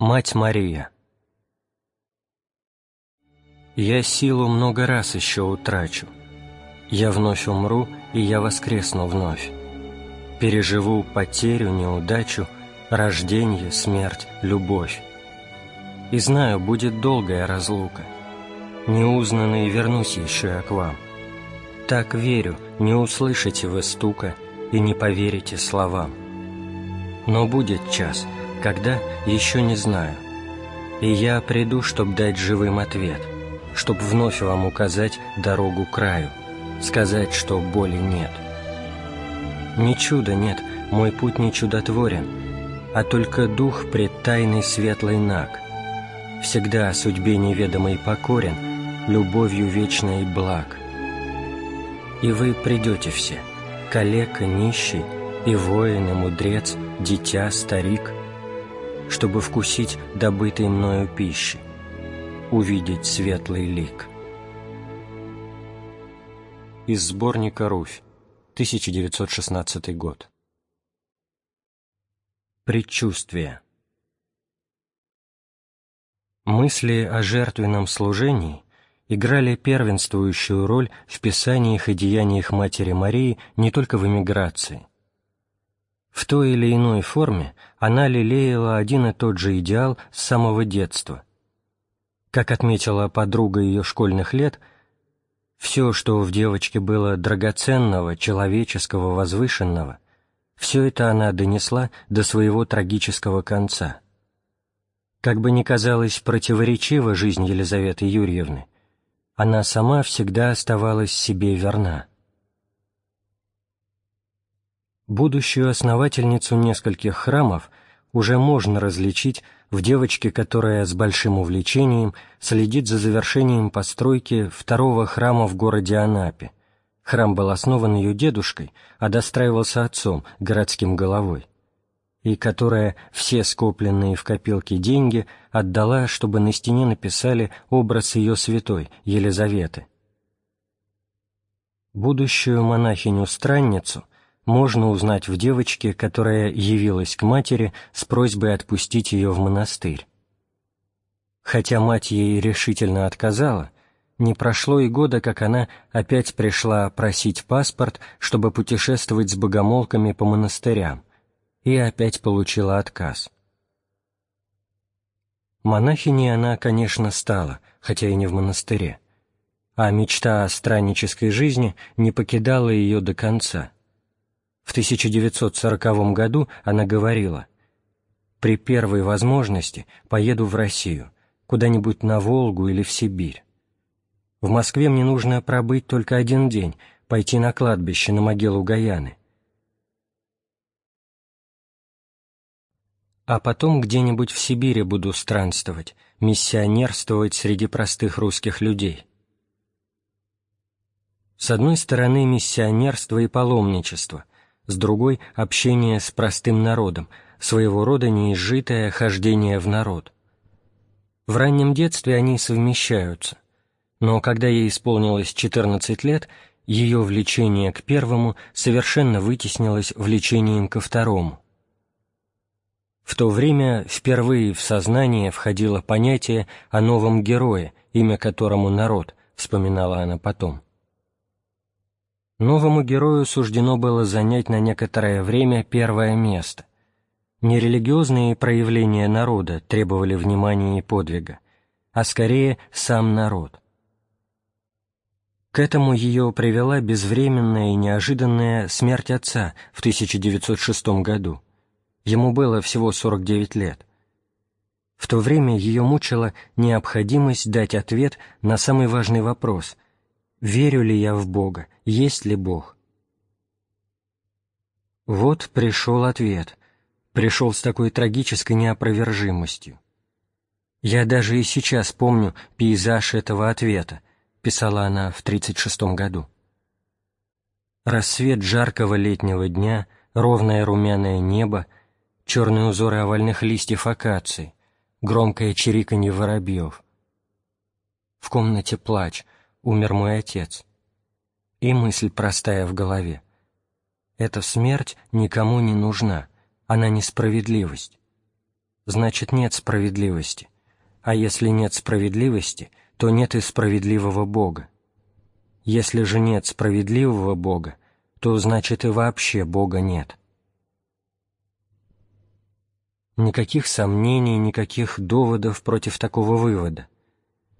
Мать Мария Я силу много раз еще утрачу. Я вновь умру, и я воскресну вновь. Переживу потерю, неудачу, рождение, смерть, любовь. И знаю, будет долгая разлука. Неузнанный вернусь еще я к вам. Так верю, не услышите вы стука и не поверите словам. Но будет час, когда еще не знаю, и я приду, чтоб дать живым ответ, чтоб вновь вам указать дорогу краю, сказать, что боли нет. Ни чуда нет, мой путь не чудотворен, а только дух пред тайной светлой наг. Всегда о судьбе неведомой покорен, любовью вечной благ. И вы придете все, калека, нищий, и воин, и мудрец, дитя, старик, чтобы вкусить добытой мною пищи, увидеть светлый лик. Из сборника «Руфь», 1916 год. Предчувствие. Мысли о жертвенном служении играли первенствующую роль в писаниях и деяниях Матери Марии не только в эмиграции. В той или иной форме она лелеяла один и тот же идеал с самого детства. Как отметила подруга ее школьных лет – все, что в девочке было драгоценного, человеческого, возвышенного, все это она донесла до своего трагического конца. Как бы ни казалось противоречива жизнь Елизаветы Юрьевны, она сама всегда оставалась себе верна. Будущую основательницу нескольких храмов уже можно различить в девочке, которая с большим увлечением следит за завершением постройки второго храма в городе Анапе. Храм был основан ее дедушкой, а достраивался отцом, городским головой, и которая все скопленные в копилке деньги отдала, чтобы на стене написали образ ее святой, Елизаветы. Будущую монахиню-странницу можно узнать в девочке, которая явилась к матери с просьбой отпустить ее в монастырь. Хотя мать ей решительно отказала, не прошло и года, как она опять пришла просить паспорт, чтобы путешествовать с богомолками по монастырям, и опять получила отказ. Монахиней она, конечно, стала, хотя и не в монастыре, а мечта о страннической жизни не покидала ее до конца – в 1940 году она говорила «При первой возможности поеду в Россию, куда-нибудь на Волгу или в Сибирь. В Москве мне нужно пробыть только один день, пойти на кладбище, на могилу Гаяны. А потом где-нибудь в Сибири буду странствовать, миссионерствовать среди простых русских людей». С одной стороны, миссионерство и паломничество, с другой — общение с простым народом, своего рода неизжитое хождение в народ. В раннем детстве они совмещаются, но когда ей исполнилось 14 лет, ее влечение к первому совершенно вытеснилось влечением ко второму. В то время впервые в сознание входило понятие о новом герое, имя которому народ, вспоминала она потом. Новому герою суждено было занять на некоторое время первое место. Не проявления народа требовали внимания и подвига, а скорее сам народ. К этому ее привела безвременная и неожиданная смерть отца в 1906 году. Ему было всего 49 лет. В то время ее мучила необходимость дать ответ на самый важный вопрос – верю ли я в Бога, есть ли Бог. Вот пришел ответ, пришел с такой трагической неопровержимостью. «Я даже и сейчас помню пейзаж этого ответа», — писала она в 1936 году. Рассвет жаркого летнего дня, ровное румяное небо, черные узоры овальных листьев акации, громкое чириканье воробьев. В комнате плач, умер мой отец. И мысль простая в голове. Эта смерть никому не нужна, она несправедливость. Значит, нет справедливости. А если нет справедливости, то нет и справедливого Бога. Если же нет справедливого Бога, то значит и вообще Бога нет. Никаких сомнений, никаких доводов против такого вывода.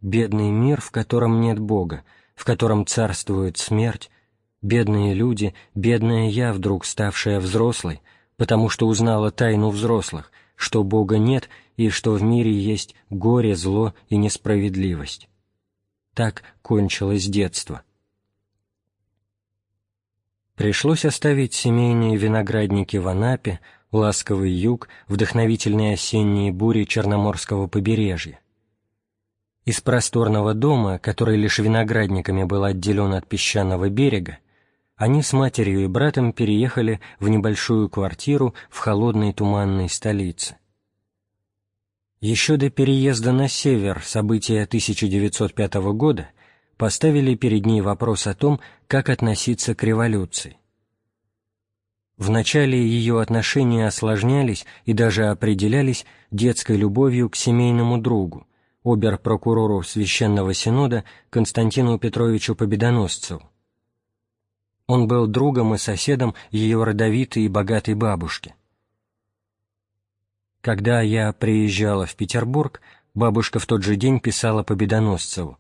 Бедный мир, в котором нет Бога, в котором царствует смерть, бедные люди, бедная я, вдруг ставшая взрослой, потому что узнала тайну взрослых, что Бога нет и что в мире есть горе, зло и несправедливость. Так кончилось детство. Пришлось оставить семейные виноградники в Анапе, ласковый юг, вдохновительные осенние бури Черноморского побережья. Из просторного дома, который лишь виноградниками был отделен от песчаного берега, они с матерью и братом переехали в небольшую квартиру в холодной туманной столице. Еще до переезда на север события 1905 года поставили перед ней вопрос о том, как относиться к революции. Вначале ее отношения осложнялись и даже определялись детской любовью к семейному другу, обер-прокурору Священного Синода Константину Петровичу Победоносцеву. Он был другом и соседом ее родовитой и богатой бабушки. Когда я приезжала в Петербург, бабушка в тот же день писала Победоносцеву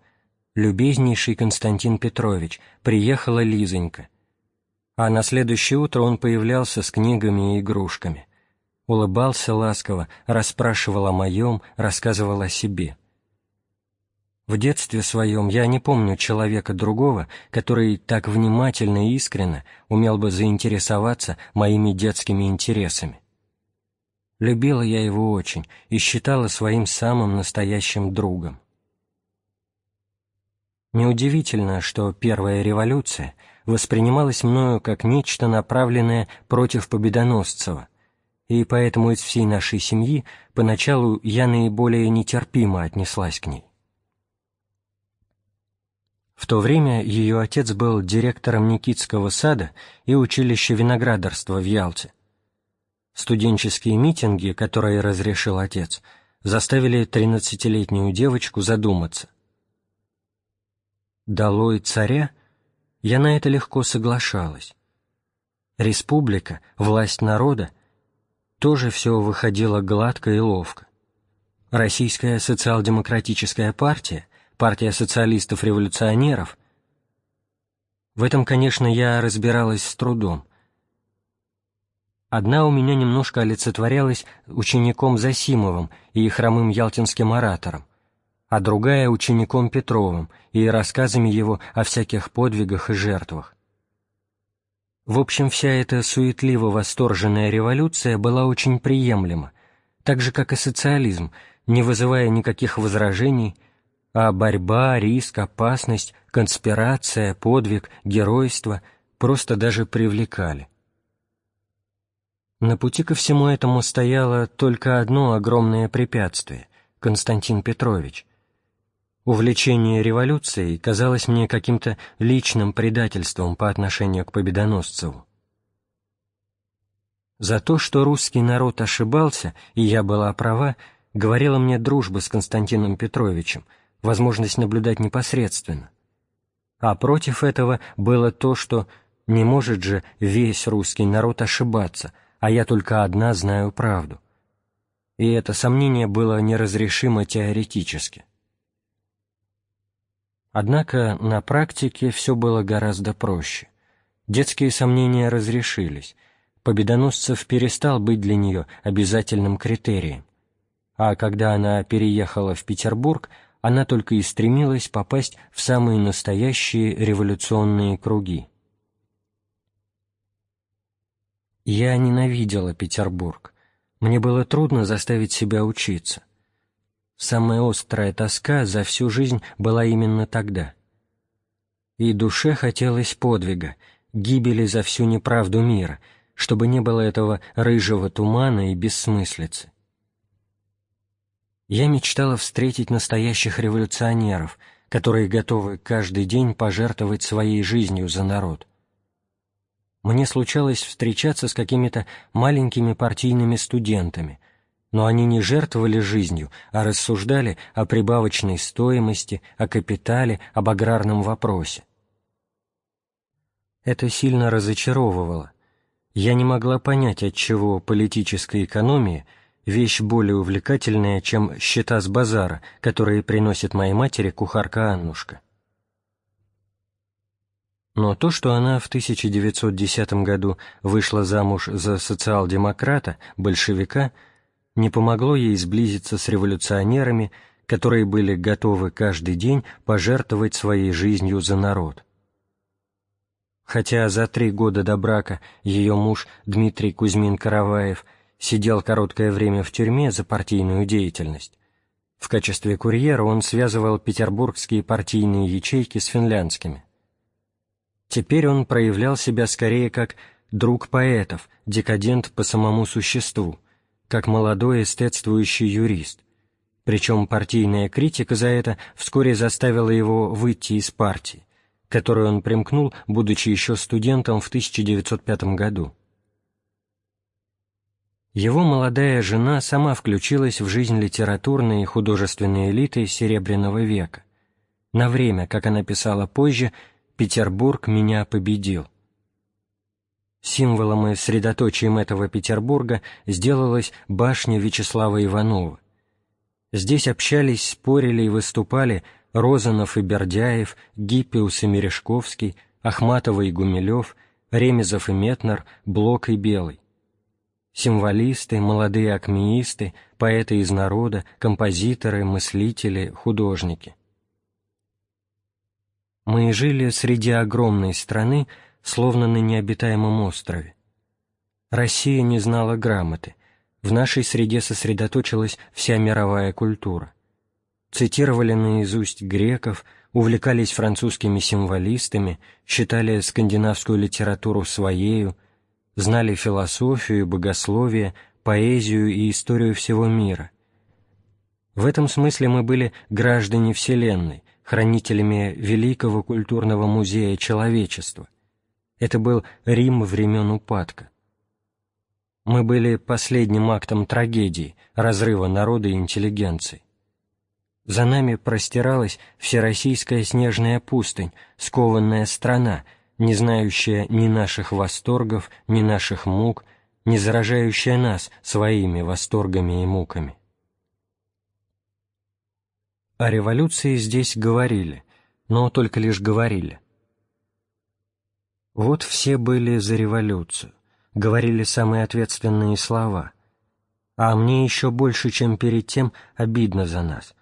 «Любезнейший Константин Петрович, приехала Лизонька». А на следующее утро он появлялся с книгами и игрушками. Улыбался ласково, расспрашивал о моем, рассказывал о себе. В детстве своем я не помню человека другого, который так внимательно и искренно умел бы заинтересоваться моими детскими интересами. Любила я его очень и считала своим самым настоящим другом. Неудивительно, что первая революция воспринималась мною как нечто направленное против Победоносцева, и поэтому из всей нашей семьи поначалу я наиболее нетерпимо отнеслась к ней. В то время ее отец был директором Никитского сада и училища виноградарства в Ялте, Студенческие митинги, которые разрешил отец, заставили тринадцатилетнюю девочку задуматься. «Долой царя?» Я на это легко соглашалась. Республика, власть народа — тоже все выходило гладко и ловко. Российская социал-демократическая партия, партия социалистов-революционеров — в этом, конечно, я разбиралась с трудом. Одна у меня немножко олицетворялась учеником Засимовым и хромым ялтинским оратором, а другая — учеником Петровым и рассказами его о всяких подвигах и жертвах. В общем, вся эта суетливо-восторженная революция была очень приемлема, так же, как и социализм, не вызывая никаких возражений, а борьба, риск, опасность, конспирация, подвиг, геройство просто даже привлекали. На пути ко всему этому стояло только одно огромное препятствие — Константин Петрович. Увлечение революцией казалось мне каким-то личным предательством по отношению к Победоносцеву. За то, что русский народ ошибался, и я была права, говорила мне дружба с Константином Петровичем, возможность наблюдать непосредственно. А против этого было то, что не может же весь русский народ ошибаться — а я только одна знаю правду. И это сомнение было неразрешимо теоретически. Однако на практике все было гораздо проще. Детские сомнения разрешились, Победоносцев перестал быть для нее обязательным критерием, а когда она переехала в Петербург, она только и стремилась попасть в самые настоящие революционные круги. Я ненавидела Петербург. Мне было трудно заставить себя учиться. Самая острая тоска за всю жизнь была именно тогда. И душе хотелось подвига, гибели за всю неправду мира, чтобы не было этого рыжего тумана и бессмыслицы. Я мечтала встретить настоящих революционеров, которые готовы каждый день пожертвовать своей жизнью за народ. Мне случалось встречаться с какими-то маленькими партийными студентами – но они не жертвовали жизнью, а рассуждали о прибавочной стоимости, о капитале, об аграрном вопросе. Это сильно разочаровывало. Я не могла понять, отчего политическая экономия – вещь более увлекательная, чем счета с базара, которые приносит моей матери кухарка Аннушка. Но то, что она в 1910 году вышла замуж за социал-демократа, большевика – не помогло ей сблизиться с революционерами, которые были готовы каждый день пожертвовать своей жизнью за народ. Хотя за три года до брака ее муж Дмитрий Кузьмин-Караваев сидел короткое время в тюрьме за партийную деятельность, в качестве курьера он связывал петербургские партийные ячейки с финляндскими. Теперь он проявлял себя скорее как друг поэтов, декадент по самому существу – как молодой эстетствующий юрист, причем партийная критика за это вскоре заставила его выйти из партии, которую он примкнул, будучи еще студентом в 1905 году. Его молодая жена сама включилась в жизнь литературной и художественной элиты Серебряного века. На время, как она писала позже, «Петербург меня победил». Символом и средоточием этого Петербурга сделалась башня Вячеслава Иванова. Здесь общались, спорили и выступали Розанов и Бердяев, Гиппиус и Мережковский, Ахматова и Гумилев, Ремезов и Метнер, Блок и Белый. Символисты, молодые акмеисты, поэты из народа, композиторы, мыслители, художники. Мы жили среди огромной страны, словно на необитаемом острове. Россия не знала грамоты, в нашей среде сосредоточилась вся мировая культура. Цитировали наизусть греков, увлекались французскими символистами, считали скандинавскую литературу своею, знали философию, богословие, поэзию и историю всего мира. В этом смысле мы были граждане Вселенной, хранителями великого культурного музея человечества – это был Рим времен упадка. Мы были последним актом трагедии, разрыва народа и интеллигенции. За нами простиралась всероссийская снежная пустынь, скованная страна, не знающая ни наших восторгов, ни наших мук, не заражающая нас своими восторгами и муками. О революции здесь говорили, но только лишь говорили – вот все были за революцию, говорили самые ответственные слова. А мне еще больше, чем перед тем, обидно за нас.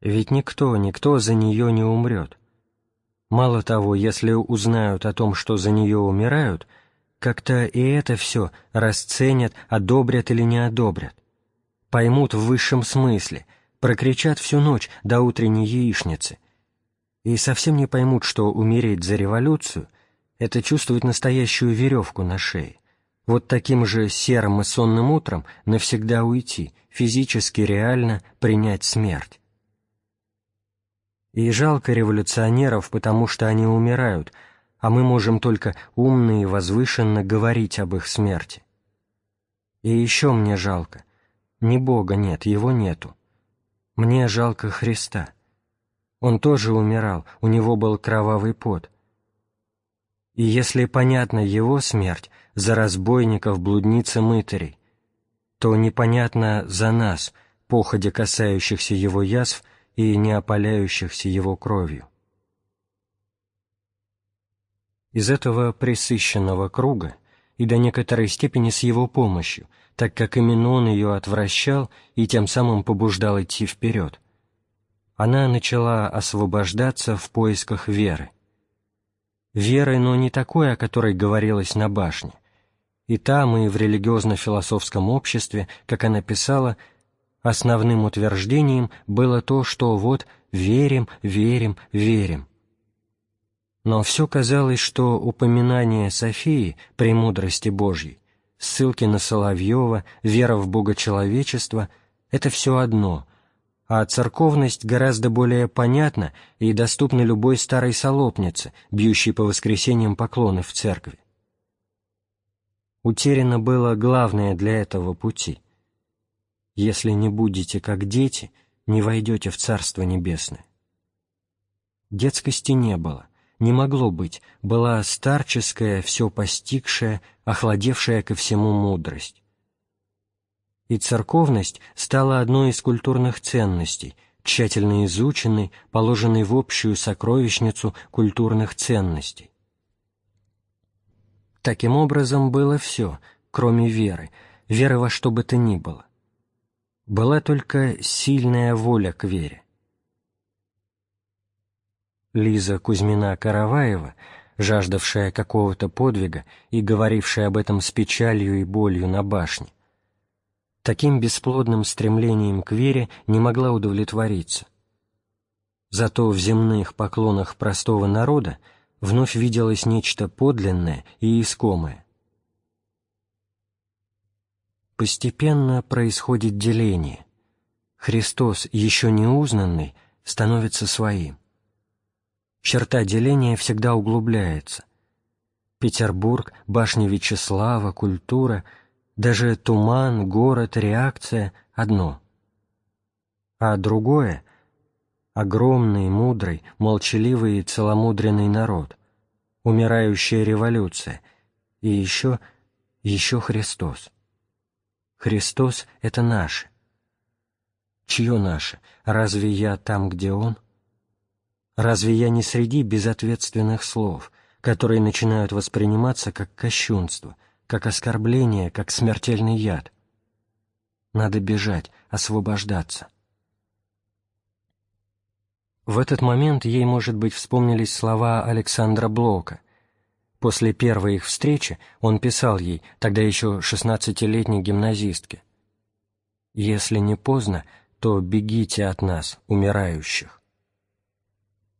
Ведь никто, никто за нее не умрет. Мало того, если узнают о том, что за нее умирают, как-то и это все расценят, одобрят или не одобрят. Поймут в высшем смысле, прокричат всю ночь до утренней яичницы. И совсем не поймут, что умереть за революцию — это чувствовать настоящую веревку на шее. Вот таким же серым и сонным утром навсегда уйти, физически реально принять смерть. И жалко революционеров, потому что они умирают, а мы можем только умно и возвышенно говорить об их смерти. И еще мне жалко. Ни Бога нет, Его нету. Мне жалко Христа. Он тоже умирал, у него был кровавый пот — и если понятна его смерть за разбойников, блудниц и мытарей, то непонятно за нас, походя касающихся его язв и не опаляющихся его кровью. Из этого пресыщенного круга и до некоторой степени с его помощью, так как именно он ее отвращал и тем самым побуждал идти вперед, она начала освобождаться в поисках веры – верой, но не такой, о которой говорилось на башне. И там, и в религиозно-философском обществе, как она писала, основным утверждением было то, что вот верим, верим, верим. Но все казалось, что упоминание Софии, премудрости Божьей, ссылки на Соловьева, вера в богочеловечество — это все одно, а церковность гораздо более понятна и доступна любой старой солопнице, бьющей по воскресеньям поклоны в церкви. Утеряно было главное для этого пути. Если не будете как дети, не войдете в Царство Небесное. Детскости не было не могло быть, была старческая, все постигшая, охладевшая ко всему мудрость. И церковность стала одной из культурных ценностей, тщательно изученной, положенной в общую сокровищницу культурных ценностей. Таким образом было все, кроме веры, веры во что бы то ни было. Была только сильная воля к вере. Лиза Кузьмина-Караваева, жаждавшая какого-то подвига и говорившая об этом с печалью и болью на башне, таким бесплодным стремлением к вере не могла удовлетвориться. Зато в земных поклонах простого народа вновь виделось нечто подлинное и искомое. Постепенно происходит деление. Христос, еще не узнанный, становится своим черта деления всегда углубляется. Петербург, башня Вячеслава, культура, даже туман, город, реакция — одно. А другое — огромный, мудрый, молчаливый и целомудренный народ, умирающая революция и еще, еще Христос. Христос — это наше. Чье наше? Разве я там, где Он — Разве я не среди безответственных слов, которые начинают восприниматься как кощунство, как оскорбление, как смертельный яд? Надо бежать, освобождаться. В этот момент ей, может быть, вспомнились слова Александра Блока. После первой их встречи он писал ей, тогда еще шестнадцатилетней гимназистке, «Если не поздно, то бегите от нас, умирающих».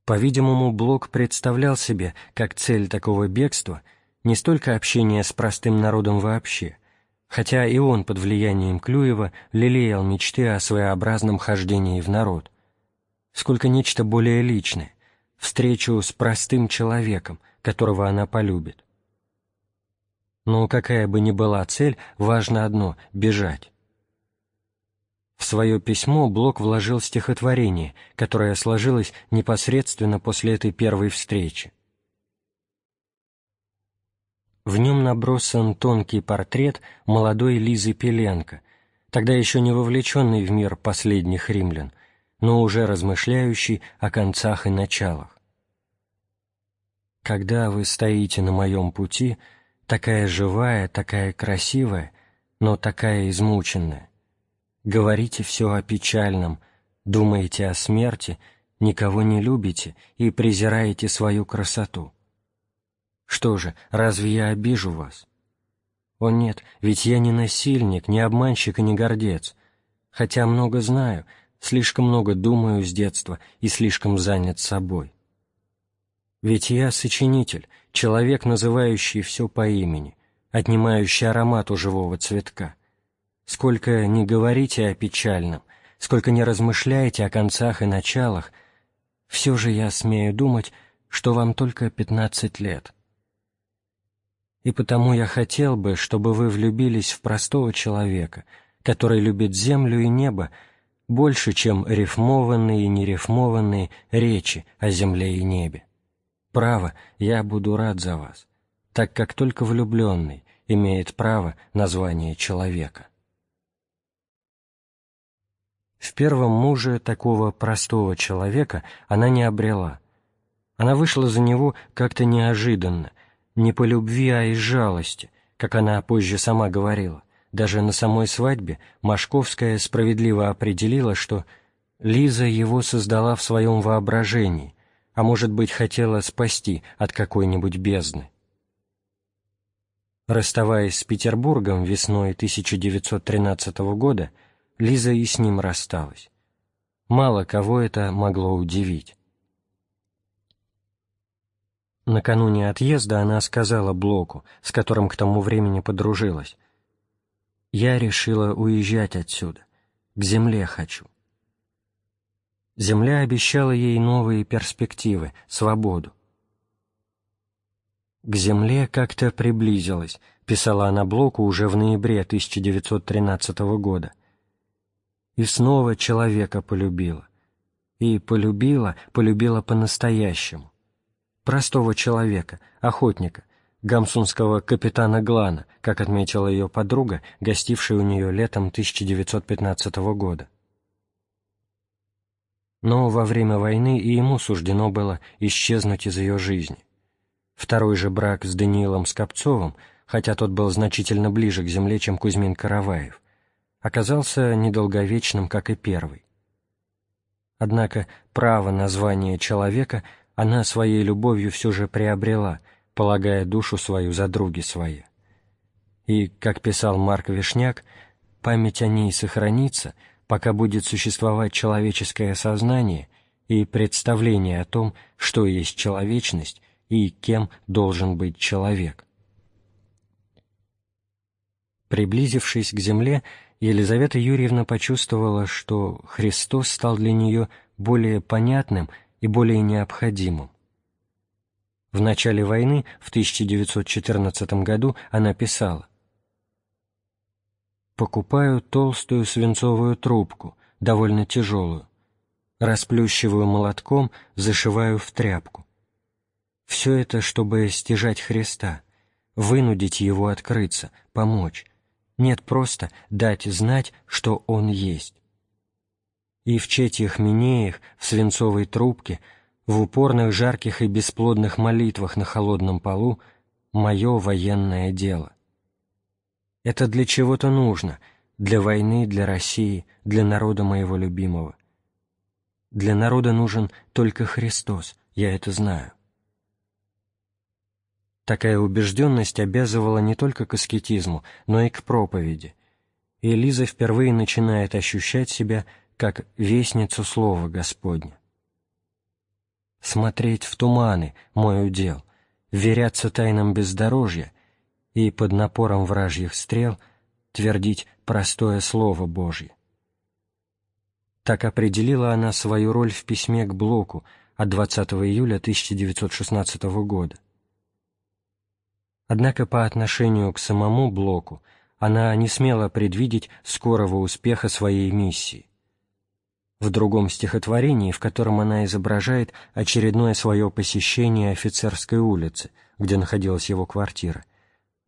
По-видимому, Блок представлял себе, как цель такого бегства не столько общение с простым народом вообще, хотя и он под влиянием Клюева лелеял мечты о своеобразном хождении в народ, сколько нечто более личное, встречу с простым человеком, которого она полюбит. Но какая бы ни была цель, важно одно — бежать. В свое письмо Блок вложил стихотворение, которое сложилось непосредственно после этой первой встречи. В нем набросан тонкий портрет молодой Лизы Пеленко, тогда еще не вовлеченной в мир последних римлян, но уже размышляющий о концах и началах. Когда вы стоите на моем пути, такая живая, такая красивая, но такая измученная, говорите все о печальном, думаете о смерти, никого не любите и презираете свою красоту. Что же, разве я обижу вас? О нет, ведь я не насильник, не обманщик и не гордец, хотя много знаю, слишком много думаю с детства и слишком занят собой. Ведь я сочинитель, человек, называющий все по имени, отнимающий аромат у живого цветка. Сколько не говорите о печальном, сколько не размышляете о концах и началах, все же я смею думать, что вам только пятнадцать лет. И потому я хотел бы, чтобы вы влюбились в простого человека, который любит землю и небо больше, чем рифмованные и нерифмованные речи о земле и небе. Право, я буду рад за вас, так как только влюбленный имеет право на звание человека. В первом муже такого простого человека она не обрела. Она вышла за него как-то неожиданно, не по любви, а из жалости, как она позже сама говорила. Даже на самой свадьбе Машковская справедливо определила, что Лиза его создала в своем воображении, а может быть, хотела спасти от какой-нибудь бездны. Расставаясь с Петербургом весной 1913 года, Лиза и с ним рассталась. Мало кого это могло удивить. Накануне отъезда она сказала Блоку, с которым к тому времени подружилась, «Я решила уезжать отсюда. К земле хочу». Земля обещала ей новые перспективы, свободу. «К земле как-то приблизилась», — писала она Блоку уже в ноябре 1913 года. «И снова человека полюбила. И полюбила, полюбила по-настоящему. Простого человека, охотника, гамсунского капитана Глана, как отметила ее подруга, гостившая у нее летом 1915 года. Но во время войны и ему суждено было исчезнуть из ее жизни. Второй же брак с Даниилом Скопцовым, хотя тот был значительно ближе к земле, чем Кузьмин Караваев, оказался недолговечным, как и первый. Однако право на звание человека она своей любовью все же приобрела, полагая душу свою за други свои. И, как писал Марк Вишняк, память о ней сохранится, пока будет существовать человеческое сознание и представление о том, что есть человечность и кем должен быть человек. Приблизившись к земле, Елизавета Юрьевна почувствовала, что Христос стал для нее более понятным и более необходимым. В начале войны, в 1914 году, она писала «Покупаю толстую свинцовую трубку, довольно тяжелую, расплющиваю молотком, зашиваю в тряпку. Все это, чтобы стяжать Христа, вынудить Его открыться, помочь. Нет, просто дать знать, что Он есть. И в четьих минеях, в свинцовой трубке, в упорных жарких и бесплодных молитвах на холодном полу мое военное дело. Это для чего-то нужно, для войны, для России, для народа моего любимого. Для народа нужен только Христос, я это знаю. Такая убежденность обязывала не только к аскетизму, но и к проповеди. И Лиза впервые начинает ощущать себя как вестницу Слова Господня. Смотреть в туманы — мой удел, веряться тайнам бездорожья и под напором вражьих стрел твердить простое Слово Божье. Так определила она свою роль в письме к Блоку от 20 июля 1916 года. Однако по отношению к самому Блоку она не смела предвидеть скорого успеха своей миссии. В другом стихотворении, в котором она изображает очередное свое посещение офицерской улицы, где находилась его квартира,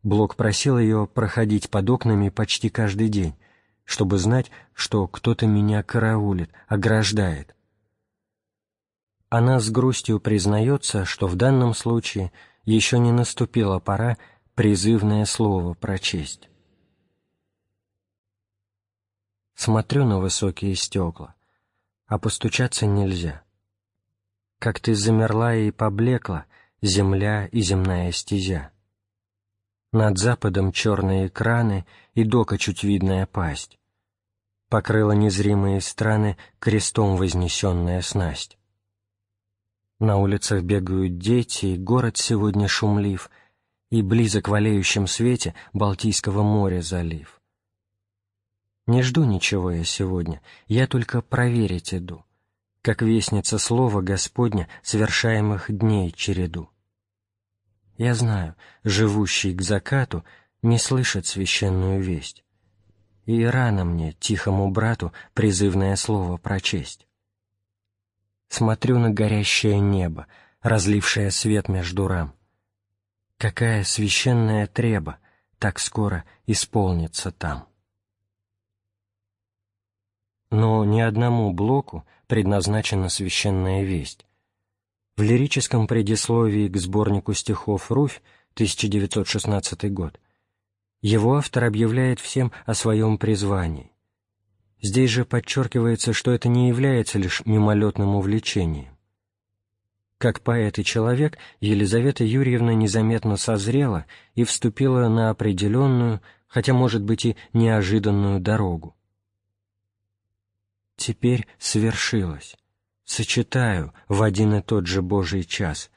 Блок просил ее проходить под окнами почти каждый день, чтобы знать, что кто-то меня караулит, ограждает. Она с грустью признается, что в данном случае – еще не наступила пора призывное слово прочесть. Смотрю на высокие стекла, а постучаться нельзя. Как ты замерла и поблекла, земля и земная стезя. Над западом черные экраны и дока чуть видная пасть. Покрыла незримые страны крестом вознесенная снасть. На улицах бегают дети, и город сегодня шумлив, и близок в олеющем свете Балтийского моря залив. Не жду ничего я сегодня, я только проверить иду, как вестница слова Господня совершаемых дней череду. Я знаю, живущий к закату не слышит священную весть, и рано мне, тихому брату, призывное слово прочесть смотрю на горящее небо, разлившее свет между рам. Какая священная треба так скоро исполнится там. Но ни одному блоку предназначена священная весть. В лирическом предисловии к сборнику стихов «Руфь» 1916 год его автор объявляет всем о своем призвании Здесь же подчеркивается, что это не является лишь мимолетным увлечением. Как поэт и человек, Елизавета Юрьевна незаметно созрела и вступила на определенную, хотя, может быть, и неожиданную дорогу. Теперь свершилось. Сочетаю в один и тот же Божий час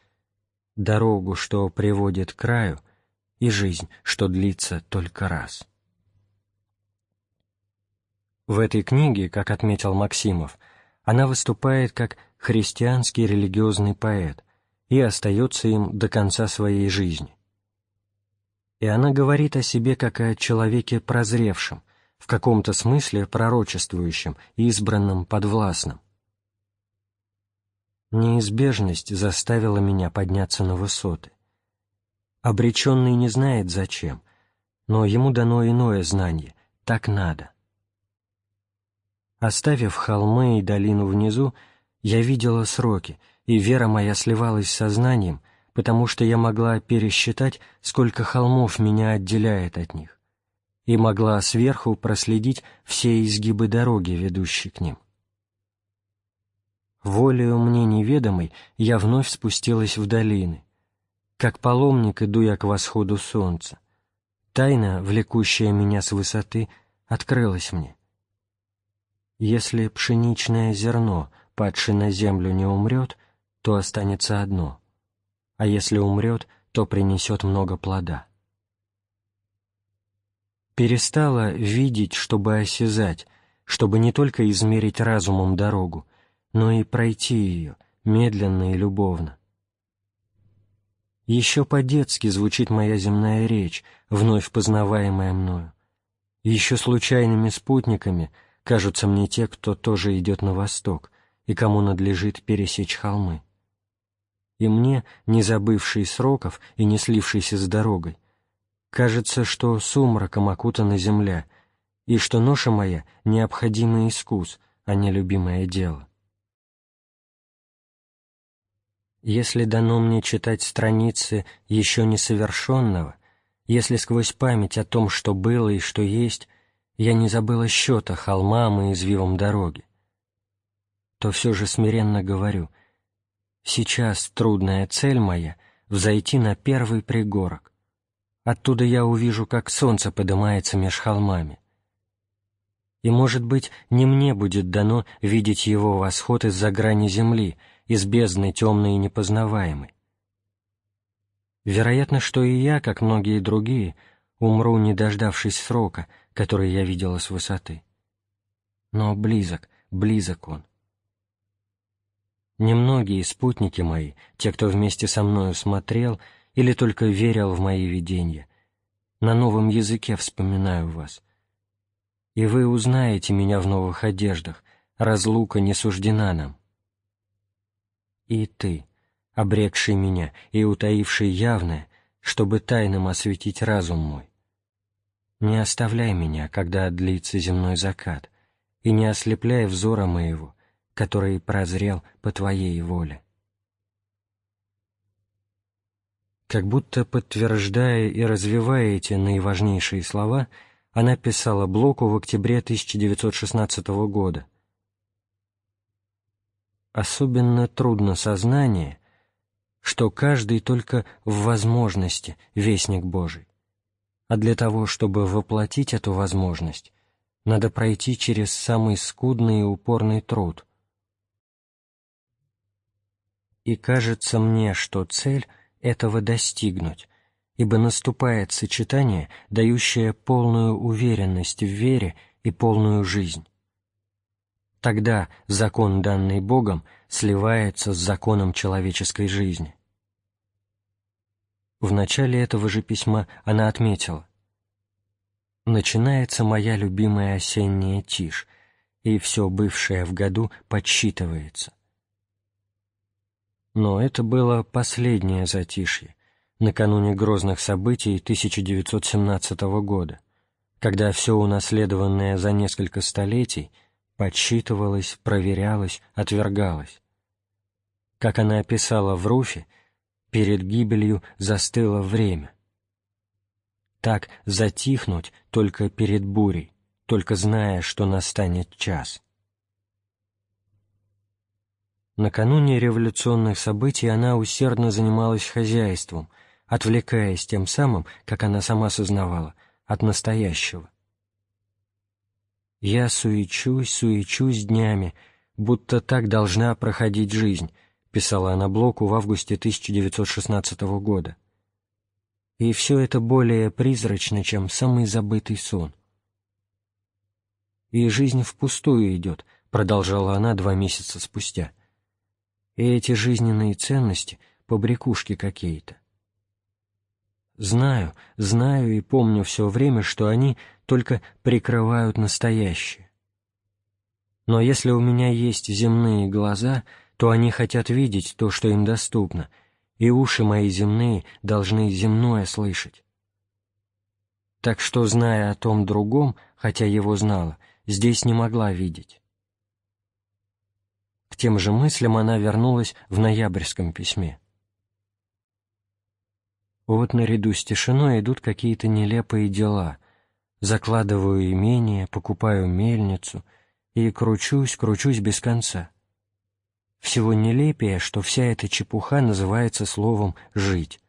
дорогу, что приводит к краю, и жизнь, что длится только раз. В этой книге, как отметил Максимов, она выступает как христианский религиозный поэт и остается им до конца своей жизни. И она говорит о себе как о человеке прозревшем, в каком-то смысле пророчествующем, избранном, подвластном. Неизбежность заставила меня подняться на высоты. Обреченный не знает зачем, но ему дано иное знание, так надо. Оставив холмы и долину внизу, я видела сроки, и вера моя сливалась с сознанием, потому что я могла пересчитать, сколько холмов меня отделяет от них, и могла сверху проследить все изгибы дороги, ведущей к ним. Волею мне неведомой я вновь спустилась в долины. Как паломник иду я к восходу солнца. Тайна, влекущая меня с высоты, открылась мне. Если пшеничное зерно, падшее на землю, не умрет, то останется одно, а если умрет, то принесет много плода. Перестала видеть, чтобы осязать, чтобы не только измерить разумом дорогу, но и пройти ее медленно и любовно. Еще по-детски звучит моя земная речь, вновь познаваемая мною. Еще случайными спутниками — кажутся мне те, кто тоже идет на восток и кому надлежит пересечь холмы. И мне, не забывший сроков и не слившийся с дорогой, кажется, что сумраком окутана земля, и что ноша моя — необходимый искус, а не любимое дело. Если дано мне читать страницы еще несовершенного, если сквозь память о том, что было и что есть, я не забыла счета холмам и извивам дороги, то все же смиренно говорю, сейчас трудная цель моя — взойти на первый пригорок. Оттуда я увижу, как солнце поднимается меж холмами. И, может быть, не мне будет дано видеть его восход из-за грани земли, из бездны темной и непознаваемой. Вероятно, что и я, как многие другие, умру, не дождавшись срока — который я видела с высоты. Но близок, близок он. Немногие спутники мои, те, кто вместе со мною смотрел или только верил в мои видения, на новом языке вспоминаю вас. И вы узнаете меня в новых одеждах, разлука не суждена нам. И ты, обрекший меня и утаивший явное, чтобы тайным осветить разум мой, не оставляй меня, когда длится земной закат, и не ослепляй взора моего, который прозрел по Твоей воле. Как будто подтверждая и развивая эти наиважнейшие слова, она писала Блоку в октябре 1916 года. Особенно трудно сознание, что каждый только в возможности вестник Божий а для того, чтобы воплотить эту возможность, надо пройти через самый скудный и упорный труд. И кажется мне, что цель — этого достигнуть, ибо наступает сочетание, дающее полную уверенность в вере и полную жизнь. Тогда закон, данный Богом, сливается с законом человеческой жизни. В начале этого же письма она отметила «Начинается моя любимая осенняя тишь, и все бывшее в году подсчитывается». Но это было последнее затишье, накануне грозных событий 1917 года, когда все унаследованное за несколько столетий подсчитывалось, проверялось, отвергалось. Как она описала в Руфе, перед гибелью застыло время. Так затихнуть только перед бурей, только зная, что настанет час. Накануне революционных событий она усердно занималась хозяйством, отвлекаясь тем самым, как она сама сознавала, от настоящего. Я суечусь, суечусь днями, будто так должна проходить жизнь, писала она Блоку в августе 1916 года. И все это более призрачно, чем самый забытый сон. И жизнь впустую идет, продолжала она два месяца спустя. И эти жизненные ценности — побрякушки какие-то. Знаю, знаю и помню все время, что они только прикрывают настоящее. Но если у меня есть земные глаза, то они хотят видеть то, что им доступно, и уши мои земные должны земное слышать. Так что, зная о том другом, хотя его знала, здесь не могла видеть. К тем же мыслям она вернулась в ноябрьском письме. Вот наряду с тишиной идут какие-то нелепые дела. Закладываю имение, покупаю мельницу и кручусь, кручусь без конца. Всего нелепее, что вся эта чепуха называется словом «жить».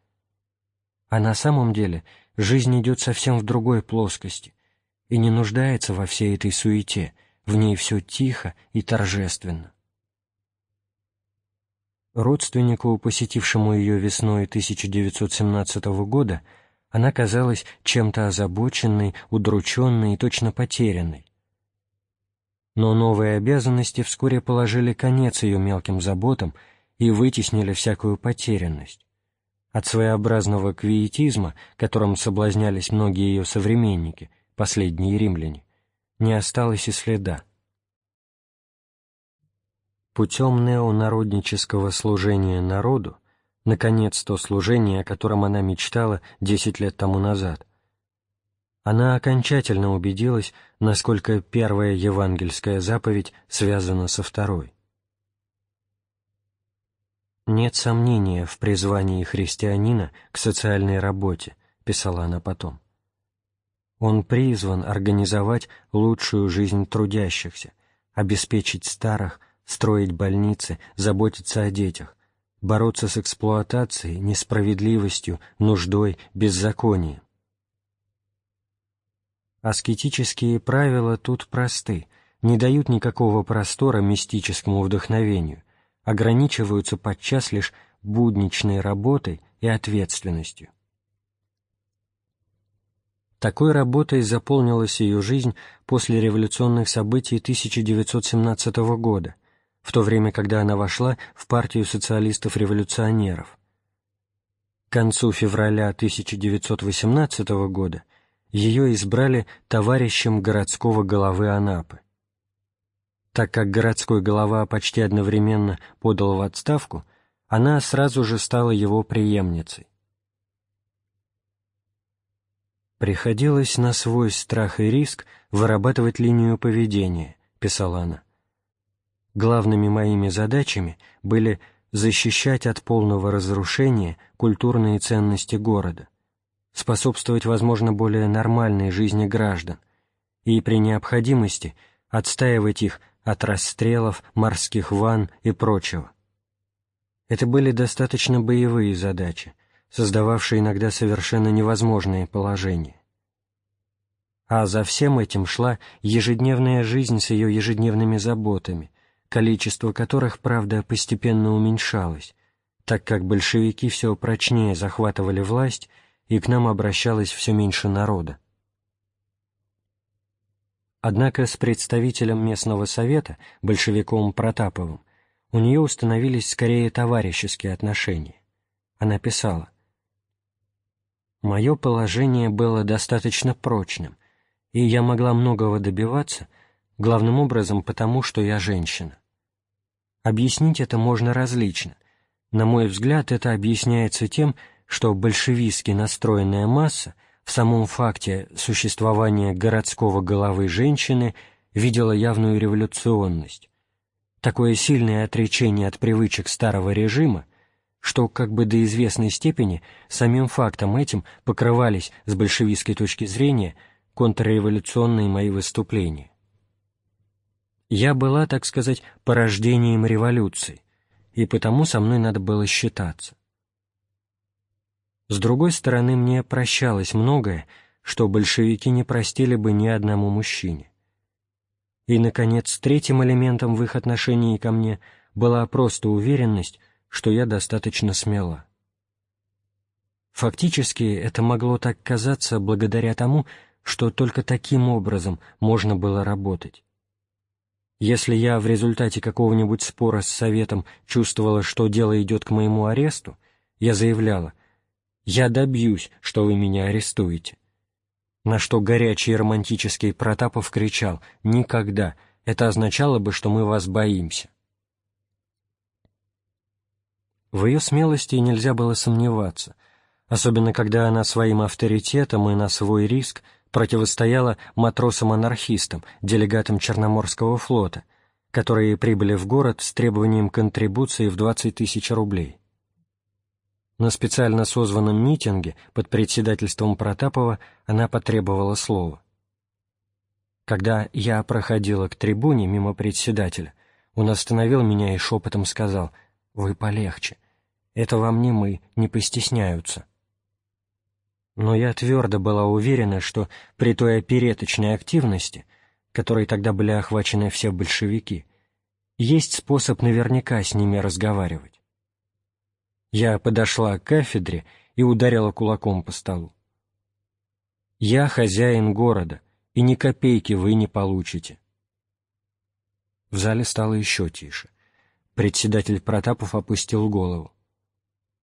А на самом деле жизнь идет совсем в другой плоскости и не нуждается во всей этой суете, в ней все тихо и торжественно. Родственнику, посетившему ее весной 1917 года, она казалась чем-то озабоченной, удрученной и точно потерянной. Но новые обязанности вскоре положили конец ее мелким заботам и вытеснили всякую потерянность. От своеобразного квиетизма, которым соблазнялись многие ее современники, последние римляне, не осталось и следа путем неонароднического служения народу, наконец, то служение, о котором она мечтала десять лет тому назад, она окончательно убедилась, насколько первая евангельская заповедь связана со второй. «Нет сомнения в призвании христианина к социальной работе», — писала она потом. «Он призван организовать лучшую жизнь трудящихся, обеспечить старых, строить больницы, заботиться о детях, бороться с эксплуатацией, несправедливостью, нуждой, беззаконием. Аскетические правила тут просты, не дают никакого простора мистическому вдохновению, ограничиваются подчас лишь будничной работой и ответственностью. Такой работой заполнилась ее жизнь после революционных событий 1917 года – в то время, когда она вошла в партию социалистов-революционеров. К концу февраля 1918 года ее избрали товарищем городского головы Анапы. Так как городской голова почти одновременно подал в отставку, она сразу же стала его преемницей. «Приходилось на свой страх и риск вырабатывать линию поведения», — писала она. Главными моими задачами были защищать от полного разрушения культурные ценности города, способствовать, возможно, более нормальной жизни граждан и, при необходимости, отстаивать их от расстрелов, морских ванн и прочего. Это были достаточно боевые задачи, создававшие иногда совершенно невозможные положения. А за всем этим шла ежедневная жизнь с ее ежедневными заботами, количество которых, правда, постепенно уменьшалось, так как большевики все прочнее захватывали власть, и к нам обращалось все меньше народа. Однако с представителем местного совета, большевиком Протаповым, у нее установились скорее товарищеские отношения. Она писала, «Мое положение было достаточно прочным, и я могла многого добиваться, главным образом потому, что я женщина. Объяснить это можно различно. На мой взгляд, это объясняется тем, что большевистски настроенная масса в самом факте существования городского головы женщины видела явную революционность. Такое сильное отречение от привычек старого режима, что как бы до известной степени самим фактом этим покрывались с большевистской точки зрения контрреволюционные мои выступления. Я была, так сказать, порождением революции, и потому со мной надо было считаться. С другой стороны, мне прощалось многое, что большевики не простили бы ни одному мужчине. И, наконец, третьим элементом в их отношении ко мне была просто уверенность, что я достаточно смела. Фактически это могло так казаться благодаря тому, что только таким образом можно было работать. Если я в результате какого-нибудь спора с советом чувствовала, что дело идет к моему аресту, я заявляла «Я добьюсь, что вы меня арестуете». На что горячий романтический Протапов кричал «Никогда! Это означало бы, что мы вас боимся». В ее смелости нельзя было сомневаться, особенно когда она своим авторитетом и на свой риск противостояла матросам-анархистам, делегатам Черноморского флота, которые прибыли в город с требованием контрибуции в 20 тысяч рублей. На специально созванном митинге под председательством Протапова она потребовала слова. Когда я проходила к трибуне мимо председателя, он остановил меня и шепотом сказал — вы полегче. Это вам не мы, не постесняются. Но я твердо была уверена, что при той опереточной активности, которой тогда были охвачены все большевики, есть способ наверняка с ними разговаривать. Я подошла к кафедре и ударила кулаком по столу. «Я хозяин города, и ни копейки вы не получите». В зале стало еще тише. Председатель Протапов опустил голову.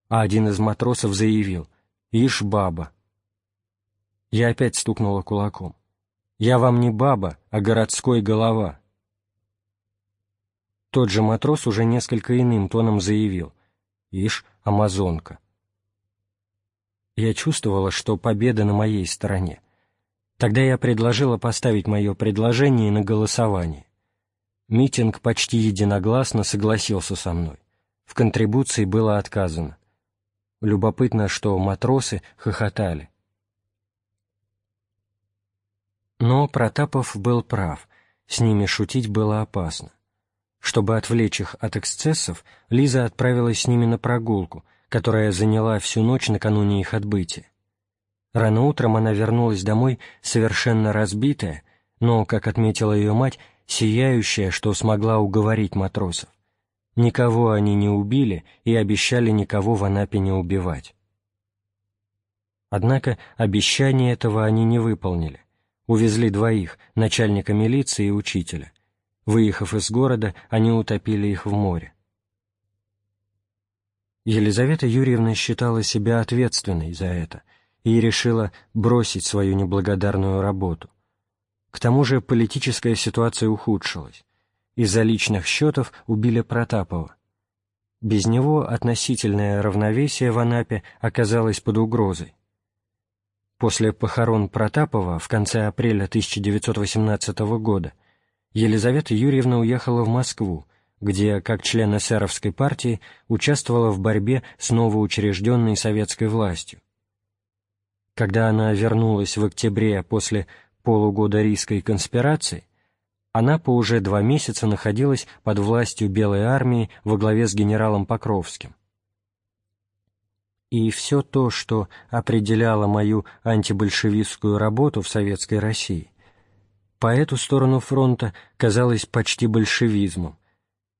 А один из матросов заявил «Ишь, баба!» Я опять стукнула кулаком. «Я вам не баба, а городской голова!» Тот же матрос уже несколько иным тоном заявил «Ишь, амазонка!» Я чувствовала, что победа на моей стороне. Тогда я предложила поставить мое предложение на голосование. Митинг почти единогласно согласился со мной. В контрибуции было отказано. Любопытно, что матросы хохотали. Но Протапов был прав, с ними шутить было опасно. Чтобы отвлечь их от эксцессов, Лиза отправилась с ними на прогулку, которая заняла всю ночь накануне их отбытия. Рано утром она вернулась домой совершенно разбитая, но, как отметила ее мать, сияющая, что смогла уговорить матросов. Никого они не убили и обещали никого в Анапе не убивать. Однако обещания этого они не выполнили. Увезли двоих, начальника милиции и учителя. Выехав из города, они утопили их в море. Елизавета Юрьевна считала себя ответственной за это и решила бросить свою неблагодарную работу. К тому же политическая ситуация ухудшилась. Из-за личных счетов убили Протапова. Без него относительное равновесие в Анапе оказалось под угрозой. После похорон Протапова в конце апреля 1918 года Елизавета Юрьевна уехала в Москву, где, как член эсеровской партии, участвовала в борьбе с новоучрежденной советской властью. Когда она вернулась в октябре после полугода рийской конспирации, она по уже два месяца находилась под властью Белой армии во главе с генералом Покровским. И все то, что определяло мою антибольшевистскую работу в Советской России, по эту сторону фронта казалось почти большевизмом,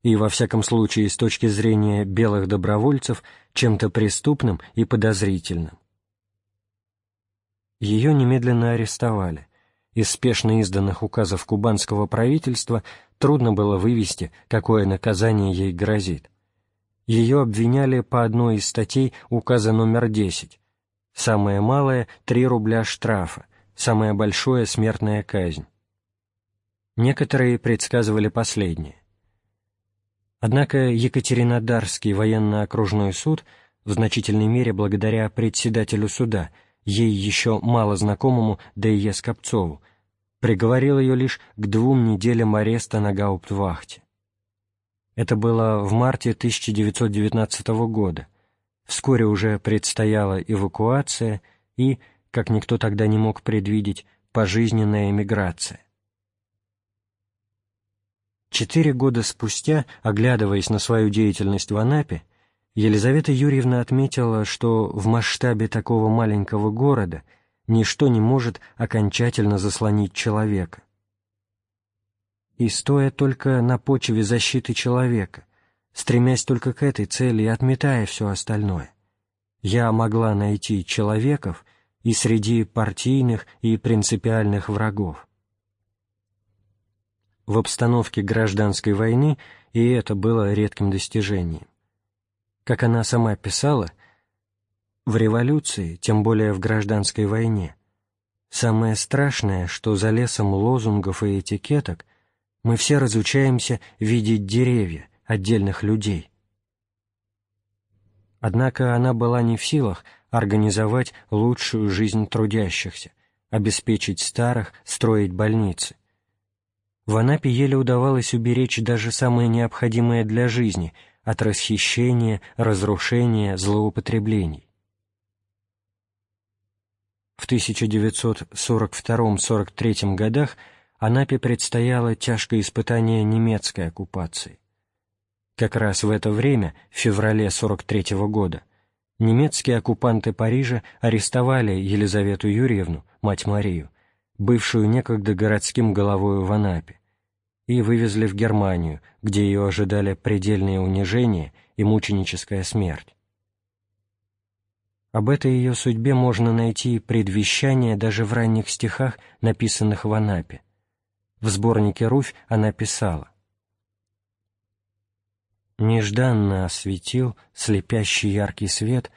и, во всяком случае, с точки зрения белых добровольцев, чем-то преступным и подозрительным. Ее немедленно арестовали, из спешно изданных указов кубанского правительства трудно было вывести, какое наказание ей грозит. Ее обвиняли по одной из статей указа номер 10. Самое малое — 3 рубля штрафа, самое большое — смертная казнь. Некоторые предсказывали последнее. Однако Екатеринодарский военно-окружной суд, в значительной мере благодаря председателю суда — ей еще мало знакомому Д.Е. Скопцову, приговорил ее лишь к двум неделям ареста на гауптвахте. Это было в марте 1919 года. Вскоре уже предстояла эвакуация и, как никто тогда не мог предвидеть, пожизненная эмиграция. Четыре года спустя, оглядываясь на свою деятельность в Анапе, Елизавета Юрьевна отметила, что в масштабе такого маленького города ничто не может окончательно заслонить человека. И стоя только на почве защиты человека, стремясь только к этой цели и отметая все остальное, я могла найти человеков и среди партийных и принципиальных врагов. В обстановке гражданской войны и это было редким достижением. Как она сама писала, в революции, тем более в гражданской войне, самое страшное, что за лесом лозунгов и этикеток мы все разучаемся видеть деревья, отдельных людей. Однако она была не в силах организовать лучшую жизнь трудящихся, обеспечить старых, строить больницы. В Анапе еле удавалось уберечь даже самое необходимое для жизни от расхищения, разрушения, злоупотреблений. В 1942-43 годах Анапе предстояло тяжкое испытание немецкой оккупации. Как раз в это время, в феврале 43 -го года, немецкие оккупанты Парижа арестовали Елизавету Юрьевну, мать Марию, бывшую некогда городским головою в Анапе, и вывезли в Германию, где ее ожидали предельные унижения и мученическая смерть. Об этой ее судьбе можно найти предвещание даже в ранних стихах, написанных в Анапе. В сборнике «Руфь» она писала Нежданно осветил слепящий яркий свет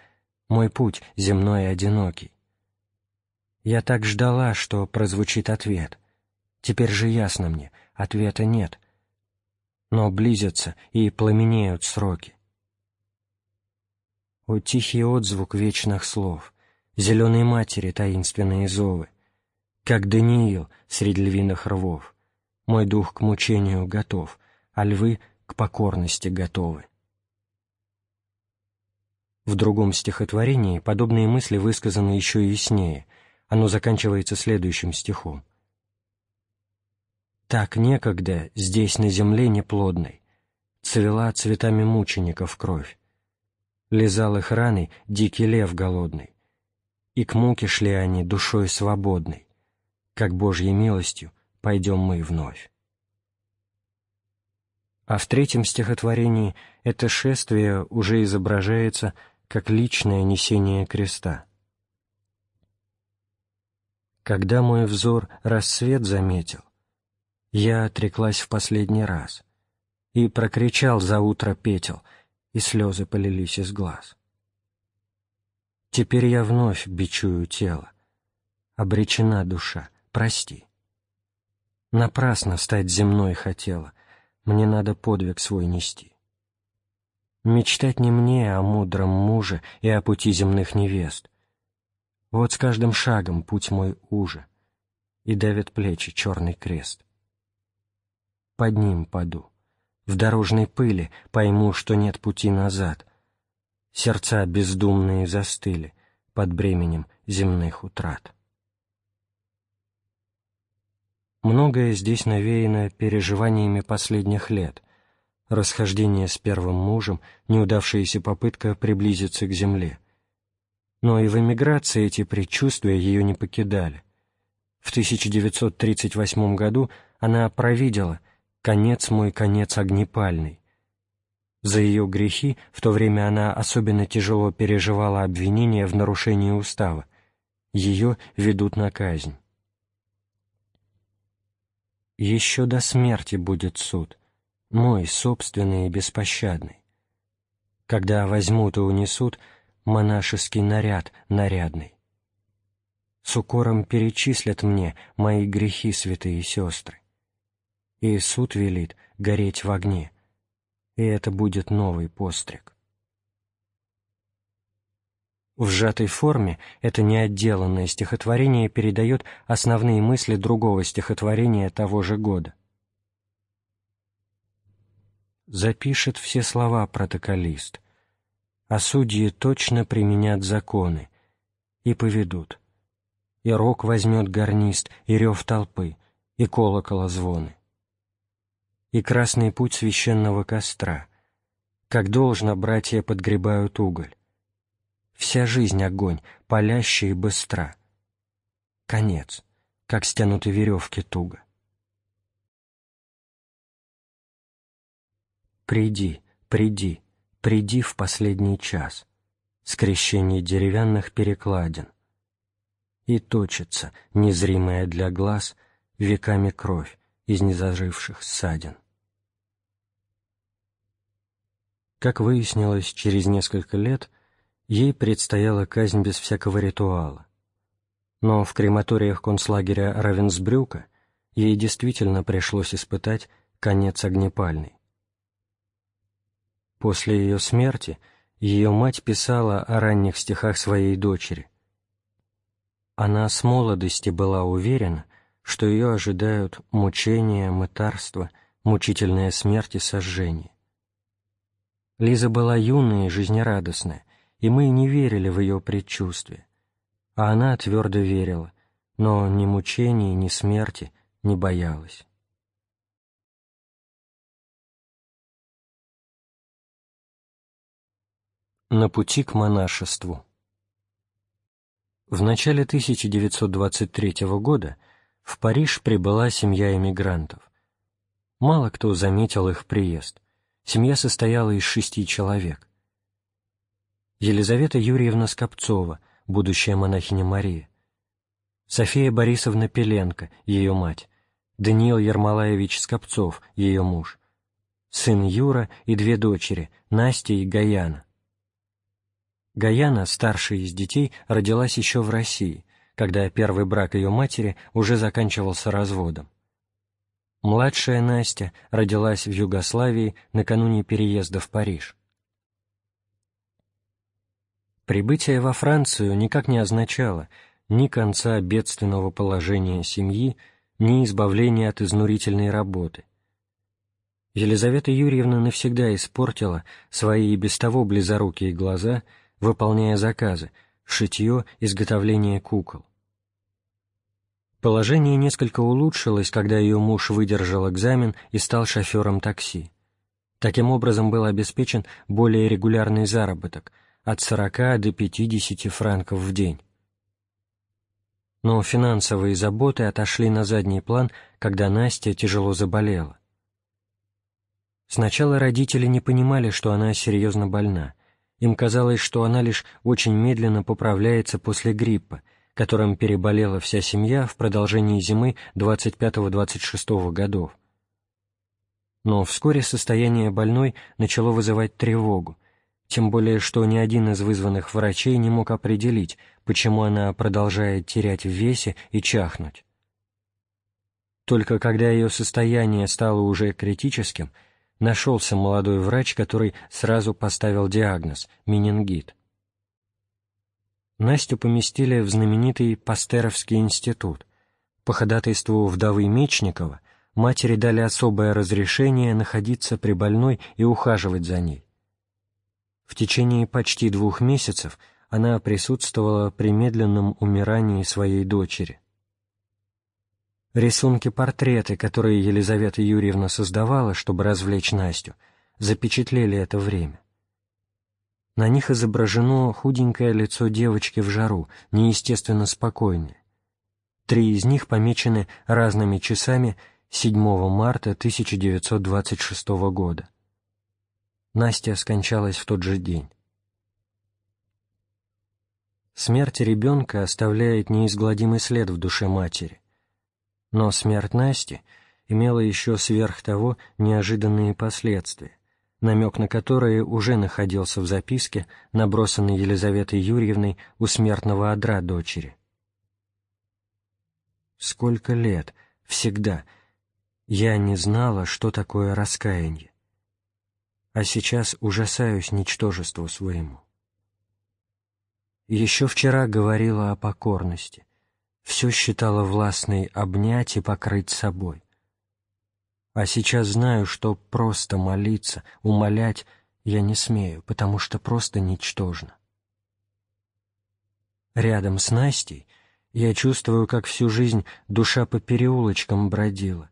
Мой путь земной одинокий. Я так ждала, что прозвучит ответ. Теперь же ясно мне, ответа нет. Но близятся и пламенеют сроки. О тихий отзвук вечных слов, Зеленой матери таинственные зовы, Как Даниил среди львиных рвов, Мой дух к мучению готов, А львы к покорности готовы. В другом стихотворении подобные мысли высказаны еще яснее. Оно заканчивается следующим стихом. «Так некогда здесь на земле неплодной цвела цветами мучеников кровь, лизал их раны дикий лев голодный, и к муке шли они душой свободной, как Божьей милостью пойдем мы вновь» а в третьем стихотворении это шествие уже изображается как личное несение креста. Когда мой взор рассвет заметил, я отреклась в последний раз и прокричал за утро петел, и слезы полились из глаз. Теперь я вновь бичую тело, обречена душа, прости. Напрасно стать земной хотела, мне надо подвиг свой нести. Мечтать не мне о мудром муже и о пути земных невест. Вот с каждым шагом путь мой уже, и давит плечи черный крест. Под ним паду, в дорожной пыли пойму, что нет пути назад. Сердца бездумные застыли под бременем земных утрат. Многое здесь навеяно переживаниями последних лет. Расхождение с первым мужем, неудавшаяся попытка приблизиться к земле. Но и в эмиграции эти предчувствия ее не покидали. В 1938 году она провидела «конец мой, конец огнепальный». За ее грехи в то время она особенно тяжело переживала обвинения в нарушении устава. Ее ведут на казнь. Еще до смерти будет суд, мой собственный и беспощадный. Когда возьмут и унесут монашеский наряд нарядный. С укором перечислят мне мои грехи, святые сестры. И суд велит гореть в огне, и это будет новый постриг. В сжатой форме это неотделанное стихотворение передает основные мысли другого стихотворения того же года. Запишет все слова протоколист, а судьи точно применят законы и поведут. И рог возьмет гарнист, и рев толпы, и колокола звоны. И красный путь священного костра, как должно братья подгребают уголь, Вся жизнь огонь, палящий и быстра. Конец, как стянуты веревки туго. «Приди, приди, приди в последний час», скрещение деревянных перекладин. И точится, незримая для глаз, веками кровь из незаживших ссадин. Как выяснилось, через несколько лет ей предстояла казнь без всякого ритуала. Но в крематориях концлагеря Равенсбрюка ей действительно пришлось испытать конец огнепальный. После ее смерти ее мать писала о ранних стихах своей дочери. Она с молодости была уверена, что ее ожидают мучения, мытарство, мучительная смерть и сожжение. Лиза была юная и жизнерадостная, и мы не верили в ее предчувствие. А она твердо верила, но ни мучений, ни смерти не боялась. На пути к монашеству В начале 1923 года в Париж прибыла семья эмигрантов. Мало кто заметил их приезд. Семья состояла из шести человек. Елизавета Юрьевна Скопцова, будущая монахиня Мария, София Борисовна Пеленко, ее мать, Даниил Ермолаевич Скопцов, ее муж, сын Юра и две дочери, Настя и Гаяна. Гаяна, старшая из детей, родилась еще в России, когда первый брак ее матери уже заканчивался разводом. Младшая Настя родилась в Югославии накануне переезда в Париж. Прибытие во Францию никак не означало ни конца бедственного положения семьи, ни избавления от изнурительной работы. Елизавета Юрьевна навсегда испортила свои и без того близорукие глаза – выполняя заказы, шитье, изготовление кукол. Положение несколько улучшилось, когда ее муж выдержал экзамен и стал шофером такси. Таким образом был обеспечен более регулярный заработок от 40 до 50 франков в день. Но финансовые заботы отошли на задний план, когда Настя тяжело заболела. Сначала родители не понимали, что она серьезно больна, им казалось, что она лишь очень медленно поправляется после гриппа, которым переболела вся семья в продолжении зимы 25-26 годов. Но вскоре состояние больной начало вызывать тревогу, тем более что ни один из вызванных врачей не мог определить, почему она продолжает терять в весе и чахнуть. Только когда ее состояние стало уже критическим – нашелся молодой врач, который сразу поставил диагноз – менингит. Настю поместили в знаменитый Пастеровский институт. По ходатайству вдовы Мечникова матери дали особое разрешение находиться при больной и ухаживать за ней. В течение почти двух месяцев она присутствовала при медленном умирании своей дочери. Рисунки-портреты, которые Елизавета Юрьевна создавала, чтобы развлечь Настю, запечатлели это время. На них изображено худенькое лицо девочки в жару, неестественно спокойное. Три из них помечены разными часами 7 марта 1926 года. Настя скончалась в тот же день. Смерть ребенка оставляет неизгладимый след в душе матери. Но смерть Насти имела еще сверх того неожиданные последствия, намек на которые уже находился в записке, набросанной Елизаветой Юрьевной у смертного одра дочери. «Сколько лет, всегда, я не знала, что такое раскаяние, а сейчас ужасаюсь ничтожеству своему. Еще вчера говорила о покорности, все считала властной обнять и покрыть собой. А сейчас знаю, что просто молиться, умолять я не смею, потому что просто ничтожно. Рядом с Настей я чувствую, как всю жизнь душа по переулочкам бродила,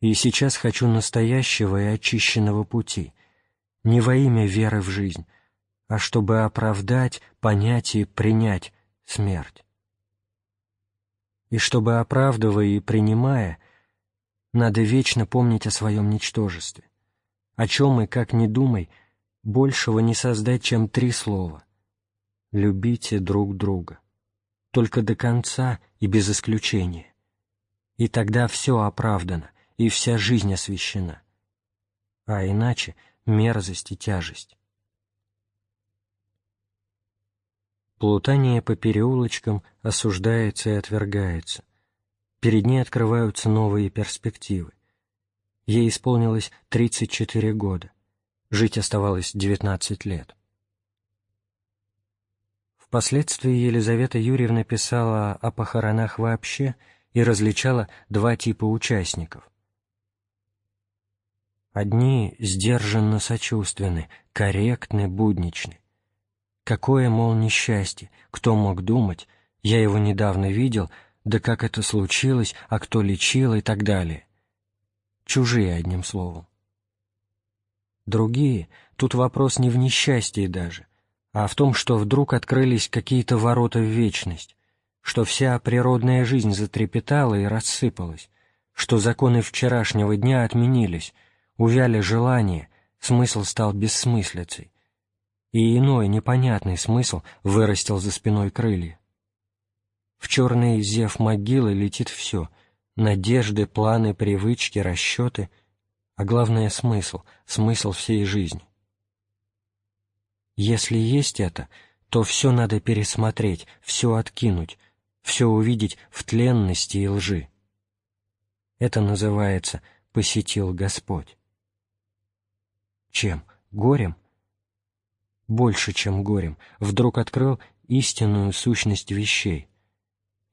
и сейчас хочу настоящего и очищенного пути, не во имя веры в жизнь, а чтобы оправдать, понять и принять смерть и чтобы, оправдывая и принимая, надо вечно помнить о своем ничтожестве, о чем и как не думай, большего не создать, чем три слова. Любите друг друга. Только до конца и без исключения. И тогда все оправдано, и вся жизнь освящена. А иначе мерзость и тяжесть. Плутание по переулочкам осуждается и отвергается. Перед ней открываются новые перспективы. Ей исполнилось 34 года. Жить оставалось 19 лет. Впоследствии Елизавета Юрьевна писала о похоронах вообще и различала два типа участников. Одни сдержанно сочувственны, корректны, будничны. Какое, мол, несчастье, кто мог думать, я его недавно видел, да как это случилось, а кто лечил и так далее. Чужие, одним словом. Другие, тут вопрос не в несчастье даже, а в том, что вдруг открылись какие-то ворота в вечность, что вся природная жизнь затрепетала и рассыпалась, что законы вчерашнего дня отменились, увяли желания, смысл стал бессмыслицей, и иной непонятный смысл вырастил за спиной крылья. В черный зев могилы летит все — надежды, планы, привычки, расчеты, а главное — смысл, смысл всей жизни. Если есть это, то все надо пересмотреть, все откинуть, все увидеть в тленности и лжи. Это называется «посетил Господь». Чем? Горем? больше, чем горем, вдруг открыл истинную сущность вещей.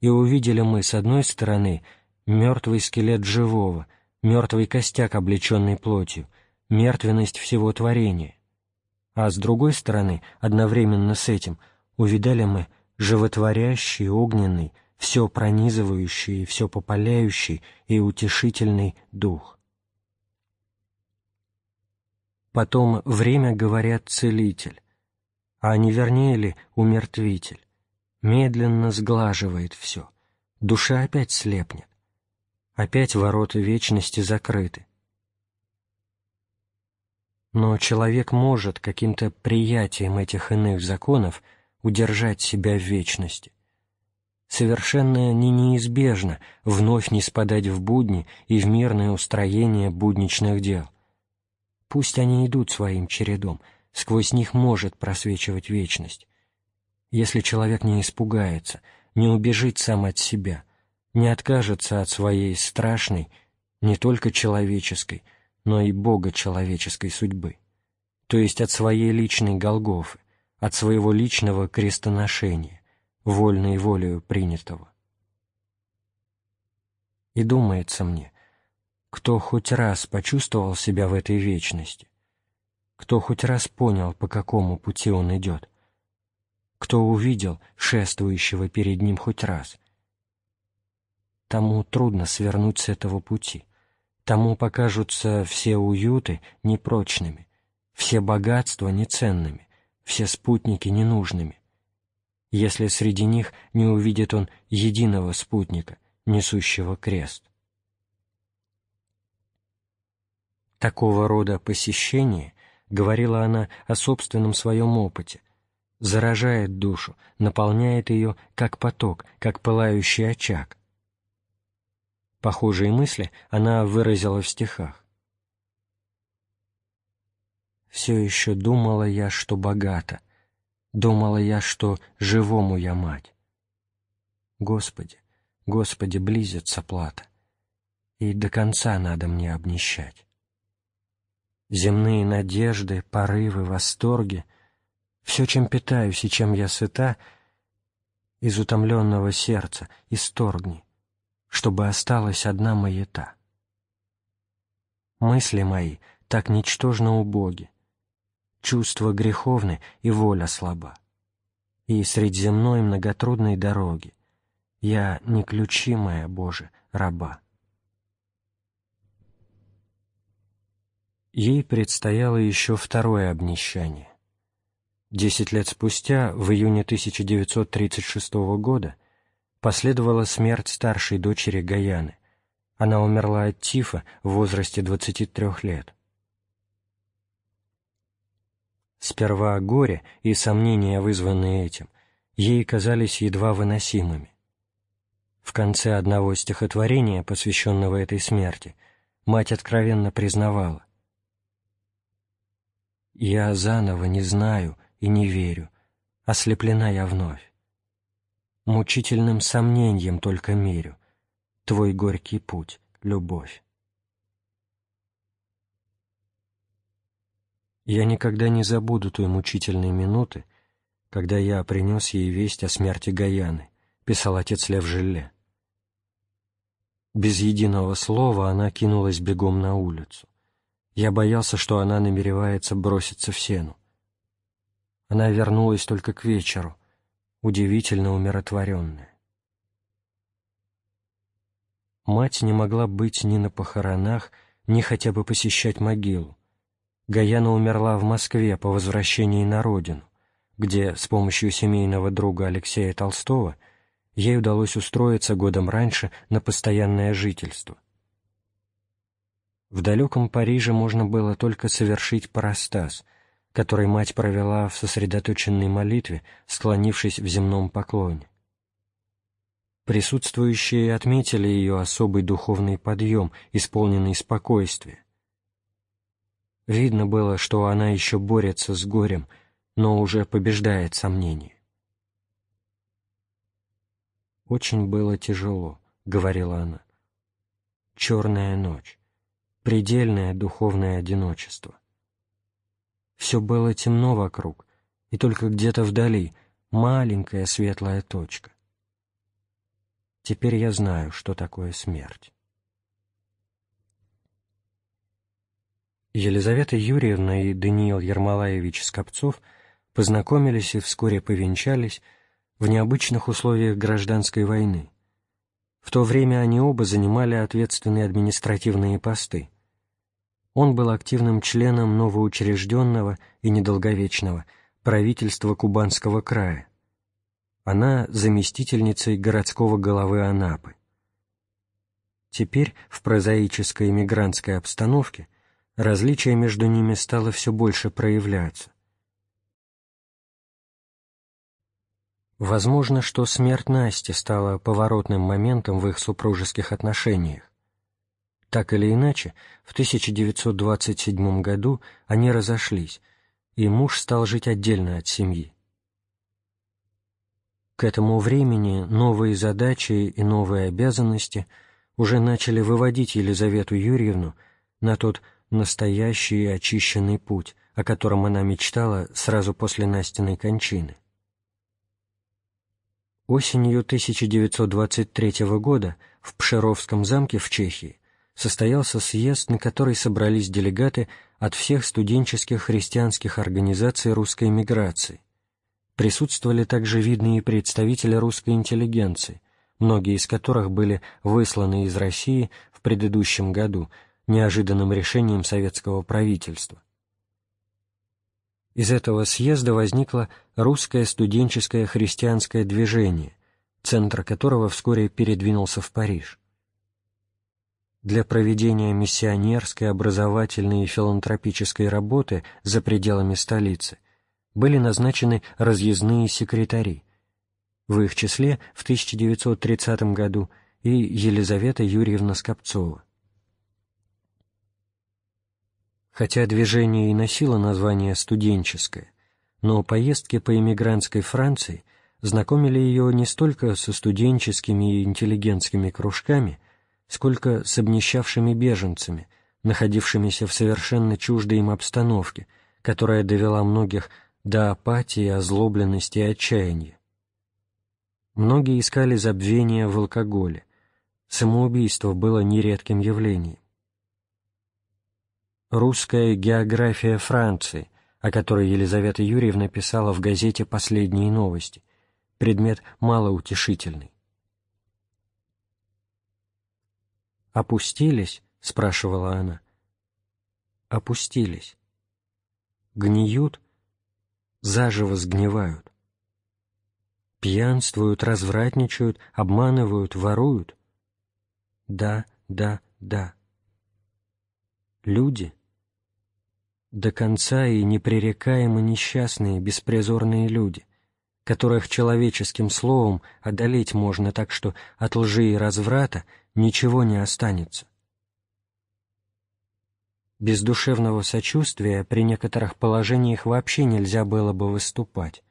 И увидели мы, с одной стороны, мертвый скелет живого, мертвый костяк, облеченный плотью, мертвенность всего творения. А с другой стороны, одновременно с этим, увидали мы животворящий, огненный, все пронизывающий, все попаляющий и утешительный дух. Потом время, говорят, целитель, а не вернее ли умертвитель. Медленно сглаживает все. Душа опять слепнет. Опять ворота вечности закрыты. Но человек может каким-то приятием этих иных законов удержать себя в вечности. Совершенно не неизбежно вновь не спадать в будни и в мирное устроение будничных дел. Пусть они идут своим чередом — сквозь них может просвечивать вечность. Если человек не испугается, не убежит сам от себя, не откажется от своей страшной, не только человеческой, но и богочеловеческой судьбы, то есть от своей личной Голгофы, от своего личного крестоношения, вольной волею принятого. И думается мне, кто хоть раз почувствовал себя в этой вечности, кто хоть раз понял, по какому пути он идет, кто увидел шествующего перед ним хоть раз. Тому трудно свернуть с этого пути, тому покажутся все уюты непрочными, все богатства неценными, все спутники ненужными, если среди них не увидит он единого спутника, несущего крест. Такого рода посещение говорила она о собственном своем опыте, заражает душу, наполняет ее как поток, как пылающий очаг. Похожие мысли она выразила в стихах. «Все еще думала я, что богата, думала я, что живому я мать. Господи, Господи, близится плата, и до конца надо мне обнищать земные надежды, порывы, восторги, все, чем питаюсь и чем я сыта, из утомленного сердца исторгни, чтобы осталась одна маята. Мысли мои так ничтожно убоги, чувства греховны и воля слаба. И средь земной многотрудной дороги я не ключи моя, Боже, раба. Ей предстояло еще второе обнищание. Десять лет спустя, в июне 1936 года, последовала смерть старшей дочери Гаяны. Она умерла от тифа в возрасте 23 лет. Сперва горе и сомнения, вызванные этим, ей казались едва выносимыми. В конце одного стихотворения, посвященного этой смерти, мать откровенно признавала «Я заново не знаю и не верю, ослеплена я вновь. Мучительным сомнением только мерю твой горький путь, любовь». Я никогда не забуду той мучительной минуты, когда я принес ей весть о смерти Гаяны, писал отец Лев Жиле. Без единого слова она кинулась бегом на улицу. Я боялся, что она намеревается броситься в сену. Она вернулась только к вечеру, удивительно умиротворенная. Мать не могла быть ни на похоронах, ни хотя бы посещать могилу. Гаяна умерла в Москве по возвращении на родину, где с помощью семейного друга Алексея Толстого ей удалось устроиться годом раньше на постоянное жительство. В далеком Париже можно было только совершить парастаз, который мать провела в сосредоточенной молитве, склонившись в земном поклоне. Присутствующие отметили ее особый духовный подъем, исполненный спокойствия, Видно было, что она еще борется с горем, но уже побеждает сомнения. «Очень было тяжело», — говорила она. «Черная ночь, предельное духовное одиночество. Все было темно вокруг, и только где-то вдали маленькая светлая точка. Теперь я знаю, что такое смерть». Елизавета Юрьевна и Даниил Ермолаевич Скопцов познакомились и вскоре повенчались в необычных условиях гражданской войны. В то время они оба занимали ответственные административные посты. Он был активным членом новоучрежденного и недолговечного правительства Кубанского края. Она заместительницей городского головы Анапы. Теперь в прозаической эмигрантской обстановке различие между ними стало все больше проявляться. Возможно, что смерть Насти стала поворотным моментом в их супружеских отношениях. Так или иначе, в 1927 году они разошлись, и муж стал жить отдельно от семьи. К этому времени новые задачи и новые обязанности уже начали выводить Елизавету Юрьевну на тот настоящий и очищенный путь, о котором она мечтала сразу после Настиной кончины. Осенью 1923 года в Пшеровском замке в Чехии состоялся съезд, на который собрались делегаты от всех студенческих христианских организаций русской эмиграции. Присутствовали также видные представители русской интеллигенции, многие из которых были высланы из России в предыдущем году неожиданным решением советского правительства. Из этого съезда возникло русское студенческое христианское движение, центр которого вскоре передвинулся в Париж. Для проведения миссионерской, образовательной и филантропической работы за пределами столицы были назначены разъездные секретари, в их числе в 1930 году и Елизавета Юрьевна Скопцова. Хотя движение и носило название «студенческое», но поездки по эмигрантской Франции знакомили ее не столько со студенческими и интеллигентскими кружками, сколько с обнищавшими беженцами, находившимися в совершенно чуждой им обстановке, которая довела многих до апатии, озлобленности и отчаяния. Многие искали забвения в алкоголе. Самоубийство было нередким явлением русская география Франции, о которой Елизавета Юрьевна писала в газете «Последние новости», предмет малоутешительный. «Опустились?» — спрашивала она. «Опустились. Гниют, заживо сгнивают. Пьянствуют, развратничают, обманывают, воруют. Да, да, да. Люди — до конца и непререкаемо несчастные, беспризорные люди, которых человеческим словом одолеть можно так, что от лжи и разврата ничего не останется. Без душевного сочувствия при некоторых положениях вообще нельзя было бы выступать.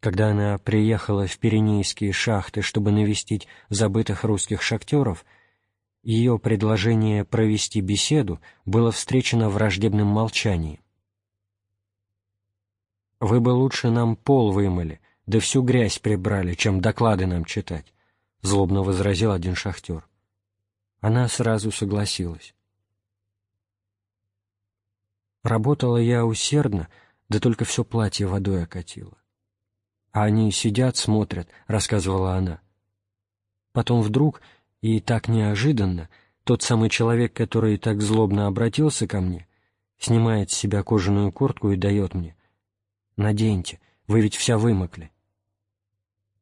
Когда она приехала в Пиренейские шахты, чтобы навестить забытых русских шахтеров, ее предложение провести беседу было встречено враждебным молчанием. «Вы бы лучше нам пол вымыли, да всю грязь прибрали, чем доклады нам читать», — злобно возразил один шахтер. Она сразу согласилась. Работала я усердно, да только все платье водой окатило. А они сидят, смотрят, — рассказывала она. Потом вдруг, и так неожиданно, тот самый человек, который так злобно обратился ко мне, снимает с себя кожаную куртку и дает мне. «Наденьте, вы ведь вся вымокли».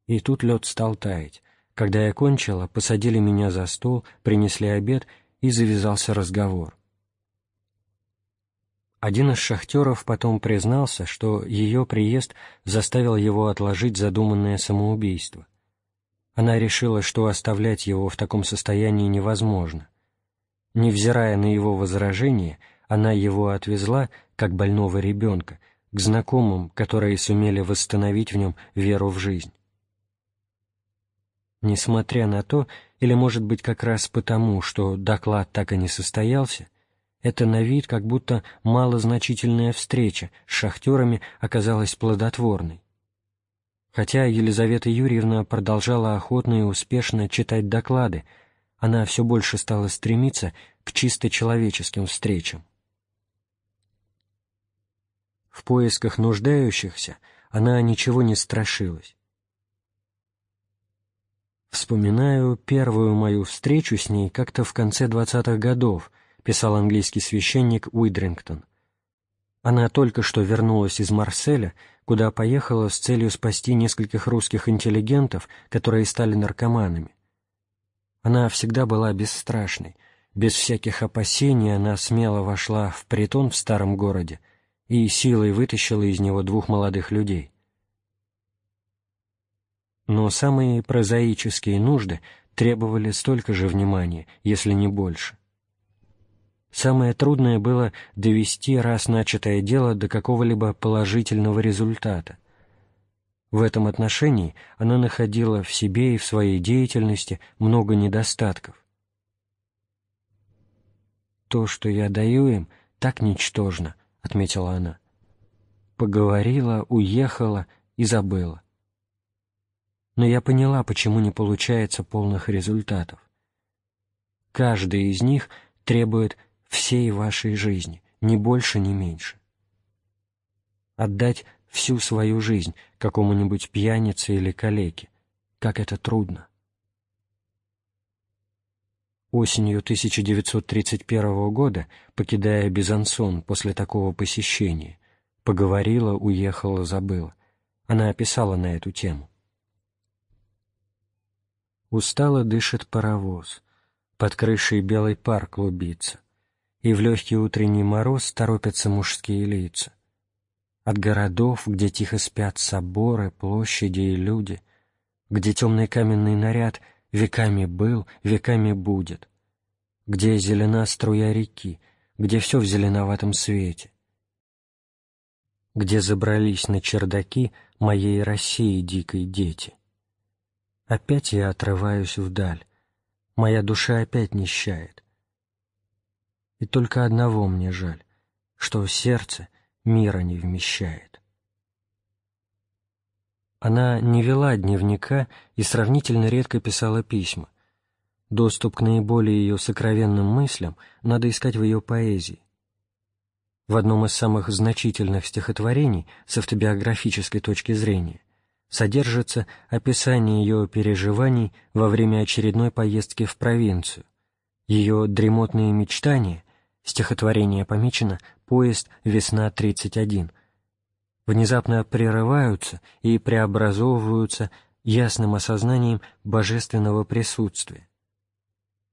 И тут лед стал таять. Когда я кончила, посадили меня за стол, принесли обед, и завязался разговор. Один из шахтеров потом признался, что ее приезд заставил его отложить задуманное самоубийство. Она решила, что оставлять его в таком состоянии невозможно. Невзирая на его возражения, она его отвезла, как больного ребенка, к знакомым, которые сумели восстановить в нем веру в жизнь. Несмотря на то, или, может быть, как раз потому, что доклад так и не состоялся, эта на вид как будто малозначительная встреча с шахтерами оказалась плодотворной. Хотя Елизавета Юрьевна продолжала охотно и успешно читать доклады, она все больше стала стремиться к чисто человеческим встречам. В поисках нуждающихся она ничего не страшилась. Вспоминаю первую мою встречу с ней как-то в конце двадцатых годов — писал английский священник Уидрингтон. Она только что вернулась из Марселя, куда поехала с целью спасти нескольких русских интеллигентов, которые стали наркоманами. Она всегда была бесстрашной. Без всяких опасений она смело вошла в притон в старом городе и силой вытащила из него двух молодых людей. Но самые прозаические нужды требовали столько же внимания, если не больше. Самое трудное было довести раз начатое дело до какого-либо положительного результата. В этом отношении она находила в себе и в своей деятельности много недостатков. «То, что я даю им, так ничтожно», — отметила она. «Поговорила, уехала и забыла». Но я поняла, почему не получается полных результатов. Каждый из них требует всей вашей жизни, ни больше, ни меньше. Отдать всю свою жизнь какому-нибудь пьянице или калеке, как это трудно. Осенью 1931 года, покидая Безансон после такого посещения, поговорила, уехала, забыла. Она описала на эту тему. Устало дышит паровоз, под крышей белый пар клубится и в легкий утренний мороз торопятся мужские лица. От городов, где тихо спят соборы, площади и люди, где темный каменный наряд веками был, веками будет, где зелена струя реки, где все в зеленоватом свете, где забрались на чердаки моей России дикой дети. Опять я отрываюсь вдаль, моя душа опять нищает, и только одного мне жаль, что сердце мира не вмещает. Она не вела дневника и сравнительно редко писала письма. Доступ к наиболее ее сокровенным мыслям надо искать в ее поэзии. В одном из самых значительных стихотворений с автобиографической точки зрения содержится описание ее переживаний во время очередной поездки в провинцию, ее дремотные мечтания стихотворение помечено «Поезд. Весна. 31», внезапно прерываются и преобразовываются ясным осознанием божественного присутствия.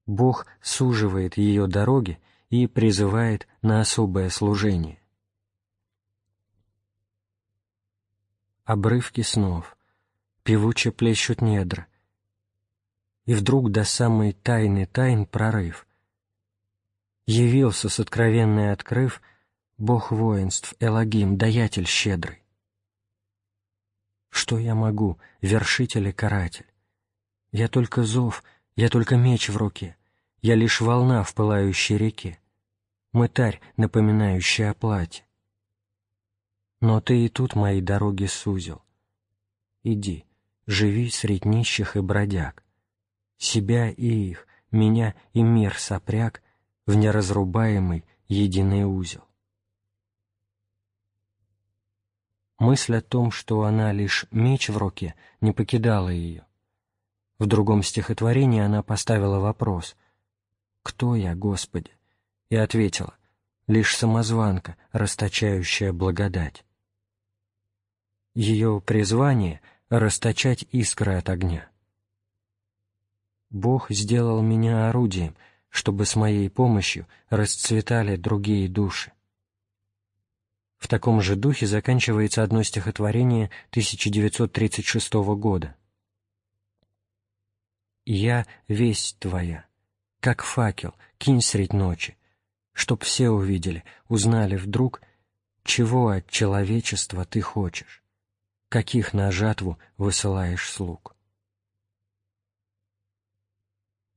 Бог суживает ее дороги и призывает на особое служение. Обрывки снов, певуче плещут недра, и вдруг до самой тайны тайн прорыв. Явился с откровенной открыв Бог воинств, Элагим, даятель щедрый. Что я могу, вершитель и каратель? Я только зов, я только меч в руке, я лишь волна в пылающей реке, мытарь, напоминающий о плате. Но ты и тут мои дороги сузил. Иди, живи средь нищих и бродяг. Себя и их, меня и мир сопряг в неразрубаемый единый узел. Мысль о том, что она лишь меч в руке, не покидала ее. В другом стихотворении она поставила вопрос «Кто я, Господи?» и ответила «Лишь самозванка, расточающая благодать». Ее призвание — расточать искры от огня. Бог сделал меня орудием, чтобы с моей помощью расцветали другие души. В таком же духе заканчивается одно стихотворение 1936 года. «Я — весть твоя, как факел, кинь средь ночи, чтоб все увидели, узнали вдруг, чего от человечества ты хочешь, каких на жатву высылаешь слуг».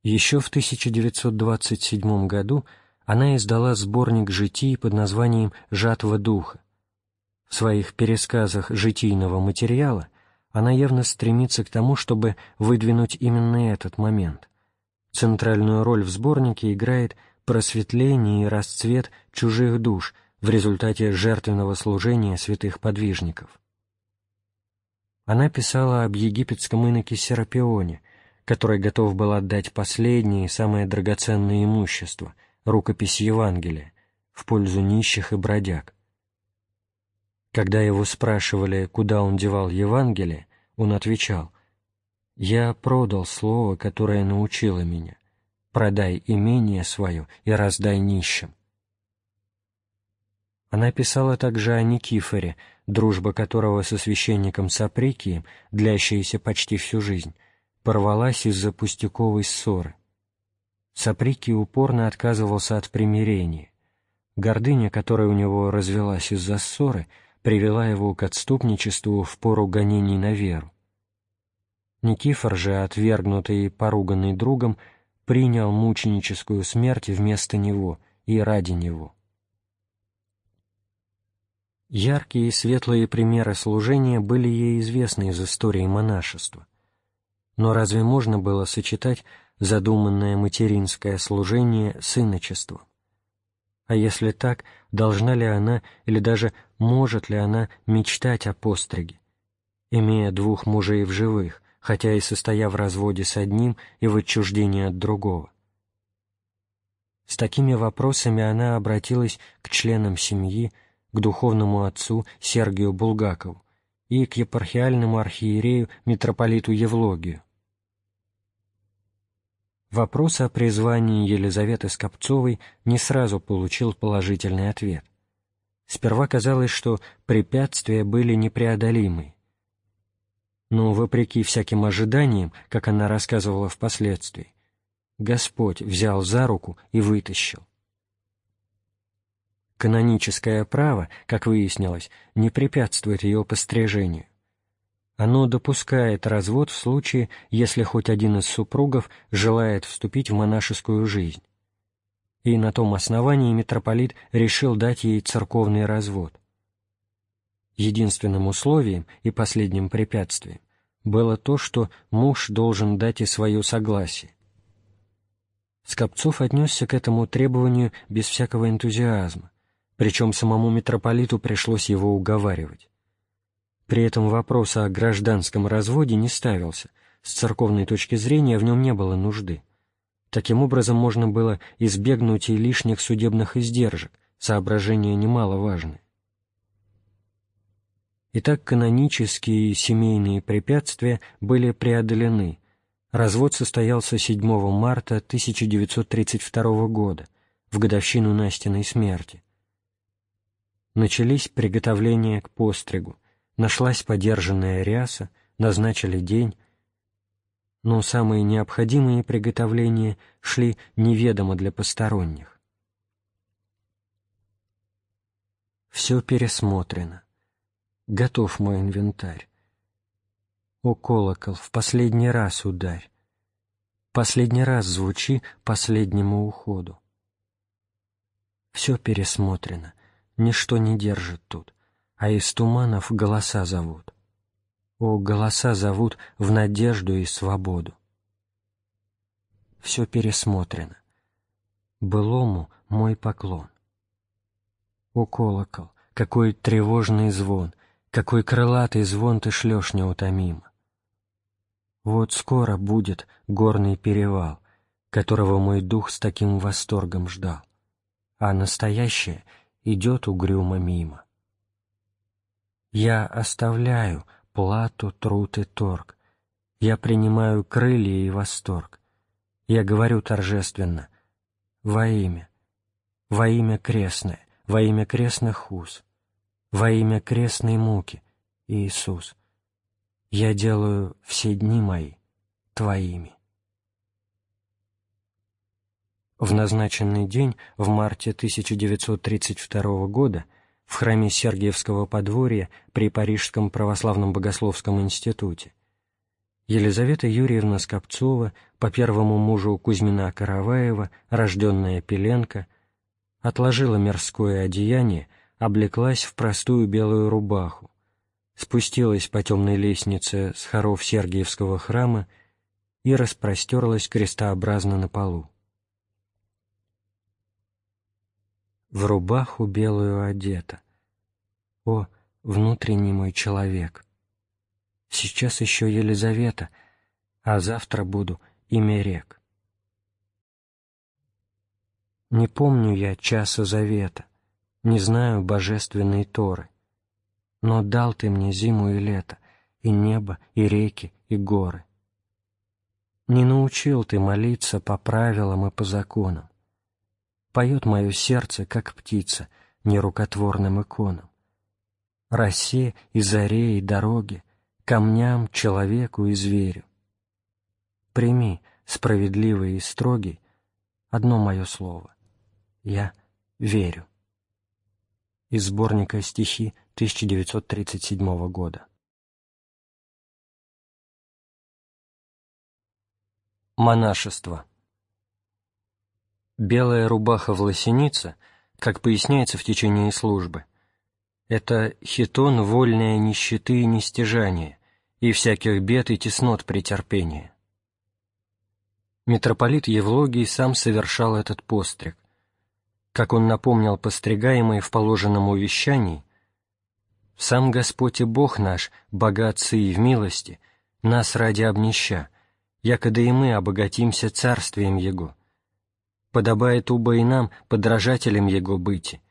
Еще в 1927 году она издала сборник житий под названием «Жатва духа». В своих пересказах житийного материала она явно стремится к тому, чтобы выдвинуть именно этот момент. Центральную роль в сборнике играет просветление и расцвет чужих душ в результате жертвенного служения святых подвижников. Она писала об египетском иноке Серапионе, который готов был отдать последнее и самое драгоценное имущество — рукопись Евангелия, в пользу нищих и бродяг. Когда его спрашивали, куда он девал Евангелие, он отвечал, «Я продал слово, которое научило меня. Продай имение свое и раздай нищим». Она писала также о Никифоре, дружба которого со священником Саприкием, длящаяся почти всю жизнь, порвалась из-за пустяковой ссоры. Саприкий упорно отказывался от примирения. Гордыня, которая у него развелась из-за ссоры — привела его к отступничеству в пору гонений на веру. Никифор же, отвергнутый и поруганный другом, принял мученическую смерть вместо него и ради него. Яркие и светлые примеры служения были ей известны из истории монашества. Но разве можно было сочетать задуманное материнское служение с иночеством? А если так, должна ли она или даже может ли она мечтать о постриге, имея двух мужей в живых, хотя и состоя в разводе с одним и в отчуждении от другого? С такими вопросами она обратилась к членам семьи, к духовному отцу Сергию Булгакову и к епархиальному архиерею митрополиту Евлогию. Вопрос о призвании Елизаветы Скопцовой не сразу получил положительный ответ. Сперва казалось, что препятствия были непреодолимы. Но, вопреки всяким ожиданиям, как она рассказывала впоследствии, Господь взял за руку и вытащил. Каноническое право, как выяснилось, не препятствует ее пострижению. Оно допускает развод в случае, если хоть один из супругов желает вступить в монашескую жизнь. И на том основании митрополит решил дать ей церковный развод. Единственным условием и последним препятствием было то, что муж должен дать и свое согласие. Скопцов отнесся к этому требованию без всякого энтузиазма, причем самому митрополиту пришлось его уговаривать. При этом вопрос о гражданском разводе не ставился, с церковной точки зрения в нем не было нужды. Таким образом, можно было избегнуть и лишних судебных издержек, соображения немаловажны. Итак, канонические и семейные препятствия были преодолены. Развод состоялся 7 марта 1932 года, в годовщину Настиной смерти. Начались приготовления к постригу, нашлась подержанная ряса, назначили день, но самые необходимые приготовления шли неведомо для посторонних. Все пересмотрено. Готов мой инвентарь. О, колокол, в последний раз ударь. Последний раз звучи последнему уходу. Все пересмотрено, ничто не держит тут, а из туманов голоса зовут. О, голоса зовут в надежду и свободу. Все пересмотрено. Былому мой поклон. О, колокол, какой тревожный звон, какой крылатый звон ты шлешь неутомимо. Вот скоро будет горный перевал, которого мой дух с таким восторгом ждал, а настоящее идет угрюмо мимо. Я оставляю плату, труд и торг, я принимаю крылья и восторг, я говорю торжественно. «Во имя, во имя крестное, во имя крестных уз, во имя крестной муки, Иисус». Я делаю все дни мои Твоими. В назначенный день, в марте 1932 года, в храме Сергиевского подворья при Парижском православном богословском институте, Елизавета Юрьевна Скопцова, по первому мужу Кузьмина Караваева, рожденная Пеленко, отложила мирское одеяние, облеклась в простую белую рубаху, спустилась по темной лестнице с хоров Сергиевского храма и распростерлась крестообразно на полу. В рубаху белую одета. О, внутренний мой человек! Сейчас еще Елизавета, а завтра буду имя рек. Не помню я часа завета, не знаю божественной Торы но дал ты мне зиму и лето, и небо, и реки, и горы. Не научил ты молиться по правилам и по законам. Поет мое сердце, как птица, нерукотворным иконам. Росе и заре и дороге, камням, человеку и зверю. Прими, справедливый и строгий, одно мое слово. Я верю. Из сборника стихи 1937 года. Монашество Белая рубаха-власеница, как поясняется в течение службы, это хитон вольное нищеты и нестяжания и всяких бед и теснот претерпения. Митрополит Евлогий сам совершал этот постриг. Как он напомнил постригаемый в положенном увещании, сам Господь и Бог наш, богатцы и в милости, нас ради обнища, якода и мы обогатимся царствием Его. Подобает убо и нам подражателем Его быть,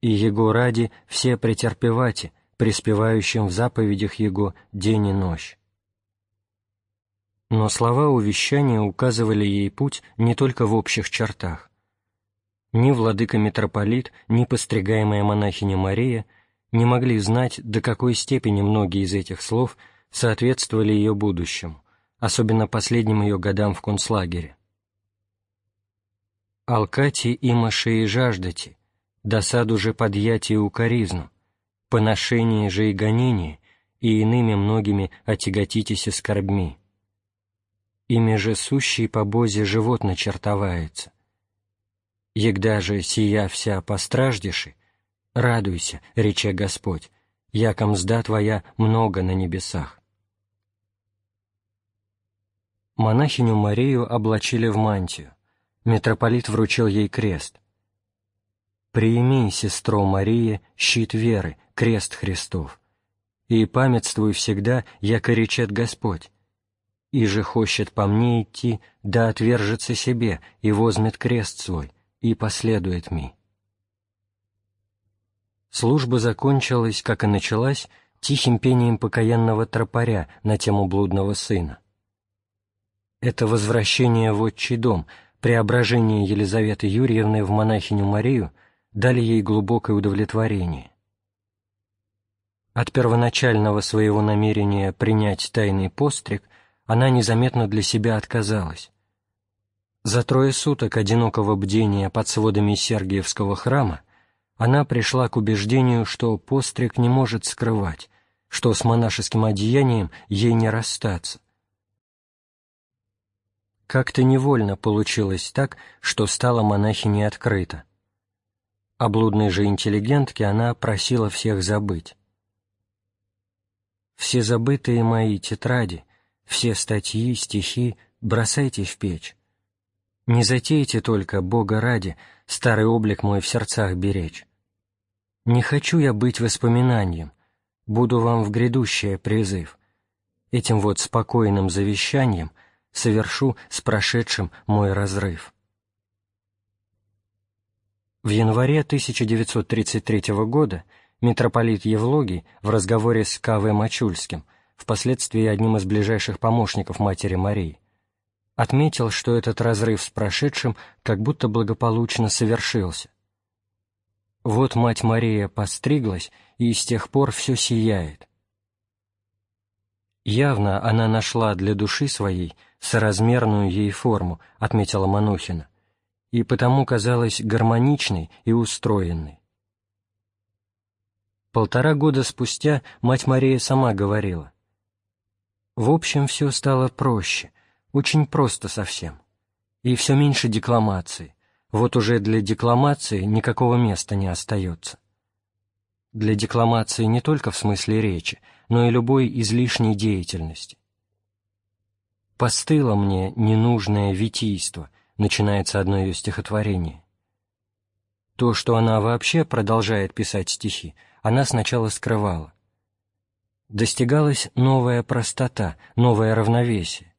и Его ради все претерпевати, преспевающим в заповедях Его день и ночь. Но слова увещания указывали ей путь не только в общих чертах. Ни владыка-митрополит, ни постригаемая монахиня Мария — не могли знать, до какой степени многие из этих слов соответствовали ее будущему, особенно последним ее годам в концлагере. «Алкати имаше и жаждати, досаду же подъятие укоризну, поношение же и гонение, и иными многими отяготитесь и скорбми. Ими же сущий по бозе живот начертовается. Егда же сия вся постраждеши, «Радуйся, рече Господь, яко мзда Твоя много на небесах». Монахиню Марию облачили в мантию. Митрополит вручил ей крест. «Приими, сестро Мария, щит веры, крест Христов, и памятствуй всегда, яко речет Господь, и же хочет по мне идти, да отвержется себе и возьмет крест свой, и последует ми». Служба закончилась, как и началась, тихим пением покаянного тропаря на тему блудного сына. Это возвращение в отчий дом, преображение Елизаветы Юрьевны в монахиню Марию дали ей глубокое удовлетворение. От первоначального своего намерения принять тайный постриг она незаметно для себя отказалась. За трое суток одинокого бдения под сводами Сергиевского храма она пришла к убеждению, что постриг не может скрывать, что с монашеским одеянием ей не расстаться. Как-то невольно получилось так, что стала монахиней открыто. О блудной же интеллигентке она просила всех забыть. Все забытые мои тетради, все статьи, стихи бросайте в печь. Не затейте только, Бога ради, старый облик мой в сердцах беречь. Не хочу я быть воспоминанием, буду вам в грядущее призыв. Этим вот спокойным завещанием совершу с прошедшим мой разрыв. В январе 1933 года митрополит Евлогий в разговоре с К.В. Мачульским, впоследствии одним из ближайших помощников Матери Марии, отметил, что этот разрыв с прошедшим как будто благополучно совершился. Вот Мать Мария постриглась, и с тех пор все сияет. Явно она нашла для души своей соразмерную ей форму, отметила Манухина, и потому казалась гармоничной и устроенной. Полтора года спустя мать Мария сама говорила, «В общем, все стало проще, очень просто совсем, и все меньше декламации, вот уже для декламации никакого места не остается. Для декламации не только в смысле речи, но и любой излишней деятельности. «Постыло мне ненужное витийство», начинается одно ее стихотворение. То, что она вообще продолжает писать стихи, она сначала скрывала. Достигалась новая простота, новое равновесие.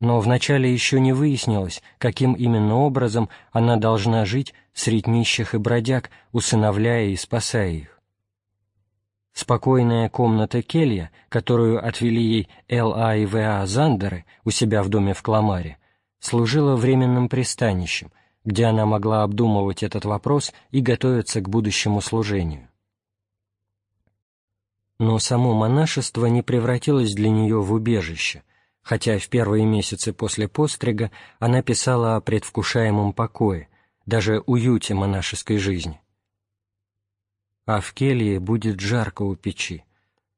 Но вначале еще не выяснилось, каким именно образом она должна жить среди нищих и бродяг, усыновляя и спасая их. Спокойная комната келья, которую отвели ей Л.А. и В.А. Зандеры у себя в доме в Кламаре, служила временным пристанищем, где она могла обдумывать этот вопрос и готовиться к будущему служению. Но само монашество не превратилось для нее в убежище, хотя в первые месяцы после пострига она писала о предвкушаемом покое, даже уюте монашеской жизни. А в келье будет жарко у печи,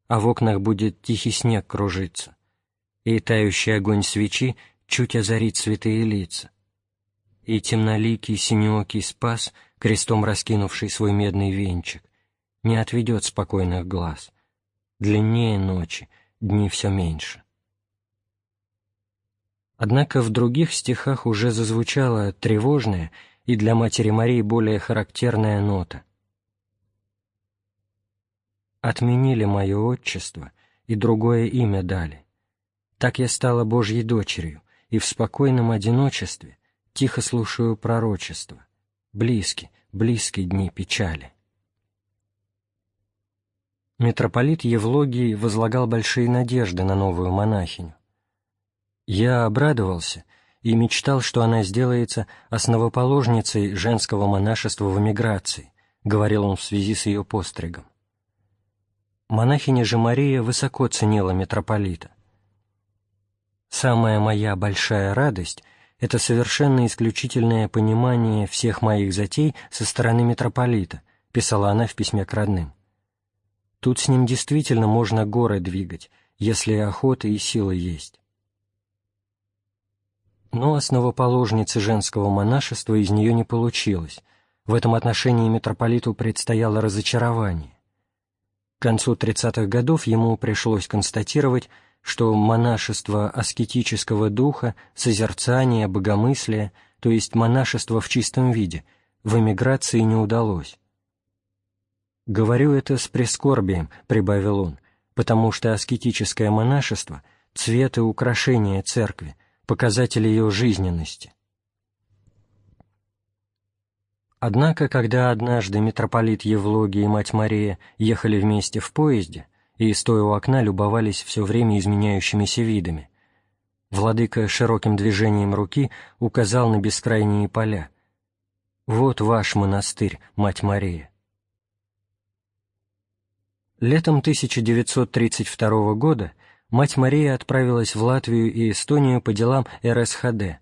а в окнах будет тихий снег кружиться, и тающий огонь свечи чуть озарит святые лица. И темноликий синеокий спас, крестом раскинувший свой медный венчик, не отведет спокойных глаз — длиннее ночи, дни все меньше. Однако в других стихах уже зазвучала тревожная и для Матери Марии более характерная нота. «Отменили мое отчество и другое имя дали. Так я стала Божьей дочерью, и в спокойном одиночестве тихо слушаю пророчество. Близки, близки дни печали». Митрополит Евлогий возлагал большие надежды на новую монахиню. Я обрадовался и мечтал, что она сделается основоположницей женского монашества в эмиграции, говорил он в связи с ее постригом. Монахиня же Мария высоко ценила митрополита. «Самая моя большая радость — это совершенно исключительное понимание всех моих затей со стороны митрополита», писала она в письме к родным. Тут с ним действительно можно горы двигать, если охота и сила есть. Но основоположницы женского монашества из нее не получилось. В этом отношении митрополиту предстояло разочарование. К концу 30-х годов ему пришлось констатировать, что монашество аскетического духа, созерцания, богомыслия, то есть монашество в чистом виде, в эмиграции не удалось. «Говорю это с прискорбием», — прибавил он, «потому что аскетическое монашество — цвет и украшение церкви, показатель ее жизненности». Однако, когда однажды митрополит Евлогий и мать Мария ехали вместе в поезде и, стоя у окна, любовались все время изменяющимися видами, Владыка широким движением руки указал на бескрайние поля. «Вот ваш монастырь, Мать Мария». Летом 1932 года Мать Мария отправилась в Латвию и Эстонию по делам РСХД.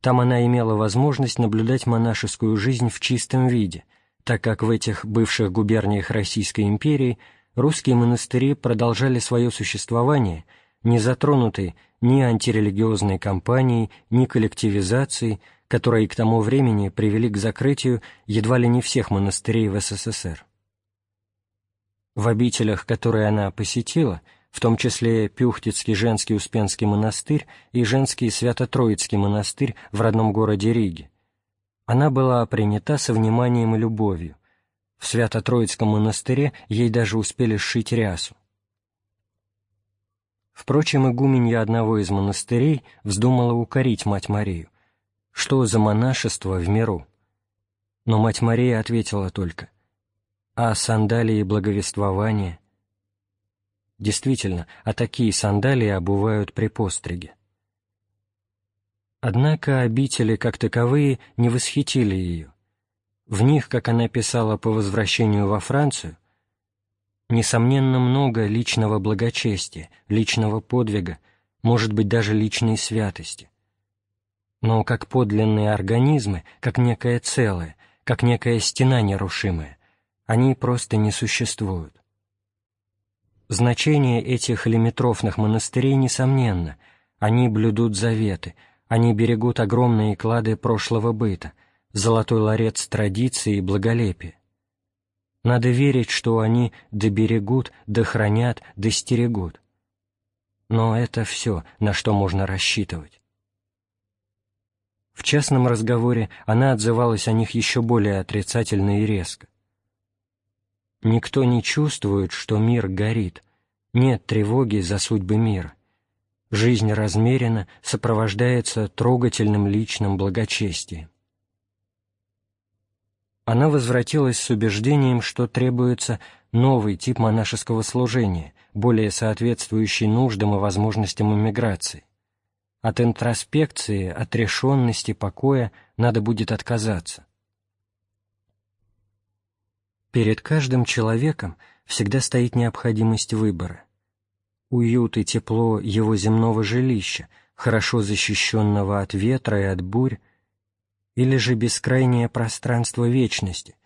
Там она имела возможность наблюдать монашескую жизнь в чистом виде, так как в этих бывших губерниях Российской империи русские монастыри продолжали свое существование, не затронутые ни антирелигиозной кампанией, ни коллективизацией, которые к тому времени привели к закрытию едва ли не всех монастырей в СССР. В обителях, которые она посетила – в том числе Пюхтицкий женский Успенский монастырь и женский Свято-Троицкий монастырь в родном городе Риге. Она была принята со вниманием и любовью. В Свято-Троицком монастыре ей даже успели сшить рясу. Впрочем, игуменья одного из монастырей вздумала укорить Мать Марию. Что за монашество в миру? Но Мать Мария ответила только, «А сандалии благовествования?» Действительно, а такие сандалии обувают при постриге. Однако обители, как таковые, не восхитили ее. В них, как она писала по возвращению во Францию, несомненно много личного благочестия, личного подвига, может быть, даже личной святости. Но как подлинные организмы, как некое целое, как некая стена нерушимая, они просто не существуют. Значение этих лимитрофных монастырей несомненно. Они блюдут заветы, они берегут огромные клады прошлого быта, золотой ларец традиции и благолепия. Надо верить, что они доберегут, дохранят, достерегут. Но это все, на что можно рассчитывать. В частном разговоре она отзывалась о них еще более отрицательно и резко. Никто не чувствует, что мир горит, нет тревоги за судьбы мира. Жизнь размеренно сопровождается трогательным личным благочестием. Она возвратилась с убеждением, что требуется новый тип монашеского служения, более соответствующий нуждам и возможностям эмиграции. От интроспекции, отрешенности, покоя надо будет отказаться. Перед каждым человеком всегда стоит необходимость выбора. Уют и тепло его земного жилища, хорошо защищенного от ветра и от бурь, или же бескрайнее пространство вечности,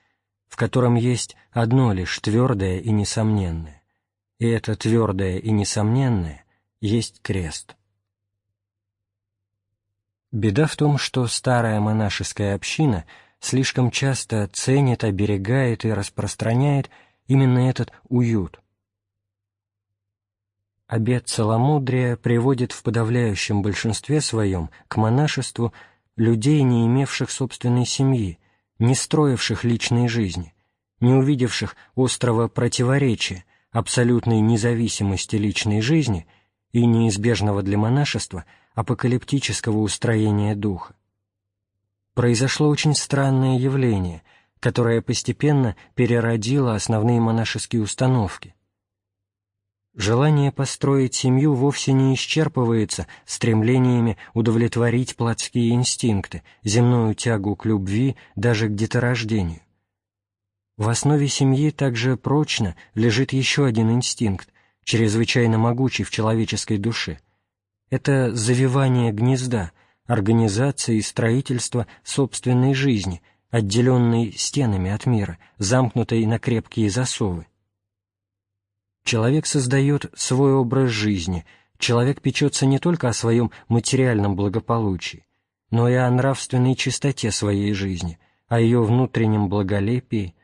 в котором есть одно лишь твердое и несомненное, и это твердое и несомненное есть крест. Беда в том, что старая монашеская община — слишком часто ценит, оберегает и распространяет именно этот уют. Обет целомудрия приводит в подавляющем большинстве своем к монашеству людей, не имевших собственной семьи, не строивших личной жизни, не увидевших острого противоречия, абсолютной независимости личной жизни и неизбежного для монашества апокалиптического устроения духа произошло очень странное явление, которое постепенно переродило основные монашеские установки. Желание построить семью вовсе не исчерпывается стремлениями удовлетворить плотские инстинкты, земную тягу к любви, даже к деторождению. В основе семьи также прочно лежит еще один инстинкт, чрезвычайно могучий в человеческой душе. Это завивание гнезда, организация и строительство собственной жизни, отделенной стенами от мира, замкнутой на крепкие засовы. Человек создает свой образ жизни, человек печется не только о своем материальном благополучии, но и о нравственной чистоте своей жизни, о ее внутреннем благолепии.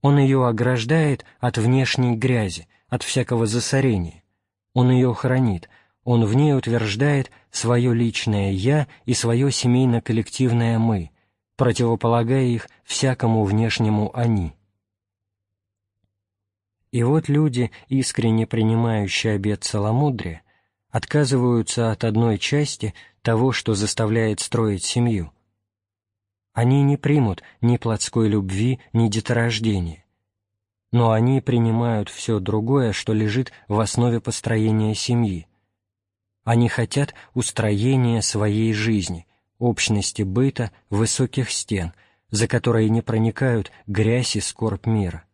Он ее ограждает от внешней грязи, от всякого засорения. Он ее хранит – он в ней утверждает свое личное «я» и свое семейно-коллективное «мы», противополагая их всякому внешнему «они». И вот люди, искренне принимающие обет целомудрия, отказываются от одной части того, что заставляет строить семью. Они не примут ни плотской любви, ни деторождения, но они принимают все другое, что лежит в основе построения семьи – Они хотят устроения своей жизни, общности быта, высоких стен, за которые не проникают грязь и скорбь мира.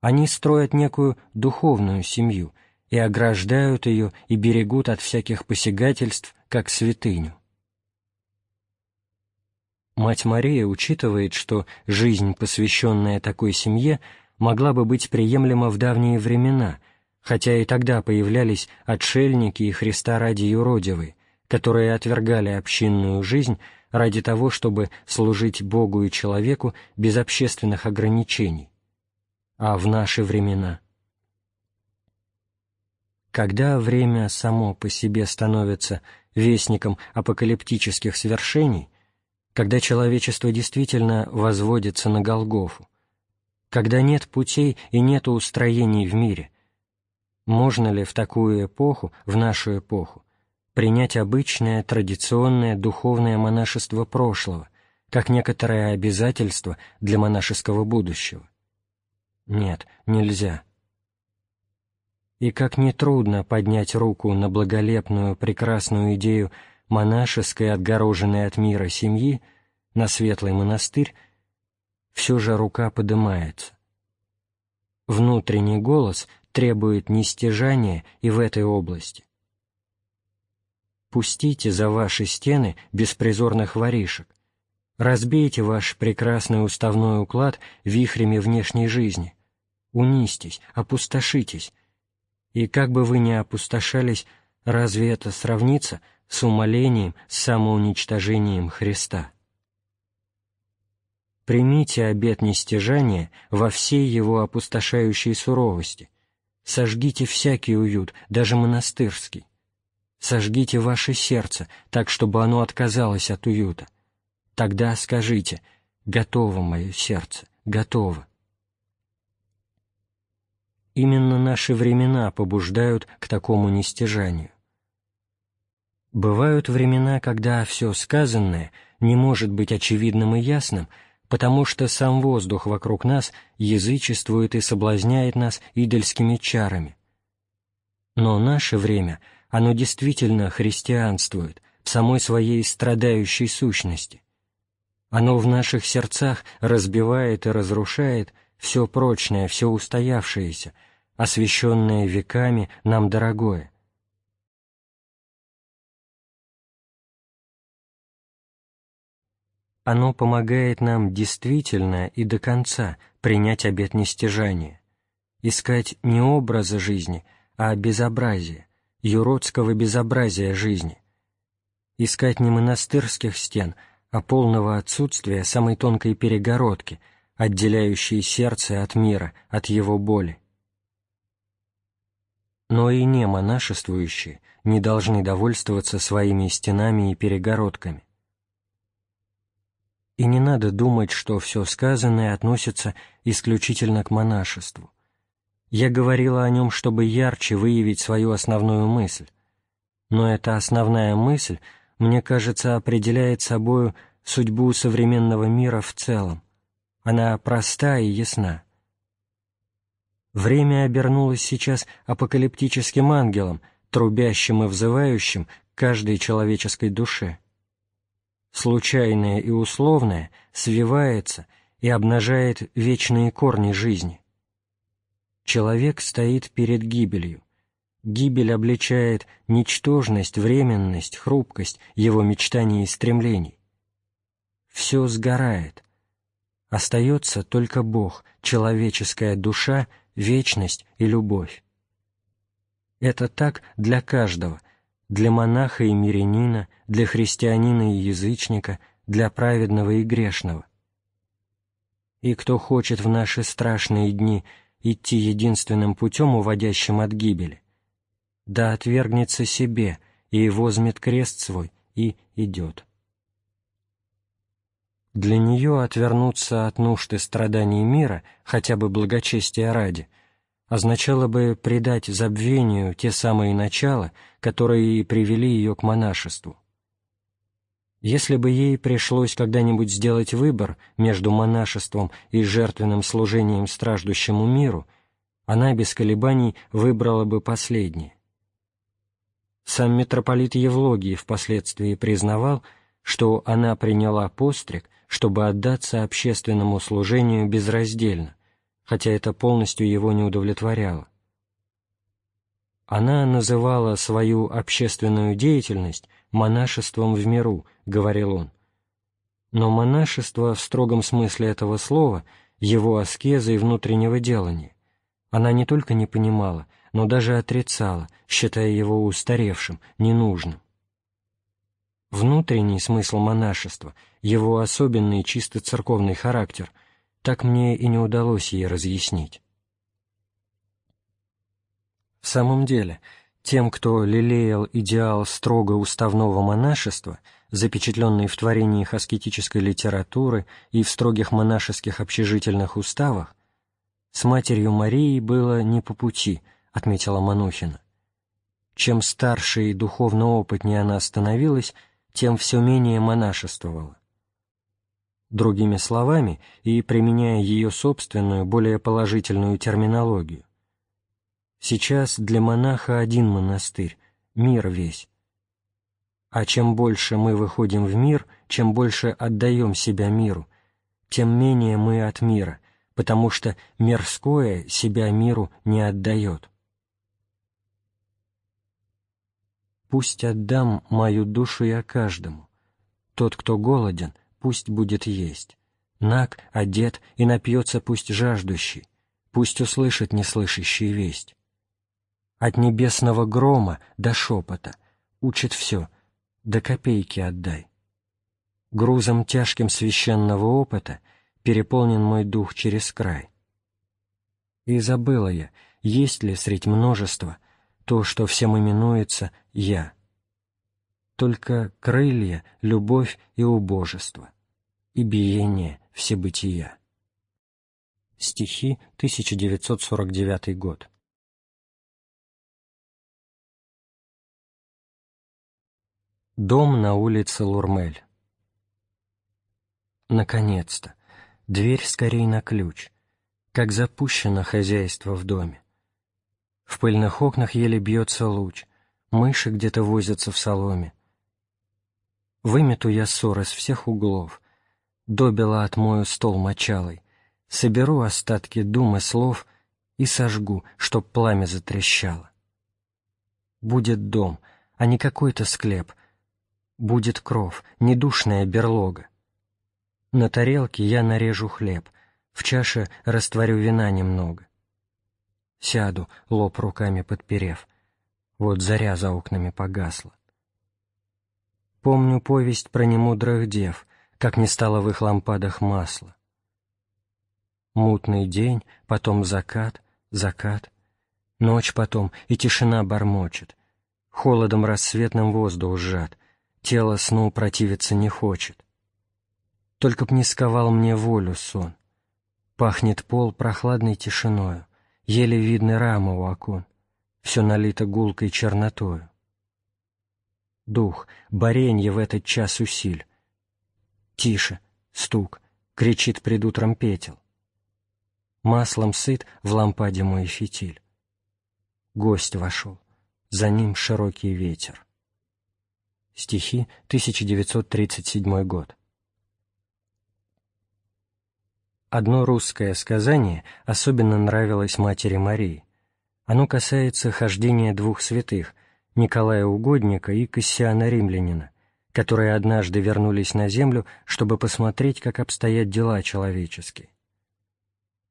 Они строят некую духовную семью и ограждают ее и берегут от всяких посягательств, как святыню. Мать Мария учитывает, что жизнь, посвященная такой семье, могла бы быть приемлема в давние времена, хотя и тогда появлялись отшельники и Христа ради юродивые, которые отвергали общинную жизнь ради того, чтобы служить Богу и человеку без общественных ограничений. А в наши времена? Когда время само по себе становится вестником апокалиптических свершений, когда человечество действительно возводится на Голгофу, когда нет путей и нет устроений в мире, можно ли в такую эпоху, в нашу эпоху, принять обычное традиционное духовное монашество прошлого, как некоторое обязательство для монашеского будущего? Нет, нельзя. И как нетрудно поднять руку на благолепную, прекрасную идею монашеской, отгороженной от мира семьи, на светлый монастырь, все же рука подымается. Внутренний голос требует нестяжания и в этой области. Пустите за ваши стены беспризорных воришек, разбейте ваш прекрасный уставной уклад вихрями внешней жизни, унистесь, опустошитесь, и как бы вы ни опустошались, разве это сравнится с умолением, с самоуничтожением Христа? Примите обет нестяжания во всей его опустошающей суровости. Сожгите всякий уют, даже монастырский. Сожгите ваше сердце, так, чтобы оно отказалось от уюта. Тогда скажите «Готово мое сердце, готово». Именно наши времена побуждают к такому нестяжанию. Бывают времена, когда все сказанное не может быть очевидным и ясным, потому что сам воздух вокруг нас язычествует и соблазняет нас идольскими чарами. Но наше время, оно действительно христианствует в самой своей страдающей сущности. Оно в наших сердцах разбивает и разрушает все прочное, все устоявшееся, освященное веками нам дорогое. Оно помогает нам действительно и до конца принять обет нестяжания, искать не образа жизни, а безобразия, юродского безобразия жизни, искать не монастырских стен, а полного отсутствия самой тонкой перегородки, отделяющей сердце от мира, от его боли. Но и не монашествующие не должны довольствоваться своими стенами и перегородками. И не надо думать, что все сказанное относится исключительно к монашеству. Я говорила о нем, чтобы ярче выявить свою основную мысль. Но эта основная мысль, мне кажется, определяет собою судьбу современного мира в целом. Она проста и ясна. Время обернулось сейчас апокалиптическим ангелом, трубящим и взывающим каждой человеческой душе случайное и условное свивается и обнажает вечные корни жизни. Человек стоит перед гибелью. Гибель обличает ничтожность, временность, хрупкость его мечтаний и стремлений. Все сгорает. Остается только Бог, человеческая душа, вечность и любовь. Это так для каждого — для монаха и мирянина, для христианина и язычника, для праведного и грешного. И кто хочет в наши страшные дни идти единственным путем, уводящим от гибели, да отвергнется себе и возьмет крест свой и идет. Для нее отвернуться от нужд и страданий мира, хотя бы благочестия ради – означало бы предать забвению те самые начала, которые и привели ее к монашеству. Если бы ей пришлось когда-нибудь сделать выбор между монашеством и жертвенным служением страждущему миру, она без колебаний выбрала бы последнее. Сам митрополит Евлогий впоследствии признавал, что она приняла постриг, чтобы отдаться общественному служению безраздельно, хотя это полностью его не удовлетворяло. Она называла свою общественную деятельность монашеством в миру, говорил он. Но монашество в строгом смысле этого слова, его аскеза и внутреннего делания, она не только не понимала, но даже отрицала, считая его устаревшим, ненужным. Внутренний смысл монашества, его особенный чисто церковный характер, так мне и не удалось ей разъяснить. В самом деле, тем, кто лелеял идеал строго уставного монашества, запечатленный в творениях аскетической литературы и в строгих монашеских общежительных уставах, с матерью Марией было не по пути, отметила Манухина. Чем старше и духовно опытнее она становилась, тем все менее монашествовала. Другими словами, и применяя ее собственную, более положительную терминологию, Сейчас для монаха один монастырь, мир весь. А чем больше мы выходим в мир, чем больше отдаем себя миру, тем менее мы от мира, потому что мирское себя миру не отдает. Пусть отдам мою душу я каждому. Тот, кто голоден, пусть будет есть. Наг, одет и напьется пусть жаждущий, пусть услышит неслышащий весть от небесного грома до шепота, учит все, до копейки отдай. Грузом тяжким священного опыта переполнен мой дух через край. И забыла я, есть ли средь множества то, что всем именуется «я». Только крылья, любовь и убожество, и биение всебытия. Стихи, 1949 год. Дом на улице Лурмель. Наконец-то. Дверь скорей на ключ. Как запущено хозяйство в доме. В пыльных окнах еле бьется луч. Мыши где-то возятся в соломе. Вымету я ссор из всех углов. Добила отмою стол мочалой. Соберу остатки дум и слов и сожгу, чтоб пламя затрещало. Будет дом, а не какой-то склеп — будет кров, недушная берлога. На тарелке я нарежу хлеб, в чаше растворю вина немного. Сяду, лоб руками подперев, вот заря за окнами погасла. Помню повесть про немудрых дев, как не стало в их лампадах масла. Мутный день, потом закат, закат, ночь потом, и тишина бормочет, холодом рассветным воздух сжат, тело сну противиться не хочет. Только б не сковал мне волю сон. Пахнет пол прохладной тишиною, еле видны рамы у окон, все налито гулкой чернотою. Дух, боренье в этот час усиль. Тише, стук, кричит пред утром петел. Маслом сыт в лампаде мой фитиль. Гость вошел, за ним широкий ветер. Стихи, 1937 год. Одно русское сказание особенно нравилось матери Марии. Оно касается хождения двух святых, Николая Угодника и Кассиана Римлянина, которые однажды вернулись на землю, чтобы посмотреть, как обстоят дела человеческие.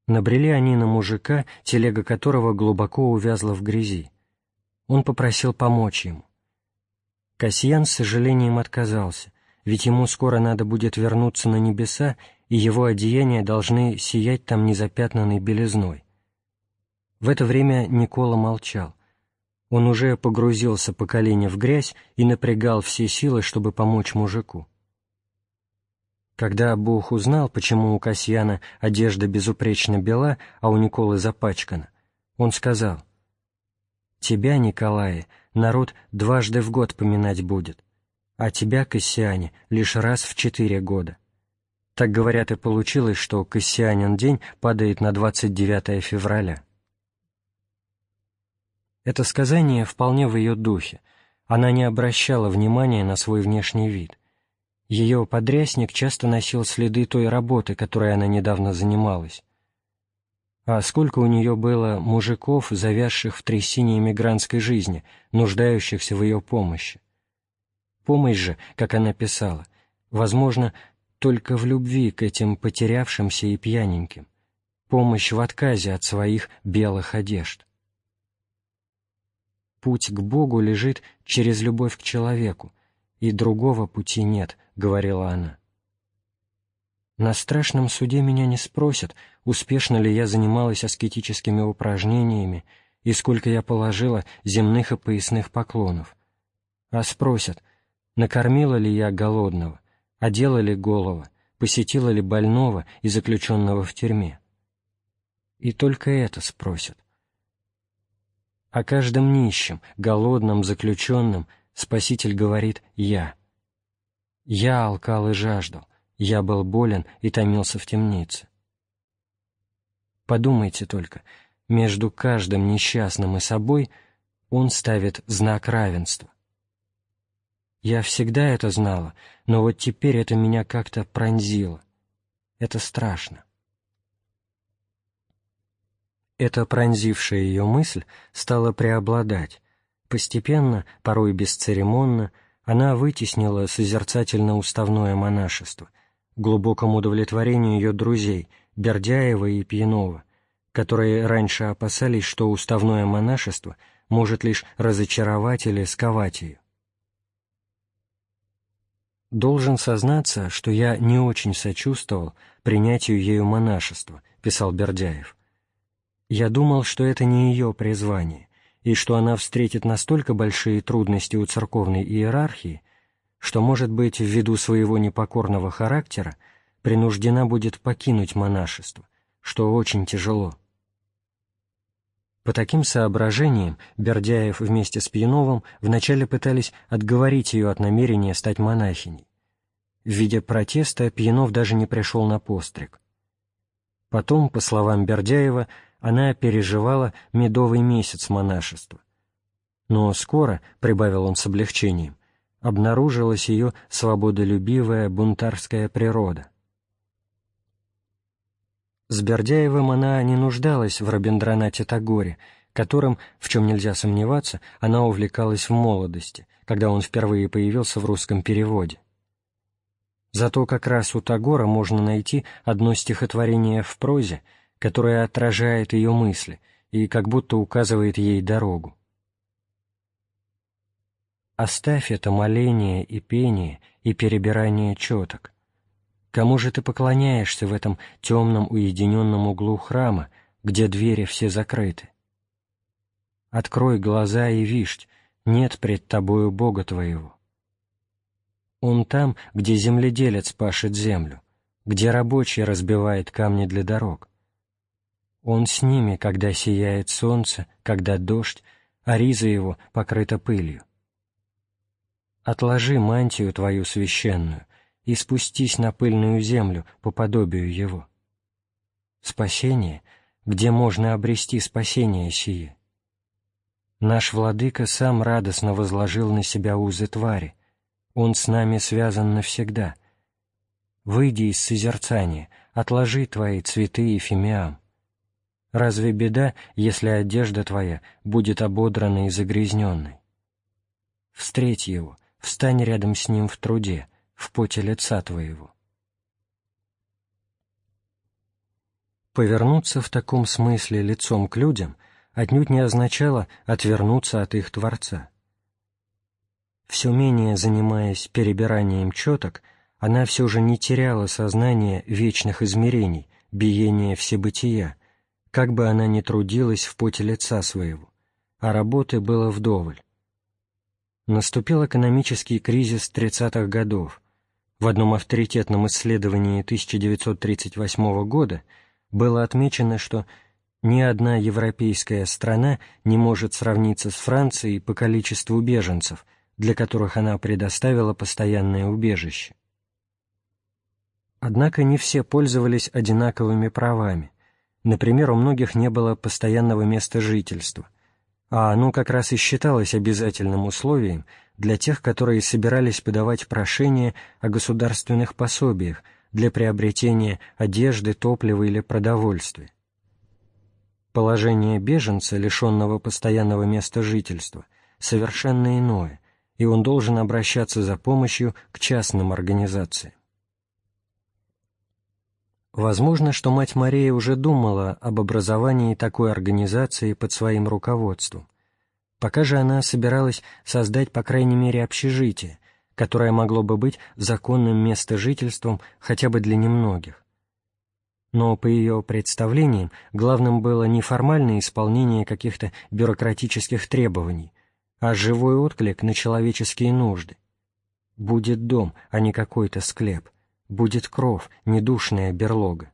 Набрели они на мужика, телега которого глубоко увязла в грязи. Он попросил помочь ему. Касьян с сожалением отказался, ведь ему скоро надо будет вернуться на небеса, и его одеяния должны сиять там незапятнанной белизной. В это время Никола молчал. Он уже погрузился по колени в грязь и напрягал все силы, чтобы помочь мужику. Когда Бог узнал, почему у Касьяна одежда безупречно бела, а у Николы запачкана, он сказал, «Тебя, Николай, народ дважды в год поминать будет, а тебя, Кассиане, лишь раз в четыре года. Так, говорят, и получилось, что Кассианин день падает на 29 февраля. Это сказание вполне в ее духе. Она не обращала внимания на свой внешний вид. Ее подрясник часто носил следы той работы, которой она недавно занималась. А сколько у нее было мужиков, завязших в трясине эмигрантской жизни, нуждающихся в ее помощи. Помощь же, как она писала, возможно, только в любви к этим потерявшимся и пьяненьким, помощь в отказе от своих белых одежд. Путь к Богу лежит через любовь к человеку, и другого пути нет, — говорила она. На страшном суде меня не спросят, успешно ли я занималась аскетическими упражнениями и сколько я положила земных и поясных поклонов. А спросят, накормила ли я голодного, одела ли голова, посетила ли больного и заключенного в тюрьме. И только это спросят. О каждом нищем, голодном, заключенном Спаситель говорит «Я». Я алкал и жаждал, я был болен и томился в темнице. Подумайте только, между каждым несчастным и собой он ставит знак равенства. Я всегда это знала, но вот теперь это меня как-то пронзило. Это страшно. Эта пронзившая ее мысль стала преобладать. Постепенно, порой бесцеремонно, она вытеснила созерцательно-уставное монашество, глубокому удовлетворению ее друзей, Бердяева и Пьянова, которые раньше опасались, что уставное монашество может лишь разочаровать или сковать ее. «Должен сознаться, что я не очень сочувствовал принятию ею монашества», — писал Бердяев. «Я думал, что это не ее призвание, и что она встретит настолько большие трудности у церковной иерархии, что, может быть, ввиду своего непокорного характера, принуждена будет покинуть монашество, что очень тяжело. По таким соображениям Бердяев вместе с Пьяновым вначале пытались отговорить ее от намерения стать монахиней. В виде протеста Пьянов даже не пришел на постриг. Потом, по словам Бердяева, она переживала медовый месяц монашества. Но скоро, — прибавил он с облегчением, — обнаружилась ее свободолюбивая бунтарская природа. С Бердяевым она не нуждалась в Рабиндранате Тагоре, которым, в чем нельзя сомневаться, она увлекалась в молодости, когда он впервые появился в русском переводе. Зато как раз у Тагора можно найти одно стихотворение в прозе, которая отражает ее мысли и как будто указывает ей дорогу. Оставь это моление и пение и перебирание четок. Кому же ты поклоняешься в этом темном уединенном углу храма, где двери все закрыты? Открой глаза и вишь, нет пред тобою Бога твоего. Он там, где земледелец пашет землю, где рабочий разбивает камни для дорог, он с ними, когда сияет солнце, когда дождь, а риза его покрыта пылью. Отложи мантию твою священную и спустись на пыльную землю по подобию его. Спасение, где можно обрести спасение сие. Наш Владыка сам радостно возложил на себя узы твари, Он с нами связан навсегда. Выйди из созерцания, отложи твои цветы и фимиам. Разве беда, если одежда твоя будет ободранной и загрязненной? Встреть его, встань рядом с ним в труде, в поте лица твоего. Повернуться в таком смысле лицом к людям отнюдь не означало отвернуться от их Творца. Все менее занимаясь перебиранием четок, она все же не теряла сознание вечных измерений, биения всебытия, как бы она ни трудилась в поте лица своего, а работы было вдоволь. Наступил экономический кризис 30-х годов. В одном авторитетном исследовании 1938 года было отмечено, что ни одна европейская страна не может сравниться с Францией по количеству беженцев, для которых она предоставила постоянное убежище. Однако не все пользовались одинаковыми правами – Например, у многих не было постоянного места жительства, а оно как раз и считалось обязательным условием для тех, которые собирались подавать прошение о государственных пособиях для приобретения одежды, топлива или продовольствия. Положение беженца, лишенного постоянного места жительства, совершенно иное, и он должен обращаться за помощью к частным организациям. Возможно, что мать Мария уже думала об образовании такой организации под своим руководством. Пока же она собиралась создать, по крайней мере, общежитие, которое могло бы быть законным местожительством хотя бы для немногих. Но по ее представлениям главным было не формальное исполнение каких-то бюрократических требований, а живой отклик на человеческие нужды. Будет дом, а не какой-то склеп — будет кров, недушная берлога.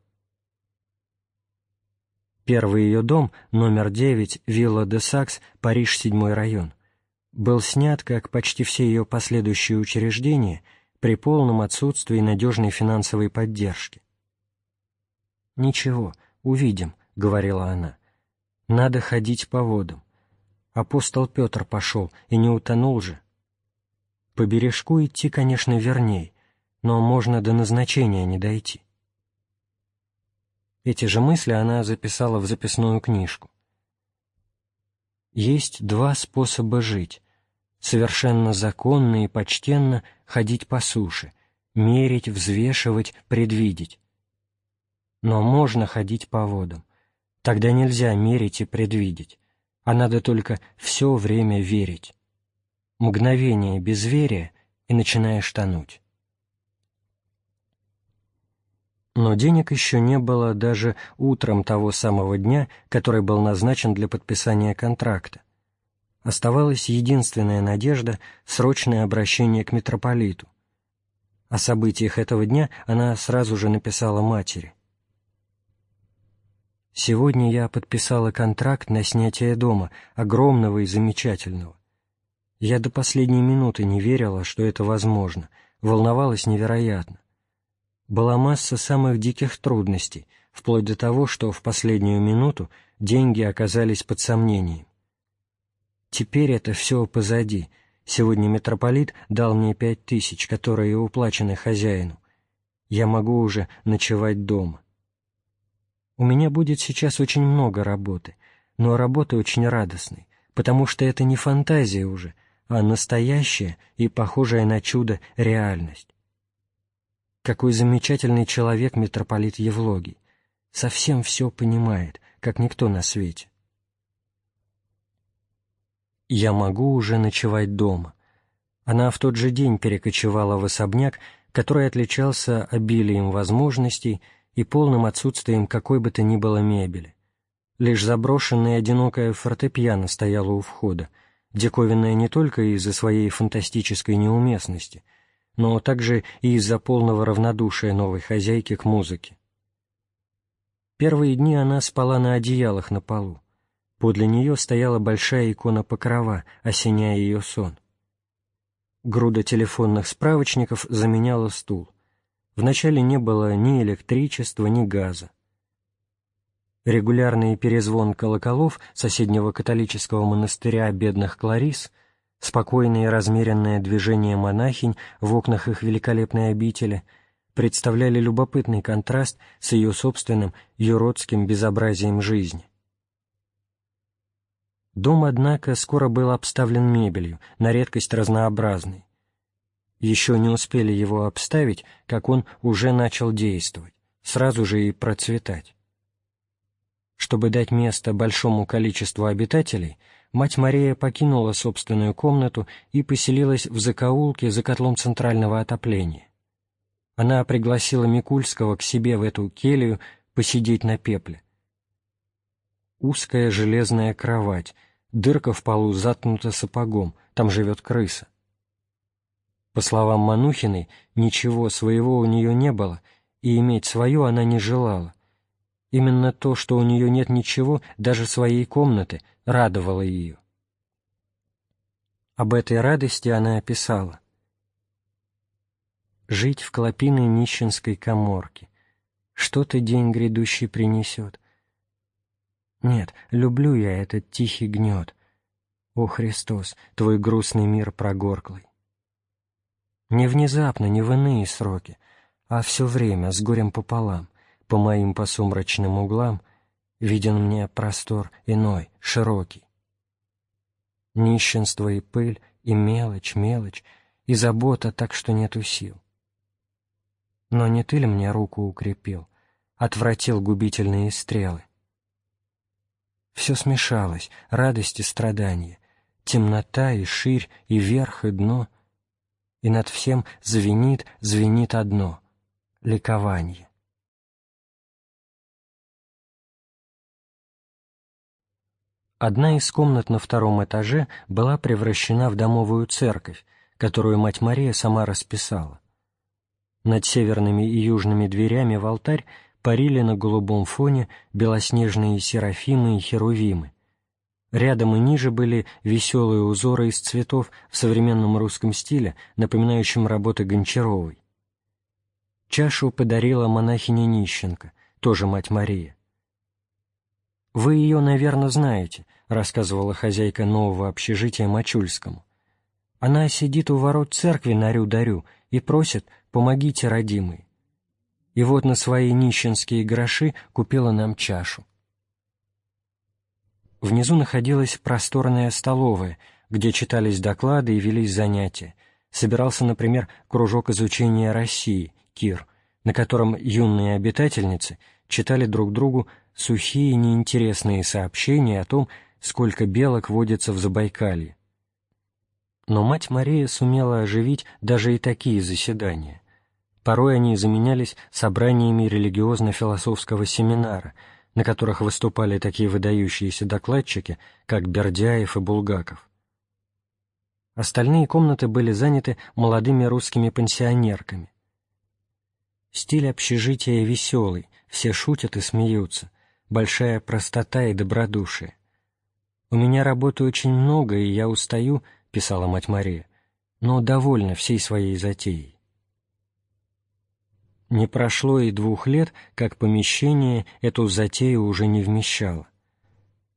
Первый ее дом, номер 9, вилла де Сакс, Париж, 7 район, был снят, как почти все ее последующие учреждения, при полном отсутствии надежной финансовой поддержки. «Ничего, увидим», — говорила она. «Надо ходить по водам. Апостол Петр пошел и не утонул же. По бережку идти, конечно, верней, но можно до назначения не дойти. Эти же мысли она записала в записную книжку. Есть два способа жить. Совершенно законно и почтенно ходить по суше, мерить, взвешивать, предвидеть. Но можно ходить по водам. Тогда нельзя мерить и предвидеть, а надо только все время верить. Мгновение безверия, и начинаешь тонуть. Но денег еще не было даже утром того самого дня, который был назначен для подписания контракта. Оставалась единственная надежда — срочное обращение к митрополиту. О событиях этого дня она сразу же написала матери. «Сегодня я подписала контракт на снятие дома, огромного и замечательного. Я до последней минуты не верила, что это возможно, волновалась невероятно была масса самых диких трудностей, вплоть до того, что в последнюю минуту деньги оказались под сомнением. Теперь это все позади. Сегодня митрополит дал мне пять тысяч, которые уплачены хозяину. Я могу уже ночевать дома. У меня будет сейчас очень много работы, но работы очень радостной, потому что это не фантазия уже, а настоящая и похожая на чудо реальность. Какой замечательный человек митрополит Евлогий. Совсем все понимает, как никто на свете. Я могу уже ночевать дома. Она в тот же день перекочевала в особняк, который отличался обилием возможностей и полным отсутствием какой бы то ни было мебели. Лишь заброшенная одинокая фортепиано стояла у входа, диковинная не только из-за своей фантастической неуместности — но также и из-за полного равнодушия новой хозяйки к музыке. Первые дни она спала на одеялах на полу. Подле нее стояла большая икона покрова, осеняя ее сон. Груда телефонных справочников заменяла стул. Вначале не было ни электричества, ни газа. Регулярный перезвон колоколов соседнего католического монастыря бедных Кларис — Спокойное и размеренное движение монахинь в окнах их великолепной обители представляли любопытный контраст с ее собственным юродским безобразием жизни. Дом, однако, скоро был обставлен мебелью, на редкость разнообразной. Еще не успели его обставить, как он уже начал действовать, сразу же и процветать. Чтобы дать место большому количеству обитателей – мать Мария покинула собственную комнату и поселилась в закоулке за котлом центрального отопления. Она пригласила Микульского к себе в эту келью посидеть на пепле. Узкая железная кровать, дырка в полу заткнута сапогом, там живет крыса. По словам Манухиной, ничего своего у нее не было, и иметь свое она не желала. Именно то, что у нее нет ничего, даже своей комнаты, радовало ее. Об этой радости она описала. «Жить в клопиной нищенской коморке. Что-то день грядущий принесет. Нет, люблю я этот тихий гнет. о Христос, Твой грустный мир прогорклый. Не внезапно, не в иные сроки, а все время, с горем пополам, по моим посумрачным углам, виден мне простор иной, широкий. Нищенство и пыль, и мелочь, мелочь, и забота так, что нету сил. Но не ты ли мне руку укрепил, отвратил губительные стрелы? Все смешалось, радость и страдания, темнота и ширь, и верх, и дно, и над всем звенит, звенит одно — ликование. Одна из комнат на втором этаже была превращена в домовую церковь, которую мать Мария сама расписала. Над северными и южными дверями в алтарь парили на голубом фоне белоснежные серафимы и херувимы. Рядом и ниже были веселые узоры из цветов в современном русском стиле, напоминающем работы Гончаровой. Чашу подарила монахиня Нищенко, тоже мать Мария. «Вы ее, наверное, знаете», — рассказывала хозяйка нового общежития Мачульскому. «Она сидит у ворот церкви на рю-дарю и просит, помогите, родимые». И вот на свои нищенские гроши купила нам чашу. Внизу находилась просторная столовая, где читались доклады и велись занятия. Собирался, например, кружок изучения России, КИР, на котором юные обитательницы читали друг другу сухие неинтересные сообщения о том, сколько белок водится в Забайкалье. Но мать Мария сумела оживить даже и такие заседания. Порой они заменялись собраниями религиозно-философского семинара, на которых выступали такие выдающиеся докладчики, как Бердяев и Булгаков. Остальные комнаты были заняты молодыми русскими пенсионерками. Стиль общежития веселый, все шутят и смеются, большая простота и добродушие. «У меня работы очень много, и я устаю», — писала мать Мария, «но довольна всей своей затеей». Не прошло и двух лет, как помещение эту затею уже не вмещало.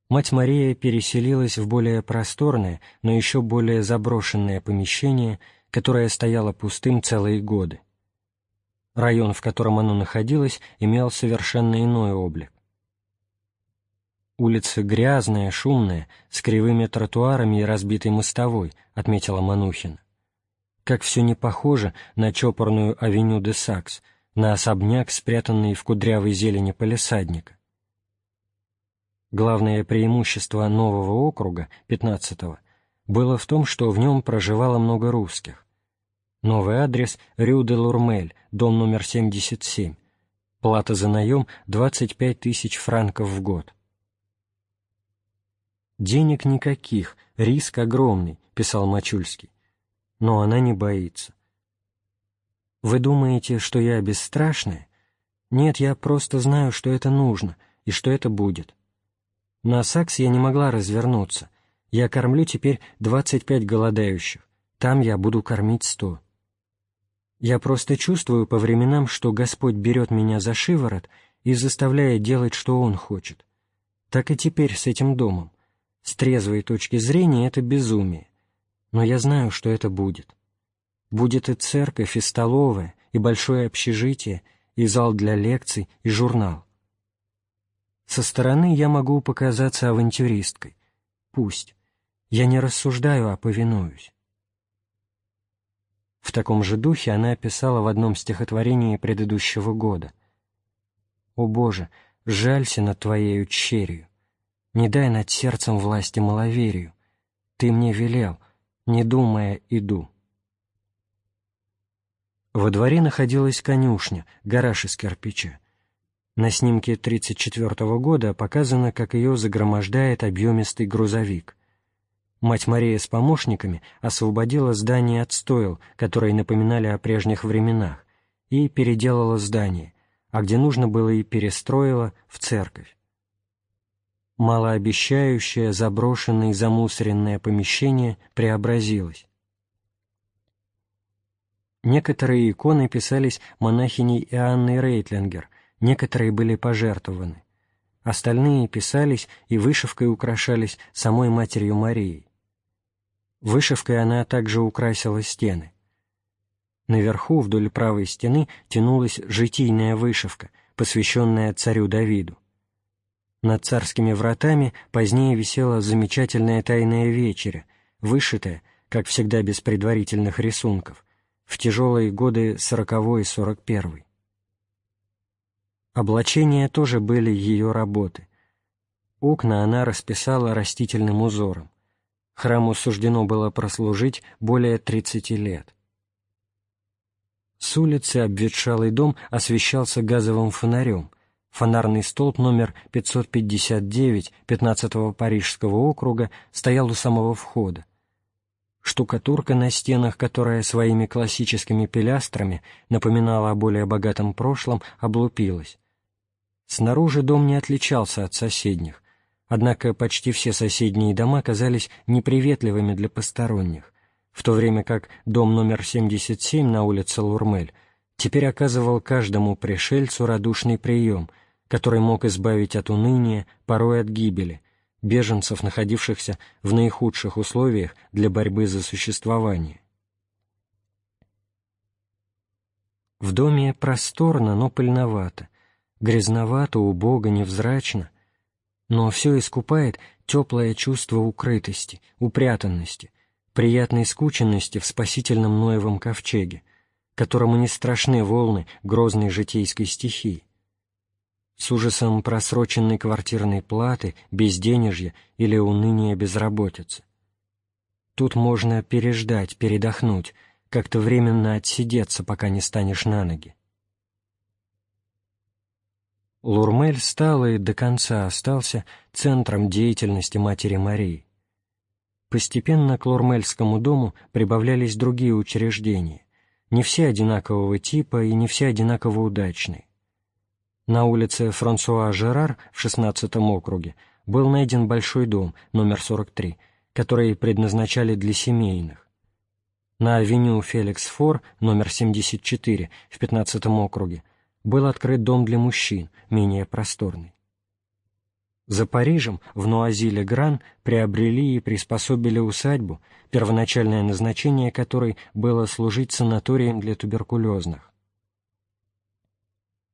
Мать Мария переселилась в более просторное, но еще более заброшенное помещение, которое стояло пустым целые годы. Район, в котором оно находилось, имел совершенно иной облик. «Улица грязная, шумная, с кривыми тротуарами и разбитой мостовой», — отметила Манухин. «Как все не похоже на чопорную авеню де Сакс, на особняк, спрятанный в кудрявой зелени полисадника. Главное преимущество нового округа, 15-го, было в том, что в нем проживало много русских. Новый адрес — Рю де Лурмель, дом номер 77. Плата за наем — 25 тысяч франков в год. «Денег никаких, риск огромный», — писал Мачульский. Но она не боится. Вы думаете, что я бесстрашная? Нет, я просто знаю, что это нужно и что это будет. На Сакс я не могла развернуться. Я кормлю теперь 25 голодающих. Там я буду кормить 100. Я просто чувствую по временам, что Господь берет меня за шиворот и заставляет делать, что Он хочет. Так и теперь с этим домом. С трезвой точки зрения это безумие. Но я знаю, что это будет. Будет и церковь, и столовая, и большое общежитие, и зал для лекций, и журнал. Со стороны я могу показаться авантюристкой. Пусть. Я не рассуждаю, а повинуюсь. В таком же духе она описала в одном стихотворении предыдущего года. «О Боже, жалься над Твоею черью, не дай над сердцем власти маловерию. Ты мне велел, не думая, иду». Во дворе находилась конюшня, гараж из кирпича. На снимке 1934 года показано, как ее загромождает объемистый грузовик. Мать Мария с помощниками освободила здание от стоил, которые напоминали о прежних временах, и переделала здание, а где нужно было и перестроила в церковь. Малообещающее, заброшенное и замусоренное помещение преобразилось. Некоторые иконы писались монахиней Иоанной Рейтлингер, некоторые были пожертвованы. Остальные писались и вышивкой украшались самой Матерью Марией. Вышивкой она также украсила стены. Наверху, вдоль правой стены, тянулась житийная вышивка, посвященная царю Давиду. Над царскими вратами позднее висела замечательная тайная вечеря, вышитая, как всегда без предварительных рисунков, в тяжелые годы сороковой и сорок первый. Облачения тоже были ее работы. Окна она расписала растительным узором. Храму суждено было прослужить более 30 лет. С улицы обветшалый дом освещался газовым фонарем. Фонарный столб номер 559 15-го Парижского округа стоял у самого входа. Штукатурка на стенах, которая своими классическими пилястрами напоминала о более богатом прошлом, облупилась. Снаружи дом не отличался от соседних, однако почти все соседние дома казались неприветливыми для посторонних, в то время как дом номер 77 на улице Лурмель теперь оказывал каждому пришельцу радушный прием, который мог избавить от уныния, порой от гибели, беженцев, находившихся в наихудших условиях для борьбы за существование. В доме просторно, но пыльновато, грязновато, убого, невзрачно, но все искупает теплое чувство укрытости, упрятанности, приятной скученности в спасительном Ноевом ковчеге, которому не страшны волны грозной житейской стихии. С ужасом просроченной квартирной платы, безденежья или уныния безработицы. Тут можно переждать, передохнуть, как-то временно отсидеться, пока не станешь на ноги. Лурмель стал и до конца остался центром деятельности Матери Марии. Постепенно к Лурмельскому дому прибавлялись другие учреждения, не все одинакового типа и не все одинаково удачные. На улице Франсуа Жерар в 16 округе был найден большой дом, номер 43, который предназначали для семейных. На авеню Феликс Фор, номер 74, в 15 округе, был открыт дом для мужчин, менее просторный. За Парижем, в Нуазиле-Гран, приобрели и приспособили усадьбу, первоначальное назначение которой было служить санаторием для туберкулезных.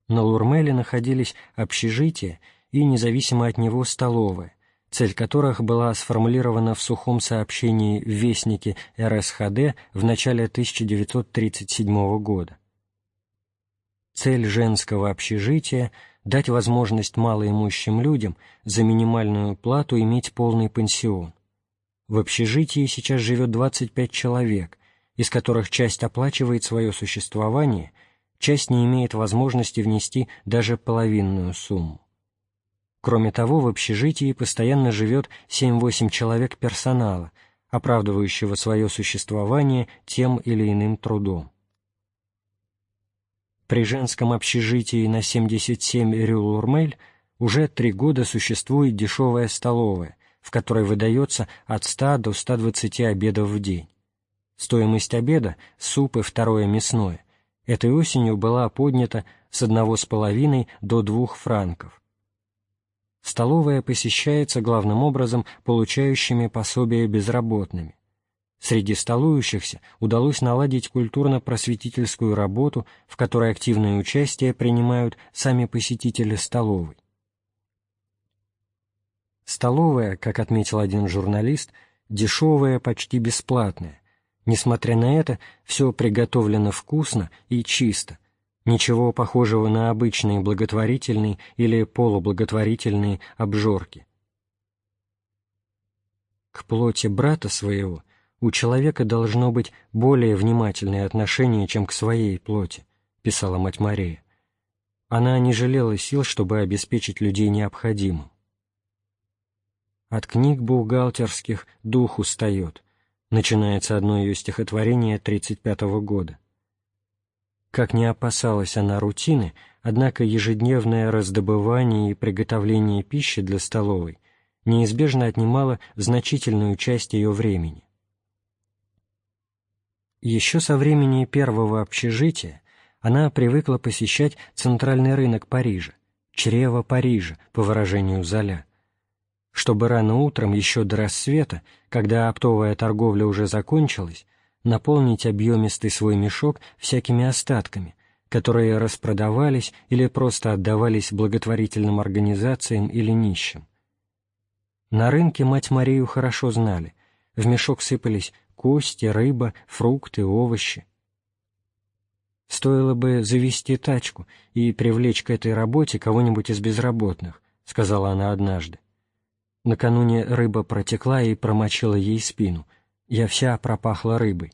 На Лурмеле находились общежития и, независимо от него, столовая, цель которых была сформулирована в сухом сообщении в Вестнике РСХД в начале 1937 года. Цель женского общежития – дать возможность малоимущим людям за минимальную плату иметь полный пансион. В общежитии сейчас живет 25 человек, из которых часть оплачивает свое существование, часть не имеет возможности внести даже половинную сумму. Кроме того, в общежитии постоянно живет 7-8 человек персонала, оправдывающего свое существование тем или иным трудом. При женском общежитии на 77 Рю-Лурмель уже три года существует дешевая столовая, в которой выдается от 100 до 120 обедов в день. Стоимость обеда – суп и второе мясное. Этой осенью была поднята с одного с половиной до двух франков. Столовая посещается главным образом получающими пособия безработными. Среди столующихся удалось наладить культурно-просветительскую работу, в которой активное участие принимают сами посетители столовой. Столовая, как отметил один журналист, дешевая, почти бесплатная. Несмотря на это, все приготовлено вкусно и чисто, ничего похожего на обычные благотворительные или полублаготворительные обжорки. К плоти брата своего у человека должно быть более внимательное отношение, чем к своей плоти, писала мать Мария. Она не жалела сил, чтобы обеспечить людей необходимым. От книг бухгалтерских дух устает, начинается одно ее стихотворение 35 -го года. Как не опасалась она рутины, однако ежедневное раздобывание и приготовление пищи для столовой неизбежно отнимало значительную часть ее времени. Еще со времени первого общежития она привыкла посещать центральный рынок Парижа, чрево Парижа, по выражению Золя. Чтобы рано утром, еще до рассвета, когда оптовая торговля уже закончилась, наполнить объемистый свой мешок всякими остатками, которые распродавались или просто отдавались благотворительным организациям или нищим. На рынке мать Марию хорошо знали. В мешок сыпались кости, рыба, фрукты, овощи. «Стоило бы завести тачку и привлечь к этой работе кого-нибудь из безработных», — сказала она однажды. Накануне рыба протекла и промочила ей спину. Я вся пропахла рыбой.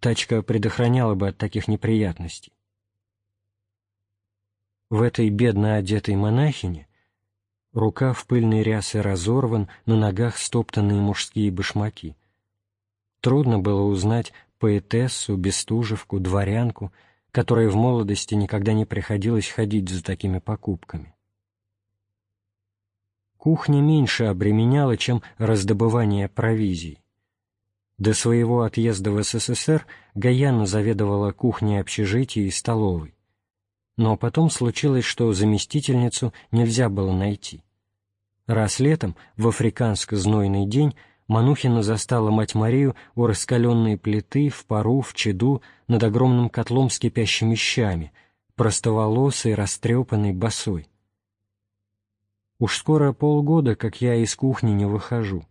Тачка предохраняла бы от таких неприятностей. В этой бедно одетой монахине рука в пыльной рясе разорван, на ногах стоптанные мужские башмаки. Трудно было узнать поэтессу, бестужевку, дворянку, которой в молодости никогда не приходилось ходить за такими покупками. Кухня меньше обременяла, чем раздобывание провизии. До своего отъезда в СССР Гаяна заведовала кухней общежития и столовой. Но потом случилось, что заместительницу нельзя было найти. Раз летом, в африканско-знойный день, Манухина застала мать Марию у раскаленной плиты, в пару, в чаду, над огромным котлом с кипящими щами, простоволосой, растрепанной, босой. Уж скоро полгода, как я из кухни не выхожу.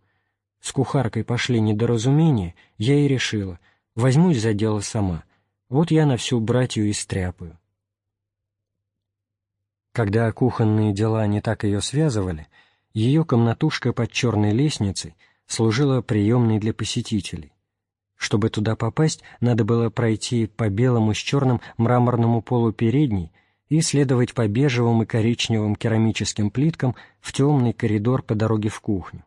С кухаркой пошли недоразумения, я и решила, возьмусь за дело сама. Вот я на всю братью и стряпаю. Когда кухонные дела не так ее связывали, ее комнатушка под черной лестницей служила приемной для посетителей. Чтобы туда попасть, надо было пройти по белому с черным мраморному полу передней и следовать по бежевым и коричневым керамическим плиткам в темный коридор по дороге в кухню.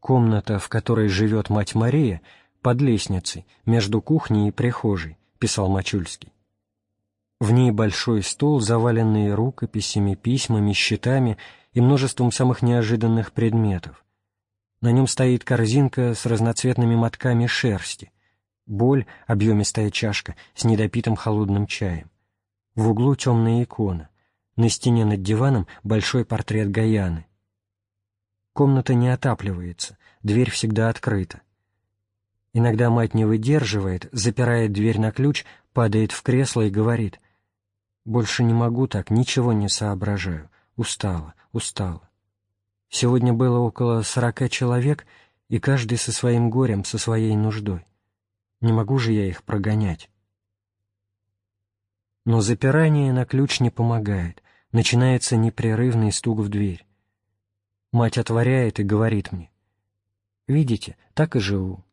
Комната, в которой живет мать Мария, под лестницей, между кухней и прихожей, писал Мачульский. В ней большой стол, заваленный рукописями, письмами, счетами и множеством самых неожиданных предметов. На нем стоит корзинка с разноцветными мотками шерсти, боль, объемистая чашка с недопитым холодным чаем. В углу темная икона, на стене над диваном большой портрет Гаяны. Комната не отапливается, дверь всегда открыта. Иногда мать не выдерживает, запирает дверь на ключ, падает в кресло и говорит «Больше не могу так, ничего не соображаю, устала, устала». Сегодня было около сорока человек, и каждый со своим горем, со своей нуждой. Не могу же я их прогонять. Но запирание на ключ не помогает, начинается непрерывный стук в дверь. Мать отворяет и говорит мне, «Видите, так и живу».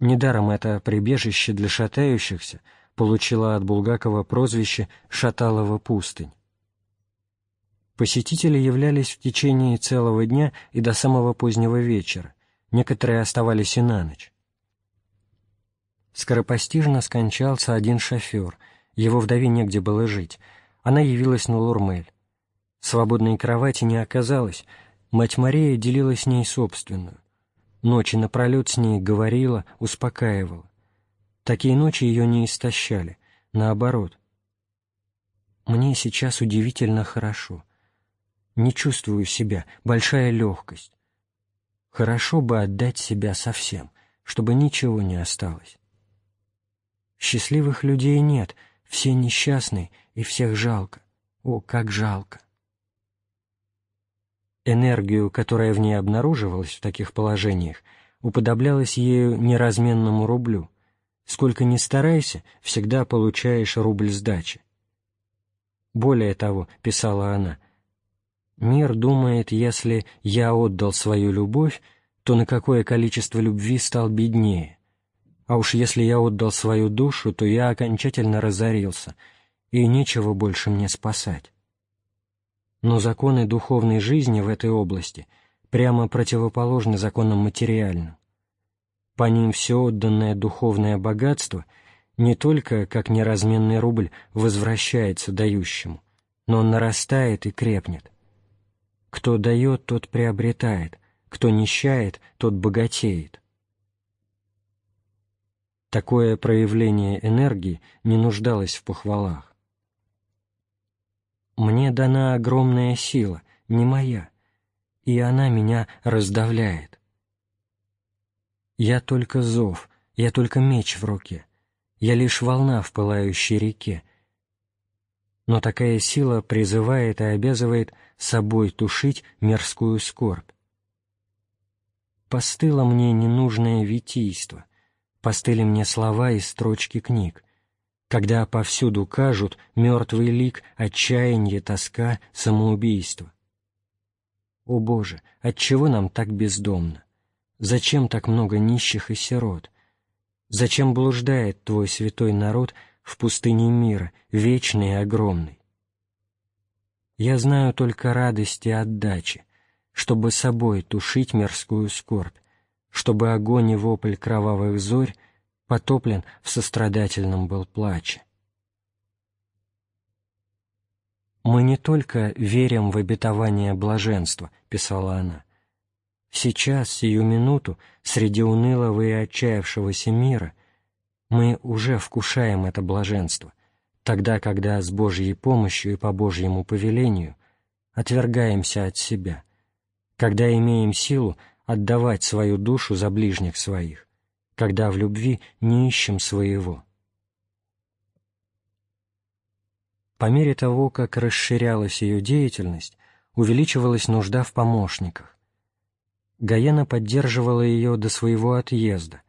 Недаром это прибежище для шатающихся получило от Булгакова прозвище «Шаталова пустынь». Посетители являлись в течение целого дня и до самого позднего вечера, некоторые оставались и на ночь. Скоропостижно скончался один шофер, его вдове негде было жить, она явилась на Лурмель. Свободной кровати не оказалось, мать Мария делила с ней собственную. Ночи напролет с ней говорила, успокаивала. Такие ночи ее не истощали, наоборот. Мне сейчас удивительно хорошо. Не чувствую себя, большая легкость. Хорошо бы отдать себя совсем, чтобы ничего не осталось. Счастливых людей нет, все несчастные, и всех жалко. О, как жалко! Энергию, которая в ней обнаруживалась в таких положениях, уподоблялась ею неразменному рублю. Сколько ни старайся, всегда получаешь рубль сдачи. Более того, писала она, «Мир думает, если я отдал свою любовь, то на какое количество любви стал беднее. А уж если я отдал свою душу, то я окончательно разорился, и нечего больше мне спасать. Но законы духовной жизни в этой области прямо противоположны законам материальным. По ним все отданное духовное богатство не только, как неразменный рубль, возвращается дающему, но нарастает и крепнет. Кто дает, тот приобретает, кто нищает, тот богатеет. Такое проявление энергии не нуждалось в похвалах. Мне дана огромная сила, не моя, и она меня раздавляет. Я только зов, я только меч в руке, я лишь волна в пылающей реке. Но такая сила призывает и обязывает собой тушить мирскую скорбь. Постыло мне ненужное витийство, постыли мне слова и строчки книг, когда повсюду кажут мертвый лик, отчаяние, тоска, самоубийство. О Боже, отчего нам так бездомно? Зачем так много нищих и сирот? Зачем блуждает Твой святой народ в пустыне мира, вечный и огромный? Я знаю только радости и отдачи, чтобы собой тушить мирскую скорбь, чтобы огонь и вопль кровавых зорь потоплен в сострадательном был плаче. «Мы не только верим в обетование блаженства», — писала она. «Сейчас, сию минуту, среди унылого и отчаявшегося мира, мы уже вкушаем это блаженство, тогда, когда с Божьей помощью и по Божьему повелению отвергаемся от себя, когда имеем силу отдавать свою душу за ближних своих, когда в любви не ищем своего. По мере того, как расширялась ее деятельность, увеличивалась нужда в помощниках. Гаена поддерживала ее до своего отъезда,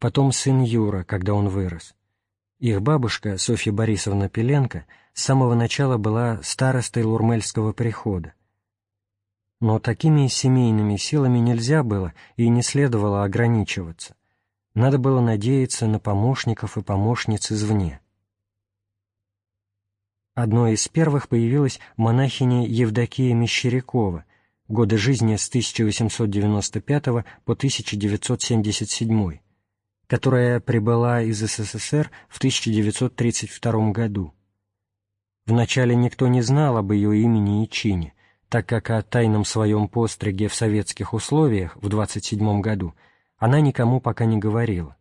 потом сын Юра, когда он вырос. Их бабушка, Софья Борисовна Пеленко, с самого начала была старостой Лурмельского прихода. Но такими семейными силами нельзя было и не следовало ограничиваться надо было надеяться на помощников и помощниц извне. Одной из первых появилась монахиня Евдокия Мещерякова, годы жизни с 1895 по 1977, которая прибыла из СССР в 1932 году. Вначале никто не знал об ее имени и чине, так как о тайном своем постриге в советских условиях в 27 году – она никому пока не говорила.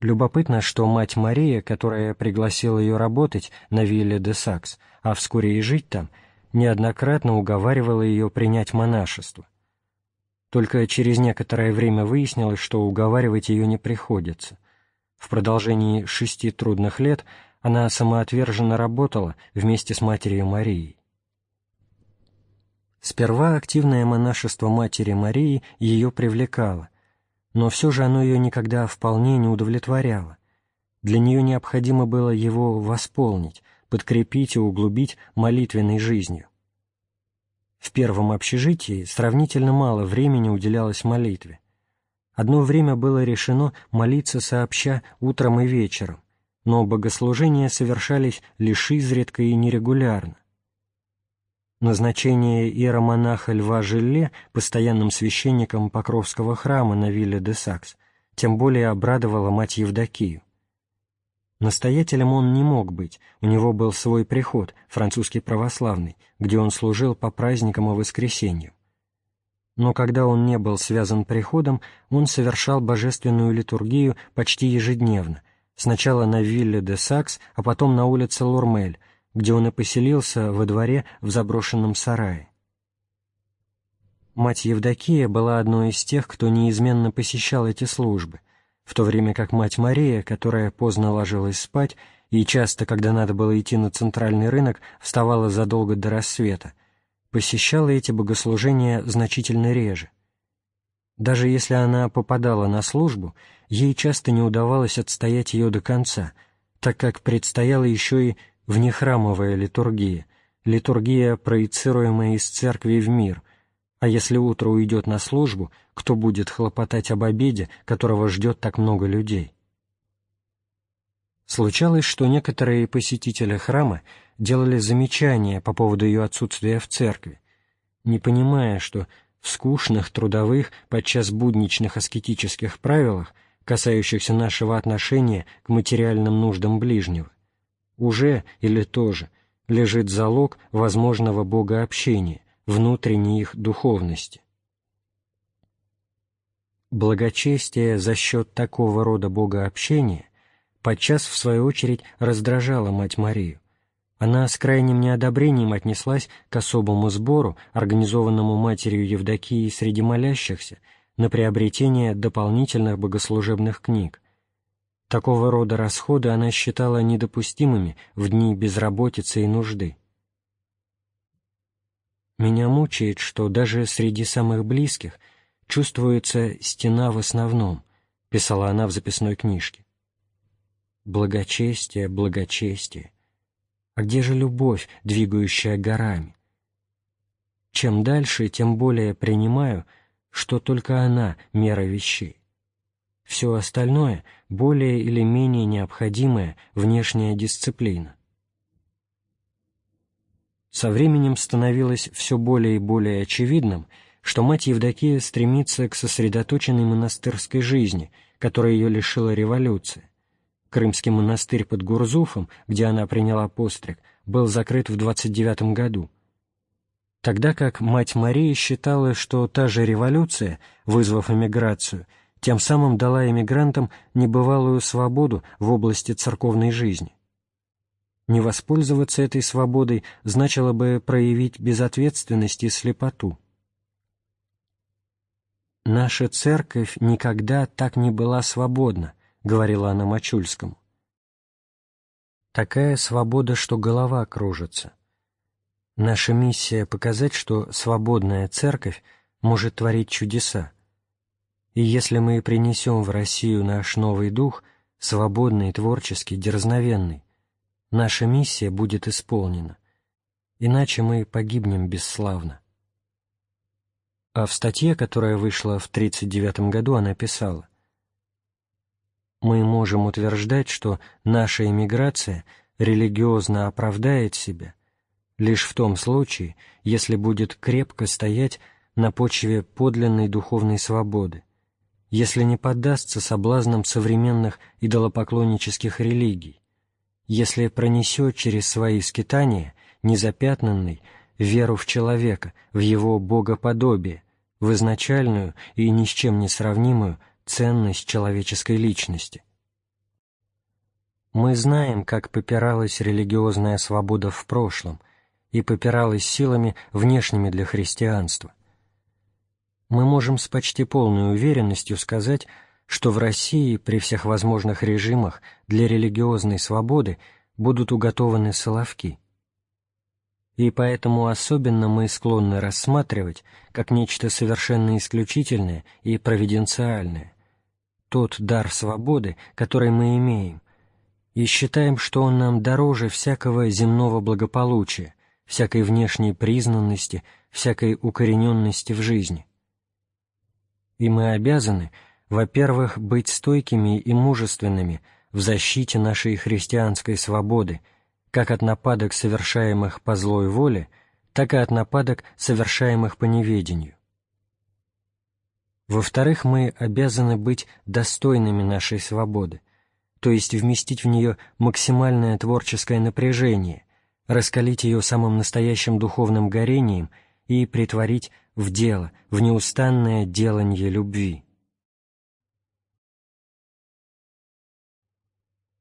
Любопытно, что мать Мария, которая пригласила ее работать на вилле де Сакс, а вскоре и жить там, неоднократно уговаривала ее принять монашество. Только через некоторое время выяснилось, что уговаривать ее не приходится. В продолжении шести трудных лет она самоотверженно работала вместе с матерью Марией. Сперва активное монашество Матери Марии ее привлекало, но все же оно ее никогда вполне не удовлетворяло. Для нее необходимо было его восполнить, подкрепить и углубить молитвенной жизнью. В первом общежитии сравнительно мало времени уделялось молитве. Одно время было решено молиться сообща утром и вечером, но богослужения совершались лишь изредка и нерегулярно. Назначение иеромонаха Льва Жиле постоянным священником Покровского храма на вилле де Сакс тем более обрадовало мать Евдокию. Настоятелем он не мог быть, у него был свой приход, французский православный, где он служил по праздникам и воскресенью. Но когда он не был связан приходом, он совершал божественную литургию почти ежедневно, сначала на вилле де Сакс, а потом на улице Лурмель, где он и поселился во дворе в заброшенном сарае. Мать Евдокия была одной из тех, кто неизменно посещал эти службы, в то время как мать Мария, которая поздно ложилась спать и часто, когда надо было идти на центральный рынок, вставала задолго до рассвета, посещала эти богослужения значительно реже. Даже если она попадала на службу, ей часто не удавалось отстоять ее до конца, так как предстояло еще и внехрамовая литургия, литургия, проецируемая из церкви в мир, а если утро уйдет на службу, кто будет хлопотать об обеде, которого ждет так много людей? Случалось, что некоторые посетители храма делали замечания по поводу ее отсутствия в церкви, не понимая, что в скучных, трудовых, подчас будничных аскетических правилах, касающихся нашего отношения к материальным нуждам ближнего, уже или тоже лежит залог возможного богообщения, внутренней их духовности. Благочестие за счет такого рода богообщения подчас, в свою очередь, раздражало мать Марию, Она с крайним неодобрением отнеслась к особому сбору, организованному матерью Евдокии среди молящихся, на приобретение дополнительных богослужебных книг. Такого рода расходы она считала недопустимыми в дни безработицы и нужды. «Меня мучает, что даже среди самых близких чувствуется стена в основном», — писала она в записной книжке. «Благочестие, благочестие. А где же любовь, двигающая горами? Чем дальше, тем более принимаю, что только она — мера вещей. Все остальное — более или менее необходимая внешняя дисциплина. Со временем становилось все более и более очевидным, что мать Евдокия стремится к сосредоточенной монастырской жизни, которая ее лишила революция. Крымский монастырь под Гурзуфом, где она приняла постриг, был закрыт в 29 году. Тогда как мать Мария считала, что та же революция, вызвав эмиграцию, тем самым дала эмигрантам небывалую свободу в области церковной жизни. Не воспользоваться этой свободой значило бы проявить безответственность и слепоту. «Наша церковь никогда так не была свободна», — говорила она Мачульскому. «Такая свобода, что голова кружится. Наша миссия — показать, что свободная церковь может творить чудеса. И если мы принесем в Россию наш новый дух, свободный, творческий, дерзновенный, наша миссия будет исполнена, иначе мы погибнем бесславно. А в статье, которая вышла в 1939 году, она писала, «Мы можем утверждать, что наша эмиграция религиозно оправдает себя лишь в том случае, если будет крепко стоять на почве подлинной духовной свободы, если не поддастся соблазнам современных идолопоклоннических религий, если пронесет через свои скитания незапятнанный веру в человека, в его богоподобие, в изначальную и ни с чем не сравнимую ценность человеческой личности. Мы знаем, как попиралась религиозная свобода в прошлом и попиралась силами внешними для христианства. Мы можем с почти полной уверенностью сказать, что в России при всех возможных режимах для религиозной свободы будут уготованы соловки. И поэтому особенно мы склонны рассматривать как нечто совершенно исключительное и провиденциальное тот дар свободы, который мы имеем, и считаем, что он нам дороже всякого земного благополучия, всякой внешней признанности, всякой укорененности в жизни. И мы обязаны – во-первых, быть стойкими и мужественными в защите нашей христианской свободы, как от нападок, совершаемых по злой воле, так и от нападок, совершаемых по неведению. Во-вторых, мы обязаны быть достойными нашей свободы, то есть вместить в нее максимальное творческое напряжение, раскалить ее самым настоящим духовным горением и притворить в дело, в неустанное делание любви.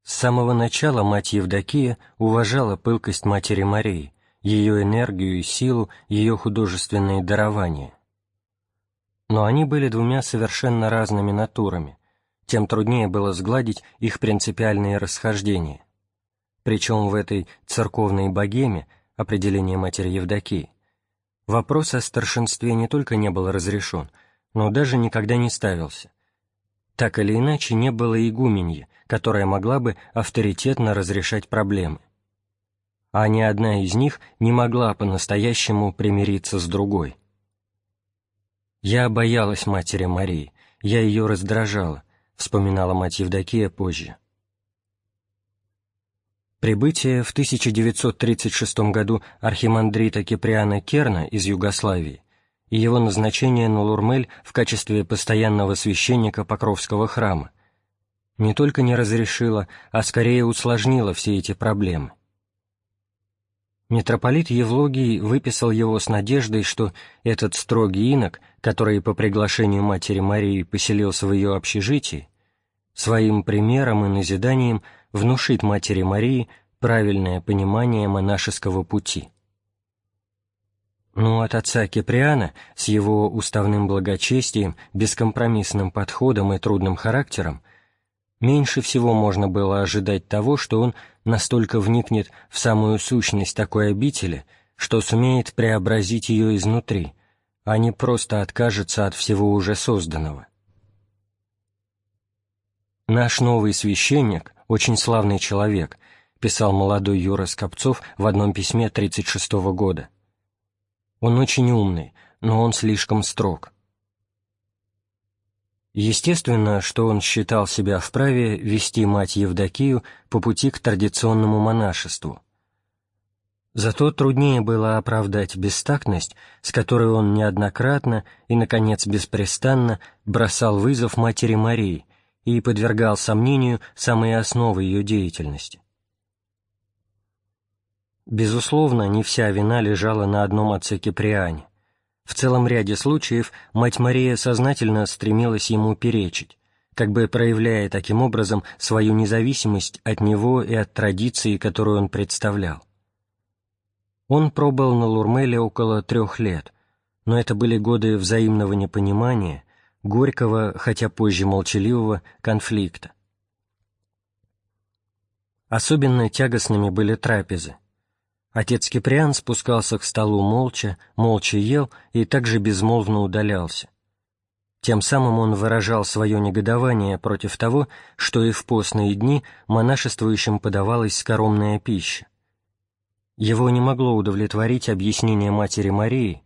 С самого начала мать Евдокия уважала пылкость матери Марии, ее энергию и силу, ее художественные дарования. Но они были двумя совершенно разными натурами, тем труднее было сгладить их принципиальные расхождения. Причем в этой церковной богеме, определение матери Евдокии, вопрос о старшинстве не только не был разрешен, но даже никогда не ставился. Так или иначе, не было игуменьи, которая могла бы авторитетно разрешать проблемы. А ни одна из них не могла по-настоящему примириться с другой. «Я боялась матери Марии, я ее раздражала», — вспоминала мать Евдокия позже. Прибытие в 1936 году архимандрита Киприана Керна из Югославии и его назначение на Лурмель в качестве постоянного священника Покровского храма не только не разрешила, а скорее усложнила все эти проблемы. Митрополит Евлогий выписал его с надеждой, что этот строгий инок, который по приглашению Матери Марии поселился в ее общежитии, своим примером и назиданием внушит Матери Марии правильное понимание монашеского пути. Но от отца Киприана с его уставным благочестием, бескомпромиссным подходом и трудным характером меньше всего можно было ожидать того, что он настолько вникнет в самую сущность такой обители, что сумеет преобразить ее изнутри, а не просто откажется от всего уже созданного. «Наш новый священник, очень славный человек», писал молодой Юра Скопцов в одном письме 36 -го года. «Он очень умный, но он слишком строг. Естественно, что он считал себя вправе вести мать Евдокию по пути к традиционному монашеству. Зато труднее было оправдать бестактность, с которой он неоднократно и, наконец, беспрестанно бросал вызов матери Марии и подвергал сомнению самые основы ее деятельности. Безусловно, не вся вина лежала на одном отце Киприане. В целом ряде случаев мать Мария сознательно стремилась ему перечить, как бы проявляя таким образом свою независимость от него и от традиции, которую он представлял. Он пробыл на Лурмеле около трех лет, но это были годы взаимного непонимания, горького, хотя позже молчаливого, конфликта. Особенно тягостными были трапезы. Отец Киприан спускался к столу молча, молча ел и также безмолвно удалялся. Тем самым он выражал свое негодование против того, что и в постные дни монашествующим подавалась скоромная пища. Его не могло удовлетворить объяснение матери Марии,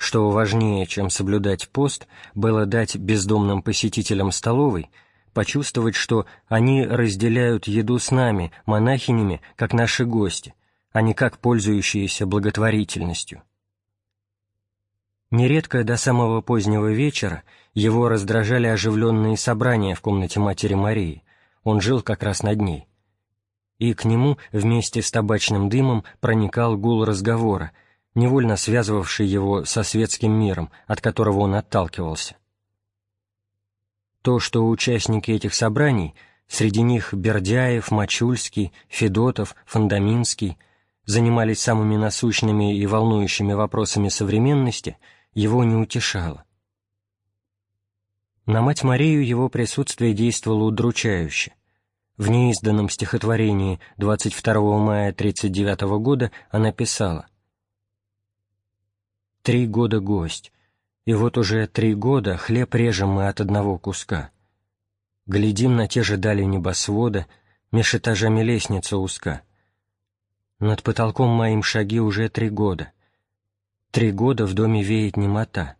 что важнее, чем соблюдать пост, было дать бездомным посетителям столовой почувствовать, что они разделяют еду с нами, монахинями, как наши гости, а не как пользующиеся благотворительностью. Нередко до самого позднего вечера его раздражали оживленные собрания в комнате матери Марии, он жил как раз над ней. И к нему вместе с табачным дымом проникал гул разговора, невольно связывавший его со светским миром, от которого он отталкивался. То, что участники этих собраний, среди них Бердяев, Мачульский, Федотов, Фондаминский – занимались самыми насущными и волнующими вопросами современности, его не утешало. На мать Марию его присутствие действовало удручающе. В неизданном стихотворении 22 мая 1939 года она писала «Три года гость, и вот уже три года хлеб режем мы от одного куска. Глядим на те же дали небосвода, меж этажами лестница узка. Над потолком моим шаги уже три года. Три года в доме веет немота.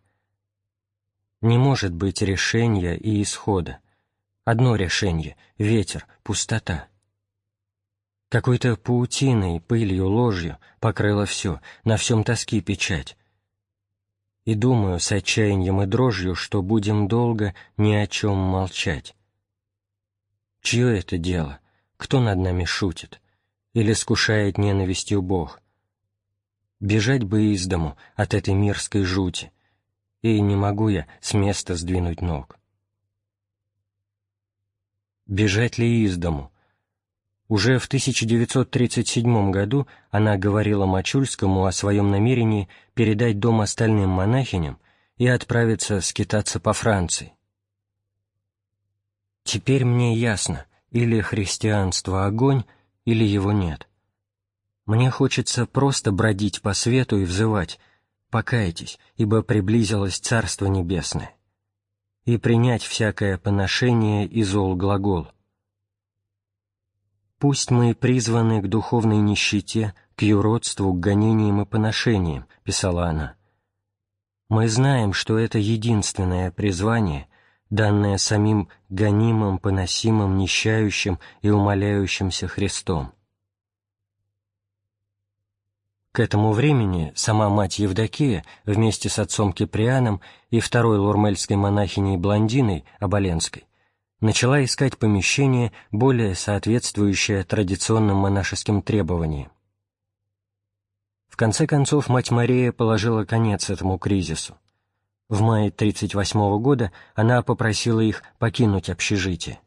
Не может быть решения и исхода. Одно решение — ветер, пустота. Какой-то паутиной, пылью, ложью покрыло все, на всем тоски печать. И думаю с отчаянием и дрожью, что будем долго ни о чем молчать. Чье это дело? Кто над нами шутит? или скушает ненавистью Бог. Бежать бы из дому от этой мирской жути, и не могу я с места сдвинуть ног. Бежать ли из дому? Уже в 1937 году она говорила Мачульскому о своем намерении передать дом остальным монахиням и отправиться скитаться по Франции. Теперь мне ясно, или христианство — огонь, или его нет. Мне хочется просто бродить по свету и взывать «Покайтесь, ибо приблизилось Царство Небесное» и принять всякое поношение и зол глагол. «Пусть мы призваны к духовной нищете, к юродству, к гонениям и поношениям», — писала она. «Мы знаем, что это единственное призвание, данное самим гонимым, поносимым, нищающим и умоляющимся Христом. К этому времени сама мать Евдокия вместе с отцом Киприаном и второй лурмельской монахиней-блондиной Оболенской начала искать помещение, более соответствующее традиционным монашеским требованиям. В конце концов, мать Мария положила конец этому кризису. В мае 1938 года она попросила их покинуть общежитие.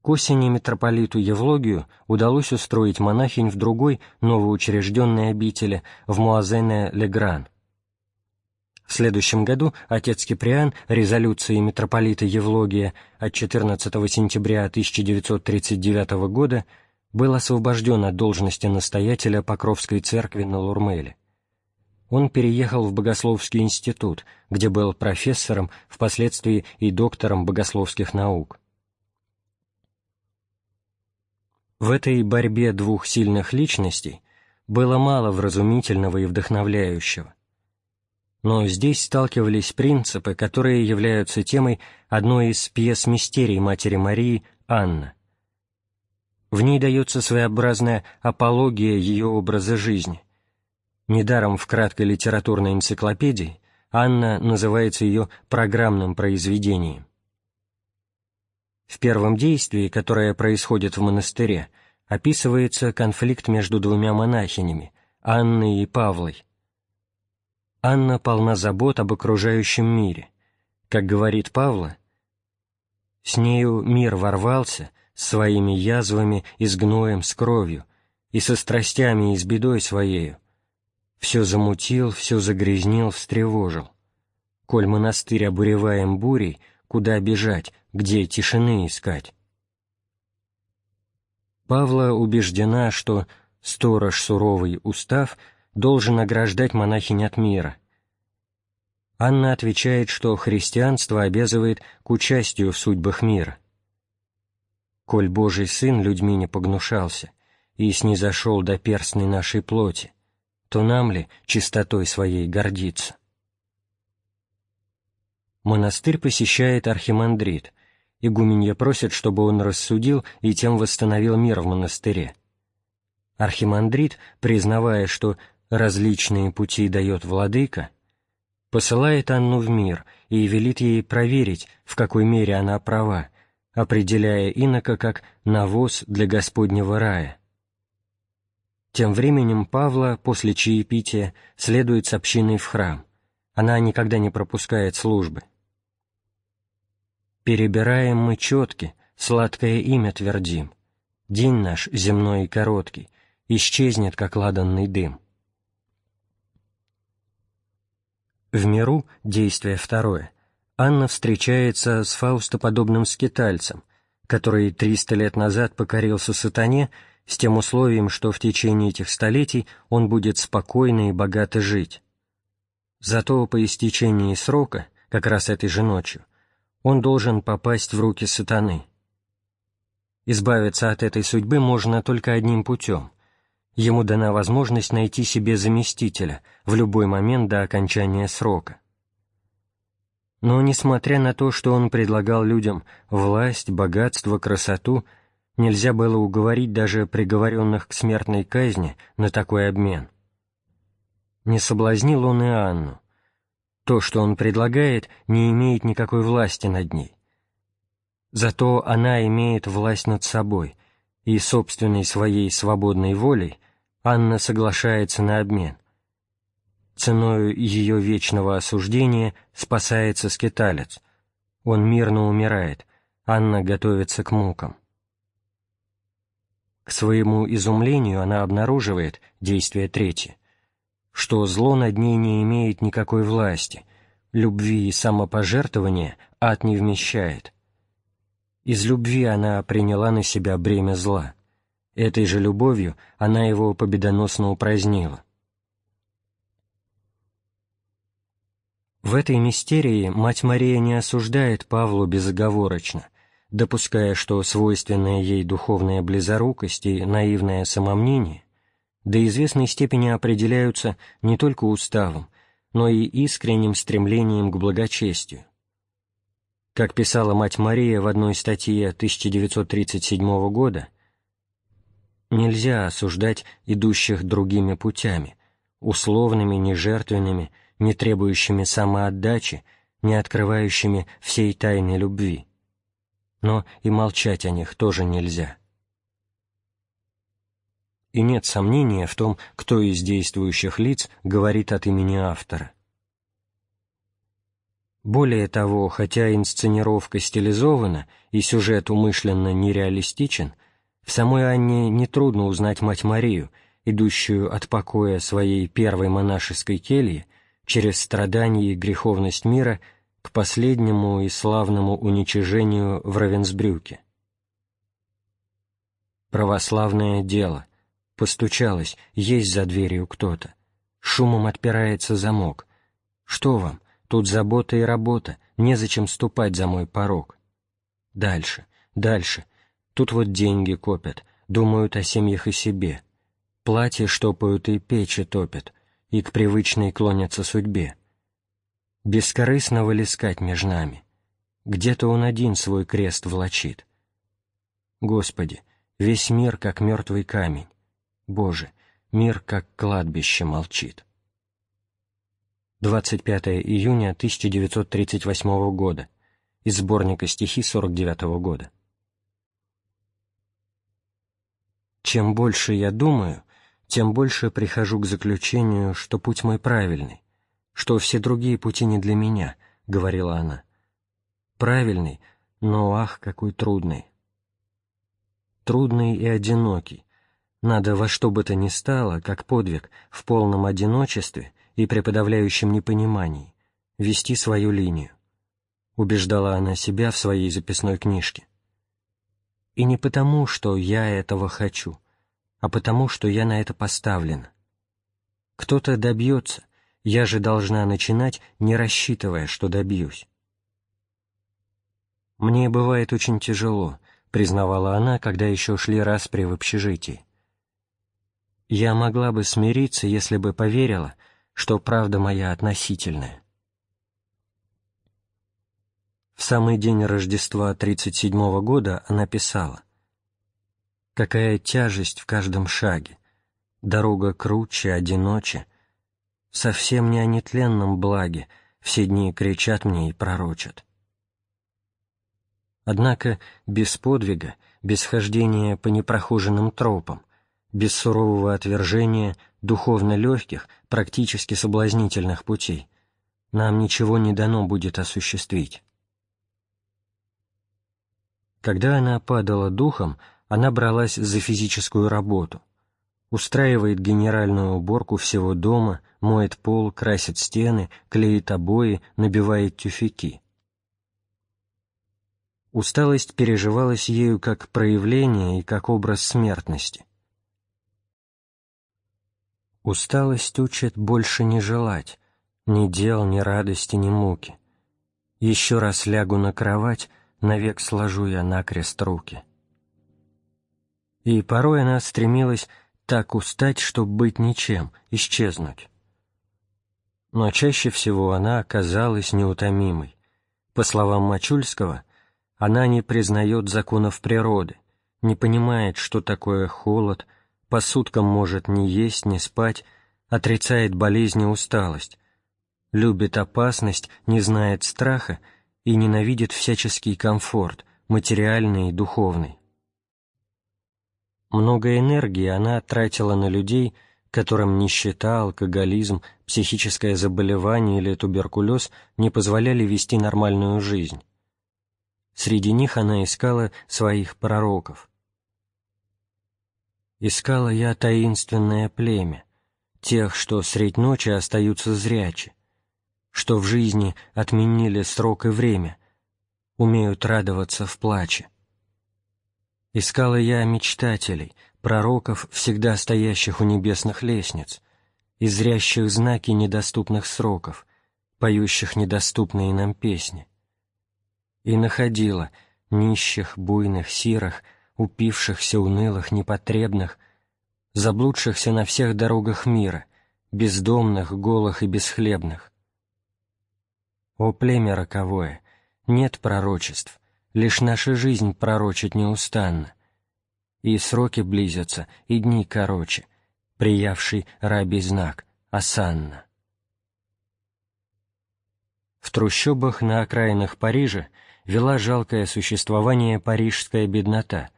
К осени митрополиту Евлогию удалось устроить монахинь в другой новоучрежденной обители в Муазене-Легран. В следующем году отец Киприан резолюцией митрополита Евлогия от 14 сентября 1939 года был освобожден от должности настоятеля Покровской церкви на Лурмеле. Он переехал в Богословский институт, где был профессором, впоследствии и доктором богословских наук. В этой борьбе двух сильных личностей было мало вразумительного и вдохновляющего. Но здесь сталкивались принципы, которые являются темой одной из пьес мистерий Матери Марии «Анна». В ней дается своеобразная апология ее образа жизни. Недаром в краткой литературной энциклопедии Анна называется ее программным произведением. В первом действии, которое происходит в монастыре, описывается конфликт между двумя монахинями, Анной и Павлой. Анна полна забот об окружающем мире. Как говорит Павла, «С нею мир ворвался своими язвами и с гноем, с кровью, и со страстями и с бедой своею. Все замутил, все загрязнил, встревожил. Коль монастырь обуреваем бурей, куда бежать, где тишины искать. Павла убеждена, что сторож суровый устав должен ограждать монахинь от мира. Анна отвечает, что христианство обязывает к участию в судьбах мира. «Коль Божий Сын людьми не погнушался и снизошел до перстной нашей плоти, то нам ли чистотой своей гордиться?» Монастырь посещает архимандрит, игуменья просит, чтобы он рассудил и тем восстановил мир в монастыре. Архимандрит, признавая, что различные пути дает владыка, посылает Анну в мир и велит ей проверить, в какой мере она права, определяя инока как навоз для Господнего рая. Тем временем Павла после чаепития следует с общиной в храм. Она никогда не пропускает службы. Перебираем мы четки, сладкое имя твердим. День наш земной и короткий, исчезнет, как ладанный дым. В миру, действие второе, Анна встречается с фаустоподобным скитальцем, который триста лет назад покорился сатане с тем условием, что в течение этих столетий он будет спокойно и богато жить. Зато по истечении срока, как раз этой же ночью, он должен попасть в руки сатаны. Избавиться от этой судьбы можно только одним путем. Ему дана возможность найти себе заместителя в любой момент до окончания срока. Но, несмотря на то, что он предлагал людям власть, богатство, красоту, нельзя было уговорить даже приговоренных к смертной казни на такой обмен. Не соблазнил он и Анну, то, что он предлагает, не имеет никакой власти над ней. Зато она имеет власть над собой, и собственной своей свободной волей Анна соглашается на обмен. Ценою ее вечного осуждения спасается скиталец. Он мирно умирает, Анна готовится к мукам. К своему изумлению она обнаруживает, действие третье, что зло над ней не имеет никакой власти, любви и самопожертвования ад не вмещает. Из любви она приняла на себя бремя зла. Этой же любовью она его победоносно упразднила. В этой мистерии мать Мария не осуждает Павлу безоговорочно, допуская, что свойственная ей духовная близорукость и наивное самомнение до известной степени определяются не только уставом, но и искренним стремлением к благочестию. Как писала мать Мария в одной статье 1937 года, нельзя осуждать идущих другими путями, условными, нежертвенными, не требующими самоотдачи, не открывающими всей тайны любви. Но и молчать о них тоже нельзя и нет сомнения в том, кто из действующих лиц говорит от имени автора. Более того, хотя инсценировка стилизована и сюжет умышленно нереалистичен, в самой Анне нетрудно узнать мать Марию, идущую от покоя своей первой монашеской кельи через страдания и греховность мира к последнему и славному уничижению в Равенсбрюке. Православное дело. Постучалось, есть за дверью кто-то. Шумом отпирается замок. Что вам? Тут забота и работа, незачем ступать за мой порог. Дальше, дальше. Тут вот деньги копят, думают о семьях и себе. Платье штопают и печи топят, и к привычной клонятся судьбе. Бескорыстно вылескать между нами. Где-то он один свой крест влачит. Господи, весь мир как мертвый камень. Боже, мир как кладбище молчит. 25 июня 1938 года. Из сборника стихи 49 года. Чем больше я думаю, тем больше прихожу к заключению, что путь мой правильный, что все другие пути не для меня, — говорила она. Правильный, но ах, какой трудный. Трудный и одинокий. Надо во что бы то ни стало, как подвиг, в полном одиночестве — и при подавляющем непонимании вести свою линию, убеждала она себя в своей записной книжке. И не потому, что я этого хочу, а потому, что я на это поставлена. Кто-то добьется, я же должна начинать, не рассчитывая, что добьюсь. «Мне бывает очень тяжело», — признавала она, когда еще шли распри в общежитии. «Я могла бы смириться, если бы поверила, что правда моя относительная. В самый день Рождества 37 года она писала «Какая тяжесть в каждом шаге, дорога круче, одиноче, совсем не о нетленном благе все дни кричат мне и пророчат». Однако без подвига, без хождения по непрохоженным тропам, без сурового отвержения духовно легких, практически соблазнительных путей, нам ничего не дано будет осуществить. Когда она падала духом, она бралась за физическую работу, устраивает генеральную уборку всего дома, моет пол, красит стены, клеит обои, набивает тюфяки. Усталость переживалась ею как проявление и как образ смертности. Усталость учит больше не желать, ни дел, ни радости, ни муки. Еще раз лягу на кровать, навек сложу я накрест руки. И порой она стремилась так устать, чтобы быть ничем, исчезнуть. Но чаще всего она оказалась неутомимой. По словам Мачульского, она не признает законов природы, не понимает, что такое холод, по суткам может ни есть, ни спать, отрицает болезнь и усталость, любит опасность, не знает страха и ненавидит всяческий комфорт, материальный и духовный. Много энергии она тратила на людей, которым нищета, алкоголизм, психическое заболевание или туберкулез не позволяли вести нормальную жизнь. Среди них она искала своих пророков. Искала я таинственное племя, тех, что средь ночи остаются зрячи, что в жизни отменили срок и время, умеют радоваться в плаче. Искала я мечтателей, пророков, всегда стоящих у небесных лестниц, и зрящих знаки недоступных сроков, поющих недоступные нам песни. И находила нищих, буйных, сирых, упившихся, унылых, непотребных, заблудшихся на всех дорогах мира, бездомных, голых и бесхлебных. О племя роковое, нет пророчеств, лишь наша жизнь пророчит неустанно. И сроки близятся, и дни короче, приявший рабий знак, осанна. В трущобах на окраинах Парижа вела жалкое существование парижская беднота,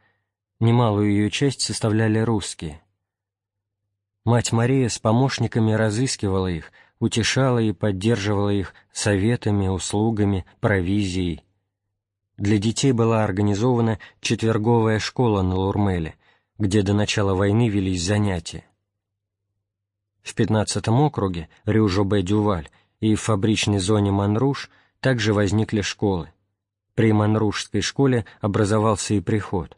Немалую ее часть составляли русские. Мать Мария с помощниками разыскивала их, утешала и поддерживала их советами, услугами, провизией. Для детей была организована четверговая школа на Лурмеле, где до начала войны велись занятия. В 15-м округе Рюжо-Бе-Дюваль и в фабричной зоне Манруш также возникли школы. При Манрушской школе образовался и приход.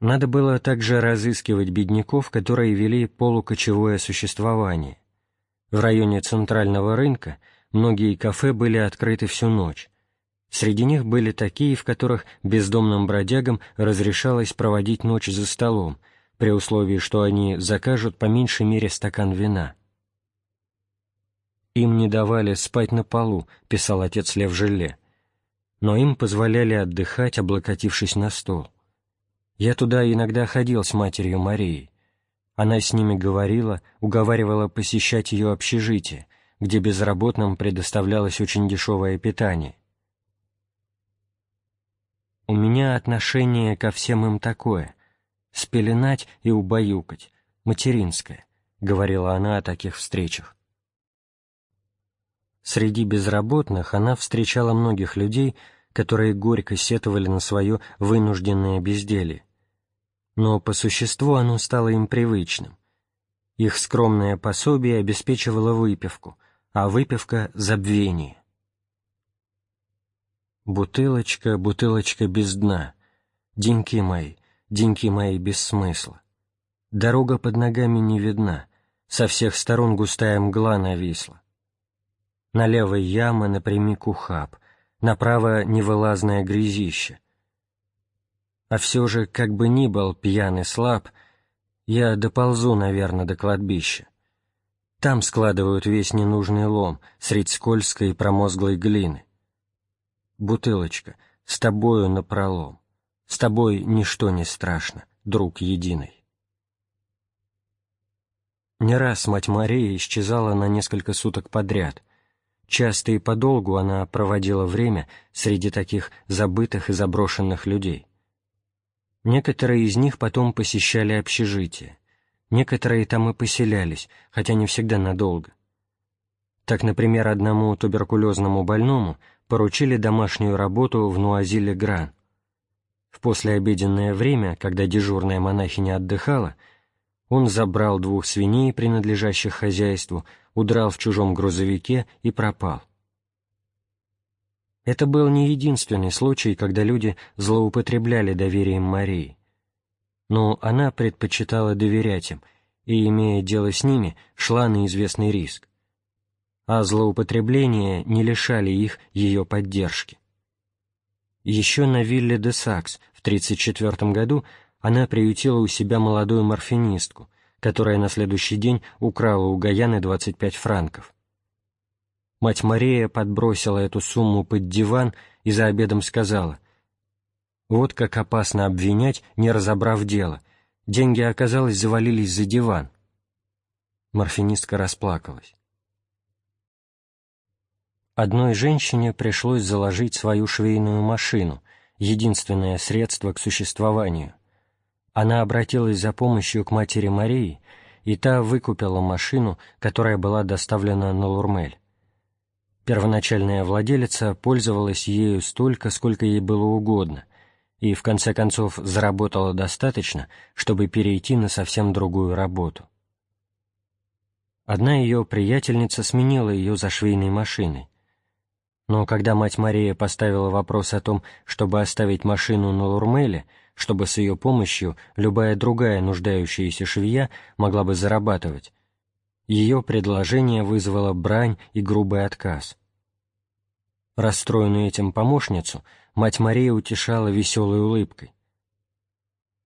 Надо было также разыскивать бедняков, которые вели полукочевое существование. В районе центрального рынка многие кафе были открыты всю ночь. Среди них были такие, в которых бездомным бродягам разрешалось проводить ночь за столом, при условии, что они закажут по меньшей мере стакан вина. «Им не давали спать на полу», — писал отец Лев Желе, но им позволяли отдыхать, облокотившись на стол. Я туда иногда ходил с матерью Марией. Она с ними говорила, уговаривала посещать ее общежитие, где безработным предоставлялось очень дешевое питание. У меня отношение ко всем им такое — спеленать и убаюкать, материнское, — говорила она о таких встречах. Среди безработных она встречала многих людей, которые горько сетовали на свое вынужденное безделье но по существу оно стало им привычным. Их скромное пособие обеспечивало выпивку, а выпивка — забвение. Бутылочка, бутылочка без дна, деньки мои, деньки мои без смысла. Дорога под ногами не видна, со всех сторон густая мгла нависла. Налево яма, напрямик ухаб, направо невылазное грязище — а все же, как бы ни был пьяный слаб, я доползу, наверное, до кладбища. Там складывают весь ненужный лом средь скользкой и промозглой глины. Бутылочка, с тобою напролом, с тобой ничто не страшно, друг единый. Не раз мать Мария исчезала на несколько суток подряд. Часто и подолгу она проводила время среди таких забытых и заброшенных людей. Некоторые из них потом посещали общежитие, некоторые там и поселялись, хотя не всегда надолго. Так, например, одному туберкулезному больному поручили домашнюю работу в Нуазиле-Гран. В послеобеденное время, когда дежурная монахиня отдыхала, он забрал двух свиней, принадлежащих хозяйству, удрал в чужом грузовике и пропал. Это был не единственный случай, когда люди злоупотребляли доверием Марии. Но она предпочитала доверять им, и, имея дело с ними, шла на известный риск. А злоупотребления не лишали их ее поддержки. Еще на вилле де Сакс в 1934 году она приютила у себя молодую морфинистку, которая на следующий день украла у Гаяны 25 франков. Мать Мария подбросила эту сумму под диван и за обедом сказала, «Вот как опасно обвинять, не разобрав дело. Деньги, оказалось, завалились за диван». Морфинистка расплакалась. Одной женщине пришлось заложить свою швейную машину, единственное средство к существованию. Она обратилась за помощью к матери Марии, и та выкупила машину, которая была доставлена на Лурмель. Первоначальная владелица пользовалась ею столько, сколько ей было угодно, и в конце концов заработала достаточно, чтобы перейти на совсем другую работу. Одна ее приятельница сменила ее за швейной машиной. Но когда мать Мария поставила вопрос о том, чтобы оставить машину на Лурмеле, чтобы с ее помощью любая другая нуждающаяся швея могла бы зарабатывать, ее предложение вызвало брань и грубый отказ. Расстроенную этим помощницу, мать Мария утешала веселой улыбкой.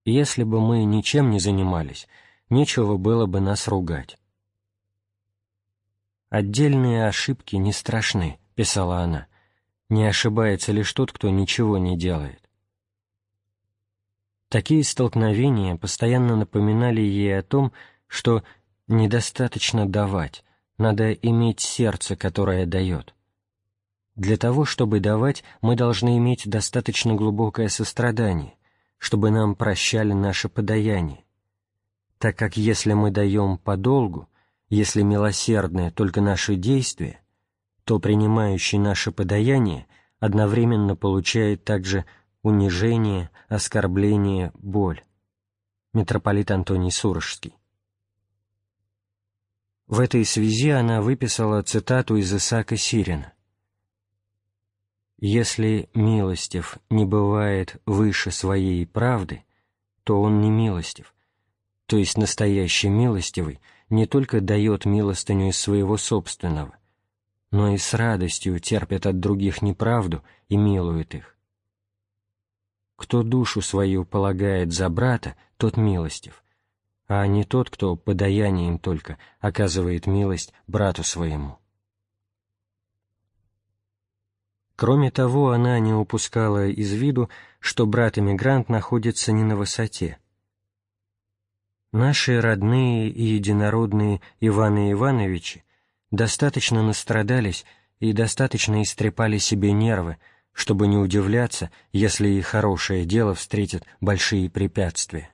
«Если бы мы ничем не занимались, нечего было бы нас ругать». «Отдельные ошибки не страшны», — писала она. «Не ошибается лишь тот, кто ничего не делает». Такие столкновения постоянно напоминали ей о том, что недостаточно давать, надо иметь сердце, которое дает. Для того, чтобы давать, мы должны иметь достаточно глубокое сострадание, чтобы нам прощали наше подаяние, так как если мы даем подолгу, Если милосердное только наши действия, то принимающий наше подаяние одновременно получает также унижение, оскорбление, боль. Митрополит Антоний Сурожский. В этой связи она выписала цитату из Исаака Сирина. «Если милостив не бывает выше своей правды, то он не милостив, то есть настоящий милостивый не только дает милостыню из своего собственного, но и с радостью терпит от других неправду и милует их. Кто душу свою полагает за брата, тот милостив, а не тот, кто подаянием только оказывает милость брату своему. Кроме того, она не упускала из виду, что брат-эмигрант находится не на высоте. Наши родные и единородные Иваны Ивановичи достаточно настрадались и достаточно истрепали себе нервы, чтобы не удивляться, если и хорошее дело встретит большие препятствия.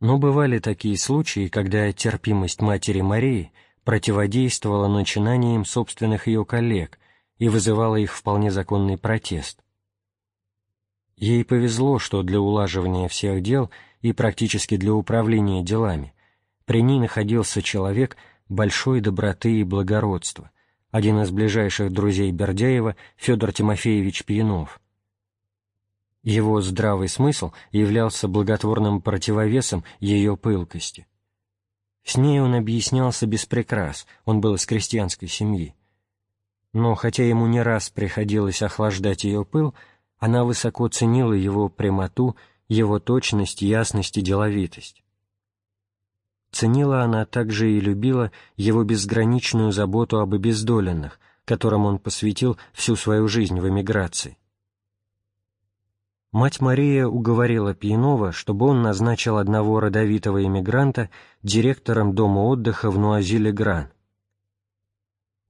Но бывали такие случаи, когда терпимость матери Марии противодействовала начинаниям собственных ее коллег и вызывала их вполне законный протест. Ей повезло, что для улаживания всех дел и практически для управления делами при ней находился человек большой доброты и благородства, один из ближайших друзей Бердяева Федор Тимофеевич Пьянов. Его здравый смысл являлся благотворным противовесом ее пылкости. С ней он объяснялся без прикрас, он был из крестьянской семьи. Но хотя ему не раз приходилось охлаждать ее пыл, она высоко ценила его прямоту, его точность, ясность и деловитость. Ценила она также и любила его безграничную заботу об обездоленных, которым он посвятил всю свою жизнь в эмиграции. Мать Мария уговорила Пьянова, чтобы он назначил одного родовитого эмигранта директором дома отдыха в Нуазиле-Гран.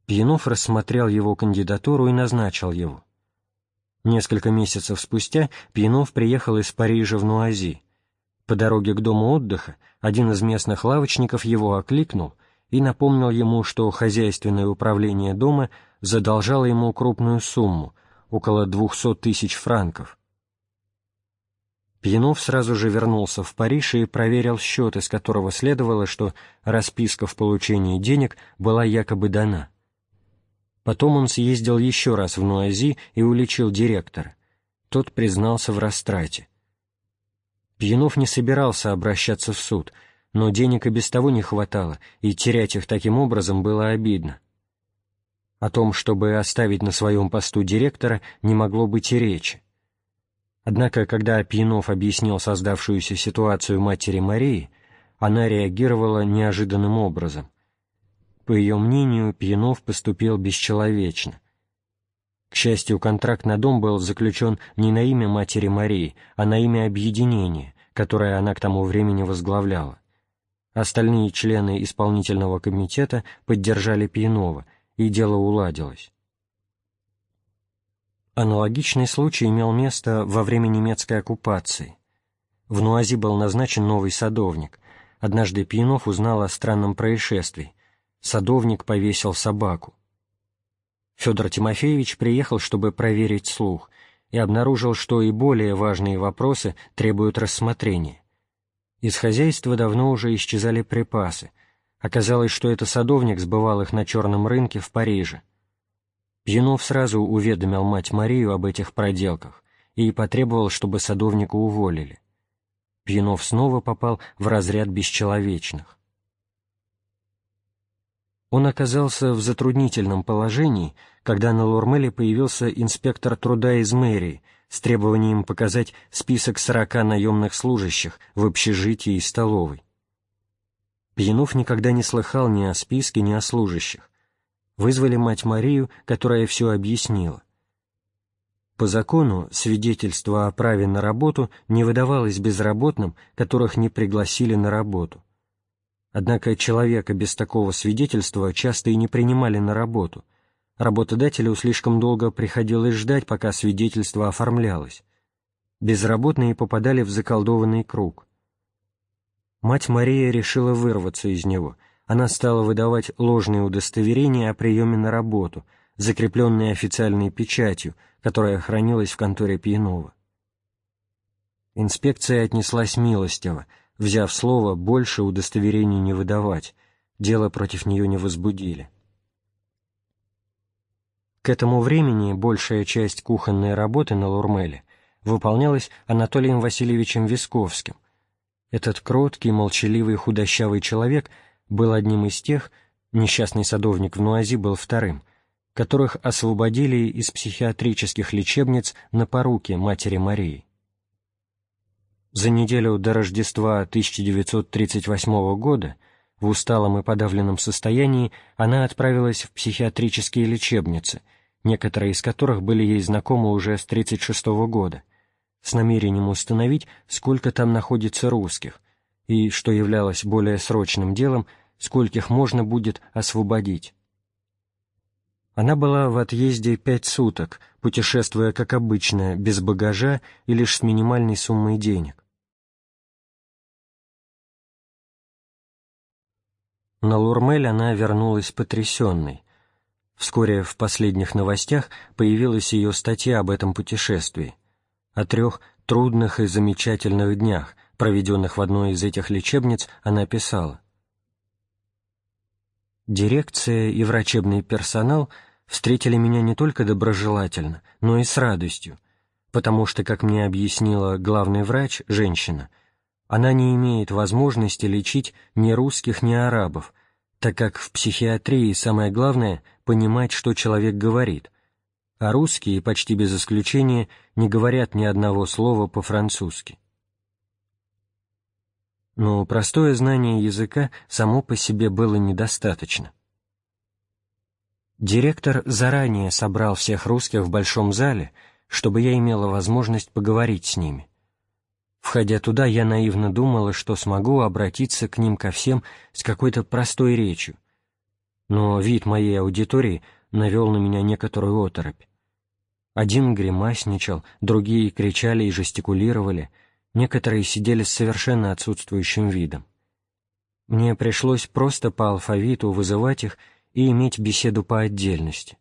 Пьянов рассмотрел его кандидатуру и назначил его. Несколько месяцев спустя Пьянов приехал из Парижа в Нуази. По дороге к дому отдыха один из местных лавочников его окликнул и напомнил ему, что хозяйственное управление дома задолжало ему крупную сумму, около двухсот тысяч франков. Пьянов сразу же вернулся в Париж и проверил счет, из которого следовало, что расписка в получении денег была якобы дана. Потом он съездил еще раз в Нуази и уличил директора. Тот признался в растрате. Пьянов не собирался обращаться в суд, но денег и без того не хватало, и терять их таким образом было обидно. О том, чтобы оставить на своем посту директора, не могло быть и речи. Однако, когда Пьянов объяснил создавшуюся ситуацию матери Марии, она реагировала неожиданным образом — по ее мнению, Пьянов поступил бесчеловечно. К счастью, контракт на дом был заключен не на имя матери Марии, а на имя объединения, которое она к тому времени возглавляла. Остальные члены исполнительного комитета поддержали Пьянова, и дело уладилось. Аналогичный случай имел место во время немецкой оккупации. В Нуази был назначен новый садовник. Однажды Пьянов узнал о странном происшествии, Садовник повесил собаку. Федор Тимофеевич приехал, чтобы проверить слух, и обнаружил, что и более важные вопросы требуют рассмотрения. Из хозяйства давно уже исчезали припасы. Оказалось, что это садовник сбывал их на черном рынке в Париже. Пьянов сразу уведомил мать Марию об этих проделках и потребовал, чтобы садовника уволили. Пьянов снова попал в разряд бесчеловечных он оказался в затруднительном положении, когда на Лурмеле появился инспектор труда из мэрии с требованием показать список сорока наемных служащих в общежитии и столовой. Пьянов никогда не слыхал ни о списке, ни о служащих. Вызвали мать Марию, которая все объяснила. По закону свидетельство о праве на работу не выдавалось безработным, которых не пригласили на работу. Однако человека без такого свидетельства часто и не принимали на работу. Работодателю слишком долго приходилось ждать, пока свидетельство оформлялось. Безработные попадали в заколдованный круг. Мать Мария решила вырваться из него. Она стала выдавать ложные удостоверения о приеме на работу, закрепленные официальной печатью, которая хранилась в конторе Пьянова. Инспекция отнеслась милостиво, взяв слово больше удостоверений не выдавать, дело против нее не возбудили. К этому времени большая часть кухонной работы на Лурмеле выполнялась Анатолием Васильевичем Висковским. Этот кроткий, молчаливый, худощавый человек был одним из тех, несчастный садовник в Нуази был вторым, которых освободили из психиатрических лечебниц на поруки матери Марии. За неделю до Рождества 1938 года в усталом и подавленном состоянии она отправилась в психиатрические лечебницы, некоторые из которых были ей знакомы уже с 1936 года, с намерением установить, сколько там находится русских, и, что являлось более срочным делом, скольких можно будет освободить. Она была в отъезде пять суток, путешествуя, как обычно, без багажа и лишь с минимальной суммой денег. На Лурмель она вернулась потрясенной. Вскоре в последних новостях появилась ее статья об этом путешествии, о трех трудных и замечательных днях, проведенных в одной из этих лечебниц, она писала. Дирекция и врачебный персонал встретили меня не только доброжелательно, но и с радостью, потому что, как мне объяснила главный врач, женщина, она не имеет возможности лечить ни русских, ни арабов, так как в психиатрии самое главное — понимать, что человек говорит, а русские, почти без исключения, не говорят ни одного слова по-французски. Но простое знание языка само по себе было недостаточно. Директор заранее собрал всех русских в большом зале, чтобы я имела возможность поговорить с ними. Входя туда, я наивно думала, что смогу обратиться к ним ко всем с какой-то простой речью. Но вид моей аудитории навел на меня некоторую оторопь. Один гримасничал, другие кричали и жестикулировали, некоторые сидели с совершенно отсутствующим видом. Мне пришлось просто по алфавиту вызывать их и иметь беседу по отдельности.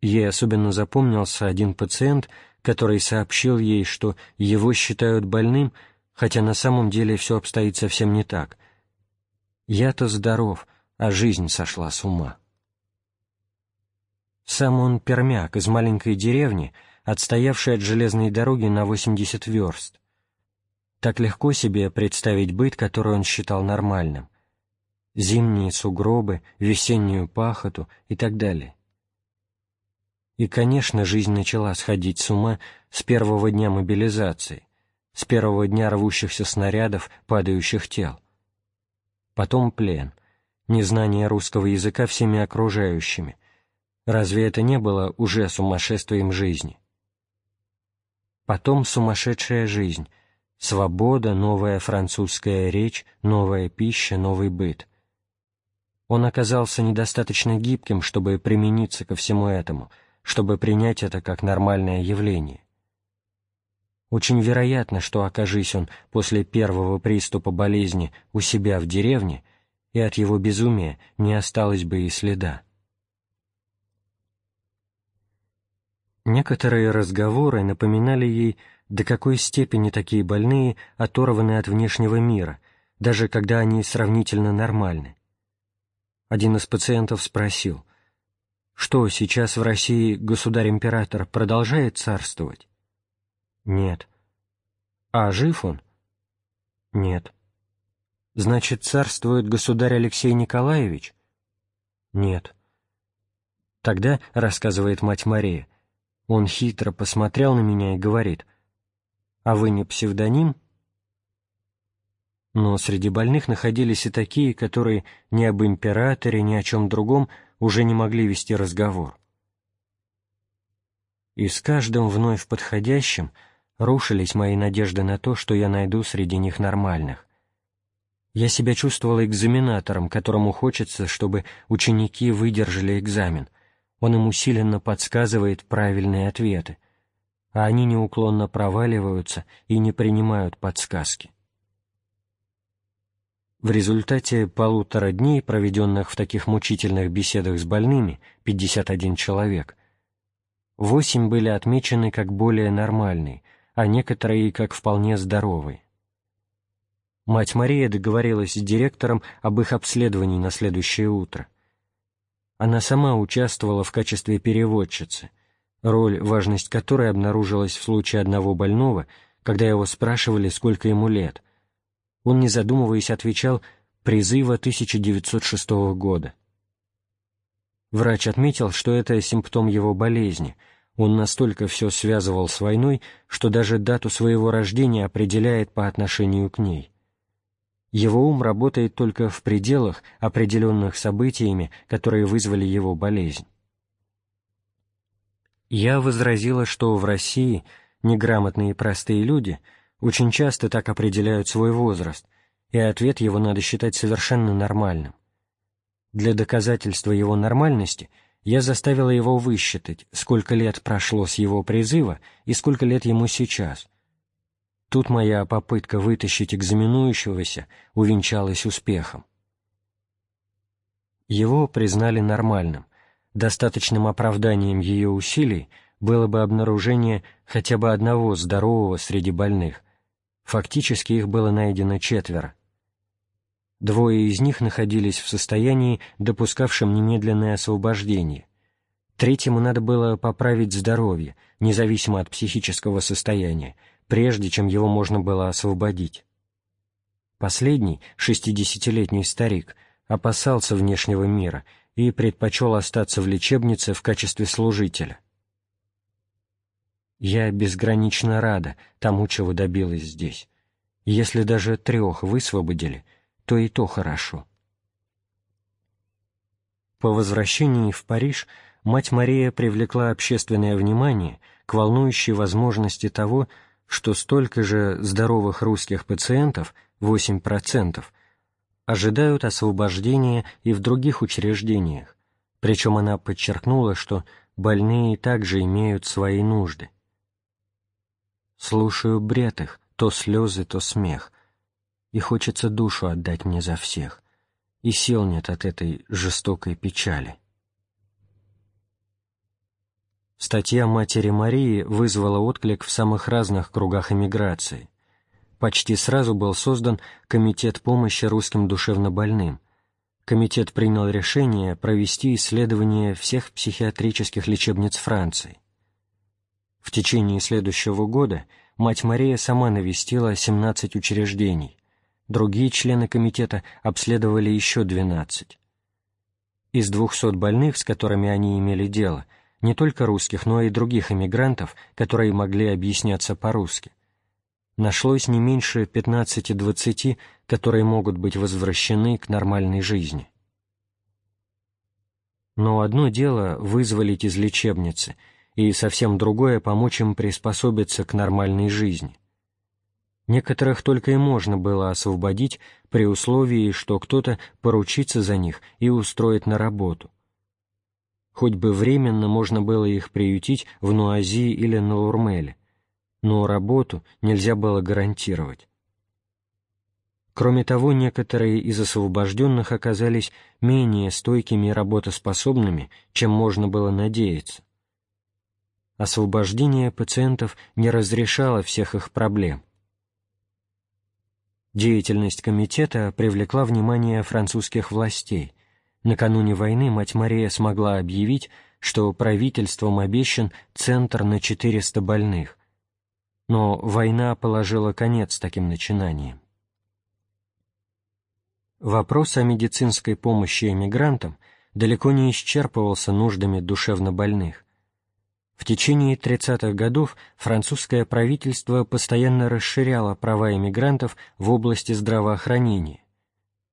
Ей особенно запомнился один пациент, который сообщил ей, что его считают больным, хотя на самом деле все обстоит совсем не так. «Я-то здоров, а жизнь сошла с ума». Сам он пермяк из маленькой деревни, отстоявший от железной дороги на 80 верст. Так легко себе представить быт, который он считал нормальным. Зимние сугробы, весеннюю пахоту и так далее. И, конечно, жизнь начала сходить с ума с первого дня мобилизации, с первого дня рвущихся снарядов, падающих тел. Потом плен, незнание русского языка всеми окружающими. Разве это не было уже сумасшествием жизни? Потом сумасшедшая жизнь, свобода, новая французская речь, новая пища, новый быт. Он оказался недостаточно гибким, чтобы примениться ко всему этому — чтобы принять это как нормальное явление. Очень вероятно, что окажись он после первого приступа болезни у себя в деревне, и от его безумия не осталось бы и следа. Некоторые разговоры напоминали ей, до какой степени такие больные оторваны от внешнего мира, даже когда они сравнительно нормальны. Один из пациентов спросил, что, сейчас в России государь-император продолжает царствовать? Нет. А жив он? Нет. Значит, царствует государь Алексей Николаевич? Нет. Тогда, рассказывает мать Мария, он хитро посмотрел на меня и говорит, «А вы не псевдоним?» Но среди больных находились и такие, которые ни об императоре, ни о чем другом уже не могли вести разговор. И с каждым вновь подходящим рушились мои надежды на то, что я найду среди них нормальных. Я себя чувствовал экзаменатором, которому хочется, чтобы ученики выдержали экзамен. Он им усиленно подсказывает правильные ответы, а они неуклонно проваливаются и не принимают подсказки. В результате полутора дней, проведенных в таких мучительных беседах с больными, 51 человек, восемь были отмечены как более нормальные, а некоторые как вполне здоровые. Мать Мария договорилась с директором об их обследовании на следующее утро. Она сама участвовала в качестве переводчицы, роль, важность которой обнаружилась в случае одного больного, когда его спрашивали, сколько ему лет. Он, не задумываясь, отвечал «призыва 1906 года». Врач отметил, что это симптом его болезни. Он настолько все связывал с войной, что даже дату своего рождения определяет по отношению к ней. Его ум работает только в пределах, определенных событиями, которые вызвали его болезнь. Я возразила, что в России неграмотные и простые люди очень часто так определяют свой возраст, и ответ его надо считать совершенно нормальным. Для доказательства его нормальности я заставила его высчитать, сколько лет прошло с его призыва и сколько лет ему сейчас, Тут моя попытка вытащить экзаменующегося увенчалась успехом. Его признали нормальным. Достаточным оправданием ее усилий было бы обнаружение хотя бы одного здорового среди больных. Фактически их было найдено четверо. Двое из них находились в состоянии, допускавшем немедленное освобождение. Третьему надо было поправить здоровье, независимо от психического состояния, прежде чем его можно было освободить. Последний, шестидесятилетний старик, опасался внешнего мира и предпочел остаться в лечебнице в качестве служителя. Я безгранично рада тому, чего добилась здесь. Если даже трех высвободили, то и то хорошо. По возвращении в Париж мать Мария привлекла общественное внимание к волнующей возможности того, что столько же здоровых русских пациентов, 8%, ожидают освобождения и в других учреждениях, причем она подчеркнула, что больные также имеют свои нужды. Слушаю бред их, то слезы, то смех, и хочется душу отдать мне за всех, и сил нет от этой жестокой печали. Статья матери Марии вызвала отклик в самых разных кругах эмиграции. Почти сразу был создан Комитет помощи русским душевнобольным. Комитет принял решение провести исследование всех психиатрических лечебниц Франции. В течение следующего года мать Мария сама навестила 17 учреждений. Другие члены комитета обследовали еще 12. Из 200 больных, с которыми они имели дело – не только русских, но и других эмигрантов, которые могли объясняться по-русски. Нашлось не меньше 15-20, которые могут быть возвращены к нормальной жизни. Но одно дело вызволить из лечебницы, и совсем другое помочь им приспособиться к нормальной жизни. Некоторых только и можно было освободить при условии, что кто-то поручится за них и устроит на работу – хоть бы временно можно было их приютить в Нуази или на Урмеле, но работу нельзя было гарантировать. Кроме того, некоторые из освобожденных оказались менее стойкими и работоспособными, чем можно было надеяться. Освобождение пациентов не разрешало всех их проблем. Деятельность комитета привлекла внимание французских властей – Накануне войны мать Мария смогла объявить, что правительством обещан центр на 400 больных. Но война положила конец таким начинаниям. Вопрос о медицинской помощи эмигрантам далеко не исчерпывался нуждами душевнобольных. В течение 30-х годов французское правительство постоянно расширяло права эмигрантов в области здравоохранения,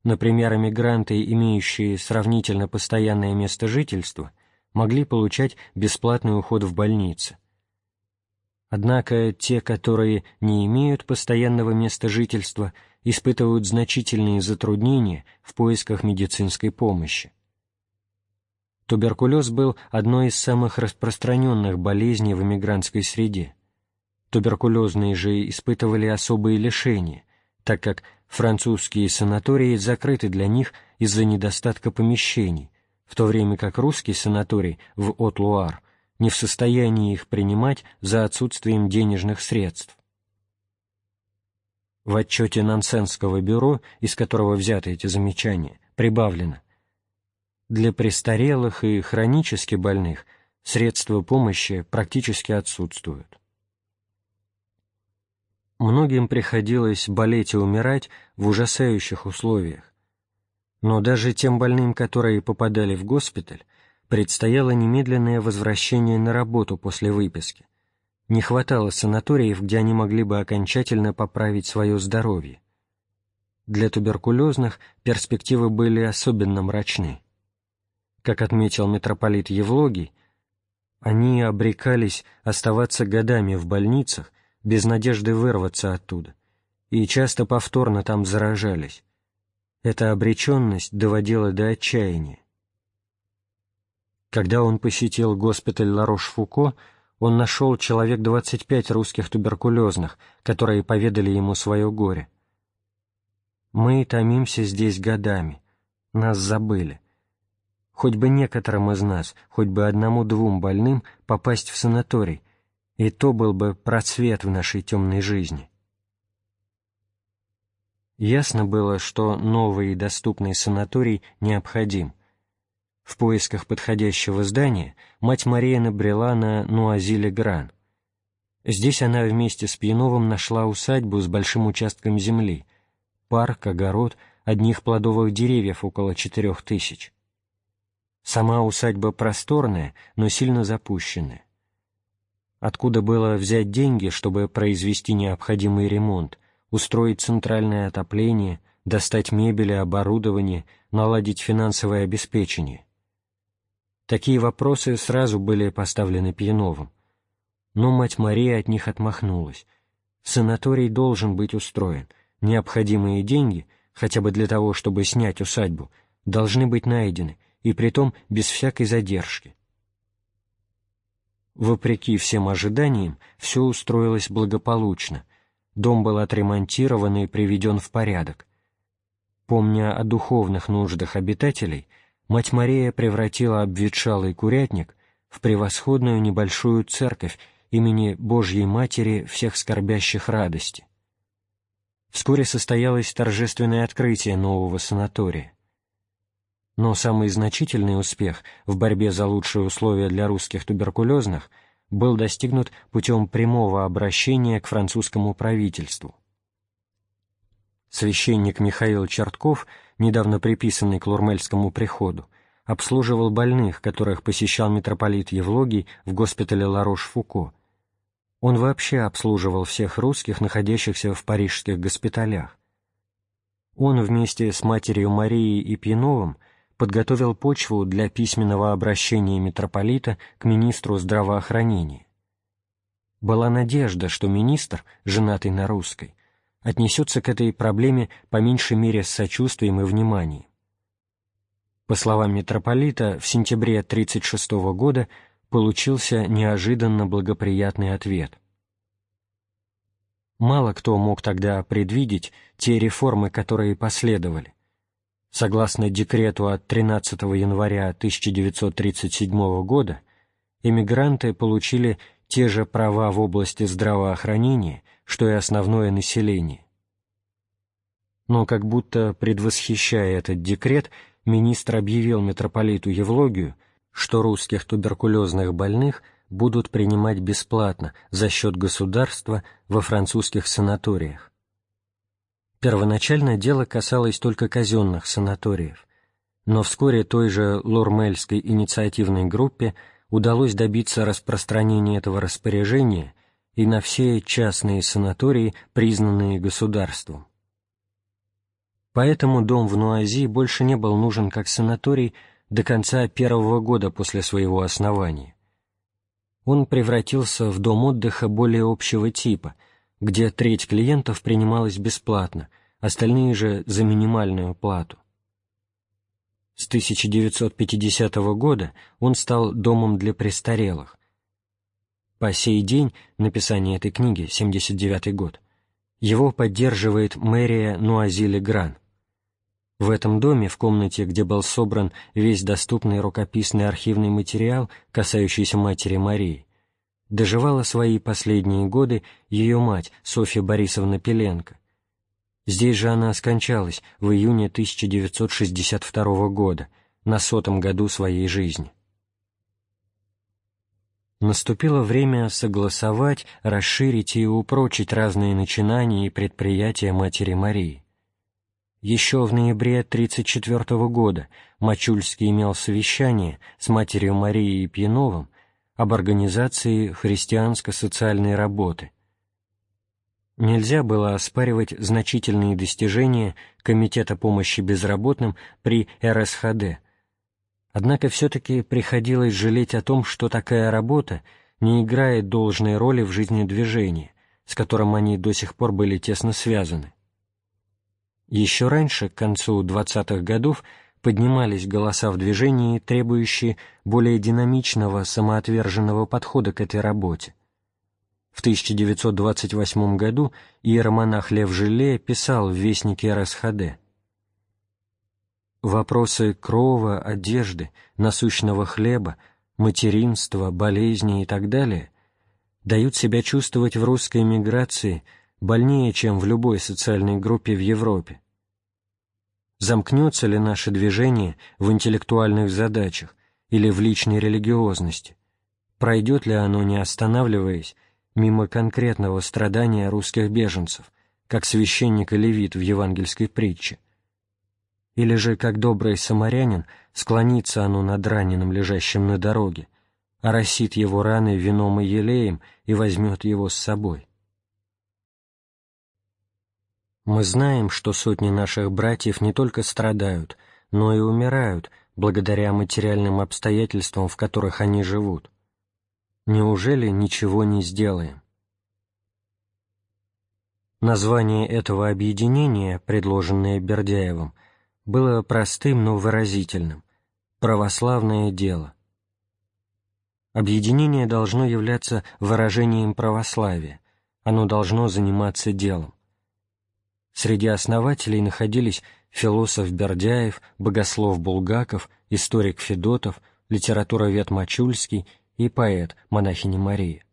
Например, эмигранты, имеющие сравнительно постоянное место жительства, могли получать бесплатный уход в больнице. Однако те, которые не имеют постоянного места жительства, испытывают значительные затруднения в поисках медицинской помощи. Туберкулез был одной из самых распространенных болезней в эмигрантской среде. Туберкулезные же испытывали особые лишения, так как Французские санатории закрыты для них из-за недостатка помещений, в то время как русский санаторий в От-Луар не в состоянии их принимать за отсутствием денежных средств. В отчете Нансенского бюро, из которого взяты эти замечания, прибавлено «Для престарелых и хронически больных средства помощи практически отсутствуют». Многим приходилось болеть и умирать в ужасающих условиях. Но даже тем больным, которые попадали в госпиталь, предстояло немедленное возвращение на работу после выписки. Не хватало санаториев, где они могли бы окончательно поправить свое здоровье. Для туберкулезных перспективы были особенно мрачны. Как отметил митрополит Евлогий, они обрекались оставаться годами в больницах без надежды вырваться оттуда, и часто повторно там заражались. Эта обреченность доводила до отчаяния. Когда он посетил госпиталь Ларош-Фуко, он нашел человек 25 русских туберкулезных, которые поведали ему свое горе. «Мы томимся здесь годами, нас забыли. Хоть бы некоторым из нас, хоть бы одному-двум больным попасть в санаторий, и то был бы просвет в нашей темной жизни. Ясно было, что новый и доступный санаторий необходим. В поисках подходящего здания мать Мария набрела на Нуазиле Гран. Здесь она вместе с Пьяновым нашла усадьбу с большим участком земли, парк, огород, одних плодовых деревьев около четырех тысяч. Сама усадьба просторная, но сильно запущенная откуда было взять деньги, чтобы произвести необходимый ремонт, устроить центральное отопление, достать мебель и оборудование, наладить финансовое обеспечение. Такие вопросы сразу были поставлены Пьяновым. Но мать Мария от них отмахнулась. Санаторий должен быть устроен. Необходимые деньги, хотя бы для того, чтобы снять усадьбу, должны быть найдены, и притом без всякой задержки. Вопреки всем ожиданиям, все устроилось благополучно. Дом был отремонтирован и приведен в порядок. Помня о духовных нуждах обитателей, мать Мария превратила обветшалый курятник в превосходную небольшую церковь имени Божьей Матери всех скорбящих радости. Вскоре состоялось торжественное открытие нового санатория. Но самый значительный успех в борьбе за лучшие условия для русских туберкулезных был достигнут путем прямого обращения к французскому правительству. Священник Михаил Чертков, недавно приписанный к Лурмельскому приходу, обслуживал больных, которых посещал митрополит Евлогий в госпитале Ларош-Фуко. Он вообще обслуживал всех русских, находящихся в парижских госпиталях. Он вместе с матерью Марией и Пьяновым подготовил почву для письменного обращения митрополита к министру здравоохранения. Была надежда, что министр, женатый на русской, отнесется к этой проблеме по меньшей мере с сочувствием и вниманием. По словам митрополита, в сентябре 1936 года получился неожиданно благоприятный ответ. Мало кто мог тогда предвидеть те реформы, которые последовали, Согласно декрету от 13 января 1937 года, эмигранты получили те же права в области здравоохранения, что и основное население. Но как будто предвосхищая этот декрет, министр объявил митрополиту Евлогию, что русских туберкулезных больных будут принимать бесплатно за счет государства во французских санаториях. Первоначально дело касалось только казенных санаториев, но вскоре той же Лормельской инициативной группе удалось добиться распространения этого распоряжения и на все частные санатории, признанные государством. Поэтому дом в Нуази больше не был нужен как санаторий до конца первого года после своего основания. Он превратился в дом отдыха более общего типа – где треть клиентов принималась бесплатно, остальные же за минимальную плату. С 1950 года он стал домом для престарелых. По сей день, написание этой книги, 79 год, Его поддерживает мэрия Нуазили-Гран. В этом доме, в комнате, где был собран весь доступный рукописный архивный материал, касающийся матери Марии, доживала свои последние годы ее мать Софья Борисовна Пеленко. Здесь же она скончалась в июне 1962 года, на сотом году своей жизни. Наступило время согласовать, расширить и упрочить разные начинания и предприятия Матери Марии. Еще в ноябре 1934 года Мачульский имел совещание с Матерью Марией Пьяновым об организации христианско-социальной работы. Нельзя было оспаривать значительные достижения Комитета помощи безработным при РСХД – Однако все-таки приходилось жалеть о том, что такая работа не играет должной роли в жизни движения, с которым они до сих пор были тесно связаны. Еще раньше, к концу 20-х годов, поднимались голоса в движении, требующие более динамичного, самоотверженного подхода к этой работе. В 1928 году иеромонах Лев Жиле писал в Вестнике РСХД Вопросы крова, одежды, насущного хлеба, материнства, болезни и так далее дают себя чувствовать в русской миграции больнее, чем в любой социальной группе в Европе. Замкнется ли наше движение в интеллектуальных задачах или в личной религиозности? Пройдет ли оно, не останавливаясь, мимо конкретного страдания русских беженцев, как священник и левит в евангельской притче? Или же, как добрый самарянин, склонится оно над раненым, лежащим на дороге, оросит его раны вином и елеем и возьмет его с собой. Мы знаем, что сотни наших братьев не только страдают, но и умирают благодаря материальным обстоятельствам, в которых они живут. Неужели ничего не сделаем? Название этого объединения, предложенное Бердяевым, было простым, но выразительным – православное дело. Объединение должно являться выражением православия, оно должно заниматься делом. Среди основателей находились философ Бердяев, богослов Булгаков, историк Федотов, литературовед Мачульский и поэт монахиня Мария.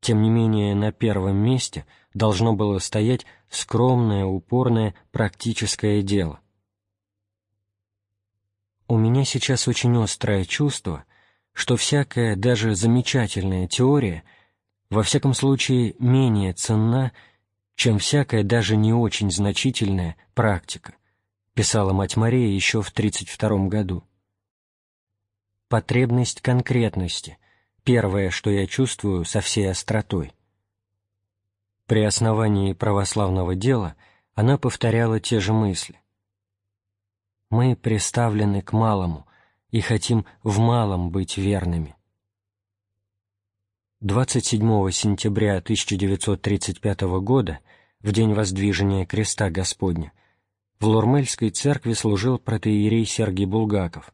Тем не менее, на первом месте должно было стоять скромное, упорное, практическое дело. У меня сейчас очень острое чувство, что всякая, даже замечательная теория, во всяком случае, менее ценна, чем всякая, даже не очень значительная практика, писала мать Мария еще в 1932 году. Потребность конкретности — первое, что я чувствую со всей остротой. При основании православного дела она повторяла те же мысли мы приставлены к малому и хотим в малом быть верными. 27 сентября 1935 года, в день воздвижения креста Господня, в Лурмельской церкви служил протеерей Сергий Булгаков.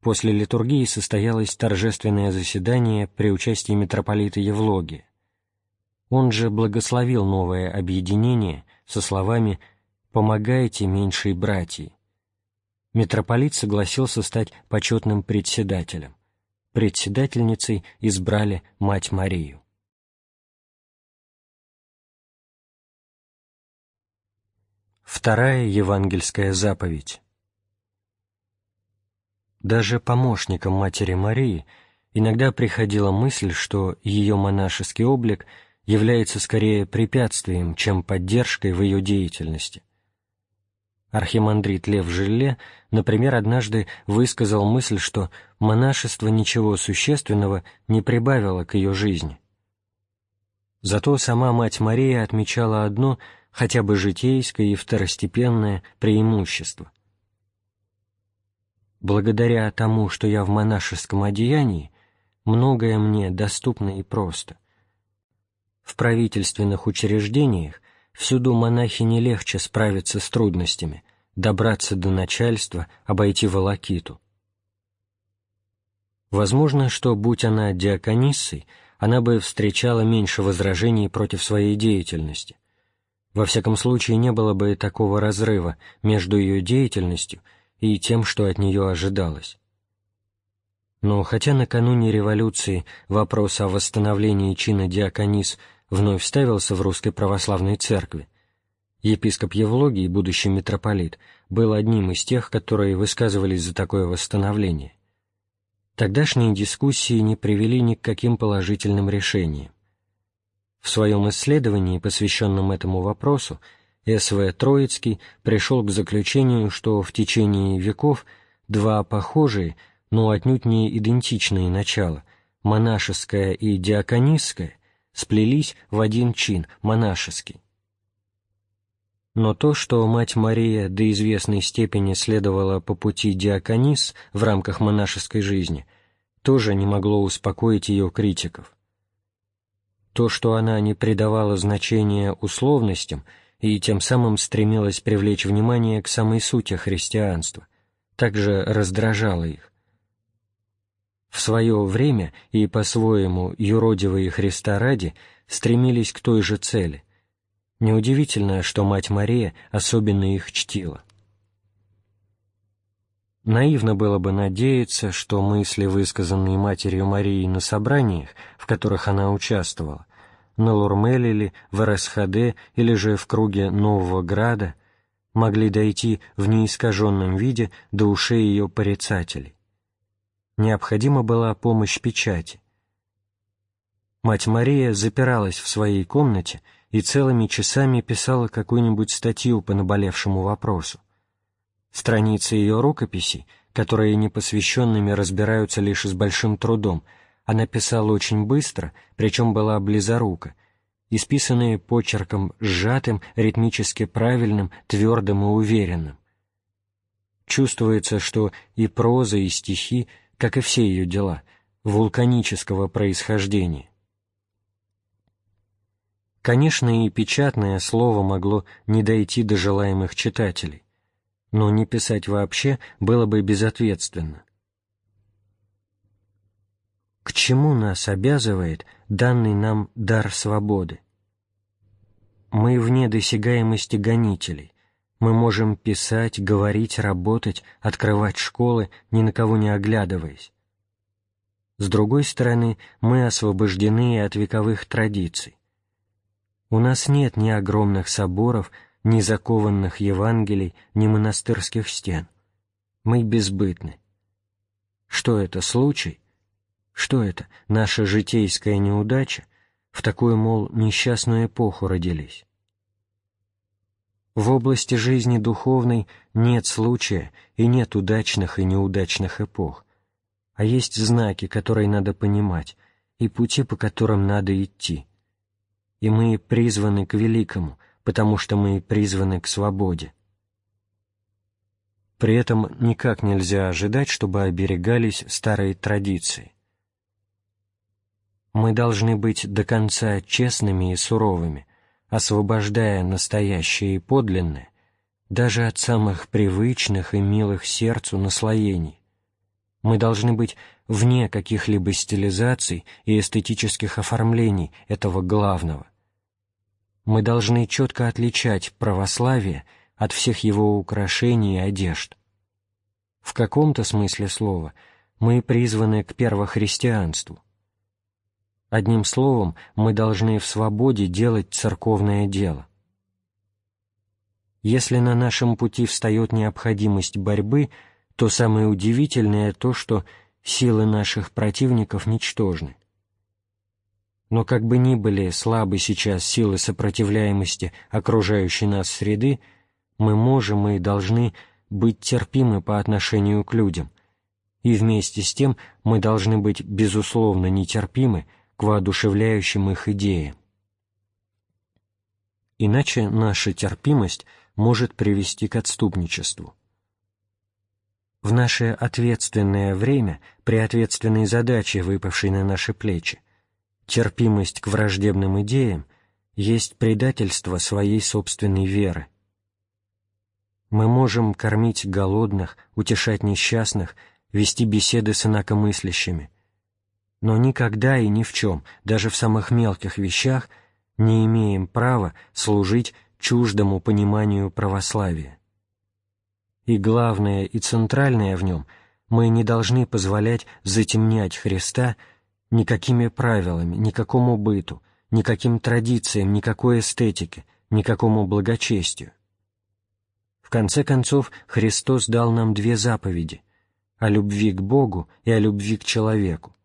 После литургии состоялось торжественное заседание при участии митрополита Евлогия. Он же благословил новое объединение со словами «Помогайте меньшей братьей» митрополит согласился стать почетным председателем. Председательницей избрали мать Марию. Вторая евангельская заповедь. Даже помощникам Матери Марии иногда приходила мысль, что ее монашеский облик является скорее препятствием, чем поддержкой в ее деятельности. Архимандрит Лев Жиле, например, однажды высказал мысль, что монашество ничего существенного не прибавило к ее жизни. Зато сама мать Мария отмечала одно, хотя бы житейское и второстепенное преимущество. Благодаря тому, что я в монашеском одеянии, многое мне доступно и просто. В правительственных учреждениях Всюду монахине легче справиться с трудностями, добраться до начальства, обойти волокиту. Возможно, что, будь она диакониссой, она бы встречала меньше возражений против своей деятельности. Во всяком случае, не было бы такого разрыва между ее деятельностью и тем, что от нее ожидалось. Но хотя накануне революции вопрос о восстановлении чина диаконис вновь ставился в Русской Православной Церкви, епископ Евлогий, будущий митрополит, был одним из тех, которые высказывались за такое восстановление. Тогдашние дискуссии не привели ни к каким положительным решениям. В своем исследовании, посвященном этому вопросу, С.В. Троицкий пришел к заключению, что в течение веков два похожие – но отнюдь не идентичные начала, монашеское и диаконистское, сплелись в один чин, монашеский. Но то, что мать Мария до известной степени следовала по пути диаконис в рамках монашеской жизни, тоже не могло успокоить ее критиков. То, что она не придавала значения условностям и тем самым стремилась привлечь внимание к самой сути христианства, также раздражало их. В свое время и по-своему юродивые Христа ради стремились к той же цели. Неудивительно, что Мать Мария особенно их чтила. Наивно было бы надеяться, что мысли, высказанные Матерью Марией на собраниях, в которых она участвовала, на Лурмеле в РСХД или же в круге Нового Града, могли дойти в неискаженном виде до ушей ее порицателей необходима была помощь печати. Мать Мария запиралась в своей комнате и целыми часами писала какую-нибудь статью по наболевшему вопросу. Страницы ее рукописей, которые непосвященными разбираются лишь с большим трудом, она писала очень быстро, причем была близорука, исписанные почерком сжатым, ритмически правильным, твердым и уверенным. Чувствуется, что и проза, и стихи как и все ее дела, вулканического происхождения. Конечно, и печатное слово могло не дойти до желаемых читателей, но не писать вообще было бы безответственно. К чему нас обязывает данный нам дар свободы? Мы вне досягаемости гонителей, мы можем писать, говорить, работать, открывать школы, ни на кого не оглядываясь. С другой стороны, мы освобождены от вековых традиций. У нас нет ни огромных соборов, ни закованных Евангелий, ни монастырских стен. Мы безбытны. Что это, случай? Что это, наша житейская неудача? В такую, мол, несчастную эпоху родились. В области жизни духовной нет случая и нет удачных и неудачных эпох, а есть знаки, которые надо понимать, и пути, по которым надо идти. И мы призваны к великому, потому что мы призваны к свободе. При этом никак нельзя ожидать, чтобы оберегались старые традиции. Мы должны быть до конца честными и суровыми, освобождая настоящее и подлинное даже от самых привычных и милых сердцу наслоений. Мы должны быть вне каких-либо стилизаций и эстетических оформлений этого главного. Мы должны четко отличать православие от всех его украшений и одежд. В каком-то смысле слова мы призваны к первохристианству – Одним словом, мы должны в свободе делать церковное дело. Если на нашем пути встает необходимость борьбы, то самое удивительное то, что силы наших противников ничтожны. Но как бы ни были слабы сейчас силы сопротивляемости окружающей нас среды, мы можем и должны быть терпимы по отношению к людям, и вместе с тем мы должны быть безусловно нетерпимы к воодушевляющим их идеям. Иначе наша терпимость может привести к отступничеству. В наше ответственное время, при ответственной задаче, выпавшей на наши плечи, терпимость к враждебным идеям есть предательство своей собственной веры. Мы можем кормить голодных, утешать несчастных, вести беседы с инакомыслящими – но никогда и ни в чем, даже в самых мелких вещах, не имеем права служить чуждому пониманию православия. И главное и центральное в нем мы не должны позволять затемнять Христа никакими правилами, никакому быту, никаким традициям, никакой эстетике, никакому благочестию. В конце концов, Христос дал нам две заповеди – о любви к Богу и о любви к человеку.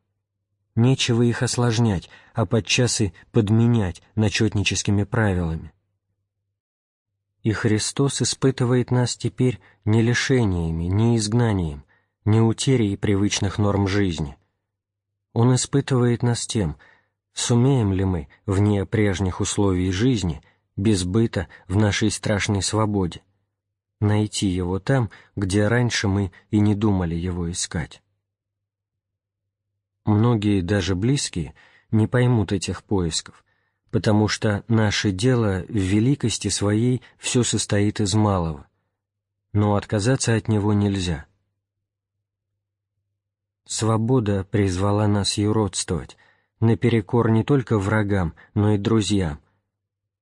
Нечего их осложнять, а подчас и подменять начетническими правилами. И Христос испытывает нас теперь не лишениями, не изгнанием, не утерей привычных норм жизни. Он испытывает нас тем, сумеем ли мы, вне прежних условий жизни, без быта в нашей страшной свободе, найти его там, где раньше мы и не думали его искать. Многие, даже близкие, не поймут этих поисков, потому что наше дело в великости своей все состоит из малого, но отказаться от него нельзя. Свобода призвала нас юродствовать, наперекор не только врагам, но и друзьям,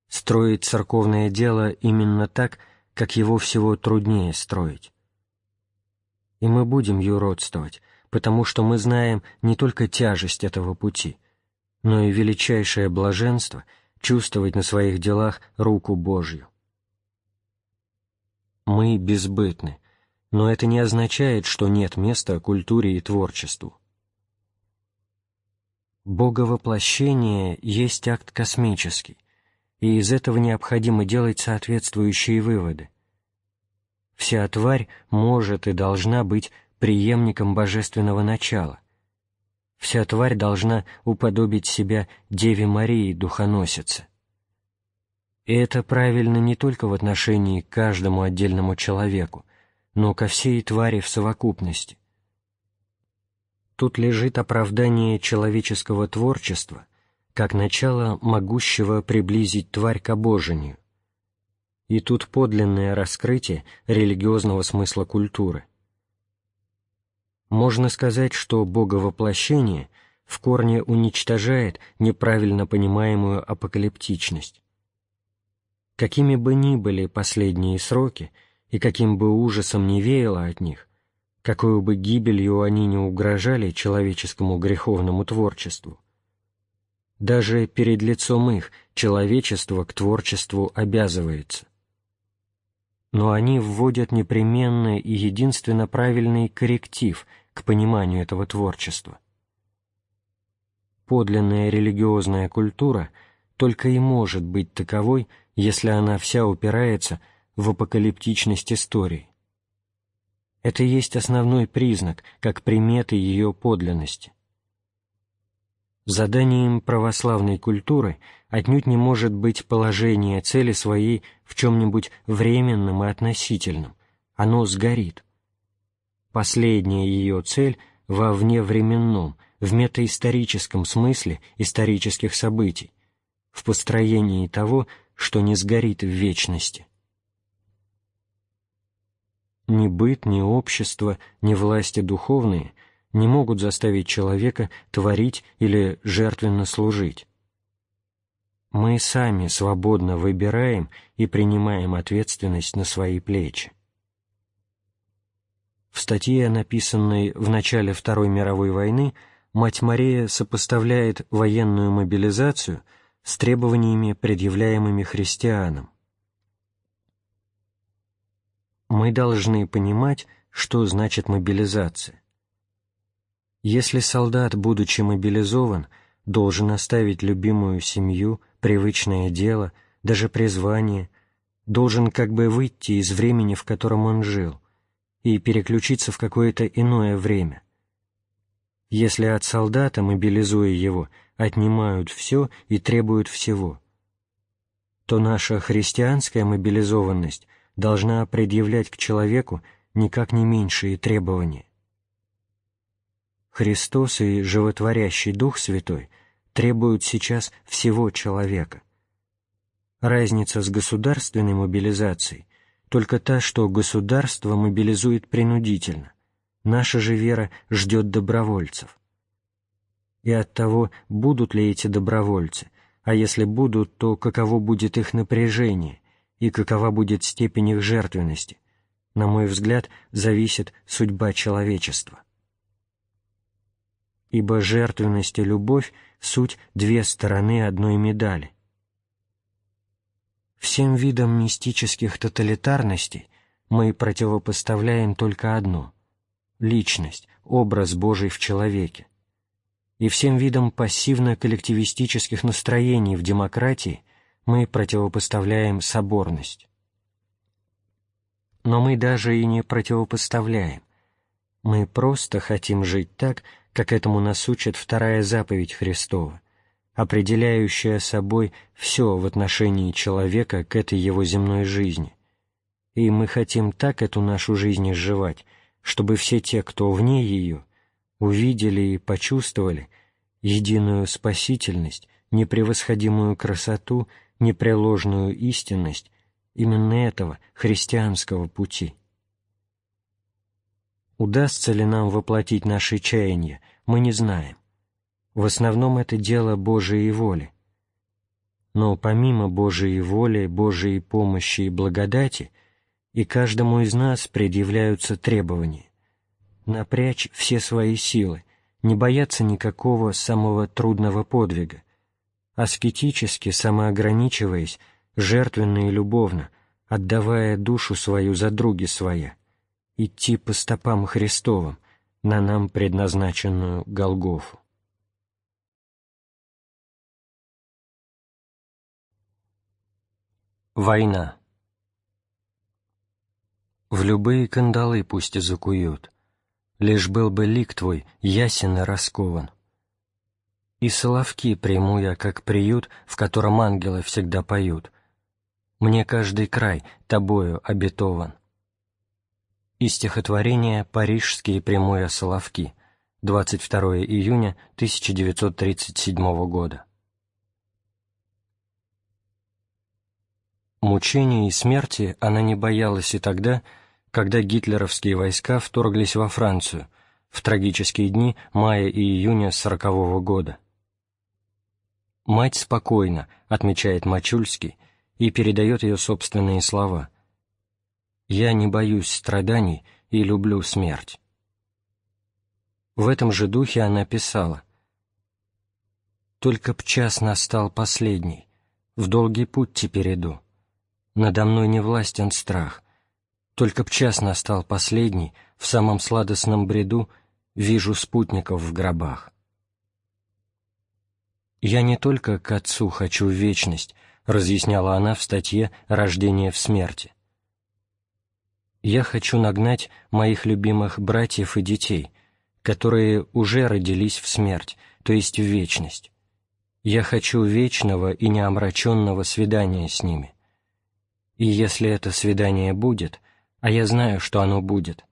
строить церковное дело именно так, как его всего труднее строить. И мы будем юродствовать, потому что мы знаем не только тяжесть этого пути, но и величайшее блаженство чувствовать на своих делах руку Божью. Мы безбытны, но это не означает, что нет места культуре и творчеству. Боговоплощение есть акт космический, и из этого необходимо делать соответствующие выводы. Вся тварь может и должна быть преемником божественного начала, Вся тварь должна уподобить себя Деве Марии Духоносице. И это правильно не только в отношении к каждому отдельному человеку, но ко всей твари в совокупности. Тут лежит оправдание человеческого творчества как начало могущего приблизить тварь к обожению. И тут подлинное раскрытие религиозного смысла культуры – можно сказать, что боговоплощение в корне уничтожает неправильно понимаемую апокалиптичность. Какими бы ни были последние сроки, и каким бы ужасом ни веяло от них, какой бы гибелью они не угрожали человеческому греховному творчеству, даже перед лицом их человечество к творчеству обязывается но они вводят непременный и единственно правильный корректив к пониманию этого творчества. Подлинная религиозная культура только и может быть таковой, если она вся упирается в апокалиптичность истории. Это есть основной признак, как приметы ее подлинности. Заданием православной культуры отнюдь не может быть положение цели своей в чем-нибудь временном и относительном. Оно сгорит. Последняя ее цель во вневременном, в метаисторическом смысле исторических событий, в построении того, что не сгорит в вечности. Ни быт, ни общество, ни власти духовные — не могут заставить человека творить или жертвенно служить. Мы сами свободно выбираем и принимаем ответственность на свои плечи. Статье, написанной в начале Второй мировой войны, мать Мария сопоставляет военную мобилизацию с требованиями, предъявляемыми христианам. Мы должны понимать, что значит мобилизация. Если солдат, будучи мобилизован, должен оставить любимую семью, привычное дело, даже призвание, должен как бы выйти из времени, в котором он жил, и переключиться в какое-то иное время. Если от солдата, мобилизуя его, отнимают все и требуют всего, то наша христианская мобилизованность должна предъявлять к человеку никак не меньшие требования. Христос и животворящий Дух Святой требуют сейчас всего человека. Разница с государственной мобилизацией только та, что государство мобилизует принудительно, наша же вера ждет добровольцев. И от того, будут ли эти добровольцы, а если будут, то каково будет их напряжение, и какова будет степень их жертвенности, на мой взгляд, зависит судьба человечества. Ибо жертвенность и любовь — суть две стороны одной медали. Всем видам мистических тоталитарностей мы противопоставляем только одно — личность, образ Божий в человеке. И всем видам пассивно-коллективистических настроений в демократии мы противопоставляем соборность. Но мы даже и не противопоставляем. Мы просто хотим жить так, как этому нас учит вторая заповедь Христова, определяющая собой все в отношении человека к этой его земной жизни. И мы хотим так эту нашу жизнь изживать, чтобы все те, кто вне ее, увидели и почувствовали единую спасительность, непревосходимую красоту, непреложную истинность именно этого христианского пути. Удастся ли нам воплотить наши чаяния, мы не знаем. В основном это дело Божией воли. Но помимо Божией воли, Божией помощи и благодати, и каждому из нас предъявляются требования напрячь все свои силы, не бояться никакого самого трудного подвига, аскетически самоограничиваясь, жертвенно и любовно, отдавая душу свою за други своя, идти по стопам Христовым на нам предназначенную Голгофу. Война В любые кандалы пусть закуют, лишь был бы лик твой ясен и раскован. И соловки приму я, как приют, в котором ангелы всегда поют. Мне каждый край тобою обетован. И стихотворение «Парижские приму я соловки», 22 июня 1937 года. Мучений и смерти она не боялась и тогда, когда гитлеровские войска вторглись во Францию в трагические дни мая и июня сорокового года. «Мать спокойна», — отмечает Мачульский, и передает ее собственные слова. «Я не боюсь страданий и люблю смерть». В этом же духе она писала «Только б час настал последний, в долгий путь теперь иду. Надо мной не властен страх, только б час настал последний, в самом сладостном бреду вижу спутников в гробах. «Я не только к Отцу хочу вечность», — разъясняла она в статье «Рождение в смерти». «Я хочу нагнать моих любимых братьев и детей, которые уже родились в смерть, то есть в вечность. Я хочу вечного и неомраченного свидания с ними. И если это свидание будет, а я знаю, что оно будет,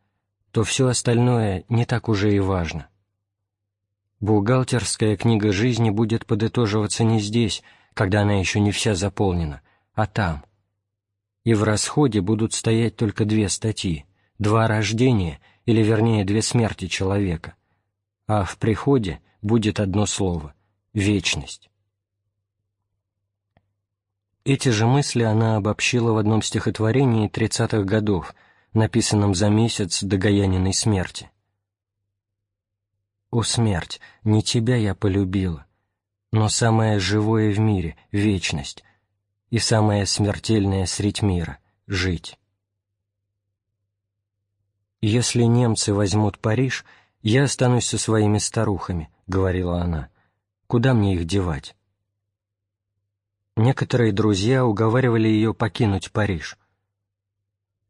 то все остальное не так уже и важно. Бухгалтерская книга жизни будет подытоживаться не здесь, когда она еще не вся заполнена, а там. И в расходе будут стоять только две статьи, два рождения, или вернее две смерти человека, а в приходе будет одно слово — вечность. Эти же мысли она обобщила в одном стихотворении тридцатых годов, написанном за месяц до Гаяниной смерти. «О смерть, не тебя я полюбила, но самое живое в мире — вечность, и самое смертельное средь мира — жить. Если немцы возьмут Париж, я останусь со своими старухами», — говорила она. «Куда мне их девать?» Некоторые друзья уговаривали ее покинуть Париж.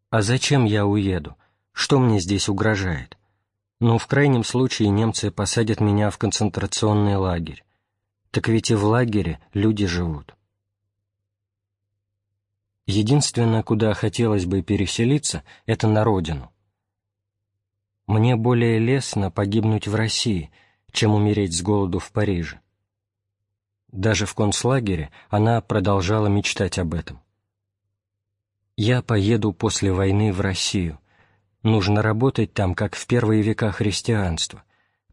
«А зачем я уеду? Что мне здесь угрожает? Ну, в крайнем случае немцы посадят меня в концентрационный лагерь. Так ведь и в лагере люди живут». Единственное, куда хотелось бы переселиться, это на родину. Мне более лестно погибнуть в России, чем умереть с голоду в Париже. Даже в концлагере она продолжала мечтать об этом. «Я поеду после войны в Россию. Нужно работать там, как в первые века христианства,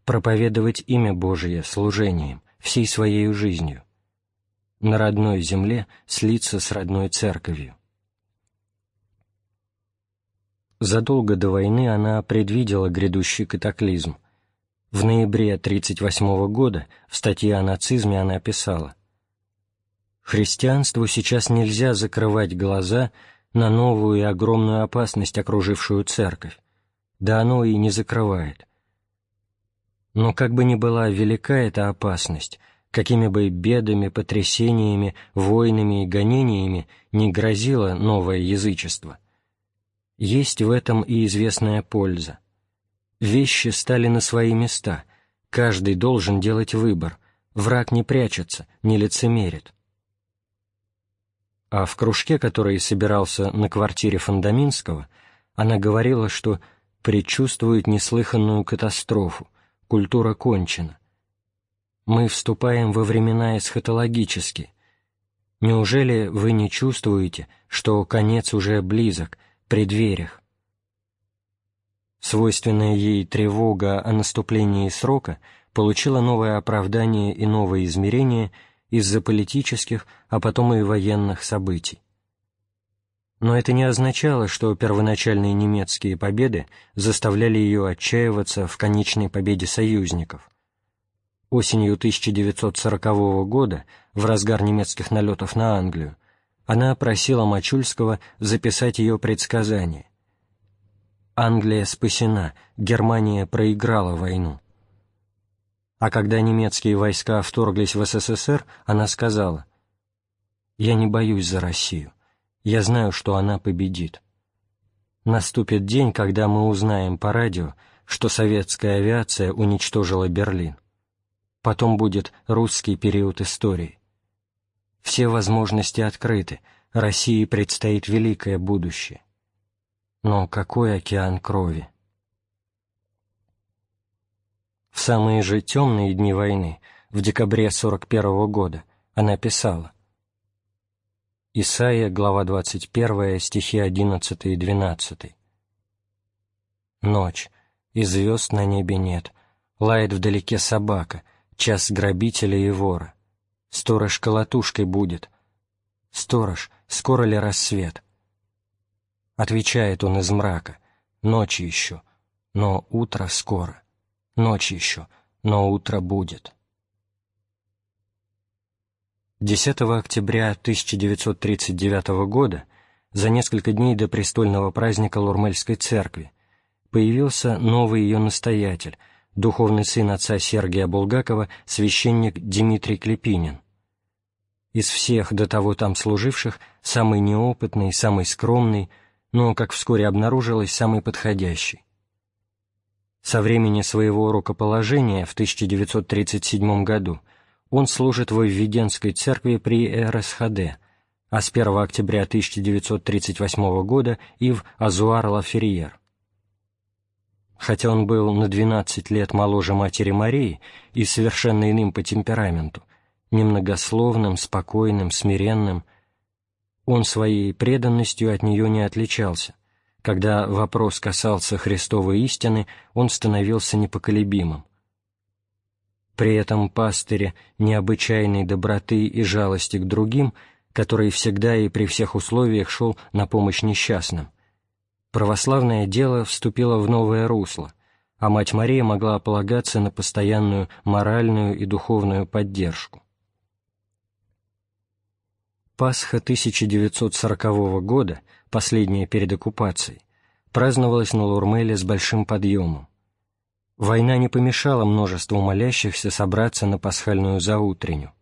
проповедовать имя Божие служением, всей своей жизнью. На родной земле слиться с родной церковью». Задолго до войны она предвидела грядущий катаклизм. В ноябре 1938 года в статье о нацизме она писала «Христианству сейчас нельзя закрывать глаза на новую и огромную опасность, окружившую церковь. Да оно и не закрывает. Но как бы ни была велика эта опасность, какими бы бедами, потрясениями, войнами и гонениями не грозило новое язычество, есть в этом и известная польза. Вещи стали на свои места, каждый должен делать выбор, враг не прячется, не лицемерит. А в кружке, который собирался на квартире Фондаминского, она говорила, что предчувствует неслыханную катастрофу, культура кончена. Мы вступаем во времена эсхатологические. Неужели вы не чувствуете, что конец уже близок, при дверях? Свойственная ей тревога о наступлении срока получила новое оправдание и новое измерение из-за политических, а потом и военных событий. Но это не означало, что первоначальные немецкие победы заставляли ее отчаиваться в конечной победе союзников. Осенью 1940 года, в разгар немецких налетов на Англию, она просила Мачульского записать ее предсказание. «Англия спасена, Германия проиграла войну». А когда немецкие войска вторглись в СССР, она сказала, «Я не боюсь за Россию. Я знаю, что она победит. Наступит день, когда мы узнаем по радио, что советская авиация уничтожила Берлин. Потом будет русский период истории. Все возможности открыты, России предстоит великое будущее. Но какой океан крови? В самые же темные дни войны, в декабре 41 года, она писала Исайя, глава 21, стихи 11 и 12. Ночь, и звезд на небе нет, лает вдалеке собака, час грабителя и вора. Сторож колотушкой будет. Сторож, скоро ли рассвет? Отвечает он из мрака, ночь еще, но утро скоро, ночь еще, но утро будет. 10 октября 1939 года, за несколько дней до престольного праздника Лурмельской церкви, появился новый ее настоятель, духовный сын отца Сергия Булгакова, священник Дмитрий Клепинин. Из всех до того там служивших самый неопытный, самый скромный, но, как вскоре обнаружилось, самый подходящий. Со времени своего рукоположения в 1937 году – он служит в Введенской церкви при РСХД, а с 1 октября 1938 года и в Озуар-ла-Ферриер. Хотя он был на 12 лет моложе матери Марии и совершенно иным по темпераменту, немногословным, спокойным, смиренным, он своей преданностью от нее не отличался. Когда вопрос касался Христовой истины, он становился непоколебимым. При этом пастыре необычайной доброты и жалости к другим, который всегда и при всех условиях шел на помощь несчастным. Православное дело вступило в новое русло, а Мать Мария могла полагаться на постоянную моральную и духовную поддержку. Пасха 1940 года, последняя перед оккупацией, праздновалась на Лурмеле с большим подъемом. Война не помешала множеству молящихся собраться на пасхальную заутренню.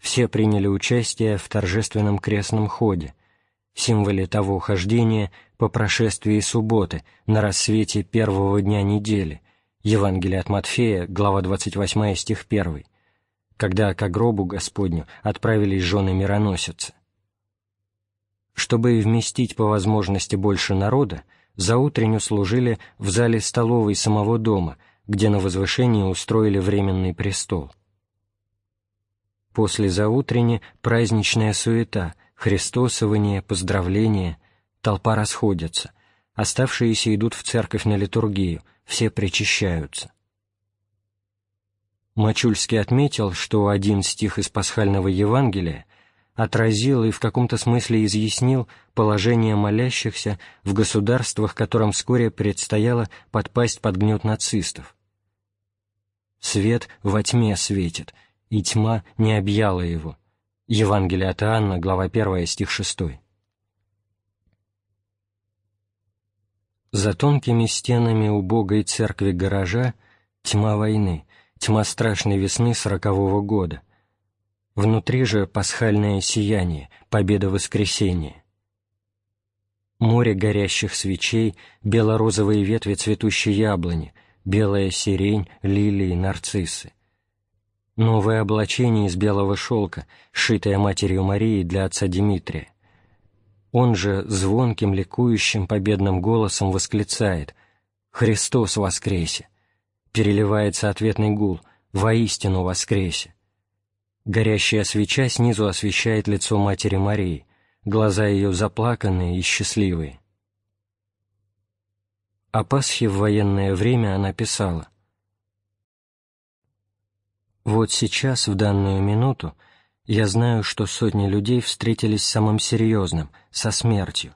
Все приняли участие в торжественном крестном ходе, символе того хождения по прошествии субботы на рассвете первого дня недели, Евангелие от Матфея, глава 28, стих 1, когда к гробу Господню отправились жены мироносицы. Чтобы вместить по возможности больше народа, за утренню служили в зале столовой самого дома, где на возвышении устроили временный престол. После заутренни праздничная суета, христосование, поздравления, толпа расходится, оставшиеся идут в церковь на литургию, все причащаются. Мачульский отметил, что один стих из пасхального Евангелия отразил и в каком-то смысле изъяснил положение молящихся в государствах, которым вскоре предстояло подпасть под гнет нацистов. «Свет во тьме светит, и тьма не объяла его». Евангелие от Иоанна, глава 1, стих 6. За тонкими стенами убогой церкви гаража тьма войны, тьма страшной весны сорокового года. Внутри же пасхальное сияние, победа воскресения. Море горящих свечей, бело-розовые ветви цветущей яблони, белая сирень, лилии, нарциссы. Новое облачение из белого шелка, сшитое матерью Марии для отца Дмитрия он же звонким, ликующим, победным голосом восклицает «Христос воскресе!» Переливается ответный гул «Воистину воскресе!» Горящая свеча снизу освещает лицо Матери Марии, глаза ее заплаканные и счастливые. О Пасхе в военное время она писала «Вот сейчас, в данную минуту, я знаю, что сотни людей встретились с самым серьезным, со смертью.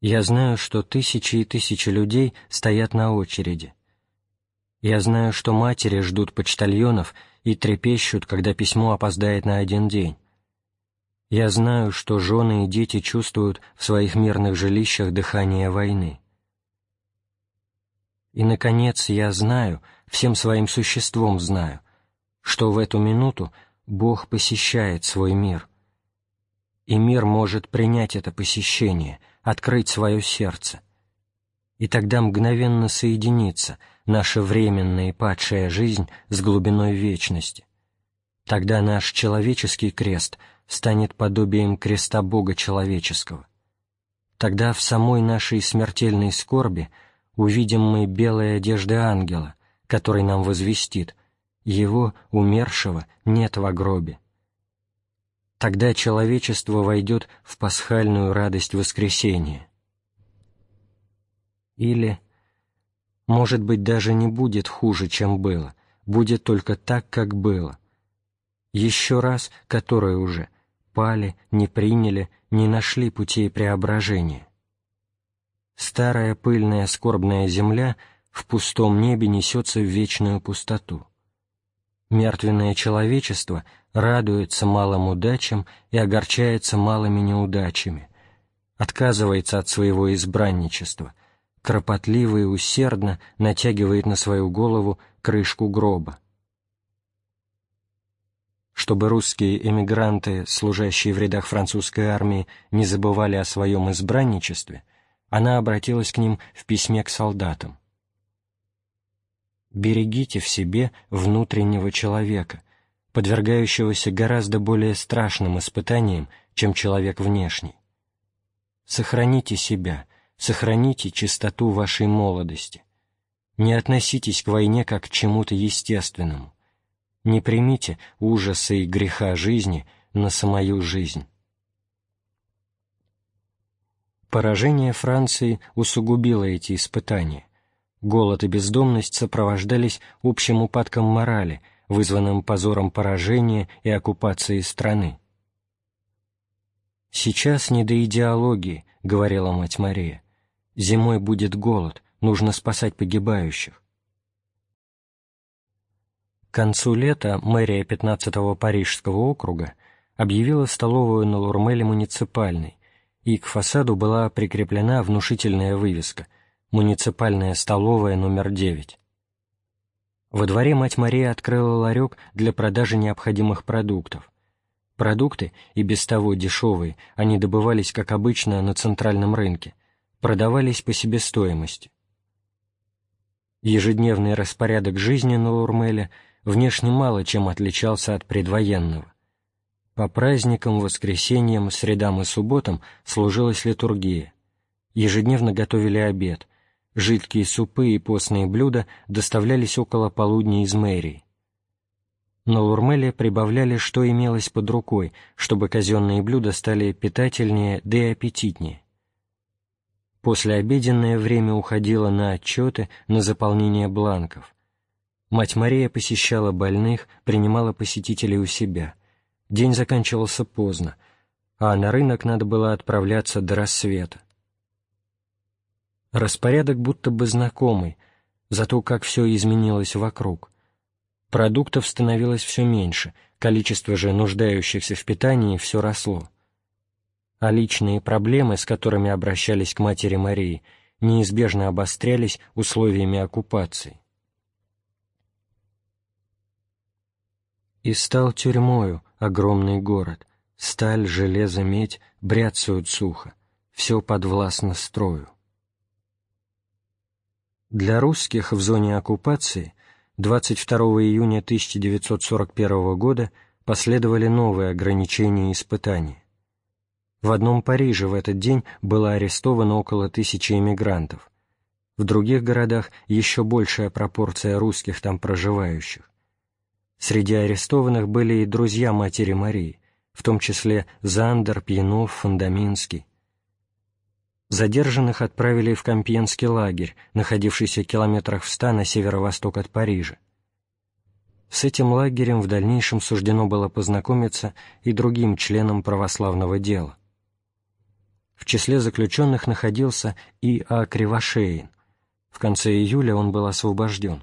Я знаю, что тысячи и тысячи людей стоят на очереди. Я знаю, что матери ждут почтальонов и трепещут, когда письмо опоздает на один день. Я знаю, что жены и дети чувствуют в своих мирных жилищах дыхание войны. И, наконец, я знаю, всем своим существом знаю, что в эту минуту Бог посещает свой мир. И мир может принять это посещение, открыть свое сердце. И тогда мгновенно соединится наша временная и падшая жизнь с глубиной вечности. Тогда наш человеческий крест станет подобием креста Бога человеческого. Тогда в самой нашей смертельной скорби увидим мы белые одежды ангела, который нам возвестит — его, умершего, нет в гробе. Тогда человечество войдет в пасхальную радость воскресения. Или, может быть, даже не будет хуже, чем было, будет только так, как было. Еще раз, которые уже пали, не приняли, не нашли путей преображения. Старая пыльная скорбная земля в пустом небе несется в вечную пустоту мертвенное человечество радуется малым удачам и огорчается малыми неудачами, отказывается от своего избранничества, кропотливо и усердно натягивает на свою голову крышку гроба. Чтобы русские эмигранты, служащие в рядах французской армии, не забывали о своем избранничестве, она обратилась к ним в письме к солдатам берегите в себе внутреннего человека, подвергающегося гораздо более страшным испытаниям, чем человек внешний. Сохраните себя, сохраните чистоту вашей молодости. Не относитесь к войне как к чему-то естественному. Не примите ужасы и греха жизни на самую жизнь. Поражение Франции усугубило эти испытания, Голод и бездомность сопровождались общим упадком морали, вызванным позором поражения и оккупации страны. «Сейчас не до идеологии», — говорила мать Мария. «Зимой будет голод, нужно спасать погибающих». К концу лета мэрия 15-го Парижского округа объявила столовую на Лурмеле муниципальной, и к фасаду была прикреплена внушительная вывеска муниципальная столовая номер 9. Во дворе мать Мария открыла ларек для продажи необходимых продуктов. Продукты, и без того дешевые, они добывались, как обычно, на центральном рынке, продавались по себестоимости. Ежедневный распорядок жизни на Лурмеле внешне мало чем отличался от предвоенного. По праздникам, воскресеньям, средам и субботам служилась литургия. Ежедневно готовили обед, Жидкие супы и постные блюда доставлялись около полудня из мэрии. На Лурмеле прибавляли, что имелось под рукой, чтобы казенные блюда стали питательнее да и аппетитнее. После обеденное время уходило на отчеты, на заполнение бланков. Мать Мария посещала больных, принимала посетителей у себя. День заканчивался поздно, а на рынок надо было отправляться до рассвета. Распорядок будто бы знакомый, зато как все изменилось вокруг. Продуктов становилось все меньше, количество же нуждающихся в питании все росло. А личные проблемы, с которыми обращались к матери Марии, неизбежно обострялись условиями оккупации. И стал тюрьмою огромный город, сталь, железо, медь бряцают сухо, все подвластно строю. Для русских в зоне оккупации 22 июня 1941 года последовали новые ограничения и испытания. В одном Париже в этот день было арестовано около тысячи эмигрантов. В других городах еще большая пропорция русских там проживающих. Среди арестованных были и друзья матери Марии, в том числе Зандер, Пьянов, Фондаминский. Задержанных отправили в Компьенский лагерь, находившийся километрах в ста на северо-восток от Парижа. С этим лагерем в дальнейшем суждено было познакомиться и другим членам православного дела. В числе заключенных находился и А. Кривошеин. В конце июля он был освобожден.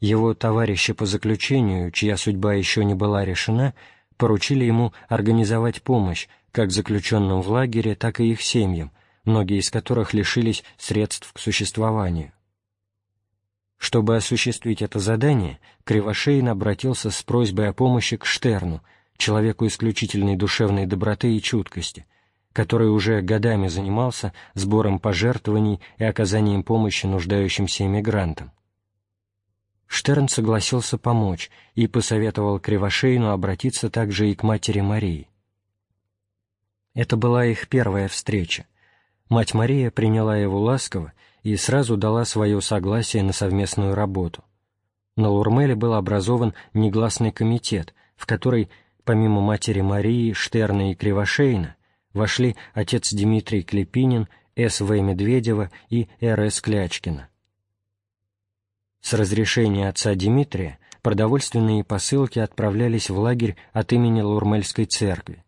Его товарищи по заключению, чья судьба еще не была решена, поручили ему организовать помощь как заключенным в лагере, так и их семьям – многие из которых лишились средств к существованию. Чтобы осуществить это задание, Кривошеин обратился с просьбой о помощи к Штерну, человеку исключительной душевной доброты и чуткости, который уже годами занимался сбором пожертвований и оказанием помощи нуждающимся эмигрантам. Штерн согласился помочь и посоветовал Кривошеину обратиться также и к матери Марии. Это была их первая встреча, Мать Мария приняла его ласково и сразу дала свое согласие на совместную работу. На Лурмеле был образован негласный комитет, в который, помимо матери Марии, Штерна и Кривошейна, вошли отец Дмитрий Клепинин, С.В. Медведева и Р.С. Клячкина. С разрешения отца Дмитрия продовольственные посылки отправлялись в лагерь от имени Лурмельской церкви.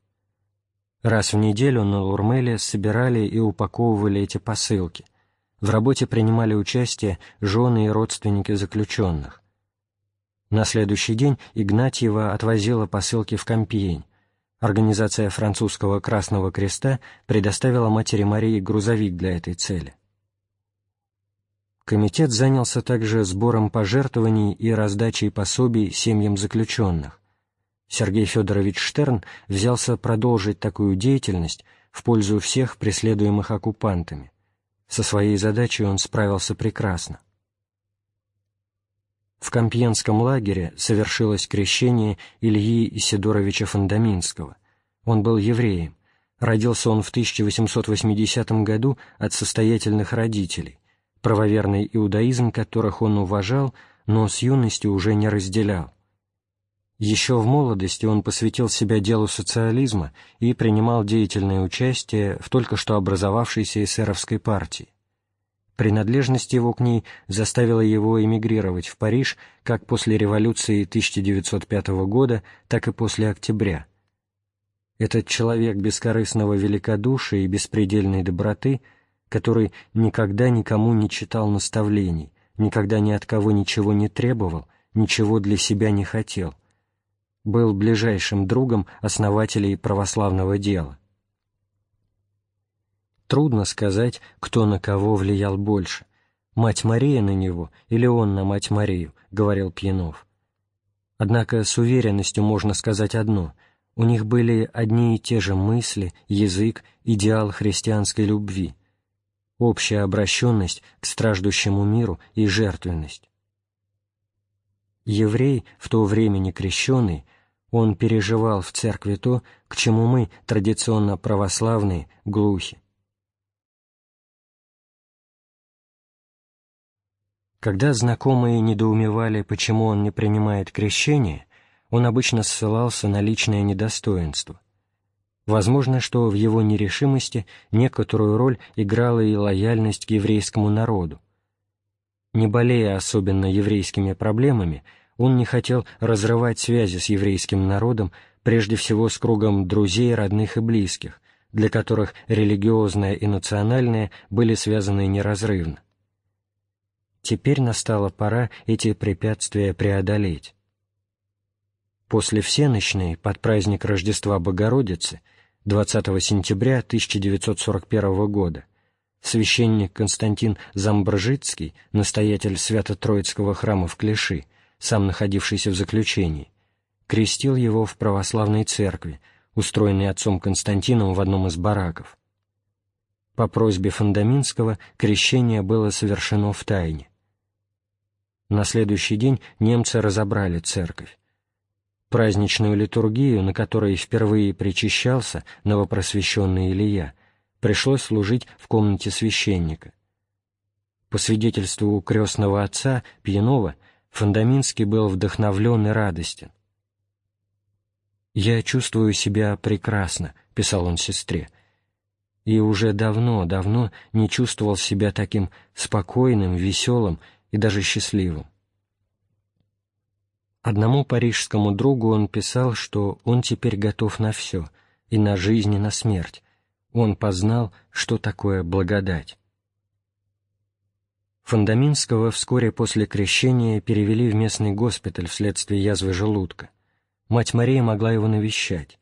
Раз в неделю на Лурмеле собирали и упаковывали эти посылки. В работе принимали участие жены и родственники заключенных. На следующий день Игнатьева отвозила посылки в Компьень. Организация французского Красного Креста предоставила матери Марии грузовик для этой цели. Комитет занялся также сбором пожертвований и раздачей пособий семьям заключенных. Сергей Федорович Штерн взялся продолжить такую деятельность в пользу всех преследуемых оккупантами. Со своей задачей он справился прекрасно. В Компьенском лагере совершилось крещение Ильи Исидоровича Фондаминского. Он был евреем. Родился он в 1880 году от состоятельных родителей, правоверный иудаизм которых он уважал, но с юности уже не разделял. Еще в молодости он посвятил себя делу социализма и принимал деятельное участие в только что образовавшейся эсеровской партии. Принадлежность его к ней заставила его эмигрировать в Париж как после революции 1905 года, так и после октября. Этот человек бескорыстного великодушия и беспредельной доброты, который никогда никому не читал наставлений, никогда ни от кого ничего не требовал, ничего для себя не хотел – был ближайшим другом основателей православного дела. Трудно сказать, кто на кого влиял больше, мать Мария на него или он на мать Марию, говорил Пьянов. Однако с уверенностью можно сказать одно – у них были одни и те же мысли, язык, идеал христианской любви, общая обращенность к страждущему миру и жертвенность. Еврей, в то время не крещенный, он переживал в церкви то, к чему мы, традиционно православные, глухи. Когда знакомые недоумевали, почему он не принимает крещение, он обычно ссылался на личное недостоинство. Возможно, что в его нерешимости некоторую роль играла и лояльность к еврейскому народу. Не болея особенно еврейскими проблемами, он не хотел разрывать связи с еврейским народом, прежде всего с кругом друзей, родных и близких, для которых религиозное и национальное были связаны неразрывно. Теперь настала пора эти препятствия преодолеть. После всеночной, под праздник Рождества Богородицы, 20 сентября 1941 года, священник Константин Замбржицкий, настоятель Свято-Троицкого храма в Клиши, сам находившийся в заключении, крестил его в православной церкви, устроенной отцом Константином в одном из бараков. По просьбе Фондаминского крещение было совершено в тайне. На следующий день немцы разобрали церковь. Праздничную литургию, на которой впервые причащался новопросвещенный Илья, пришлось служить в комнате священника. По свидетельству крестного отца Пьянова, Фондаминский был вдохновлен и радостен. «Я чувствую себя прекрасно», — писал он сестре, и уже давно-давно не чувствовал себя таким спокойным, веселым и даже счастливым. Одному парижскому другу он писал, что он теперь готов на все, и на жизнь, и на смерть. Он познал, что такое благодать. Фондаминского вскоре после крещения перевели в местный госпиталь вследствие язвы желудка. Мать Мария могла его навещать.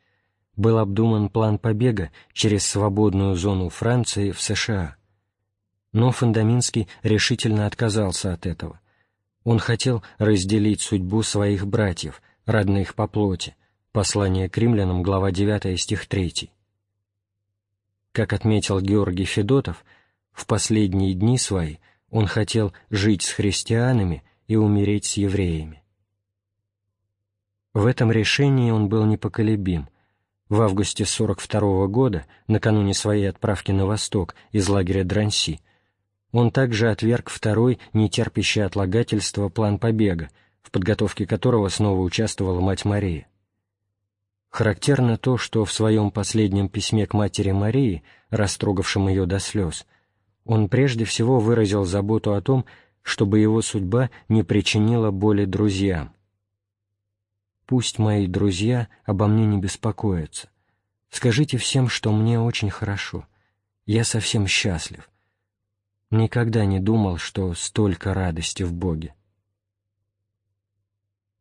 Был обдуман план побега через свободную зону Франции в США. Но Фондаминский решительно отказался от этого. Он хотел разделить судьбу своих братьев, родных по плоти. Послание к римлянам, глава 9, стих 3. Как отметил Георгий Федотов, в последние дни свои он хотел жить с христианами и умереть с евреями. В этом решении он был непоколебим. В августе 42 -го года, накануне своей отправки на восток из лагеря Дранси, он также отверг второй, нетерпящий отлагательства, план побега, в подготовке которого снова участвовала мать Мария. Характерно то, что в своем последнем письме к матери Марии, растрогавшем ее до слез, он прежде всего выразил заботу о том, чтобы его судьба не причинила боли друзьям. «Пусть мои друзья обо мне не беспокоятся. Скажите всем, что мне очень хорошо. Я совсем счастлив. Никогда не думал, что столько радости в Боге.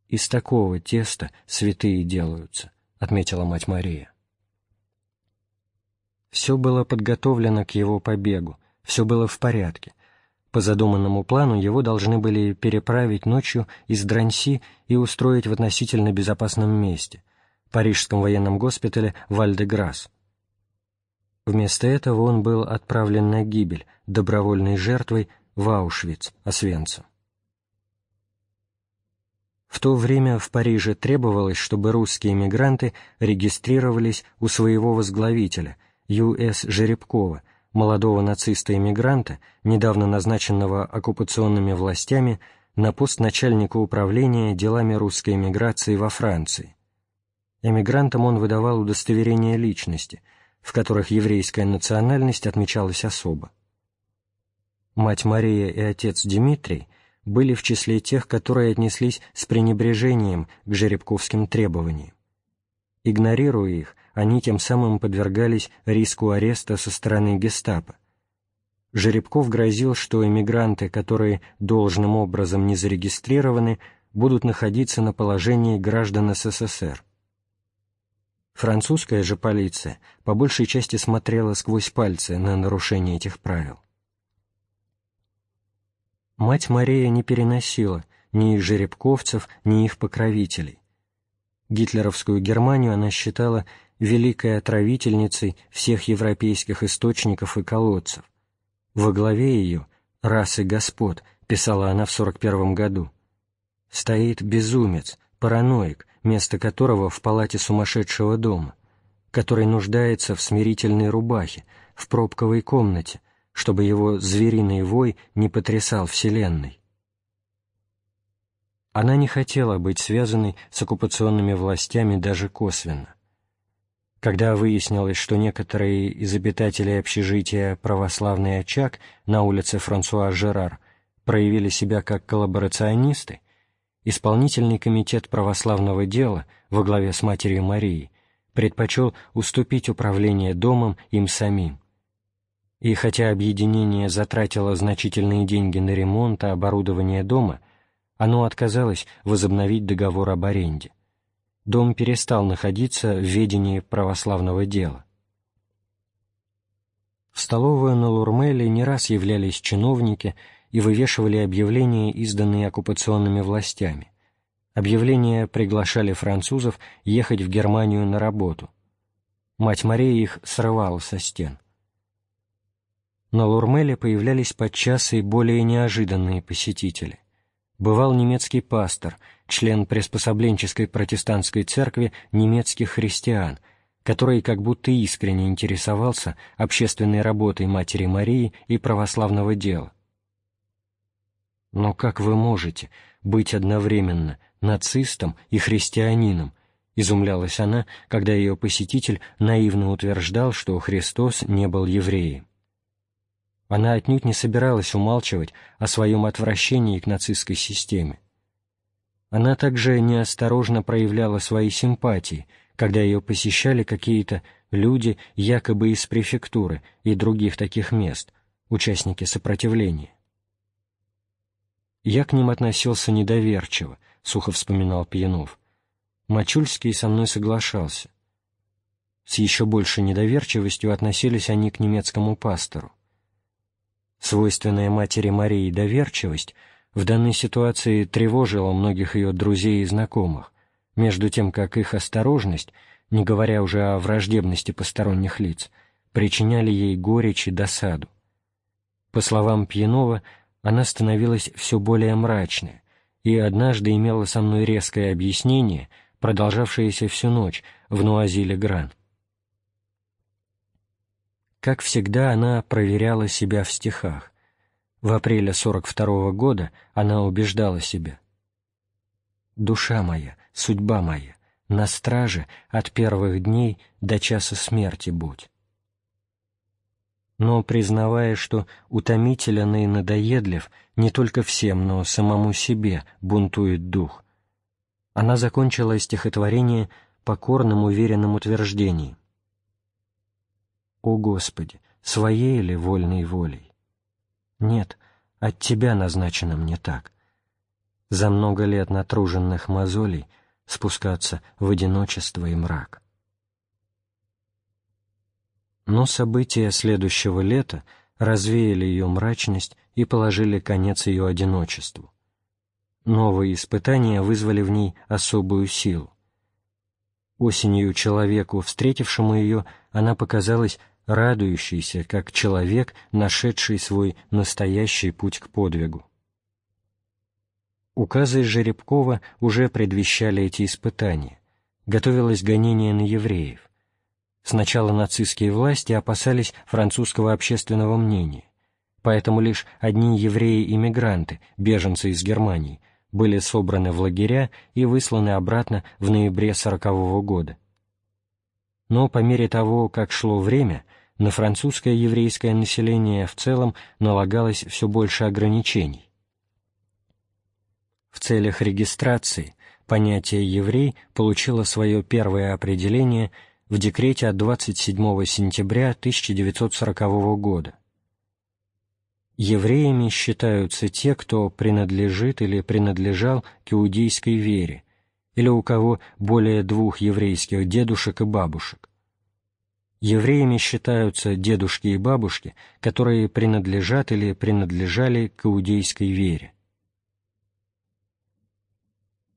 «Из такого теста святые делаются», — отметила мать Мария. Все было подготовлено к его побегу, все было в порядке. По задуманному плану его должны были переправить ночью из Дранси и устроить в относительно безопасном месте — парижском военном госпитале Вальдеграсс. Вместо этого он был отправлен на гибель, добровольной жертвой, в Аушвиц, Освенцим. В то время в Париже требовалось, чтобы русские эмигранты регистрировались у своего возглавителя, Ю.С. Жеребкова, молодого нациста-эмигранта, недавно назначенного оккупационными властями на пост начальника управления делами русской эмиграции во Франции. Эмигрантам он выдавал удостоверение личности – в которых еврейская национальность отмечалась особо. Мать Мария и отец Дмитрий были в числе тех, которые отнеслись с пренебрежением к жеребковским требованиям. Игнорируя их, они тем самым подвергались риску ареста со стороны гестапо. Жеребков грозил, что эмигранты, которые должным образом не зарегистрированы, будут находиться на положении граждан СССР. Французская же полиция по большей части смотрела сквозь пальцы на нарушение этих правил. Мать Мария не переносила ни их жеребковцев, ни их покровителей. Гитлеровскую Германию она считала великой отравительницей всех европейских источников и колодцев. Во главе ее «Расы господ», писала она в 41 году, стоит безумец, параноик, место которого в палате сумасшедшего дома, который нуждается в смирительной рубахе, в пробковой комнате, чтобы его звериный вой не потрясал Вселенной. Она не хотела быть связанной с оккупационными властями даже косвенно. Когда выяснилось, что некоторые из обитателей общежития «Православный очаг» на улице Франсуа Жерар проявили себя как коллаборационисты, Исполнительный комитет православного дела во главе с Матерью Марией предпочел уступить управление домом им самим. И хотя объединение затратило значительные деньги на ремонт и оборудование дома, оно отказалось возобновить договор об аренде. Дом перестал находиться в ведении православного дела. В столовую на Лурмеле не раз являлись чиновники и вывешивали объявления, изданные оккупационными властями. Объявления приглашали французов ехать в Германию на работу. Мать Мария их срывала со стен. На Лурмеле появлялись подчас и более неожиданные посетители. Бывал немецкий пастор, член приспособленческой протестантской церкви немецких христиан, который как будто искренне интересовался общественной работой Матери Марии и православного дела. Но как вы можете быть одновременно нацистом и христианином, изумлялась она, когда ее посетитель наивно утверждал, что Христос не был евреем. Она отнюдь не собиралась умалчивать о своем отвращении к нацистской системе. Она также неосторожно проявляла свои симпатии, когда ее посещали какие-то люди якобы из префектуры и других таких мест, участники сопротивления. Я к ним относился недоверчиво, — сухо вспоминал Пьянов. Мачульский со мной соглашался. С еще большей недоверчивостью относились они к немецкому пастору. Свойственная матери Марии доверчивость в данной ситуации тревожила многих ее друзей и знакомых, между тем как их осторожность, не говоря уже о враждебности посторонних лиц, причиняли ей горечь и досаду. По словам Пьянова, она становилась все более мрачной, и однажды имела со мной резкое объяснение, продолжавшееся всю ночь в Нуазиле Гран. Как всегда, она проверяла себя в стихах. В апреле 42 -го года она убеждала себя. «Душа моя, судьба моя, на страже от первых дней до часа смерти будь» но признавая, что утомителен и надоедлив не только всем, но самому себе бунтует дух. Она закончила стихотворение покорным уверенным утверждением. «О Господи, своей ли вольной волей? Нет, от Тебя назначено мне так. За много лет натруженных мозолей спускаться в одиночество и мрак». Но события следующего лета развеяли ее мрачность и положили конец ее одиночеству. Новые испытания вызвали в ней особую силу. Осенью человеку, встретившему ее, она показалась радующейся, как человек, нашедший свой настоящий путь к подвигу. Указы Жеребкова уже предвещали эти испытания. Готовилось гонение на евреев. Сначала нацистские власти опасались французского общественного мнения, поэтому лишь одни евреи-иммигранты, беженцы из Германии, были собраны в лагеря и высланы обратно в ноябре сорокового года. Но по мере того, как шло время, на французское еврейское население в целом налагалось все больше ограничений. В целях регистрации понятие «еврей» получило свое первое определение – в декрете от 27 сентября 1940 года. Евреями считаются те, кто принадлежит или принадлежал к иудейской вере, или у кого более двух еврейских дедушек и бабушек. Евреями считаются дедушки и бабушки, которые принадлежат или принадлежали к иудейской вере.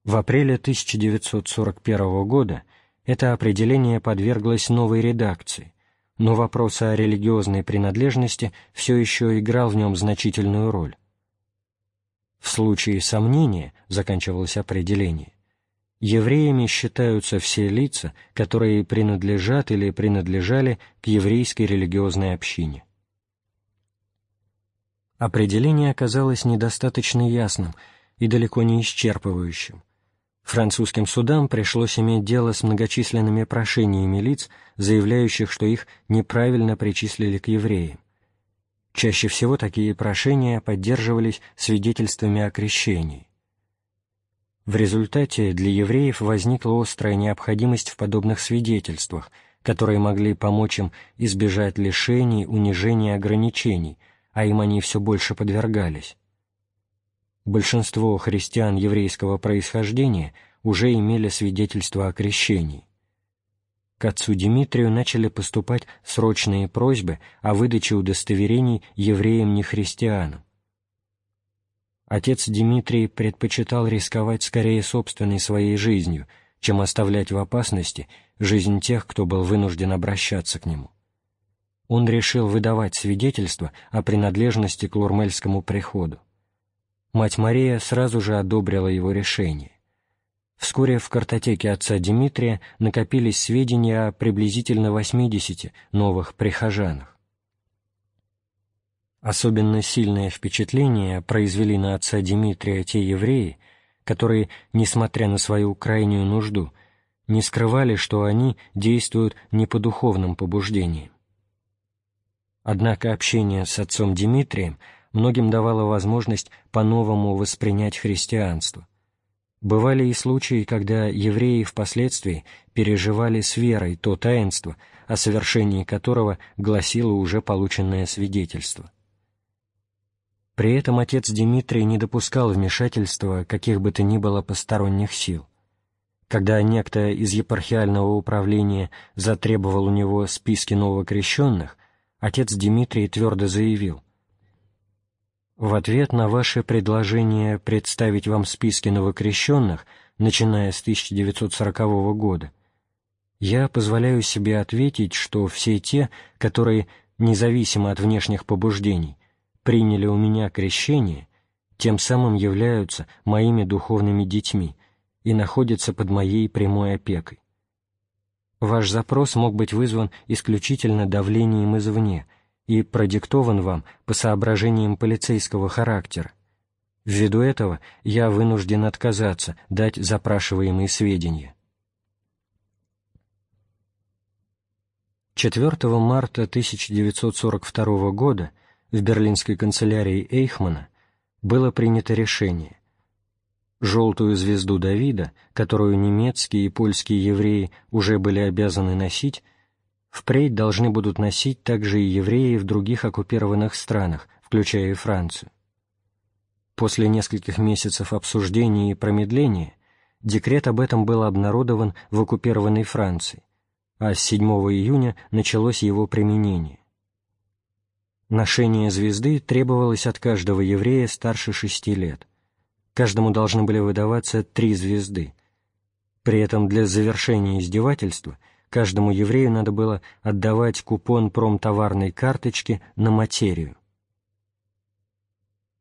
В апреле 1941 года это определение подверглось новой редакции, но вопрос о религиозной принадлежности все еще играл в нем значительную роль. В случае сомнения, заканчивалось определение, евреями считаются все лица, которые принадлежат или принадлежали к еврейской религиозной общине. Определение оказалось недостаточно ясным и далеко не исчерпывающим. Французским судам пришлось иметь дело с многочисленными прошениями лиц, заявляющих, что их неправильно причислили к евреям. Чаще всего такие прошения поддерживались свидетельствами о крещении. В результате для евреев возникла острая необходимость в подобных свидетельствах, которые могли помочь им избежать лишений, унижений и ограничений, а им они все больше подвергались. Большинство христиан еврейского происхождения уже имели свидетельство о крещении. К отцу Дмитрию начали поступать срочные просьбы о выдаче удостоверений евреям-нехристианам. Отец Дмитрий предпочитал рисковать скорее собственной своей жизнью, чем оставлять в опасности жизнь тех, кто был вынужден обращаться к нему. Он решил выдавать свидетельство о принадлежности к Лурмельскому приходу. Мать Мария сразу же одобрила его решение. Вскоре в картотеке отца Дмитрия накопились сведения о приблизительно 80 новых прихожанах. Особенно сильное впечатление произвели на отца Дмитрия те евреи, которые, несмотря на свою крайнюю нужду, не скрывали, что они действуют не по духовным побуждениям. Однако общение с отцом Дмитрием многим давало возможность по-новому воспринять христианство. Бывали и случаи, когда евреи впоследствии переживали с верой то таинство, о совершении которого гласило уже полученное свидетельство. При этом отец Дмитрий не допускал вмешательства каких бы то ни было посторонних сил. Когда некто из епархиального управления затребовал у него списки новокрещенных, отец Дмитрий твердо заявил «В ответ на ваше предложение представить вам списки новокрещенных, начиная с 1940 года, я позволяю себе ответить, что все те, которые, независимо от внешних побуждений, приняли у меня крещение, тем самым являются моими духовными детьми и находятся под моей прямой опекой. Ваш запрос мог быть вызван исключительно давлением извне и продиктован вам по соображениям полицейского характера. Ввиду этого я вынужден отказаться дать запрашиваемые сведения. 4 марта 1942 года в берлинской канцелярии Эйхмана было принято решение желтую звезду Давида, которую немецкие и польские евреи уже были обязаны носить, впредь должны будут носить также и евреи в других оккупированных странах, включая и Францию. После нескольких месяцев обсуждений и промедления декрет об этом был обнародован в оккупированной Франции, а с 7 июня началось его применение. Ношение звезды требовалось от каждого еврея старше шести лет. Каждому должны были выдаваться три звезды. При этом для завершения издевательства каждому еврею надо было отдавать купон промтоварной карточки на материю.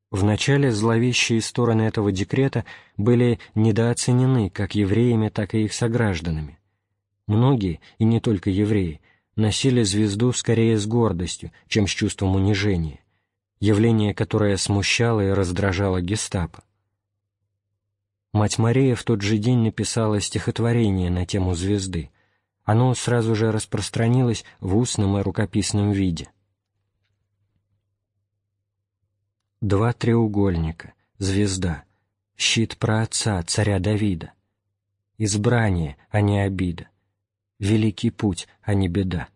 Вначале зловещие стороны этого декрета были недооценены как евреями, так и их согражданами. Многие, и не только евреи, носили звезду скорее с гордостью, чем с чувством унижения, явление, которое смущало и раздражало гестапо. Мать Мария в тот же день написала стихотворение на тему звезды. Оно сразу же распространилось в устном и рукописном виде. Два треугольника, звезда, щит про отца, царя Давида. Избрание, а не обида великий путь, а не беда.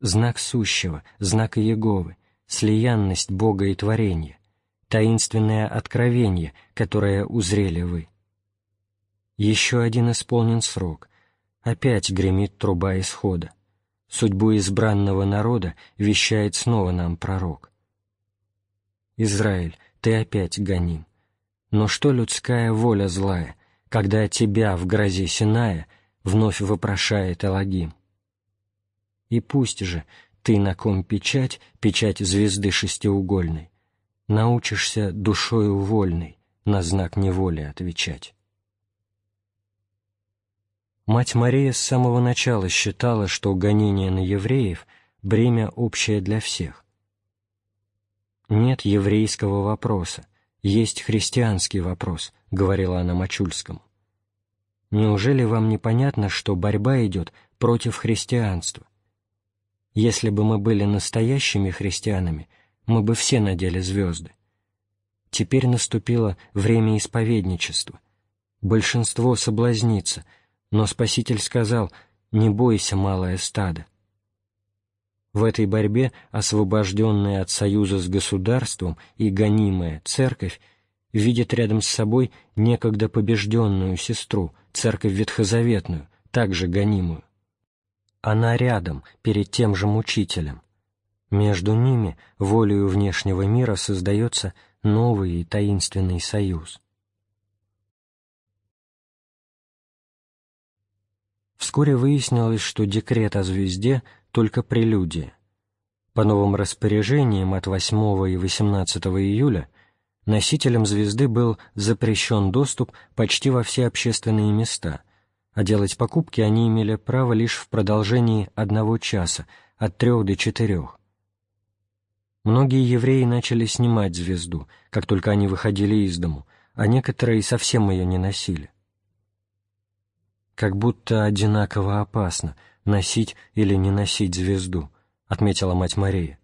Знак сущего, знак Иеговы, слиянность Бога и творения, таинственное откровение, которое узрели вы. Еще один исполнен срок, опять гремит труба исхода. Судьбу избранного народа вещает снова нам пророк. Израиль, ты опять гоним. Но что людская воля злая, когда тебя в грозе Синая — вновь вопрошает Элагим. И пусть же ты, на ком печать, печать звезды шестиугольной, научишься душою вольной на знак неволи отвечать. Мать Мария с самого начала считала, что гонение на евреев – бремя общее для всех. «Нет еврейского вопроса, есть христианский вопрос», — говорила она Мачульскому. Неужели вам непонятно, что борьба идет против христианства? Если бы мы были настоящими христианами, мы бы все надели звезды. Теперь наступило время исповедничества. Большинство соблазнится, но Спаситель сказал «Не бойся, малое стадо». В этой борьбе освобожденная от союза с государством и гонимая церковь видит рядом с собой некогда побежденную сестру, церковь ветхозаветную, также гонимую. Она рядом, перед тем же мучителем. Между ними, волею внешнего мира, создается новый и таинственный союз. Вскоре выяснилось, что декрет о звезде — только прелюдия. По новым распоряжениям от 8 и 18 июля носителям звезды был запрещен доступ почти во все общественные места, а делать покупки они имели право лишь в продолжении одного часа, от трех до четырех. Многие евреи начали снимать звезду, как только они выходили из дому, а некоторые совсем ее не носили. Как будто одинаково опасно носить или не носить звезду, отметила мать Мария.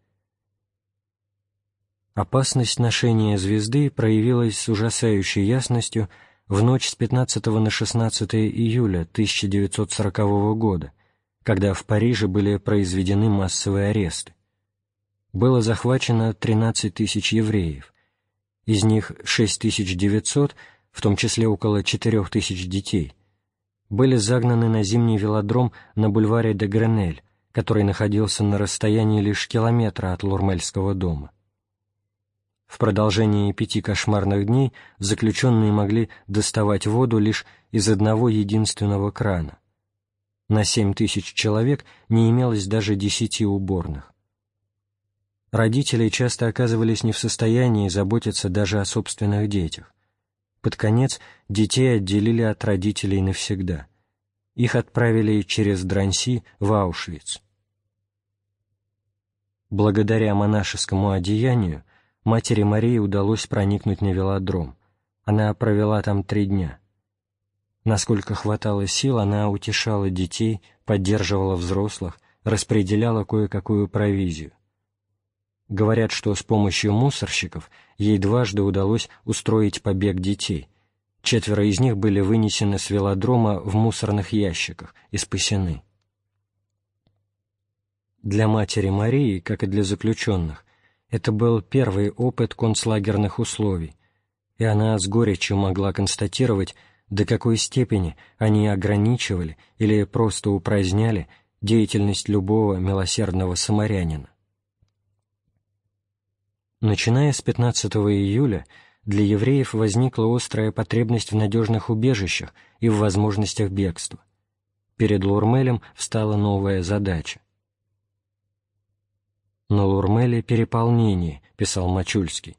Опасность ношения звезды проявилась с ужасающей ясностью в ночь с 15 на 16 июля 1940 года, когда в Париже были произведены массовые аресты было захвачено 13 тысяч евреев, из них 6900, в том числе около 4 тысяч детей, были загнаны на зимний велодром на бульваре де Гренель, который находился на расстоянии лишь километра от Лурмельского дома. В продолжении пяти кошмарных дней заключенные могли доставать воду лишь из одного единственного крана. На семь тысяч человек не имелось даже десяти уборных. Родители часто оказывались не в состоянии заботиться даже о собственных детях. Под конец детей отделили от родителей навсегда. Их отправили через Дранси в Аушвиц. Благодаря монашескому одеянию матери Марии удалось проникнуть на велодром. Она провела там три дня. Насколько хватало сил, она утешала детей, поддерживала взрослых, распределяла кое-какую провизию. Говорят, что с помощью мусорщиков ей дважды удалось устроить побег детей. Четверо из них были вынесены с велодрома в мусорных ящиках и спасены. Для матери Марии, как и для заключенных, это был первый опыт концлагерных условий, и она с горечью могла констатировать, до какой степени они ограничивали или просто упраздняли деятельность любого милосердного самарянина. Начиная с 15 июля для евреев возникла острая потребность в надежных убежищах и в возможностях бегства. Перед Лурмелем встала новая задача. «На Лурмеле переполнение», — писал Мачульский.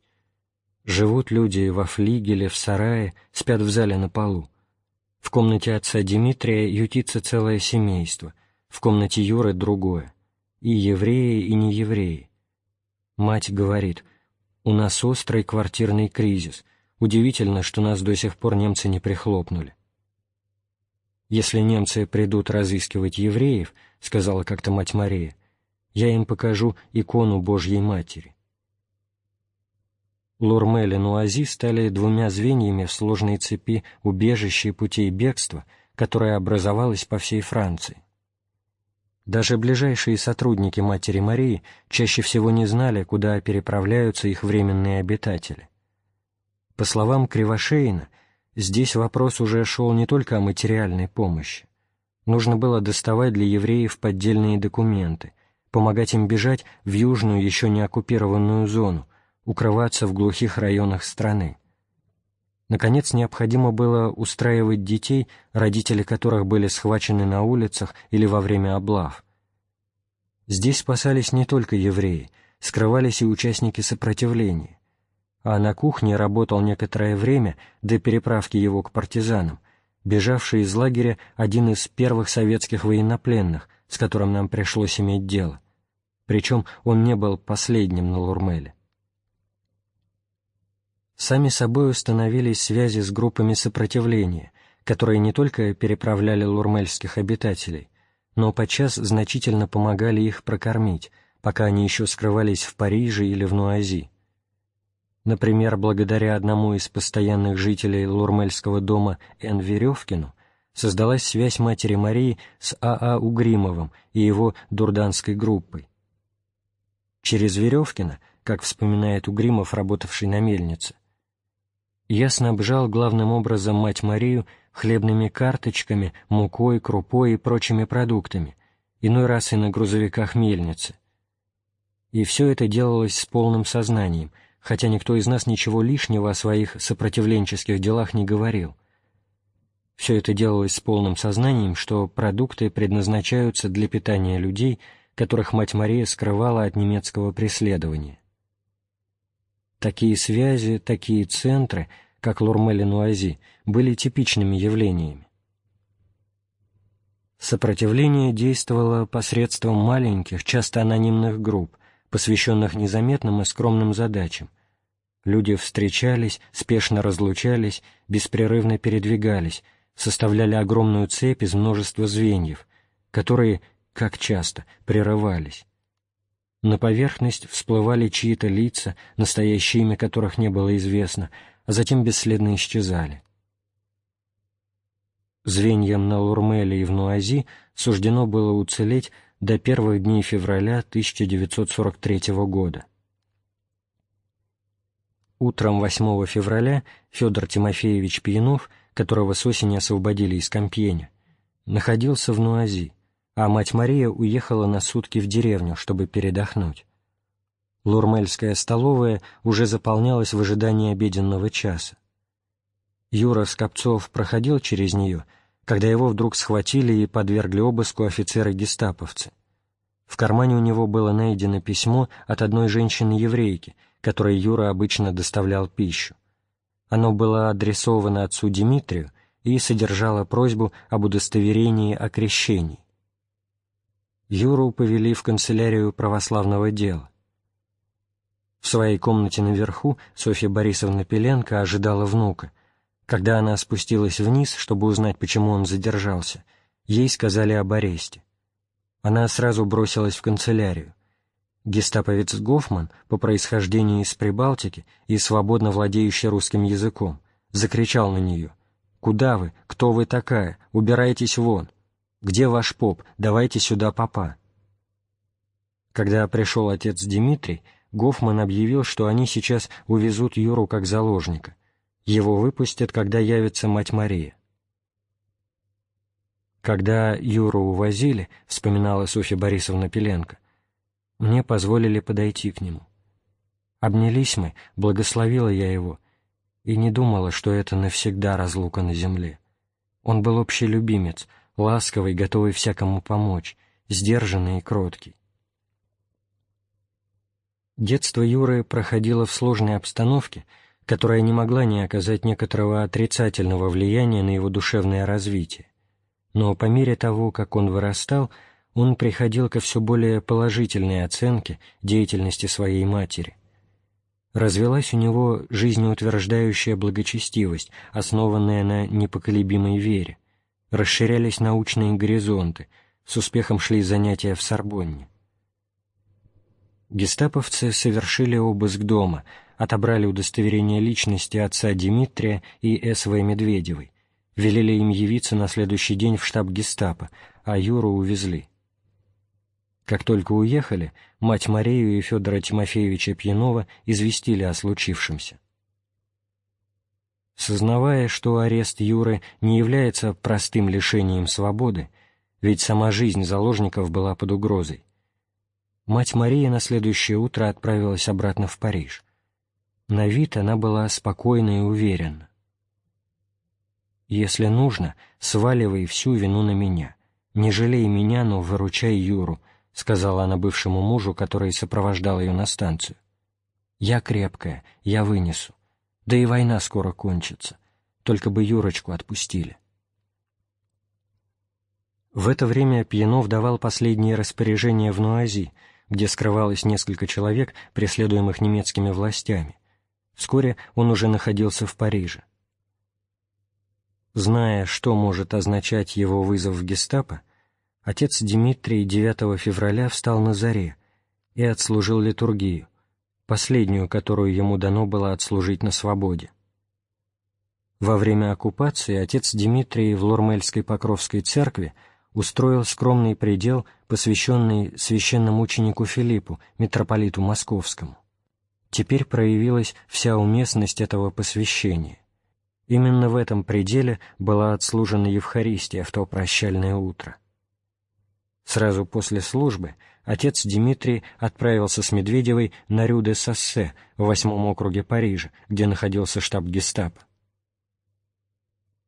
«Живут люди во флигеле, в сарае, спят в зале на полу. В комнате отца Дмитрия ютится целое семейство, в комнате Юры другое. И евреи, и неевреи. Мать говорит, «У нас острый квартирный кризис. Удивительно, что нас до сих пор немцы не прихлопнули». «Если немцы придут разыскивать евреев, — сказала как-то мать Мария, — я им покажу икону Божьей Матери». Лурмель и Нуази стали двумя звеньями в сложной цепи убежища и путей бегства, которая образовалась по всей Франции. Даже ближайшие сотрудники Матери Марии чаще всего не знали, куда переправляются их временные обитатели. По словам Кривошеина, здесь вопрос уже шел не только о материальной помощи. Нужно было доставать для евреев поддельные документы, помогать им бежать в южную еще не оккупированную зону, укрываться в глухих районах страны. Наконец, необходимо было устраивать детей, родители которых были схвачены на улицах или во время облав. Здесь спасались не только евреи, скрывались и участники сопротивления. А на кухне работал некоторое время до переправки его к партизанам, бежавший из лагеря один из первых советских военнопленных, с которым нам пришлось иметь дело. Причем он не был последним на Лурмеле сами собой установились связи с группами сопротивления, которые не только переправляли лурмельских обитателей, но подчас значительно помогали их прокормить, пока они еще скрывались в Париже или в Нуази. Например, благодаря одному из постоянных жителей Лурмельского дома Н. Веревкину создалась связь матери Марии с А.А. А Угримовым и его дурданской группой. Через Веревкина, как вспоминает Угримов, работавший на мельнице, я снабжал главным образом мать Марию хлебными карточками, мукой, крупой и прочими продуктами, иной раз и на грузовиках мельницы. И все это делалось с полным сознанием, хотя никто из нас ничего лишнего о своих сопротивленческих делах не говорил. Все это делалось с полным сознанием, что продукты предназначаются для питания людей, которых мать Мария скрывала от немецкого преследования. Такие связи, такие центры, как Лурмель-Нуази, были типичными явлениями. Сопротивление действовало посредством маленьких, часто анонимных групп, посвященных незаметным и скромным задачам. Люди встречались, спешно разлучались, беспрерывно передвигались, составляли огромную цепь из множества звеньев, которые, как часто, прерывались. На поверхность всплывали чьи-то лица, настоящее имя которых не было известно, а затем бесследно исчезали. Звеньям на Лурмеле и в Нуази суждено было уцелеть до первых дней февраля 1943 года. Утром 8 февраля Федор Тимофеевич Пьянов, которого с осени освободили из Компьеня, находился в Нуази а мать Мария уехала на сутки в деревню, чтобы передохнуть. Лурмельская столовая уже заполнялась в ожидании обеденного часа. Юра Скопцов проходил через нее, когда его вдруг схватили и подвергли обыску офицеры-гестаповцы. В кармане у него было найдено письмо от одной женщины-еврейки, которой Юра обычно доставлял пищу. Оно было адресовано отцу Дмитрию и содержало просьбу об удостоверении о крещении. Юру повели в канцелярию православного дела. В своей комнате наверху Софья Борисовна Пеленко ожидала внука. Когда она спустилась вниз, чтобы узнать, почему он задержался, ей сказали об аресте. Она сразу бросилась в канцелярию. Гестаповец Гофман, по происхождению из Прибалтики и свободно владеющий русским языком, закричал на нее. «Куда вы? Кто вы такая? Убирайтесь вон!» Где ваш поп? Давайте сюда попа». Когда пришел отец Дмитрий, Гофман объявил, что они сейчас увезут Юру как заложника. Его выпустят, когда явится мать Мария. «Когда Юру увозили, — вспоминала Софья Борисовна Пеленко, — мне позволили подойти к нему. Обнялись мы, благословила я его, и не думала, что это навсегда разлука на земле. Он был общий любимец, ласковый, готовый всякому помочь, сдержанный и кроткий. Детство Юры проходило в сложной обстановке, которая не могла не оказать некоторого отрицательного влияния на его душевное развитие. Но по мере того, как он вырастал, он приходил ко все более положительной оценке деятельности своей матери. Развелась у него жизнеутверждающая благочестивость, основанная на непоколебимой вере, расширялись научные горизонты, с успехом шли занятия в Сорбонне. Гестаповцы совершили обыск дома, отобрали удостоверение личности отца Дмитрия и С.В. Медведевой, велели им явиться на следующий день в штаб гестапо, а Юру увезли. Как только уехали, мать Марию и Федора Тимофеевича Пьянова известили о случившемся. Сознавая, что арест Юры не является простым лишением свободы, ведь сама жизнь заложников была под угрозой, мать Мария на следующее утро отправилась обратно в Париж. На вид она была спокойна и уверена. «Если нужно, сваливай всю вину на меня. Не жалей меня, но выручай Юру», — сказала она бывшему мужу, который сопровождал ее на станцию. «Я крепкая, я вынесу. Да и война скоро кончится. Только бы Юрочку отпустили. В это время Пьянов давал последние распоряжения в Нуази, где скрывалось несколько человек, преследуемых немецкими властями. Вскоре он уже находился в Париже. Зная, что может означать его вызов в гестапо, отец Дмитрий 9 февраля встал на заре и отслужил литургию, последнюю, которую ему дано было отслужить на свободе. Во время оккупации отец Дмитрий в Лурмельской Покровской церкви устроил скромный предел, посвященный священному ученику Филиппу, митрополиту Московскому. Теперь проявилась вся уместность этого посвящения. Именно в этом пределе была отслужена Евхаристия в то прощальное утро. Сразу после службы отец Дмитрий отправился с Медведевой на Рю-де-Сассе в восьмом округе Парижа, где находился штаб гестапо.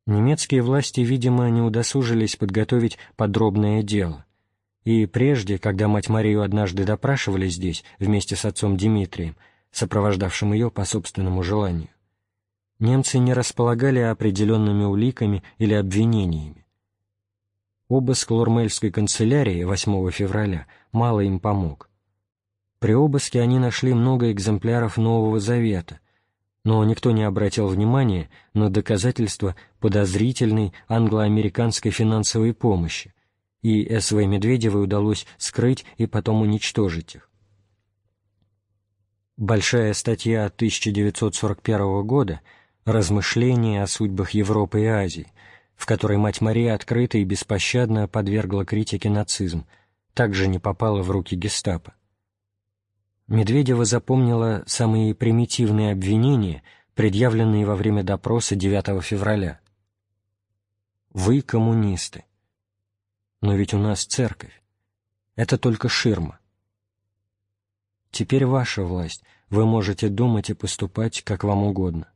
Немецкие власти, видимо, не удосужились подготовить подробное дело. И прежде, когда мать Марию однажды допрашивали здесь, вместе с отцом Дмитрием, сопровождавшим ее по собственному желанию, немцы не располагали определенными уликами или обвинениями. Обыск Лурмельской канцелярии 8 февраля мало им помог. При обыске они нашли много экземпляров Нового Завета – но никто не обратил внимания на доказательства подозрительной англо-американской финансовой помощи, и С.В. Медведевой удалось скрыть и потом уничтожить их. Большая статья 1941 года «Размышления о судьбах Европы и Азии», в которой мать Мария открыто и беспощадно подвергла критике нацизм, также не попала в руки гестапо. Медведева запомнила самые примитивные обвинения, предъявленные во время допроса 9 февраля. «Вы коммунисты. Но ведь у нас церковь. Это только ширма. Теперь ваша власть, вы можете думать и поступать, как вам угодно.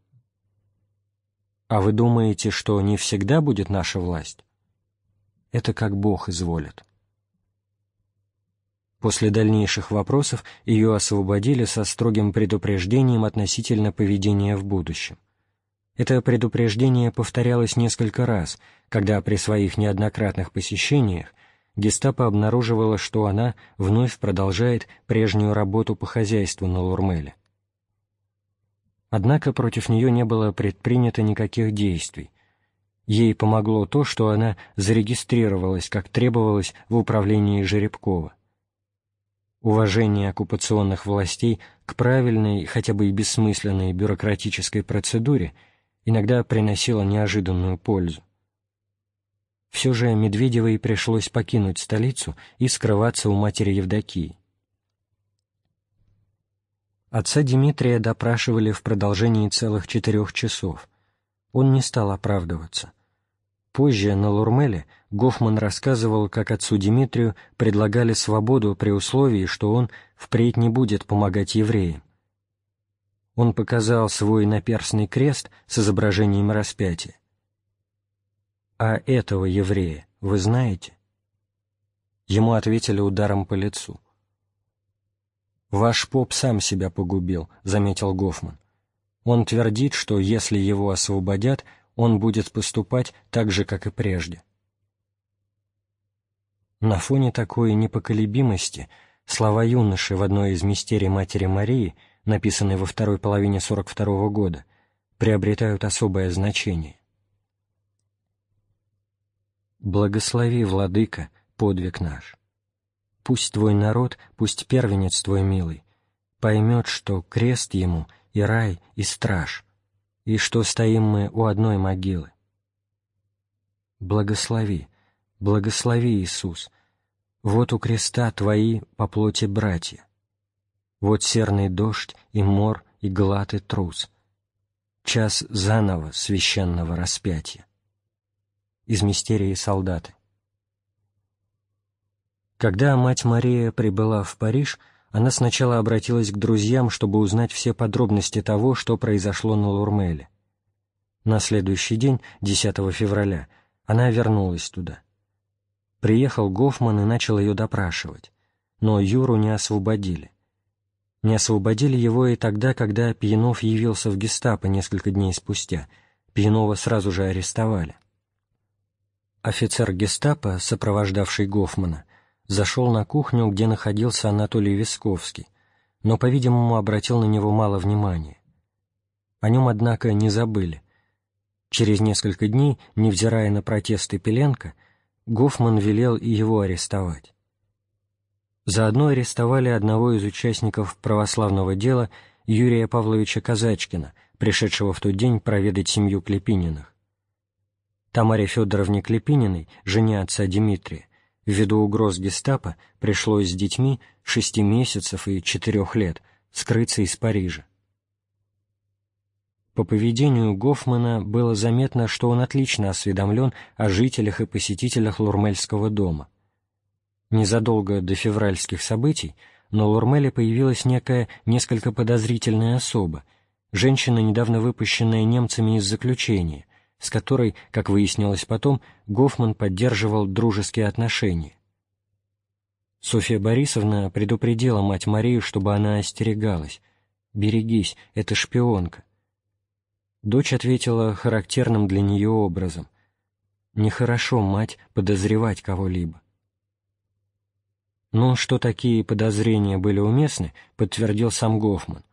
А вы думаете, что не всегда будет наша власть? Это как Бог изволит». После дальнейших вопросов ее освободили со строгим предупреждением относительно поведения в будущем. Это предупреждение повторялось несколько раз, когда при своих неоднократных посещениях гестапо обнаруживало, что она вновь продолжает прежнюю работу по хозяйству на Лурмеле. Однако против нее не было предпринято никаких действий. Ей помогло то, что она зарегистрировалась, как требовалось в управлении Жеребкова уважение оккупационных властей к правильной, хотя бы и бессмысленной бюрократической процедуре иногда приносило неожиданную пользу. Все же Медведевой пришлось покинуть столицу и скрываться у матери Евдокии. Отца Дмитрия допрашивали в продолжении целых четырех часов. Он не стал оправдываться. Позже на Лурмеле Гофман рассказывал, как отцу Дмитрию предлагали свободу при условии, что он впредь не будет помогать евреям. Он показал свой наперстный крест с изображением распятия. «А этого еврея вы знаете?» Ему ответили ударом по лицу. «Ваш поп сам себя погубил», — заметил Гофман. «Он твердит, что если его освободят, он будет поступать так же, как и прежде. На фоне такой непоколебимости слова юноши в одной из мистерий Матери Марии, написанной во второй половине 42 -го года, приобретают особое значение. «Благослови, Владыка, подвиг наш. Пусть твой народ, пусть первенец твой милый, поймет, что крест ему и рай, и страж, и что стоим мы у одной могилы. Благослови, благослови, Иисус, вот у креста Твои по плоти братья, вот серный дождь и мор и глад и трус, час заново священного распятия. Из мистерии солдаты. Когда мать Мария прибыла в Париж, она сначала обратилась к друзьям, чтобы узнать все подробности того, что произошло на Лурмеле. На следующий день, 10 февраля, она вернулась туда. Приехал Гофман и начал ее допрашивать, но Юру не освободили. Не освободили его и тогда, когда Пьянов явился в гестапо несколько дней спустя. Пьянова сразу же арестовали. Офицер гестапо, сопровождавший Гофмана, зашел на кухню, где находился Анатолий Висковский, но, по-видимому, обратил на него мало внимания. О нем, однако, не забыли. Через несколько дней, невзирая на протесты Пеленко, Гофман велел и его арестовать. Заодно арестовали одного из участников православного дела Юрия Павловича Казачкина, пришедшего в тот день проведать семью Клепининых. Тамаре Федоровне Клепининой, жене отца Дмитрия, ввиду угроз гестапо пришлось с детьми шести месяцев и четырех лет скрыться из Парижа. По поведению Гофмана было заметно, что он отлично осведомлен о жителях и посетителях Лурмельского дома. Незадолго до февральских событий на Лурмеле появилась некая несколько подозрительная особа, женщина, недавно выпущенная немцами из заключения, с которой, как выяснилось потом, Гофман поддерживал дружеские отношения. Софья Борисовна предупредила мать Марию, чтобы она остерегалась. «Берегись, это шпионка». Дочь ответила характерным для нее образом. «Нехорошо, мать, подозревать кого-либо». Но что такие подозрения были уместны, подтвердил сам Гофман.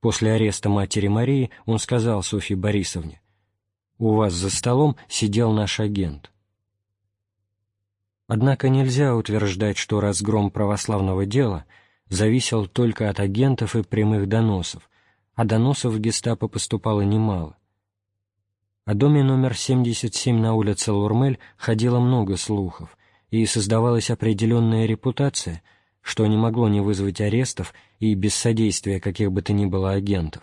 После ареста матери Марии он сказал Софье Борисовне, «У вас за столом сидел наш агент». Однако нельзя утверждать, что разгром православного дела зависел только от агентов и прямых доносов, а доносов в гестапо поступало немало. О доме номер 77 на улице Лурмель ходило много слухов, и создавалась определенная репутация, что не могло не вызвать арестов и без содействия каких бы то ни было агентов.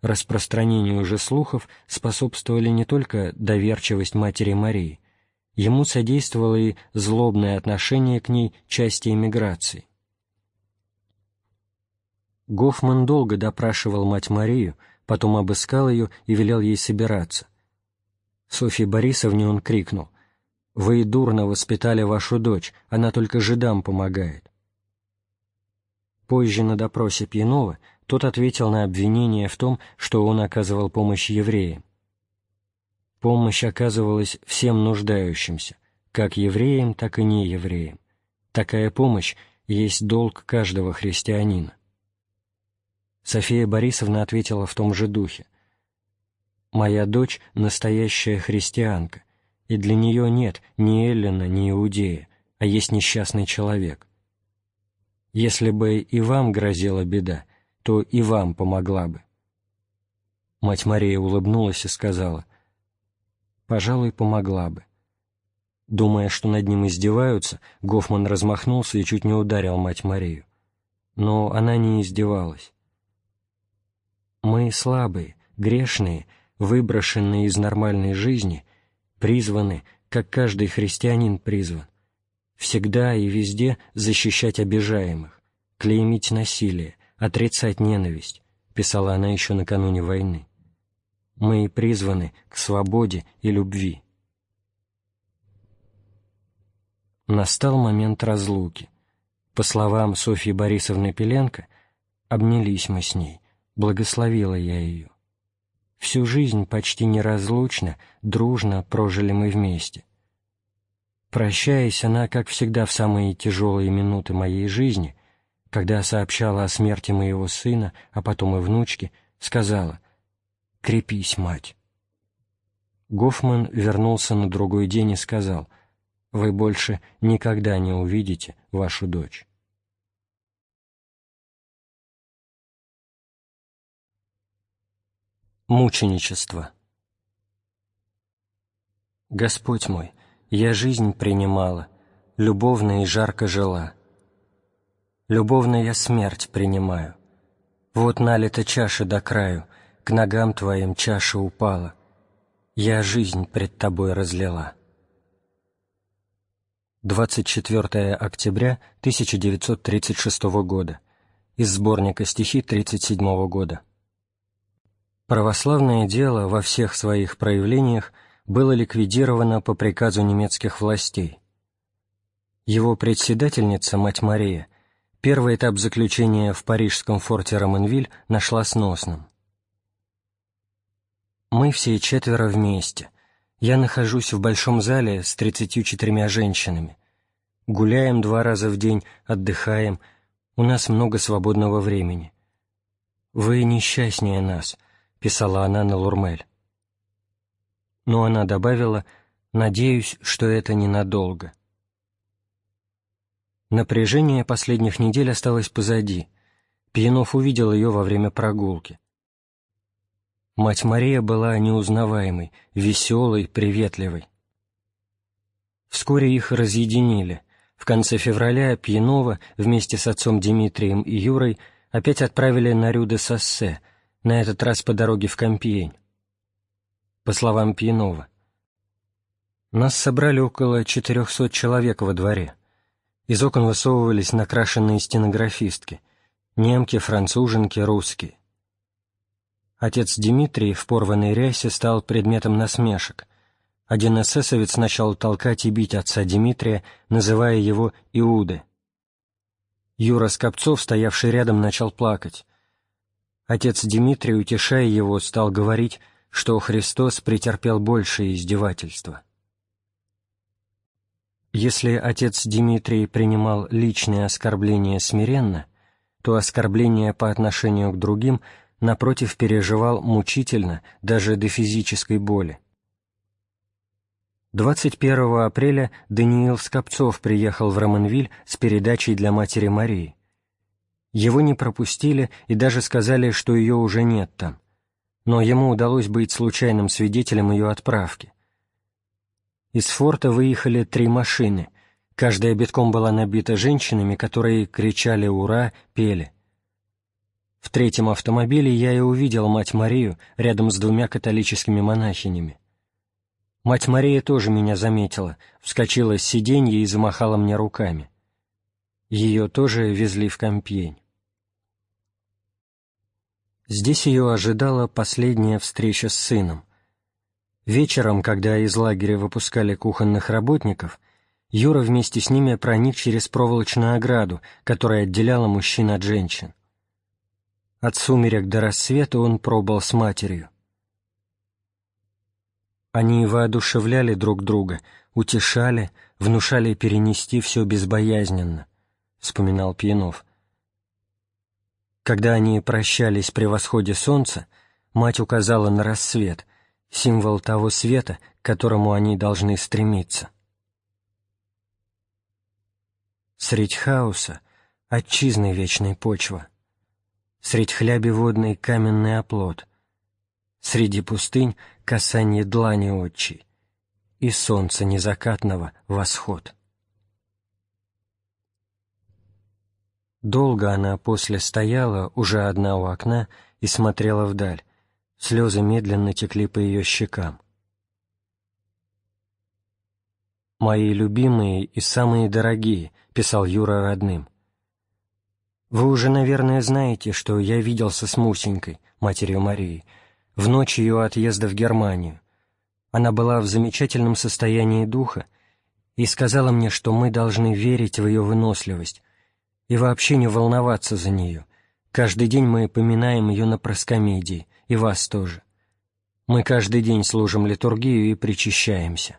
Распространению же слухов способствовали не только доверчивость матери Марии, ему содействовало и злобное отношение к ней части эмиграции. Гофман долго допрашивал мать Марию, потом обыскал ее и велел ей собираться. Софье Борисовне он крикнул «Вы дурно воспитали вашу дочь, она только жидам помогает». Позже на допросе Пьянова тот ответил на обвинение в том, что он оказывал помощь евреям. Помощь оказывалась всем нуждающимся, как евреям, так и неевреям. Такая помощь есть долг каждого христианина. София Борисовна ответила в том же духе. «Моя дочь — настоящая христианка, и для нее нет ни Эллина, ни Иудея, а есть несчастный человек. Если бы и вам грозила беда, то и вам помогла бы». Мать Мария улыбнулась и сказала, «Пожалуй, помогла бы». Думая, что над ним издеваются, Гофман размахнулся и чуть не ударил мать Марию. Но она не издевалась. Мы слабые, грешные, выброшенные из нормальной жизни, призваны, как каждый христианин призван, всегда и везде защищать обижаемых, клеймить насилие, отрицать ненависть, писала она еще накануне войны. Мы призваны к свободе и любви. Настал момент разлуки. По словам Софьи Борисовны Пеленко, обнялись мы с ней, благословила я ее. Всю жизнь почти неразлучно, дружно прожили мы вместе. Прощаясь, она, как всегда в самые тяжелые минуты моей жизни, когда сообщала о смерти моего сына, а потом и внучки, сказала «Крепись, мать». Гофман вернулся на другой день и сказал «Вы больше никогда не увидите вашу дочь». Мученичество Господь мой, я жизнь принимала, любовно и жарко жила. Любовно я смерть принимаю. Вот налита чаша до краю, к ногам Твоим чаша упала. Я жизнь пред Тобой разлила. 24 октября 1936 года. Из сборника стихи 1937 года. Православное дело во всех своих проявлениях было ликвидировано по приказу немецких властей. Его председательница, мать Мария, первый этап заключения в парижском форте Романвиль нашла сносным. Мы все четверо вместе. Я нахожусь в большом зале с тридцатью четырьмя женщинами. Гуляем два раза в день, отдыхаем, у нас много свободного времени. Вы несчастнее нас —— писала она на Лурмель. Но она добавила «надеюсь, что это ненадолго». Напряжение последних недель осталось позади. Пьянов увидел ее во время прогулки. Мать Мария была неузнаваемой, веселой, приветливой. Вскоре их разъединили. В конце февраля Пьянова вместе с отцом Дмитрием и Юрой опять отправили на Рю-де-Соссе, на этот раз по дороге в Компьень. По словам Пьянова, «Нас собрали около 400 человек во дворе. Из окон высовывались накрашенные стенографистки. Немки, француженки, русские. Отец Дмитрий в порванной рясе стал предметом насмешек. Один эсэсовец начал толкать и бить отца Дмитрия, называя его Иуды. Юра Скопцов, стоявший рядом, начал плакать. Отец Дмитрий, утешая его, стал говорить, что Христос претерпел большее издевательства. Если отец Дмитрий принимал личные оскорбления смиренно, то оскорбления по отношению к другим, напротив, переживал мучительно, даже до физической боли. 21 апреля Даниил Скопцов приехал в Романвиль с передачей для матери Марии. Его не пропустили и даже сказали, что ее уже нет там. Но ему удалось быть случайным свидетелем ее отправки. Из форта выехали три машины. Каждая битком была набита женщинами, которые кричали «Ура!», пели. В третьем автомобиле я и увидел мать Марию рядом с двумя католическими монахинями. Мать Мария тоже меня заметила, вскочила с сиденья и замахала мне руками. Ее тоже везли в Компьень. Здесь ее ожидала последняя встреча с сыном. Вечером, когда из лагеря выпускали кухонных работников, Юра вместе с ними проник через проволочную ограду, которая отделяла мужчин от женщин. От сумерек до рассвета он пробыл с матерью. Они воодушевляли друг друга, утешали, внушали перенести все безбоязненно, — вспоминал Пьянов. Когда они прощались при восходе солнца, мать указала на рассвет, символ того света, к которому они должны стремиться. Средь хаоса — отчизны вечной почва, Средь хляби водной каменный оплот, Среди пустынь — касание длани отчи И солнца незакатного восход. Долго она после стояла, уже одна у окна, и смотрела вдаль, Слезы медленно текли по ее щекам. «Мои любимые и самые дорогие», — писал Юра родным. «Вы уже, наверное, знаете, что я виделся с Мусенькой, матерью Марии, в ночь ее отъезда в Германию. Она была в замечательном состоянии духа и сказала мне, что мы должны верить в ее выносливость и вообще не волноваться за нее. Каждый день мы поминаем ее на проскомедии, и вас тоже. Мы каждый день служим литургию и причащаемся.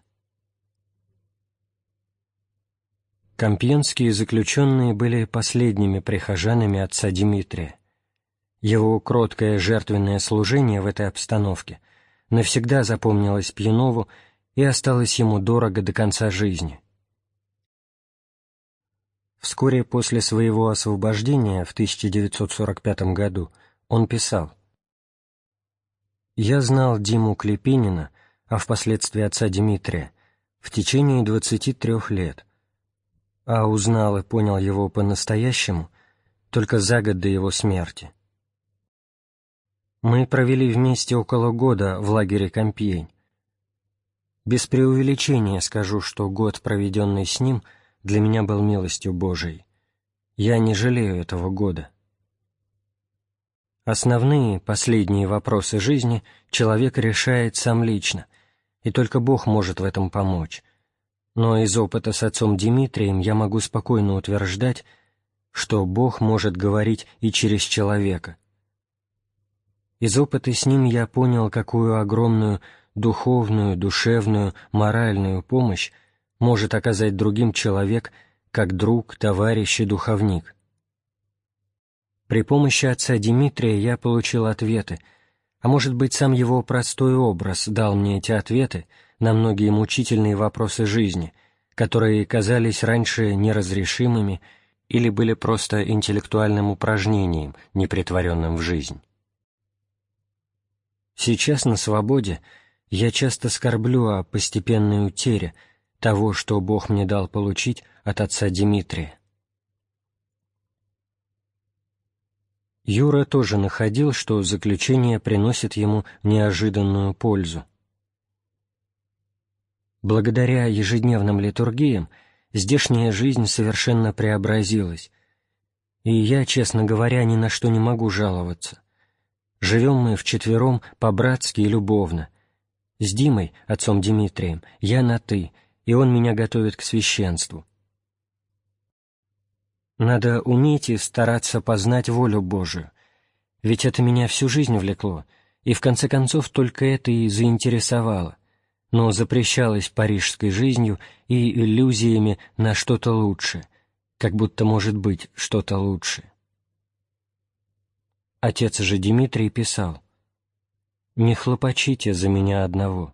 Компьенские заключенные были последними прихожанами отца Дмитрия. Его кроткое жертвенное служение в этой обстановке навсегда запомнилось Пьянову и осталось ему дорого до конца жизни. Вскоре после своего освобождения в 1945 году он писал я знал Диму Клепинина, а впоследствии отца Дмитрия, в течение 23 лет, а узнал и понял его по-настоящему только за год до его смерти. Мы провели вместе около года в лагере Компьень. Без преувеличения скажу, что год, проведенный с ним, для меня был милостью Божией. Я не жалею этого года. Основные, последние вопросы жизни человек решает сам лично, и только Бог может в этом помочь. Но из опыта с отцом Дмитрием я могу спокойно утверждать, что Бог может говорить и через человека. Из опыта с ним я понял, какую огромную духовную, душевную, моральную помощь может оказать другим человек, как друг, товарищ и духовник. При помощи отца Дмитрия я получил ответы, а может быть, сам его простой образ дал мне эти ответы на многие мучительные вопросы жизни, которые казались раньше неразрешимыми или были просто интеллектуальным упражнением, непритворенным в жизнь. Сейчас на свободе я часто скорблю о постепенной утере того, что Бог мне дал получить от отца Дмитрия. Юра тоже находил, что заключение приносит ему неожиданную пользу. Благодаря ежедневным литургиям здешняя жизнь совершенно преобразилась, и я, честно говоря, ни на что не могу жаловаться. Живем мы вчетвером по-братски и любовно. С Димой, отцом Дмитрием, я на «ты», и он меня готовит к священству. Надо уметь и стараться познать волю Божию, ведь это меня всю жизнь влекло, и в конце концов только это и заинтересовало, но запрещалось парижской жизнью и иллюзиями на что-то лучшее, как будто может быть что-то лучшее. Отец же Дмитрий писал, «Не хлопочите за меня одного,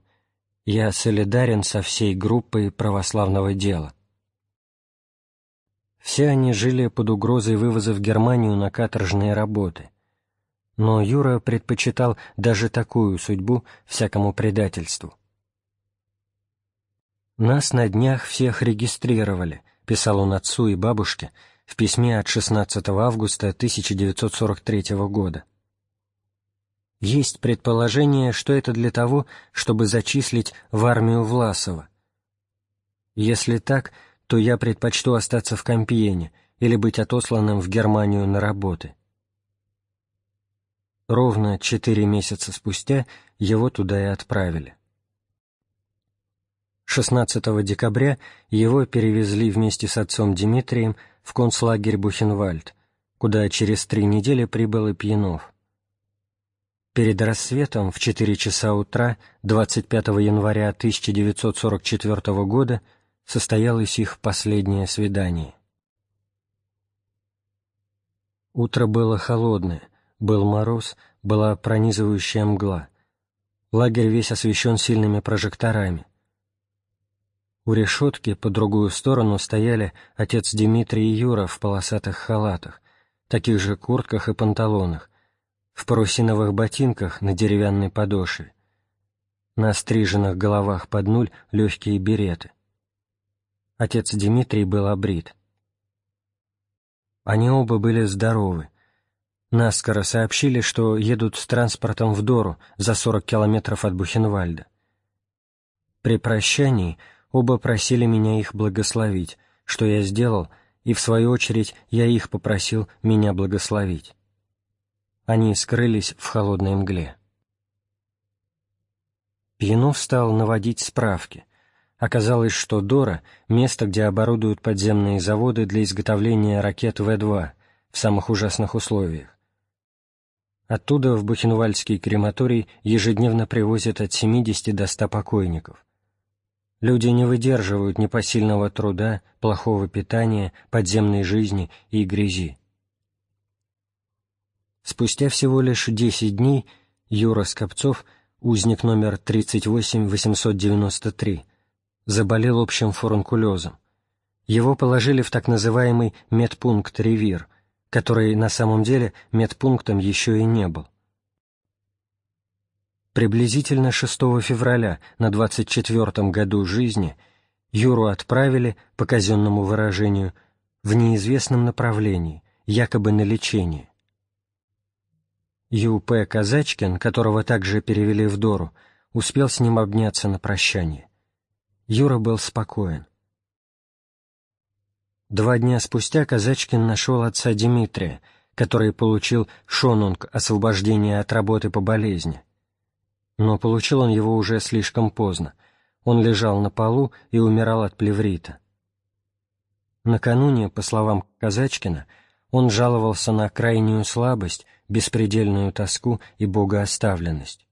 я солидарен со всей группой православного дела». Все они жили под угрозой вывоза в Германию на каторжные работы. Но Юра предпочитал даже такую судьбу всякому предательству. «Нас на днях всех регистрировали», — писал он отцу и бабушке в письме от 16 августа 1943 года. Есть предположение, что это для того, чтобы зачислить в армию Власова. Если так, то я предпочту остаться в Компьене или быть отосланным в Германию на работы. Ровно четыре месяца спустя его туда и отправили. 16 декабря его перевезли вместе с отцом Дмитрием в концлагерь Бухенвальд, куда через три недели прибыл и Пьянов. Перед рассветом в 4 часа утра 25 января 1944 года состоялось их последнее свидание. Утро было холодное, был мороз, была пронизывающая мгла. Лагерь весь освещен сильными прожекторами. У решетки по другую сторону стояли отец Дмитрий и Юра в полосатых халатах, таких же куртках и панталонах, в парусиновых ботинках на деревянной подошве. На стриженных головах под нуль легкие береты. Отец Дмитрий был обрит. Они оба были здоровы. Наскоро сообщили, что едут с транспортом в Дору за 40 километров от Бухенвальда. При прощании оба просили меня их благословить, что я сделал, и, в свою очередь, я их попросил меня благословить. Они скрылись в холодной мгле. Пьянов стал наводить справки — Оказалось, что Дора — место, где оборудуют подземные заводы для изготовления ракет В-2 в самых ужасных условиях. Оттуда в Бухенвальдский крематорий ежедневно привозят от 70 до 100 покойников. Люди не выдерживают непосильного труда, плохого питания, подземной жизни и грязи. Спустя всего лишь 10 дней Юра Скопцов, узник номер 38893, заболел общим фурункулезом. Его положили в так называемый медпункт «Ревир», который на самом деле медпунктом еще и не был. Приблизительно 6 февраля на 24-м году жизни Юру отправили, по казенному выражению, в неизвестном направлении, якобы на лечение. Ю.П. Казачкин, которого также перевели в Дору, успел с ним обняться на прощание. Юра был спокоен. Два дня спустя Казачкин нашел отца Дмитрия, который получил шонунг освобождение от работы по болезни. Но получил он его уже слишком поздно. Он лежал на полу и умирал от плеврита. Накануне, по словам Казачкина, он жаловался на крайнюю слабость, беспредельную тоску и богооставленность.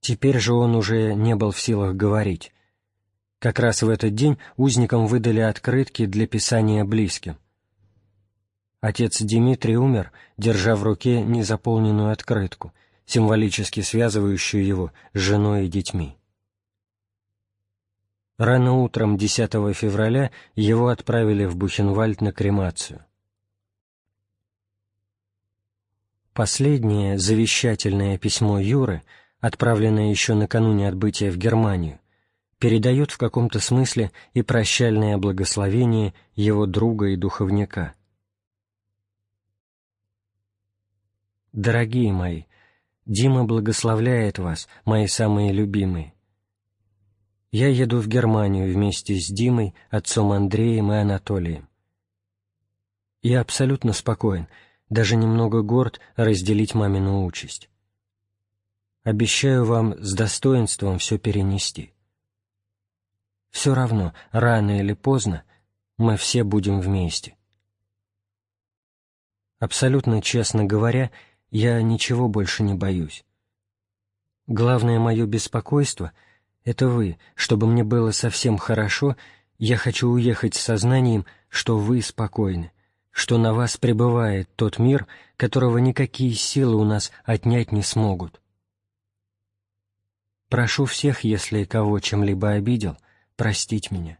Теперь же он уже не был в силах говорить, как раз в этот день узникам выдали открытки для писания близким. Отец Дмитрий умер, держа в руке незаполненную открытку, символически связывающую его с женой и детьми. Рано утром 10 февраля его отправили в Бухенвальд на кремацию. Последнее завещательное письмо Юры, отправленное еще накануне отбытия в Германию, передает в каком-то смысле и прощальное благословение его друга и духовника. Дорогие мои, Дима благословляет вас, мои самые любимые. Я еду в Германию вместе с Димой, отцом Андреем и Анатолием. Я абсолютно спокоен — даже немного горд разделить мамину участь. Обещаю вам с достоинством все перенести. Все равно, рано или поздно, мы все будем вместе. Абсолютно честно говоря, я ничего больше не боюсь. Главное мое беспокойство — это вы, чтобы мне было совсем хорошо, я хочу уехать с сознанием, что вы спокойны, что на вас пребывает тот мир, которого никакие силы у нас отнять не смогут. Прошу всех, если кого чем-либо обидел, простить меня.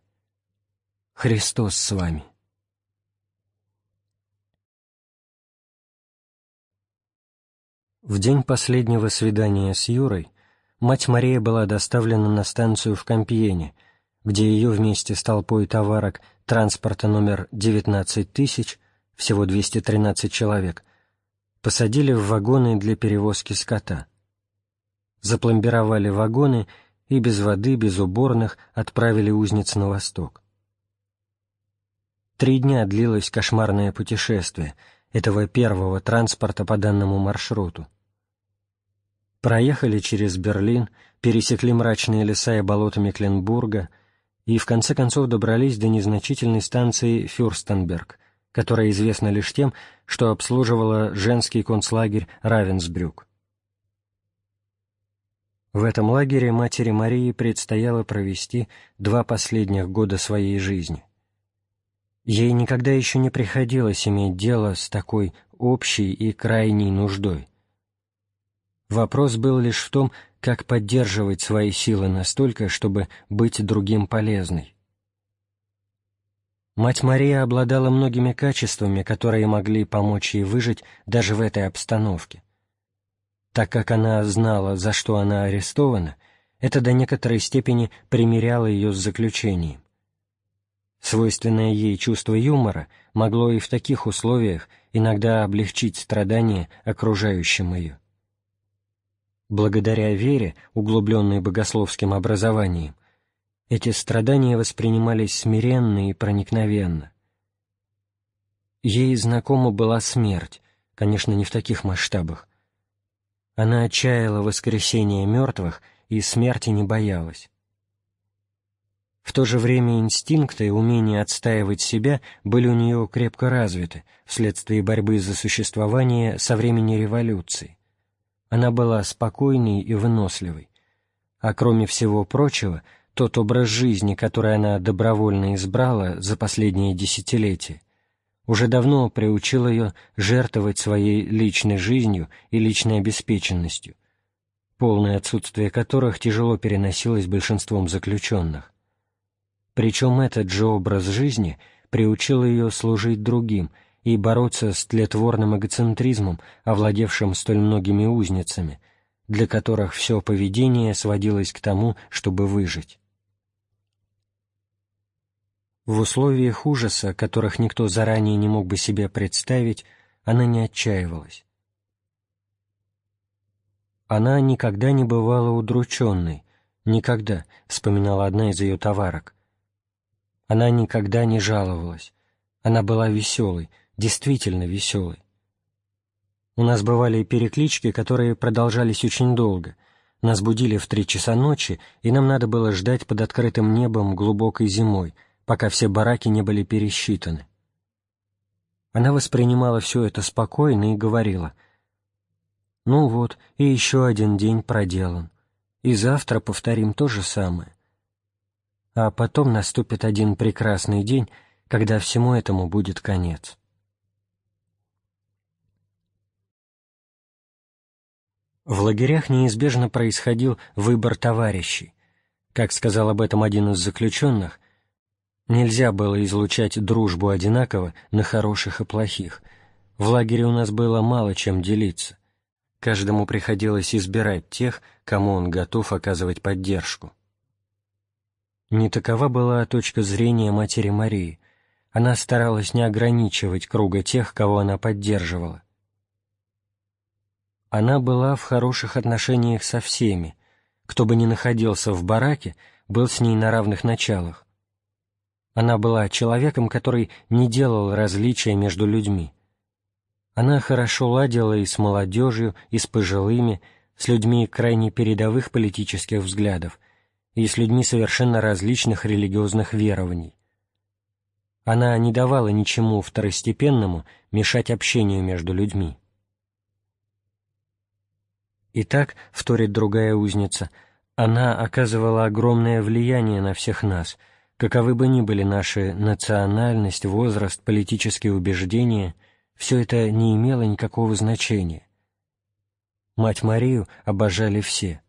Христос с вами. В день последнего свидания с Юрой мать Мария была доставлена на станцию в Компьене, где ее вместе с толпой товарок транспорта номер 19 тысяч всего 213 человек, посадили в вагоны для перевозки скота. Запломбировали вагоны и без воды, без уборных отправили узниц на восток. Три дня длилось кошмарное путешествие этого первого транспорта по данному маршруту. Проехали через Берлин, пересекли мрачные леса и болота Мекленбурга и в конце концов добрались до незначительной станции Фюрстенберг, которая известна лишь тем, что обслуживала женский концлагерь Равенсбрюк. В этом лагере матери Марии предстояло провести два последних года своей жизни. Ей никогда еще не приходилось иметь дело с такой общей и крайней нуждой. Вопрос был лишь в том, как поддерживать свои силы настолько, чтобы быть другим полезной. Мать Мария обладала многими качествами, которые могли помочь ей выжить даже в этой обстановке. Так как она знала, за что она арестована, это до некоторой степени примеряло ее с заключением. Свойственное ей чувство юмора могло и в таких условиях иногда облегчить страдания окружающим ее. Благодаря вере, углубленной богословским образованием, эти страдания воспринимались смиренно и проникновенно. Ей знакома была смерть, конечно, не в таких масштабах. Она отчаяла воскресение мертвых и смерти не боялась. В то же время инстинкты и умение отстаивать себя были у нее крепко развиты вследствие борьбы за существование со времени революции. Она была спокойной и выносливой, а кроме всего прочего — тот образ жизни, который она добровольно избрала за последние десятилетия, уже давно приучил ее жертвовать своей личной жизнью и личной обеспеченностью, полное отсутствие которых тяжело переносилось большинством заключенных. Причем этот же образ жизни приучил ее служить другим и бороться с тлетворным эгоцентризмом, овладевшим столь многими узницами, для которых все поведение сводилось к тому, чтобы выжить. В условиях ужаса, которых никто заранее не мог бы себе представить, она не отчаивалась. Она никогда не бывала удрученной, никогда, вспоминала одна из ее товарок. Она никогда не жаловалась. Она была веселой, действительно веселой. У нас бывали переклички, которые продолжались очень долго. Нас будили в три часа ночи, и нам надо было ждать под открытым небом глубокой зимой — пока все бараки не были пересчитаны. Она воспринимала все это спокойно и говорила, «Ну вот, и еще один день проделан, и завтра повторим то же самое. А потом наступит один прекрасный день, когда всему этому будет конец». В лагерях неизбежно происходил выбор товарищей, Как сказал об этом один из заключенных, нельзя было излучать дружбу одинаково на хороших и плохих. В лагере у нас было мало чем делиться. Каждому приходилось избирать тех, кому он готов оказывать поддержку. Не такова была точка зрения матери Марии. Она старалась не ограничивать круга тех, кого она поддерживала. Она была в хороших отношениях со всеми, кто бы ни находился в бараке, был с ней на равных началах. Она была человеком, который не делал различия между людьми. Она хорошо ладила и с молодежью, и с пожилыми, с людьми крайне передовых политических взглядов, и с людьми совершенно различных религиозных верований. Она не давала ничему второстепенному мешать общению между людьми. Итак, вторит другая узница, она оказывала огромное влияние на всех нас, каковы бы ни были наши национальность, возраст, политические убеждения, все это не имело никакого значения. Мать Марию обожали все.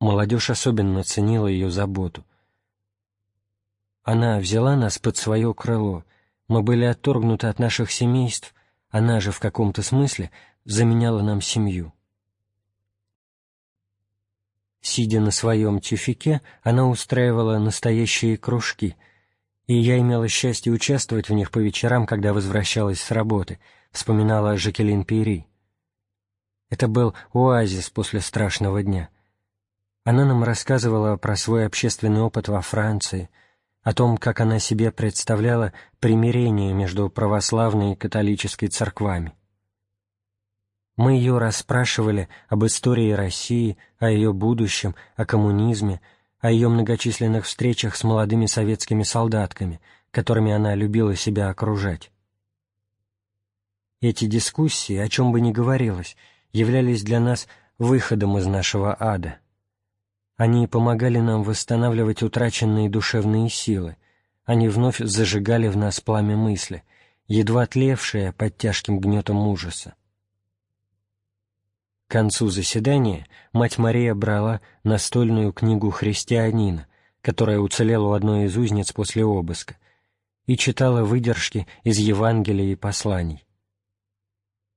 Молодежь особенно ценила ее заботу. Она взяла нас под свое крыло, мы были отторгнуты от наших семейств, она же в каком-то смысле заменяла нам семью. Сидя на своем тюфике, она устраивала настоящие кружки, и я имела счастье участвовать в них по вечерам, когда возвращалась с работы, вспоминала Жакелин Пери. Это был оазис после страшного дня. Она нам рассказывала про свой общественный опыт во Франции, о том, как она себе представляла примирение между православной и католической церквами. Мы ее расспрашивали об истории России, о ее будущем, о коммунизме, о ее многочисленных встречах с молодыми советскими солдатками, которыми она любила себя окружать. Эти дискуссии, о чем бы ни говорилось, являлись для нас выходом из нашего ада. Они помогали нам восстанавливать утраченные душевные силы, они вновь зажигали в нас пламя мысли, едва тлевшее под тяжким гнетом ужаса. К концу заседания мать Мария брала настольную книгу христианина, которая уцелела у одной из узниц после обыска, и читала выдержки из Евангелия и посланий.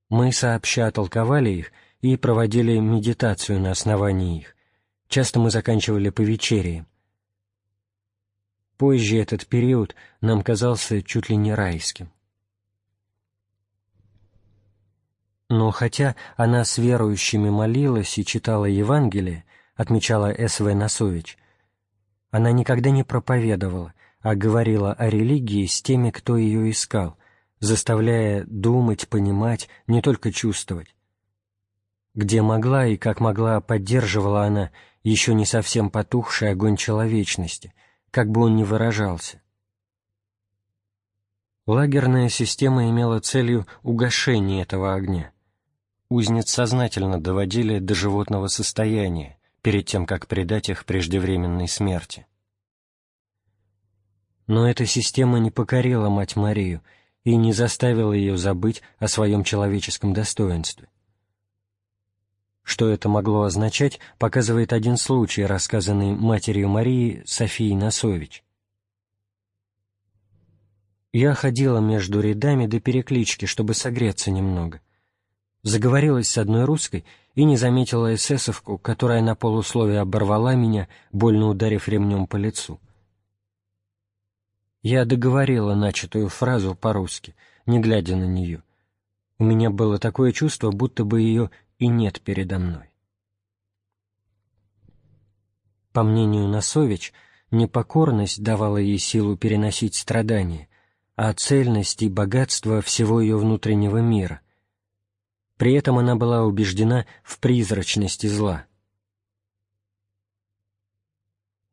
Мы сообща толковали их и проводили медитацию на основании их. Часто мы заканчивали по вечере. Позже этот период нам казался чуть ли не райским. Но хотя она с верующими молилась и читала Евангелие, отмечала С.В. Носович, она никогда не проповедовала, а говорила о религии с теми, кто ее искал, заставляя думать, понимать, не только чувствовать. Где могла и как могла поддерживала она еще не совсем потухший огонь человечности, как бы он ни выражался. Лагерная система имела целью угошение этого огня — узниц сознательно доводили до животного состояния перед тем, как предать их преждевременной смерти. Но эта система не покорила мать Марию и не заставила ее забыть о своем человеческом достоинстве. Что это могло означать, показывает один случай, рассказанный матерью Марии Софией Носович. Я ходила между рядами до переклички, чтобы согреться немного заговорилась с одной русской и не заметила эсэсовку, которая на полусловие оборвала меня, больно ударив ремнем по лицу. Я договорила начатую фразу по-русски, не глядя на нее. У меня было такое чувство, будто бы ее и нет передо мной. По мнению Носович, непокорность давала ей силу переносить страдания, а цельность и богатство всего ее внутреннего мира — при этом она была убеждена в призрачности зла.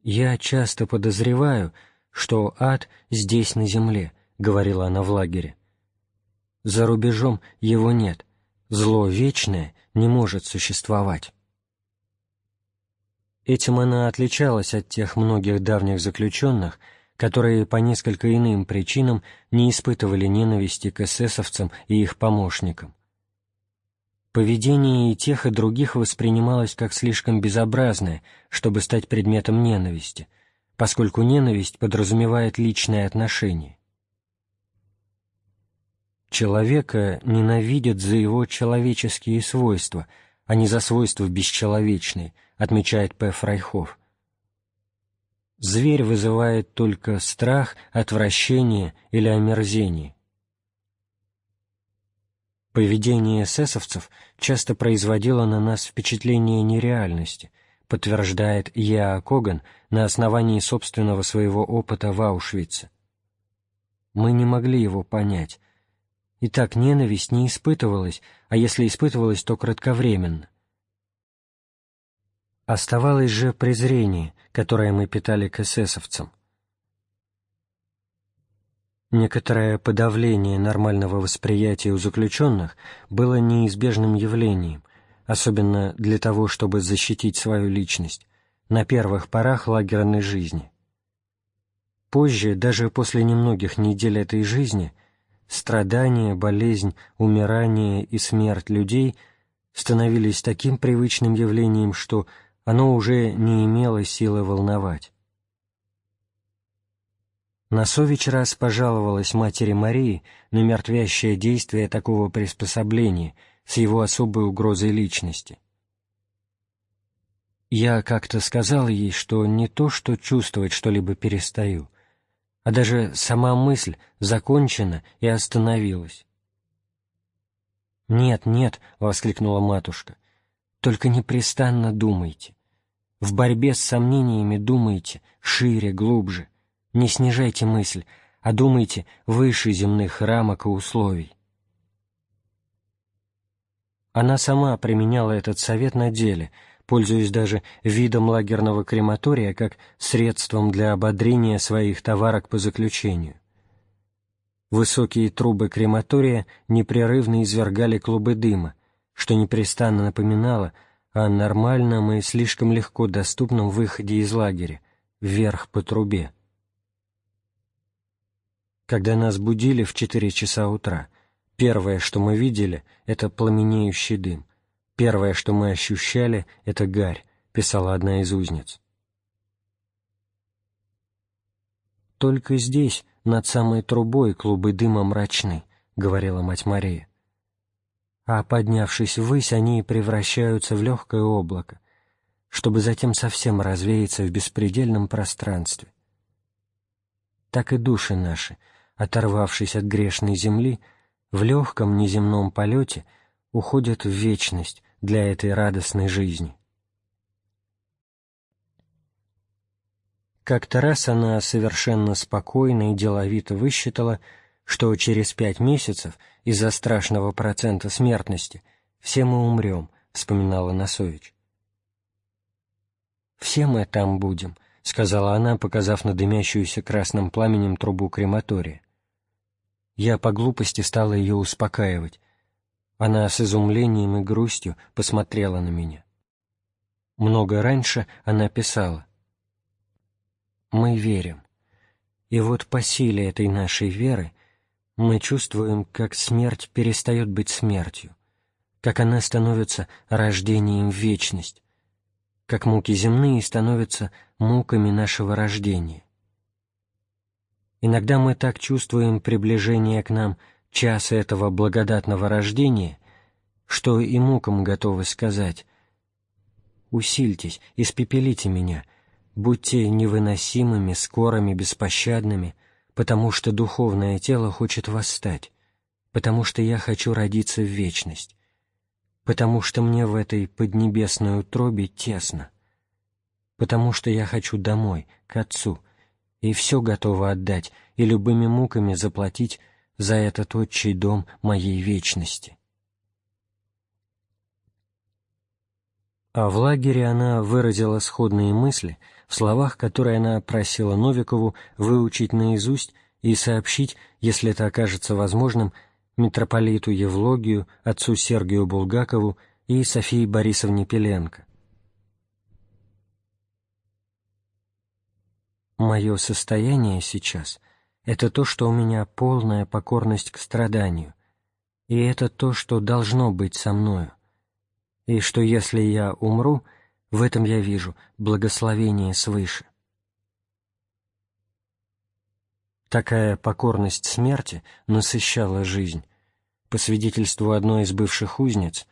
«Я часто подозреваю, что ад здесь, на земле», — говорила она в лагере. «За рубежом его нет, зло вечное не может существовать». Этим она отличалась от тех многих давних заключенных, которые по несколько иным причинам не испытывали ненависти к эсэсовцам и их помощникам. Поведение и тех, и других воспринималось как слишком безобразное, чтобы стать предметом ненависти, поскольку ненависть подразумевает личные отношения. Человека ненавидят за его человеческие свойства, а не за свойства бесчеловечные, отмечает П. Фрайхов. Зверь вызывает только страх, отвращение или омерзение. Поведение эсэсовцев часто производило на нас впечатление нереальности, подтверждает Еа Коган на основании собственного своего опыта в Аушвице. Мы не могли его понять. Итак, ненависть не испытывалась, а если испытывалась, то кратковременно. Оставалось же презрение, которое мы питали к эсэсовцам. Некоторое подавление нормального восприятия у заключенных было неизбежным явлением, особенно для того, чтобы защитить свою личность, на первых порах лагерной жизни. Позже, даже после немногих недель этой жизни, страдания, болезнь, умирание и смерть людей становились таким привычным явлением, что оно уже не имело силы волновать. Носович раз пожаловалась матери Марии на мертвящее действие такого приспособления с его особой угрозой личности. Я как-то сказал ей, что не то, что чувствовать что-либо перестаю, а даже сама мысль закончена и остановилась. «Нет, нет», — воскликнула матушка, — «только непрестанно думайте. В борьбе с сомнениями думайте шире, глубже» Не снижайте мысль, а думайте выше земных рамок и условий. Она сама применяла этот совет на деле, пользуясь даже видом лагерного крематория как средством для ободрения своих товарок по заключению. Высокие трубы крематория непрерывно извергали клубы дыма, что непрестанно напоминало о нормальном и слишком легко доступном выходе из лагеря, вверх по трубе. Когда нас будили в четыре часа утра, первое, что мы видели, это пламенеющий дым. Первое, что мы ощущали, это гарь, писала одна из узниц. Только здесь, над самой трубой, клубы дыма мрачны, говорила мать Мария. А поднявшись ввысь, они превращаются в легкое облако, чтобы затем совсем развеяться в беспредельном пространстве. Так и души наши — оторвавшись от грешной земли, в легком неземном полете уходят в вечность для этой радостной жизни. Как-то раз она совершенно спокойно и деловито высчитала, что через пять месяцев из-за страшного процента смертности все мы умрем, вспоминала Носович. «Все мы там будем», — сказала она, показав на дымящуюся красным пламенем трубу крематория. Я по глупости стала ее успокаивать. Она с изумлением и грустью посмотрела на меня. Много раньше она писала «Мы верим, и вот по силе этой нашей веры мы чувствуем, как смерть перестает быть смертью, как она становится рождением в вечность, как муки земные становятся муками нашего рождения. Иногда мы так чувствуем приближение к нам часа этого благодатного рождения, что и мукам готовы сказать «Усильтесь, испепелите меня, будьте невыносимыми, скорыми, беспощадными, потому что духовное тело хочет восстать, потому что я хочу родиться в вечность, потому что мне в этой поднебесной утробе тесно, потому что я хочу домой, к Отцу, и все готова отдать и любыми муками заплатить за этот отчий дом моей вечности. А в лагере она выразила сходные мысли в словах, которые она просила Новикову выучить наизусть и сообщить, если это окажется возможным, митрополиту Евлогию, отцу Сергию Булгакову и Софии Борисовне Пеленко. Мое состояние сейчас — это то, что у меня полная покорность к страданию, и это то, что должно быть со мною, и что если я умру, в этом я вижу благословение свыше. Такая покорность смерти насыщала жизнь. По свидетельству одной из бывших узниц,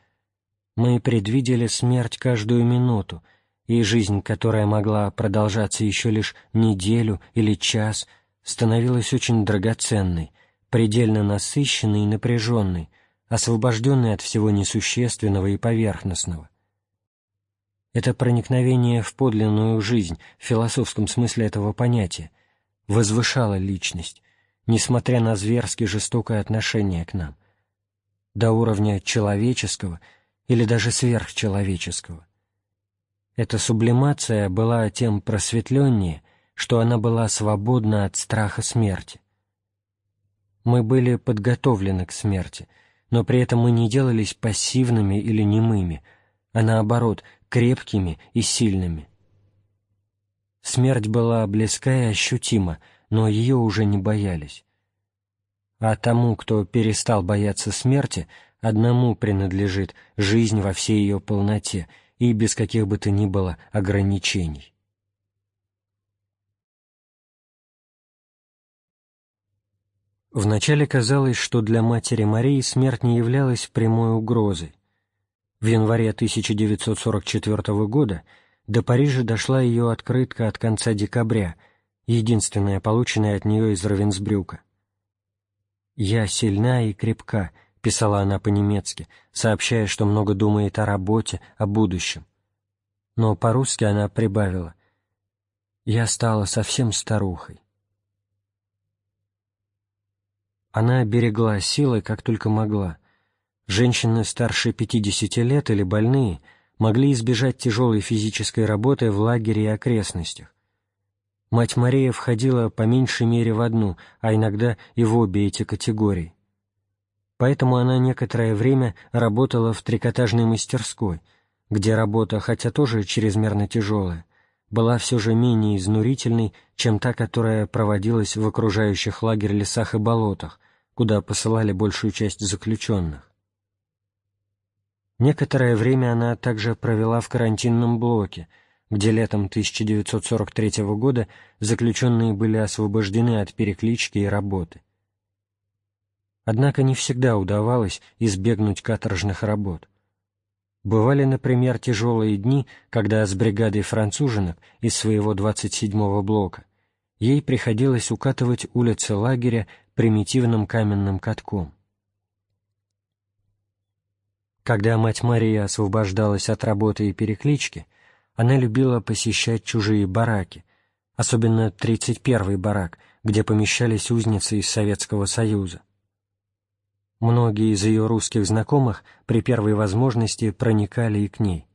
мы предвидели смерть каждую минуту, и жизнь, которая могла продолжаться еще лишь неделю или час, становилась очень драгоценной, предельно насыщенной и напряженной, освобожденной от всего несущественного и поверхностного. Это проникновение в подлинную жизнь в философском смысле этого понятия возвышало личность, несмотря на зверски жестокое отношение к нам, до уровня человеческого или даже сверхчеловеческого. Эта сублимация была тем просветленнее, что она была свободна от страха смерти. Мы были подготовлены к смерти, но при этом мы не делались пассивными или немыми, а наоборот, крепкими и сильными. Смерть была близка и ощутима, но ее уже не боялись. А тому, кто перестал бояться смерти, одному принадлежит жизнь во всей ее полноте и без каких бы то ни было ограничений. Вначале казалось, что для матери Марии смерть не являлась прямой угрозой. В январе 1944 года до Парижа дошла ее открытка от конца декабря, единственная, полученная от нее из Равенсбрюка. «Я сильна и крепка», — писала она по-немецки, сообщая, что много думает о работе, о будущем. Но по-русски она прибавила «Я стала совсем старухой». Она берегла силы, как только могла. Женщины старше 50 лет или больные могли избежать тяжелой физической работы в лагере и окрестностях. Мать Мария входила по меньшей мере в одну, а иногда и в обе эти категории. Поэтому она некоторое время работала в трикотажной мастерской, где работа, хотя тоже чрезмерно тяжелая, была все же менее изнурительной, чем та, которая проводилась в окружающих лагерь лесах и болотах, куда посылали большую часть заключенных. Некоторое время она также провела в карантинном блоке, где летом 1943 года заключенные были освобождены от переклички и работы. Однако не всегда удавалось избегнуть каторжных работ. Бывали, например, тяжелые дни, когда с бригадой француженок из своего 27-го блока ей приходилось укатывать улицы лагеря примитивным каменным катком. Когда мать Мария освобождалась от работы и переклички, она любила посещать чужие бараки, особенно 31-й барак, где помещались узницы из Советского Союза. Многие из ее русских знакомых при первой возможности проникали и к ней.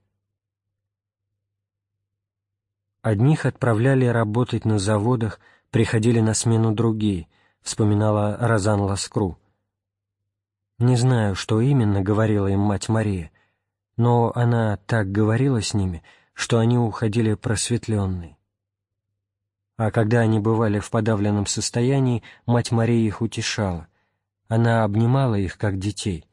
Одних отправляли работать на заводах, приходили на смену другие — вспоминала Розан Ласкру. Не знаю, что именно говорила им мать Мария, но она так говорила с ними, что они уходили просветленные. А когда они бывали в подавленном состоянии, мать Мария их утешала. Она обнимала их, как детей.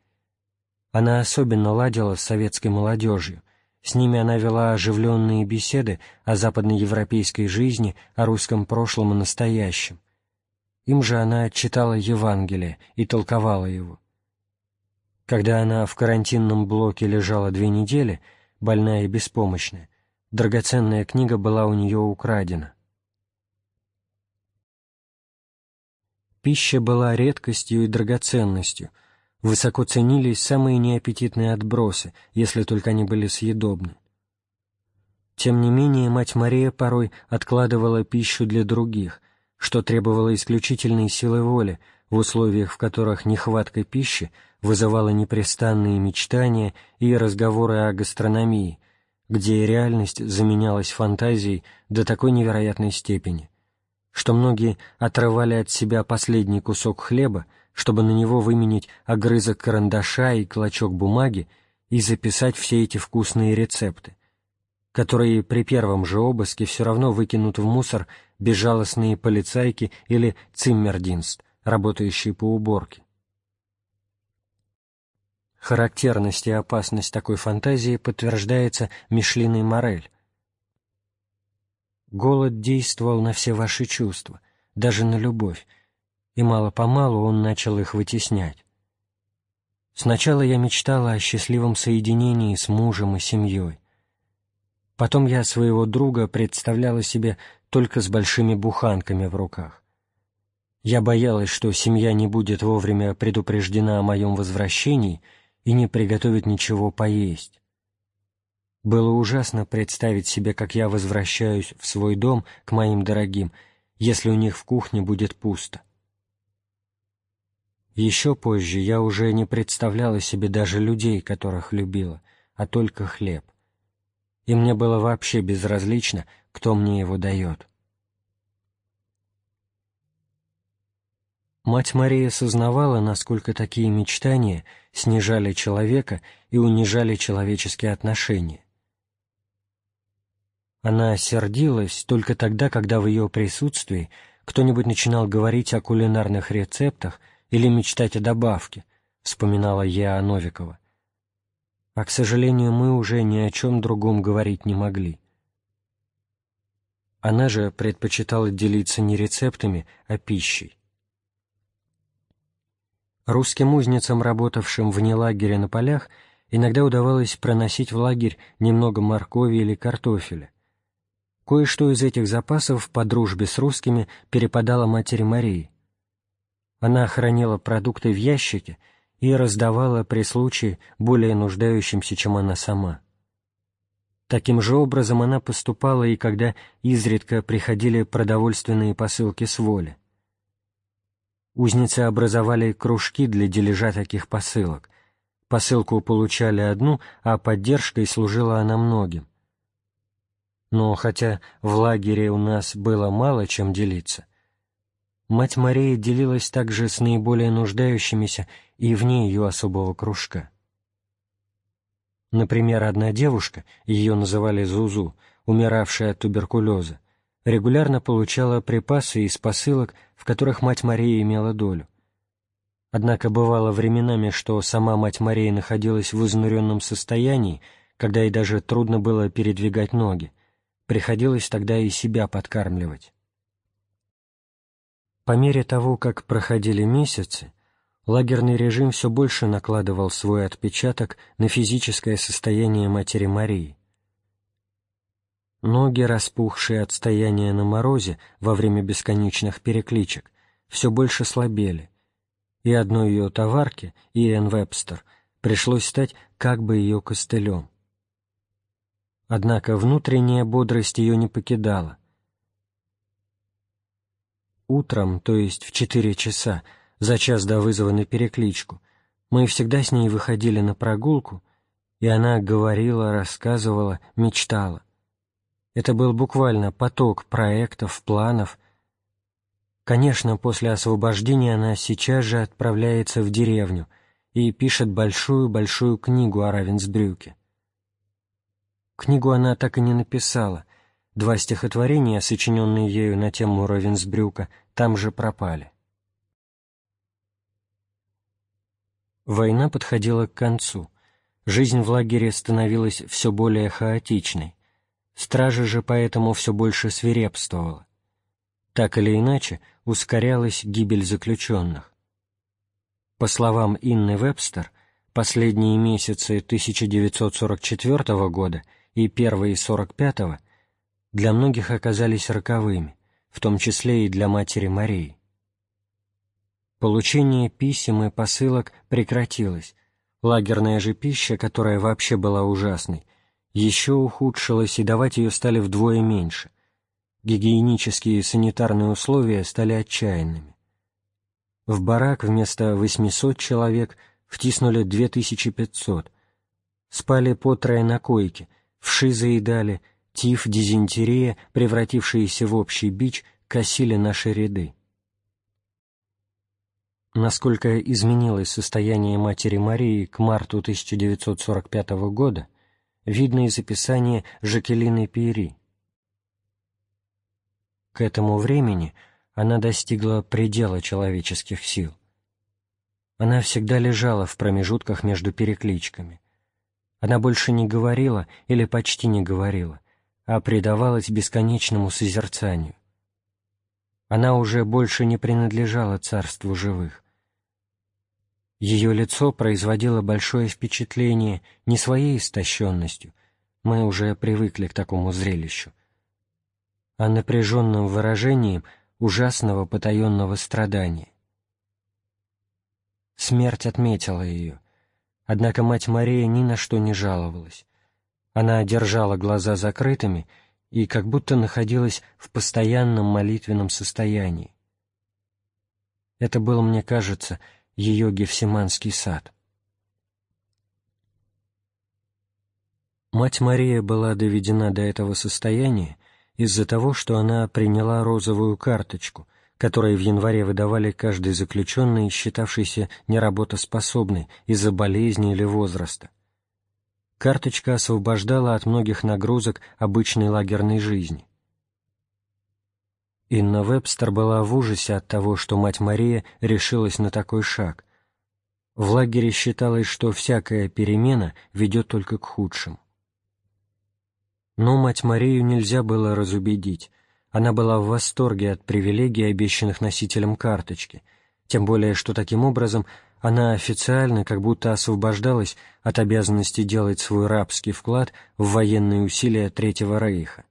Она особенно ладила с советской молодежью. С ними она вела оживленные беседы о западноевропейской жизни, о русском прошлом и настоящем. Им же она читала Евангелие и толковала его. Когда она в карантинном блоке лежала две недели, больная и беспомощная, драгоценная книга была у нее украдена. Пища была редкостью и драгоценностью, высоко ценились самые неаппетитные отбросы, если только они были съедобны. Тем не менее, мать Мария порой откладывала пищу для других, что требовало исключительной силы воли в условиях, в которых нехватка пищи вызывала непрестанные мечтания и разговоры о гастрономии, где реальность заменялась фантазией до такой невероятной степени, что многие отрывали от себя последний кусок хлеба, чтобы на него выменить огрызок карандаша и клочок бумаги и записать все эти вкусные рецепты, которые при первом же обыске все равно выкинут в мусор безжалостные полицайки или циммердинст, работающие по уборке. Характерность и опасность такой фантазии подтверждается Мишлиной Морель. Голод действовал на все ваши чувства, даже на любовь, и мало-помалу он начал их вытеснять. Сначала я мечтала о счастливом соединении с мужем и семьей. Потом я своего друга представляла себе только с большими буханками в руках. Я боялась, что семья не будет вовремя предупреждена о моем возвращении и не приготовит ничего поесть. Было ужасно представить себе, как я возвращаюсь в свой дом к моим дорогим, если у них в кухне будет пусто. Еще позже я уже не представляла себе даже людей, которых любила, а только хлеб. И мне было вообще безразлично, кто мне его дает. Мать Мария сознавала, насколько такие мечтания снижали человека и унижали человеческие отношения. Она сердилась только тогда, когда в ее присутствии кто-нибудь начинал говорить о кулинарных рецептах или мечтать о добавке, вспоминала я Новикова. А, к сожалению, мы уже ни о чем другом говорить не могли. Она же предпочитала делиться не рецептами, а пищей. Русским узницам, работавшим вне лагеря на полях, иногда удавалось проносить в лагерь немного моркови или картофеля. Кое-что из этих запасов по дружбе с русскими перепадало матери Марии. Она хранила продукты в ящике и раздавала при случае более нуждающимся, чем она сама. Таким же образом она поступала и когда изредка приходили продовольственные посылки с воли. Узницы образовали кружки для дележа таких посылок. Посылку получали одну, а поддержкой служила она многим. Но хотя в лагере у нас было мало чем делиться, Мать Мария делилась также с наиболее нуждающимися и вне ее особого кружка. Например, одна девушка, ее называли Зузу, умиравшая от туберкулеза, регулярно получала припасы из посылок, в которых мать Мария имела долю. Однако бывало временами, что сама мать Мария находилась в изнуренном состоянии, когда ей даже трудно было передвигать ноги. Приходилось тогда и себя подкармливать. По мере того, как проходили месяцы, лагерный режим все больше накладывал свой отпечаток на физическое состояние матери Марии. Ноги, распухшие от стояния на морозе во время бесконечных перекличек, все больше слабели, и одной ее товарке, Иэн Вебстер, пришлось стать как бы ее костылем. Однако внутренняя бодрость ее не покидала — Утром, то есть в четыре часа, за час до вызова на перекличку, мы всегда с ней выходили на прогулку, и она говорила, рассказывала, мечтала. Это был буквально поток проектов, планов. Конечно, после освобождения она сейчас же отправляется в деревню и пишет большую-большую книгу о Равенсбрюке. Книгу она так и не написала, Два стихотворения, сочиненные ею на тему Ровенсбрюка, там же пропали. Война подходила к концу. Жизнь в лагере становилась все более хаотичной. Стража же поэтому все больше свирепствовала. Так или иначе, ускорялась гибель заключенных. По словам Инны Вебстер, последние месяцы 1944 года и первые 45 года для многих оказались роковыми, в том числе и для матери Марии. Получение писем и посылок прекратилось, лагерная же пища, которая вообще была ужасной, еще ухудшилась и давать ее стали вдвое меньше. Гигиенические и санитарные условия стали отчаянными. В барак вместо 800 человек втиснули 2500, спали по трое на койке, вши заедали, Тиф, дизентерия, превратившиеся в общий бич, косили наши ряды. Насколько изменилось состояние матери Марии к марту 1945 года, видно из описания Жакелины Пиери. К этому времени она достигла предела человеческих сил. Она всегда лежала в промежутках между перекличками. Она больше не говорила или почти не говорила, а предавалась бесконечному созерцанию. Она уже больше не принадлежала царству живых. Ее лицо производило большое впечатление не своей истощенностью, мы уже привыкли к такому зрелищу, а напряженным выражением ужасного потаенного страдания. Смерть отметила ее, однако мать Мария ни на что не жаловалась. Она держала глаза закрытыми и как будто находилась в постоянном молитвенном состоянии. Это был, мне кажется, ее Гефсиманский сад. Мать Мария была доведена до этого состояния из-за того, что она приняла розовую карточку, которую в январе выдавали каждый заключенный, считавшийся неработоспособной из-за болезни или возраста. Карточка освобождала от многих нагрузок обычной лагерной жизни. Инна Вебстер была в ужасе от того, что мать Мария решилась на такой шаг. В лагере считалось, что всякая перемена ведет только к худшему. Но мать Марию нельзя было разубедить. Она была в восторге от привилегий, обещанных носителям карточки, тем более, что таким образом она официально как будто освобождалась от обязанности делать свой рабский вклад в военные усилия Третьего Рейха.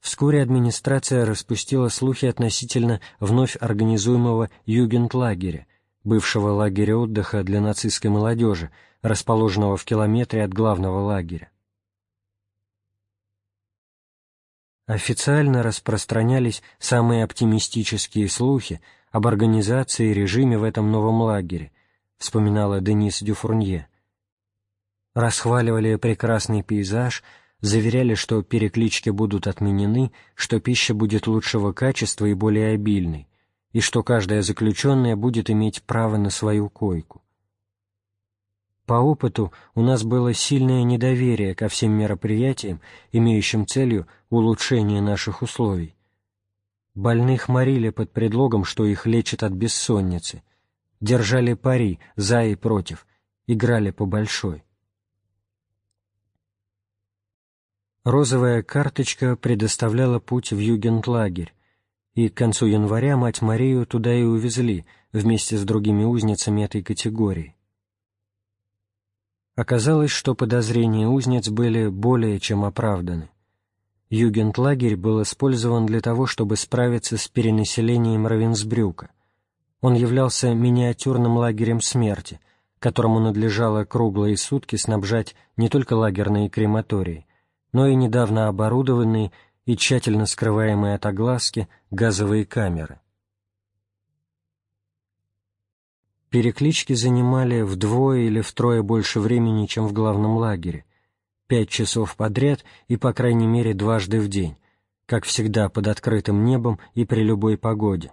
Вскоре администрация распустила слухи относительно вновь организуемого югентлагеря, бывшего лагеря отдыха для нацистской молодежи, расположенного в километре от главного лагеря. Официально распространялись самые оптимистические слухи об организации и режиме в этом новом лагере, вспоминала Денис Дюфурнье. Расхваливали прекрасный пейзаж, заверяли, что переклички будут отменены, что пища будет лучшего качества и более обильной, и что каждая заключенная будет иметь право на свою койку. По опыту у нас было сильное недоверие ко всем мероприятиям, имеющим целью улучшение наших условий. Больных морили под предлогом, что их лечат от бессонницы, держали пари за и против, играли по большой. Розовая карточка предоставляла путь в югентлагерь, и к концу января мать Марию туда и увезли вместе с другими узницами этой категории. Оказалось, что подозрения узниц были более чем оправданы. Югентлагерь был использован для того, чтобы справиться с перенаселением Равенсбрюка. Он являлся миниатюрным лагерем смерти, которому надлежало круглые сутки снабжать не только лагерные крематории, но и недавно оборудованные и тщательно скрываемые от огласки газовые камеры. Переклички занимали вдвое или втрое больше времени, чем в главном лагере, пять часов подряд и, по крайней мере, дважды в день, как всегда под открытым небом и при любой погоде.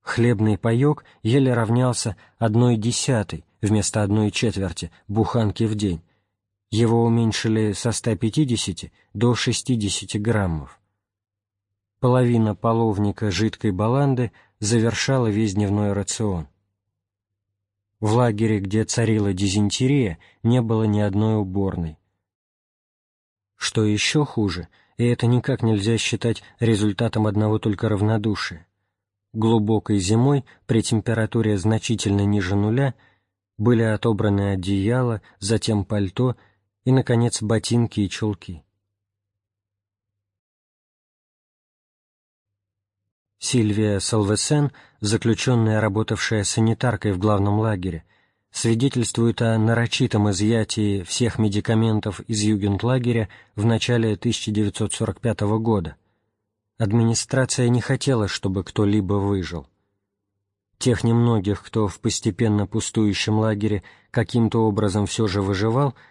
Хлебный паек еле равнялся одной десятой вместо одной четверти буханки в день, его уменьшили со 150 до 60 граммов. Половина половника жидкой баланды завершала весь дневной рацион. В лагере, где царила дизентерия, не было ни одной уборной. Что еще хуже, и это никак нельзя считать результатом одного только равнодушия, глубокой зимой при температуре значительно ниже нуля были отобраны одеяло, затем пальто и, наконец, ботинки и чулки. Сильвия Салвесен, заключенная, работавшая санитаркой в главном лагере, свидетельствует о нарочитом изъятии всех медикаментов из югентлагеря в начале 1945 года. Администрация не хотела, чтобы кто-либо выжил. Тех немногих, кто в постепенно пустующем лагере каким-то образом все же выживал –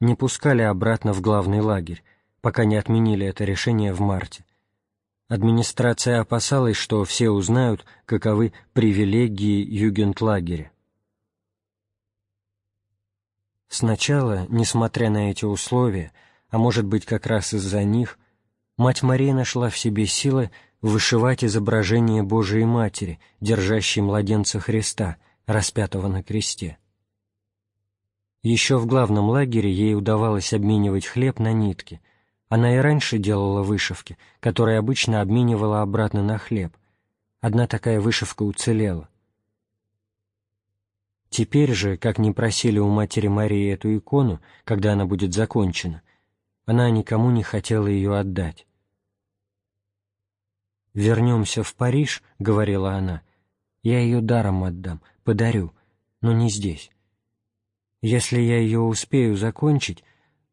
не пускали обратно в главный лагерь, пока не отменили это решение в марте. Администрация опасалась, что все узнают, каковы привилегии югентлагеря. Сначала, несмотря на эти условия, а может быть как раз из-за них, мать Мария нашла в себе силы вышивать изображение Божией Матери, держащей младенца Христа, распятого на кресте. Еще в главном лагере ей удавалось обменивать хлеб на нитки. Она и раньше делала вышивки, которые обычно обменивала обратно на хлеб. Одна такая вышивка уцелела. Теперь же, как не просили у матери Марии эту икону, когда она будет закончена, она никому не хотела ее отдать. «Вернемся в Париж», — говорила она, — «я ее даром отдам, подарю, но не здесь. Если я ее успею закончить,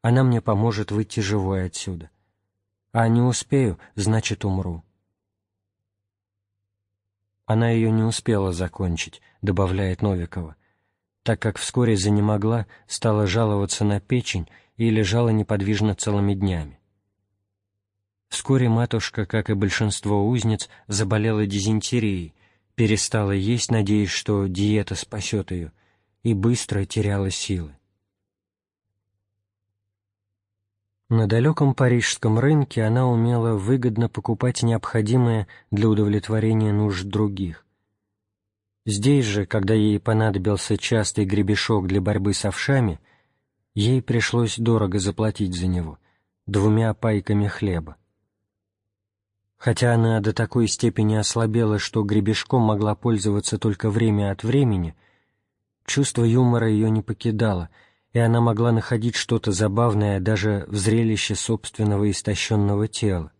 она мне поможет выйти живой отсюда. А не успею, значит, умру». Она ее не успела закончить, добавляет Новикова, так как вскоре занемогла, стала жаловаться на печень и лежала неподвижно целыми днями. Вскоре матушка, как и большинство узниц, заболела дизентерией, перестала есть, надеясь, что диета спасет ее, и быстро теряла силы. На далеком парижском рынке она умела выгодно покупать необходимое для удовлетворения нужд других. Здесь же, когда ей понадобился частый гребешок для борьбы с овшами, ей пришлось дорого заплатить за него, двумя пайками хлеба. Хотя она до такой степени ослабела, что гребешком могла пользоваться только время от времени, чувство юмора ее не покидало, и она могла находить что-то забавное даже в зрелище собственного истощенного тела.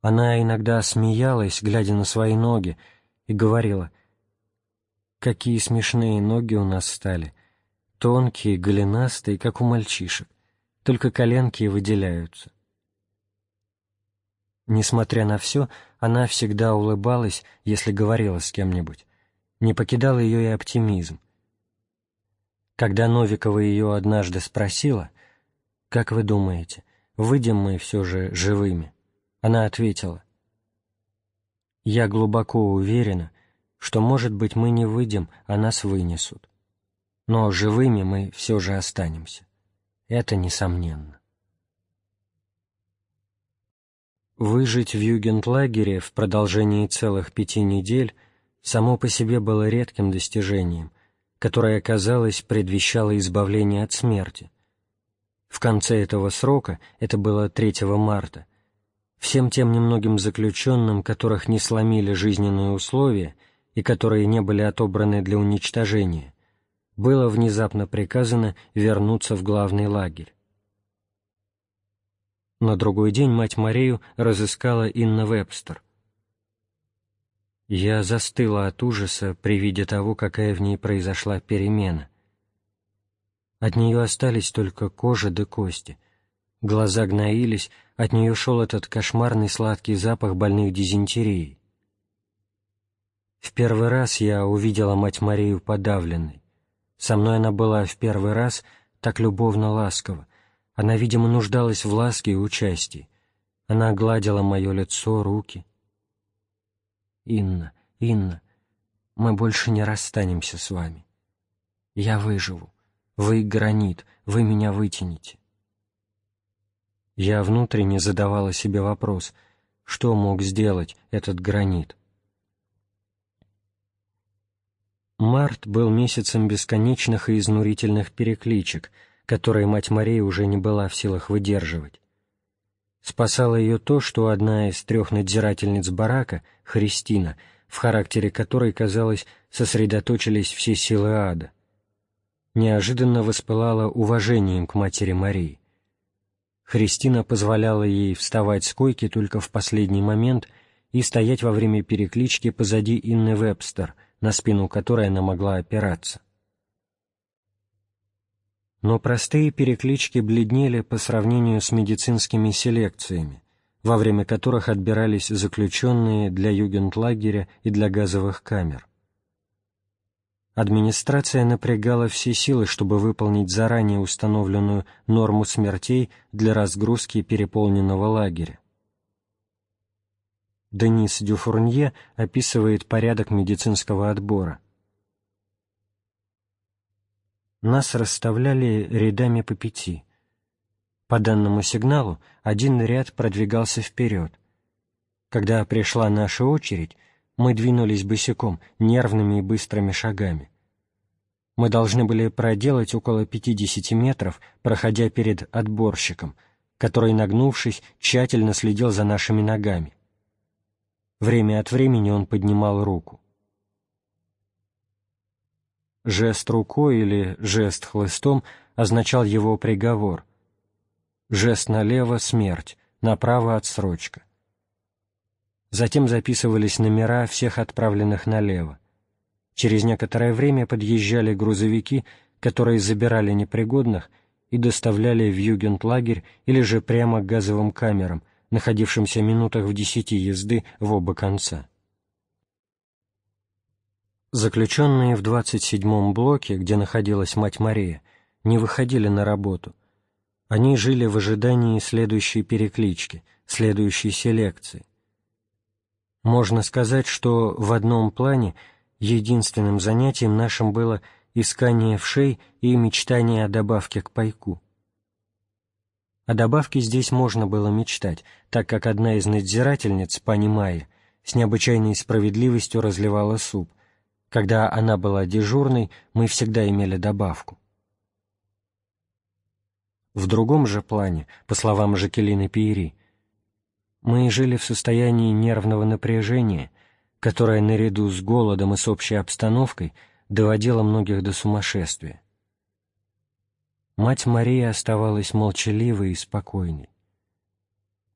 Она иногда смеялась, глядя на свои ноги, и говорила, «Какие смешные ноги у нас стали, тонкие, голенастые, как у мальчишек, только коленки выделяются». Несмотря на все, она всегда улыбалась, если говорила с кем-нибудь. Не покидал ее и оптимизм. Когда Новикова ее однажды спросила, «Как вы думаете, выйдем мы все же живыми?» Она ответила, «Я глубоко уверена, что, может быть, мы не выйдем, а нас вынесут. Но живыми мы все же останемся. Это несомненно». Выжить в югентлагере в продолжении целых пяти недель само по себе было редким достижением, которое, казалось, предвещало избавление от смерти. В конце этого срока, это было 3 марта, всем тем немногим заключенным, которых не сломили жизненные условия и которые не были отобраны для уничтожения, было внезапно приказано вернуться в главный лагерь. На другой день мать Марию разыскала Инна Вебстер. Я застыла от ужаса при виде того, какая в ней произошла перемена. От нее остались только кожа да кости. Глаза гноились, от нее шел этот кошмарный сладкий запах больных дизентерией. В первый раз я увидела мать Марию подавленной. Со мной она была в первый раз так любовно ласкова, она, видимо, нуждалась в ласке и участии. Она гладила мое лицо, руки. «Инна, Инна, мы больше не расстанемся с вами. Я выживу. Вы гранит, вы меня вытянете». Я внутренне задавала себе вопрос, что мог сделать этот гранит. Март был месяцем бесконечных и изнурительных перекличек — которые мать Мария уже не была в силах выдерживать. Спасало ее то, что одна из трех надзирательниц барака, Христина, в характере которой, казалось, сосредоточились все силы ада, неожиданно воспылала уважением к матери Марии. Христина позволяла ей вставать с койки только в последний момент и стоять во время переклички позади Инны Вебстер, на спину которой она могла опираться но простые переклички бледнели по сравнению с медицинскими селекциями, во время которых отбирались заключенные для югентлагеря и для газовых камер. Администрация напрягала все силы, чтобы выполнить заранее установленную норму смертей для разгрузки переполненного лагеря. Денис Дюфурнье описывает порядок медицинского отбора. Нас расставляли рядами по пяти. По данному сигналу один ряд продвигался вперед. Когда пришла наша очередь, мы двинулись босиком, нервными и быстрыми шагами. Мы должны были проделать около 50 метров, проходя перед отборщиком, который, нагнувшись, тщательно следил за нашими ногами. Время от времени он поднимал руку. Жест рукой или жест хлыстом означал его приговор. Жест налево — смерть, направо — отсрочка. Затем записывались номера всех отправленных налево. Через некоторое время подъезжали грузовики, которые забирали непригодных и доставляли в югентлагерь или же прямо к газовым камерам, находившимся минутах в десяти езды в оба конца. Заключенные в 27-м блоке, где находилась мать Мария, не выходили на работу. Они жили в ожидании следующей переклички, следующей селекции. Можно сказать, что в одном плане единственным занятием нашим было искание вшей и мечтание о добавке к пайку. О добавке здесь можно было мечтать, так как одна из надзирательниц, пани с необычайной справедливостью разливала суп — когда она была дежурной, мы всегда имели добавку. В другом же плане, по словам Жакелины Пиери, мы жили в состоянии нервного напряжения, которое наряду с голодом и с общей обстановкой доводило многих до сумасшествия. Мать Мария оставалась молчаливой и спокойной.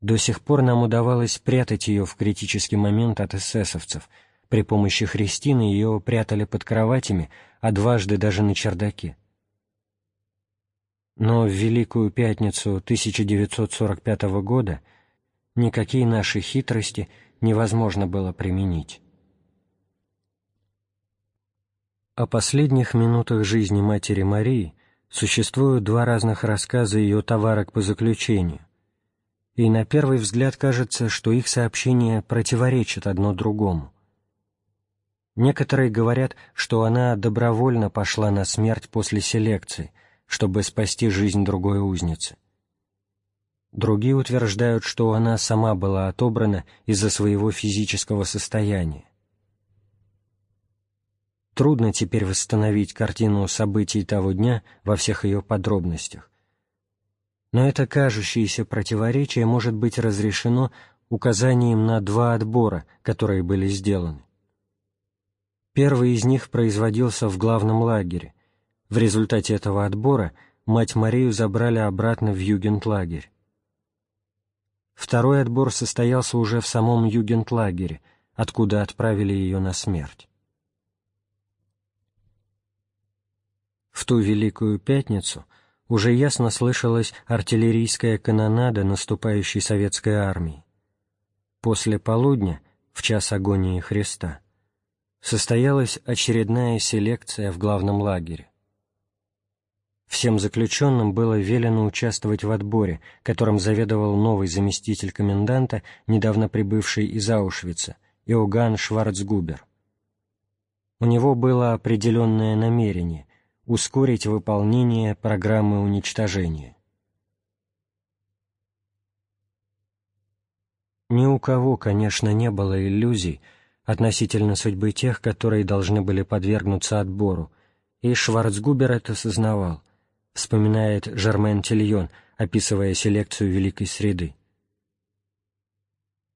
До сих пор нам удавалось прятать ее в критический момент от эсэсовцев — при помощи Христины ее прятали под кроватями, а дважды даже на чердаке. Но в Великую Пятницу 1945 года никакие наши хитрости невозможно было применить. О последних минутах жизни Матери Марии существуют два разных рассказа ее товарок по заключению, и на первый взгляд кажется, что их сообщения противоречат одно другому. Некоторые говорят, что она добровольно пошла на смерть после селекции, чтобы спасти жизнь другой узницы. Другие утверждают, что она сама была отобрана из-за своего физического состояния. Трудно теперь восстановить картину событий того дня во всех ее подробностях. Но это кажущееся противоречие может быть разрешено указанием на два отбора, которые были сделаны. Первый из них производился в главном лагере. В результате этого отбора мать Марию забрали обратно в югентлагерь. Второй отбор состоялся уже в самом югентлагере, откуда отправили ее на смерть. В ту Великую Пятницу уже ясно слышалась артиллерийская канонада наступающей советской армии. После полудня, в час агонии Христа, состоялась очередная селекция в главном лагере. Всем заключенным было велено участвовать в отборе, которым заведовал новый заместитель коменданта, недавно прибывший из Аушвица, Иоганн Шварцгубер. У него было определенное намерение ускорить выполнение программы уничтожения. Ни у кого, конечно, не было иллюзий, относительно судьбы тех, которые должны были подвергнуться отбору, и Шварцгубер это сознавал, вспоминает Жермен Тильон, описывая селекцию Великой Среды.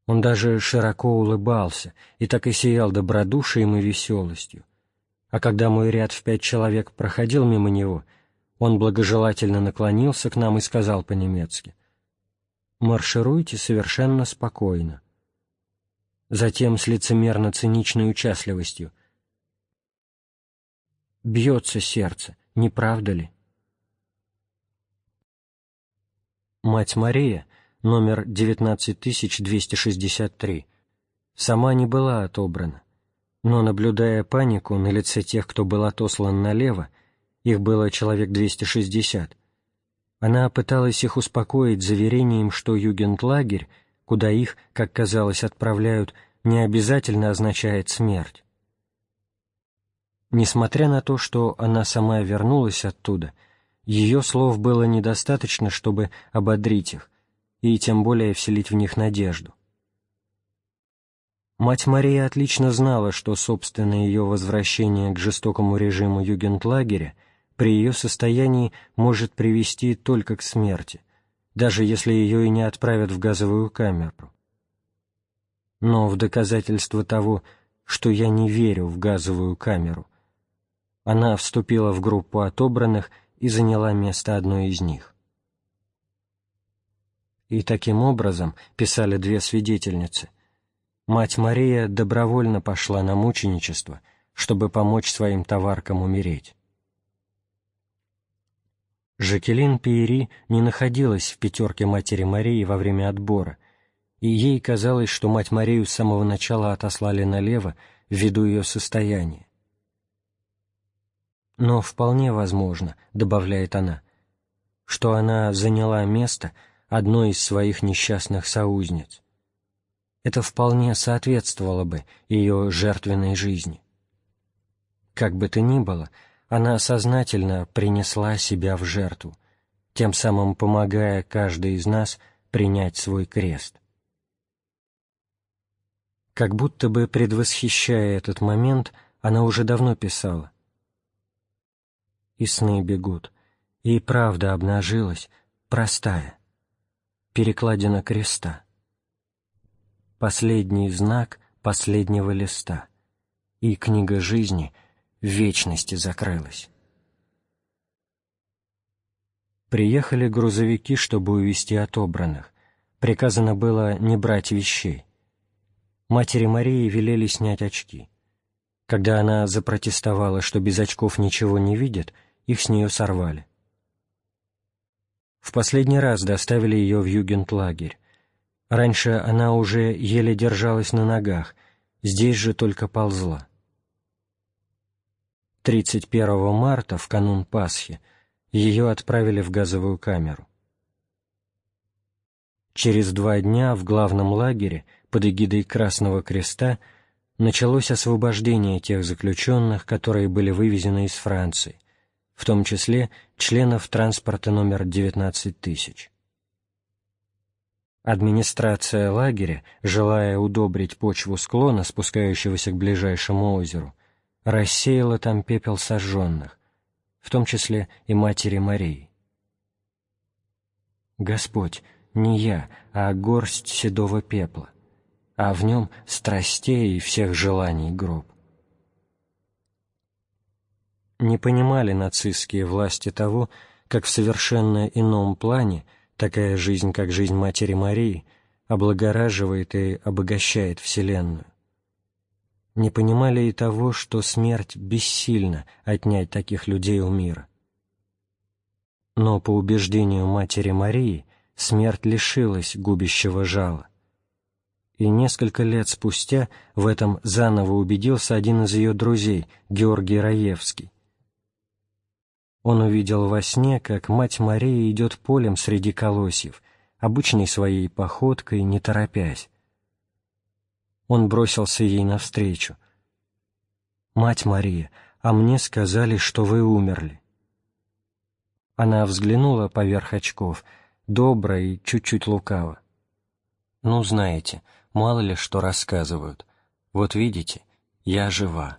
Он даже широко улыбался и так и сиял добродушием и веселостью. А когда мой ряд в пять человек проходил мимо него, он благожелательно наклонился к нам и сказал по-немецки «Маршируйте совершенно спокойно» затем с лицемерно-циничной участливостью. Бьется сердце, не правда ли? Мать Мария, номер 19263, сама не была отобрана, но, наблюдая панику на лице тех, кто был отослан налево, их было человек 260, она пыталась их успокоить заверением, что югентлагерь — куда их, как казалось, отправляют, не обязательно означает смерть. Несмотря на то, что она сама вернулась оттуда, ее слов было недостаточно, чтобы ободрить их, и тем более вселить в них надежду. Мать Мария отлично знала, что собственное ее возвращение к жестокому режиму югентлагеря при ее состоянии может привести только к смерти, даже если ее и не отправят в газовую камеру. Но в доказательство того, что я не верю в газовую камеру, она вступила в группу отобранных и заняла место одной из них. И таким образом, писали две свидетельницы, мать Мария добровольно пошла на мученичество, чтобы помочь своим товаркам умереть. Жакелин Пиери не находилась в пятерке матери Марии во время отбора, и ей казалось, что мать Марию с самого начала отослали налево ввиду ее состояния. Но вполне возможно, добавляет она, что она заняла место одной из своих несчастных соузниц. Это вполне соответствовало бы ее жертвенной жизни. Как бы то ни было, она сознательно принесла себя в жертву, тем самым помогая каждой из нас принять свой крест. Как будто бы предвосхищая этот момент, она уже давно писала и сны бегут, и правда обнажилась, простая, перекладина креста. Последний знак последнего листа, и книга жизни вечности закрылась. Приехали грузовики, чтобы увезти отобранных. Приказано было не брать вещей. Матери Марии велели снять очки. Когда она запротестовала, что без очков ничего не видит, их с нее сорвали. В последний раз доставили ее в югентлагерь. Раньше она уже еле держалась на ногах, здесь же только ползла. 31 марта, в канун Пасхи, ее отправили в газовую камеру. Через два дня в главном лагере под эгидой Красного Креста началось освобождение тех заключенных, которые были вывезены из Франции, в том числе членов транспорта номер 19 тысяч. Администрация лагеря, желая удобрить почву склона, спускающегося к ближайшему озеру, рассеяла там пепел сожженных, в том числе и матери Марии. Господь, не я, а горсть седого пепла, а в нем страстей и всех желаний гроб не понимали нацистские власти того, как в совершенно ином плане такая жизнь, как жизнь Матери Марии, облагораживает и обогащает Вселенную. Не понимали и того, что смерть бессильна отнять таких людей у мира. Но по убеждению Матери Марии смерть лишилась губящего жала. И несколько лет спустя в этом заново убедился один из ее друзей, Георгий Раевский, он увидел во сне, как мать Мария идет полем среди колосьев, обычной своей походкой, не торопясь. Он бросился ей навстречу. «Мать Мария, а мне сказали, что вы умерли». Она взглянула поверх очков, добро и чуть-чуть лукаво. «Ну, знаете, мало ли что рассказывают. Вот видите, я жива».